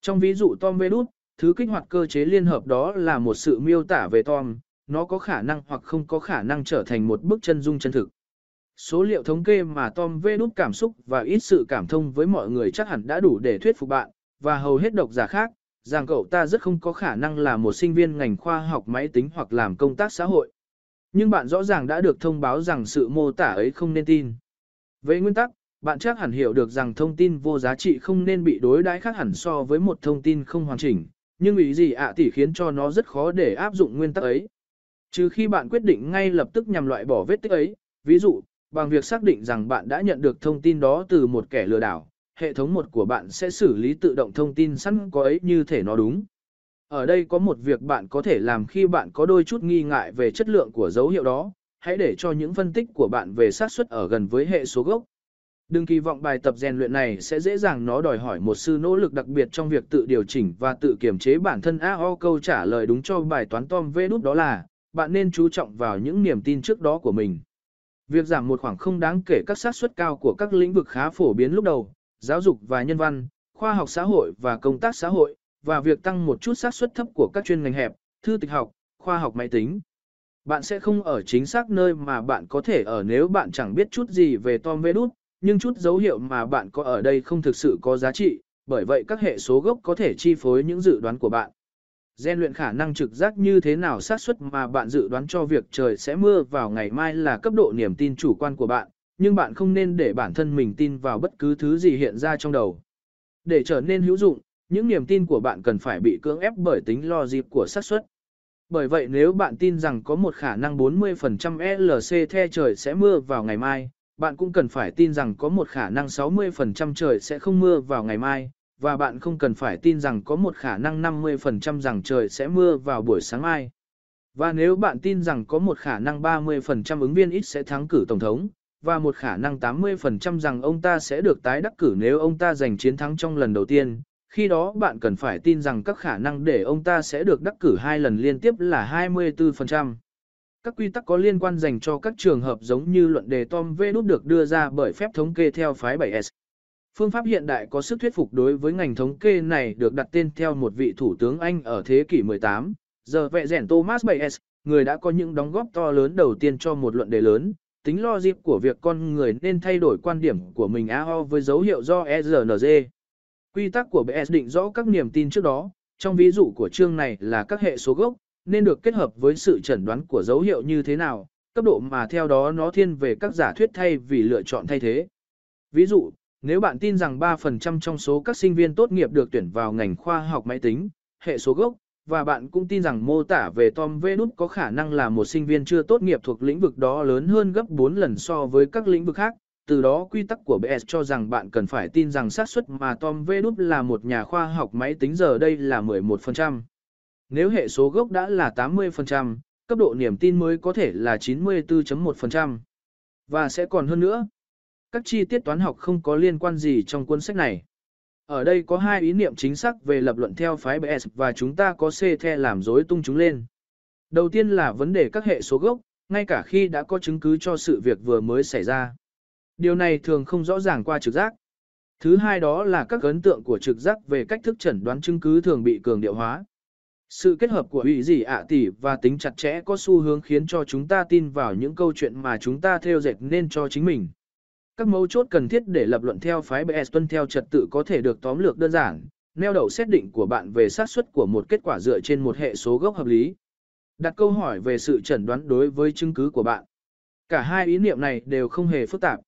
Trong ví dụ Tom Vedut, thứ kích hoạt cơ chế liên hợp đó là một sự miêu tả về Tom, nó có khả năng hoặc không có khả năng trở thành một bức chân dung chân thực. Số liệu thống kê mà Tom Vedut cảm xúc và ít sự cảm thông với mọi người chắc hẳn đã đủ để thuyết phục bạn, và hầu hết độc giả khác, rằng cậu ta rất không có khả năng là một sinh viên ngành khoa học máy tính hoặc làm công tác xã hội. Nhưng bạn rõ ràng đã được thông báo rằng sự mô tả ấy không nên tin. Về nguyên tắc, bạn chắc hẳn hiểu được rằng thông tin vô giá trị không nên bị đối đãi khác hẳn so với một thông tin không hoàn chỉnh, nhưng ý gì ạ à thì khiến cho nó rất khó để áp dụng nguyên tắc ấy. Trừ khi bạn quyết định ngay lập tức nhằm loại bỏ vết tích ấy, ví dụ, bằng việc xác định rằng bạn đã nhận được thông tin đó từ một kẻ lừa đảo, hệ thống một của bạn sẽ xử lý tự động thông tin sẵn có ấy như thể nó đúng. Ở đây có một việc bạn có thể làm khi bạn có đôi chút nghi ngại về chất lượng của dấu hiệu đó, hãy để cho những phân tích của bạn về xác suất ở gần với hệ số gốc. Đừng kỳ vọng bài tập rèn luyện này sẽ dễ dàng nó đòi hỏi một sự nỗ lực đặc biệt trong việc tự điều chỉnh và tự kiểm chế bản thân AO câu trả lời đúng cho bài toán Tom V đút đó là, bạn nên chú trọng vào những niềm tin trước đó của mình. Việc giảm một khoảng không đáng kể các xác suất cao của các lĩnh vực khá phổ biến lúc đầu, giáo dục và nhân văn, khoa học xã hội và công tác xã hội, và việc tăng một chút xác suất thấp của các chuyên ngành hẹp, thư tịch học, khoa học máy tính. Bạn sẽ không ở chính xác nơi mà bạn có thể ở nếu bạn chẳng biết chút gì về Tom Vedut, nhưng chút dấu hiệu mà bạn có ở đây không thực sự có giá trị, bởi vậy các hệ số gốc có thể chi phối những dự đoán của bạn. Gen luyện khả năng trực giác như thế nào xác suất mà bạn dự đoán cho việc trời sẽ mưa vào ngày mai là cấp độ niềm tin chủ quan của bạn, nhưng bạn không nên để bản thân mình tin vào bất cứ thứ gì hiện ra trong đầu. Để trở nên hữu dụng, những niềm tin của bạn cần phải bị cưỡng ép bởi tính lo dịp của xác suất. Bởi vậy nếu bạn tin rằng có một khả năng 40% LC the trời sẽ mưa vào ngày mai, bạn cũng cần phải tin rằng có một khả năng 60% trời sẽ không mưa vào ngày mai, và bạn không cần phải tin rằng có một khả năng 50% rằng trời sẽ mưa vào buổi sáng mai. Và nếu bạn tin rằng có một khả năng 30% ứng viên ít sẽ thắng cử Tổng thống, và một khả năng 80% rằng ông ta sẽ được tái đắc cử nếu ông ta giành chiến thắng trong lần đầu tiên, khi đó bạn cần phải tin rằng các khả năng để ông ta sẽ được đắc cử hai lần liên tiếp là 24%. Các quy tắc có liên quan dành cho các trường hợp giống như luận đề Tom V đúc được đưa ra bởi phép thống kê theo phái 7S. Phương pháp hiện đại có sức thuyết phục đối với ngành thống kê này được đặt tên theo một vị thủ tướng Anh ở thế kỷ 18, giờ vẹ rẻn Thomas Bayes, người đã có những đóng góp to lớn đầu tiên cho một luận đề lớn, tính logic của việc con người nên thay đổi quan điểm của mình AO với dấu hiệu do ERNG. Quy tắc của BS định rõ các niềm tin trước đó, trong ví dụ của chương này là các hệ số gốc, nên được kết hợp với sự chẩn đoán của dấu hiệu như thế nào, cấp độ mà theo đó nó thiên về các giả thuyết thay vì lựa chọn thay thế. Ví dụ, nếu bạn tin rằng 3% trong số các sinh viên tốt nghiệp được tuyển vào ngành khoa học máy tính, hệ số gốc, và bạn cũng tin rằng mô tả về Tom Venus có khả năng là một sinh viên chưa tốt nghiệp thuộc lĩnh vực đó lớn hơn gấp 4 lần so với các lĩnh vực khác. Từ đó quy tắc của BS cho rằng bạn cần phải tin rằng xác suất mà Tom Venus là một nhà khoa học máy tính giờ đây là 11%. Nếu hệ số gốc đã là 80%, cấp độ niềm tin mới có thể là 94.1%. Và sẽ còn hơn nữa. Các chi tiết toán học không có liên quan gì trong cuốn sách này. Ở đây có hai ý niệm chính xác về lập luận theo phái BS và chúng ta có C the làm rối tung chúng lên. Đầu tiên là vấn đề các hệ số gốc, ngay cả khi đã có chứng cứ cho sự việc vừa mới xảy ra. Điều này thường không rõ ràng qua trực giác. Thứ hai đó là các ấn tượng của trực giác về cách thức chẩn đoán chứng cứ thường bị cường điệu hóa. Sự kết hợp của ủy dị ạ tỷ và tính chặt chẽ có xu hướng khiến cho chúng ta tin vào những câu chuyện mà chúng ta theo dệt nên cho chính mình. Các mấu chốt cần thiết để lập luận theo phái BS tuân theo trật tự có thể được tóm lược đơn giản, neo đậu xét định của bạn về xác suất của một kết quả dựa trên một hệ số gốc hợp lý. Đặt câu hỏi về sự chẩn đoán đối với chứng cứ của bạn. Cả hai ý niệm này đều không hề phức tạp.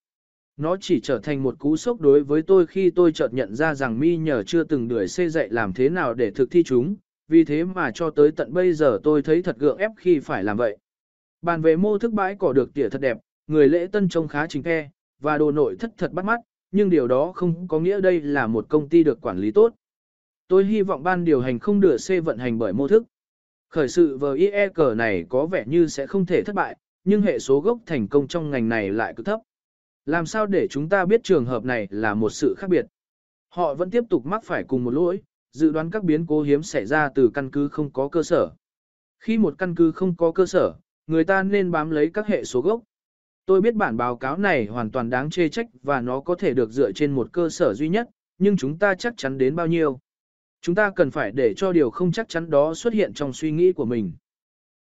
Nó chỉ trở thành một cú sốc đối với tôi khi tôi chợt nhận ra rằng mi nhờ chưa từng đuổi xê dạy làm thế nào để thực thi chúng, vì thế mà cho tới tận bây giờ tôi thấy thật gượng ép khi phải làm vậy. Bàn về mô thức bãi cỏ được tỉa thật đẹp, người lễ tân trông khá chính khe, và đồ nội thất thật bắt mắt, nhưng điều đó không có nghĩa đây là một công ty được quản lý tốt. Tôi hy vọng ban điều hành không đưa C vận hành bởi mô thức. Khởi sự VIE cờ này có vẻ như sẽ không thể thất bại, nhưng hệ số gốc thành công trong ngành này lại cực thấp. Làm sao để chúng ta biết trường hợp này là một sự khác biệt? Họ vẫn tiếp tục mắc phải cùng một lỗi, dự đoán các biến cố hiếm xảy ra từ căn cứ không có cơ sở. Khi một căn cứ không có cơ sở, người ta nên bám lấy các hệ số gốc. Tôi biết bản báo cáo này hoàn toàn đáng chê trách và nó có thể được dựa trên một cơ sở duy nhất, nhưng chúng ta chắc chắn đến bao nhiêu. Chúng ta cần phải để cho điều không chắc chắn đó xuất hiện trong suy nghĩ của mình.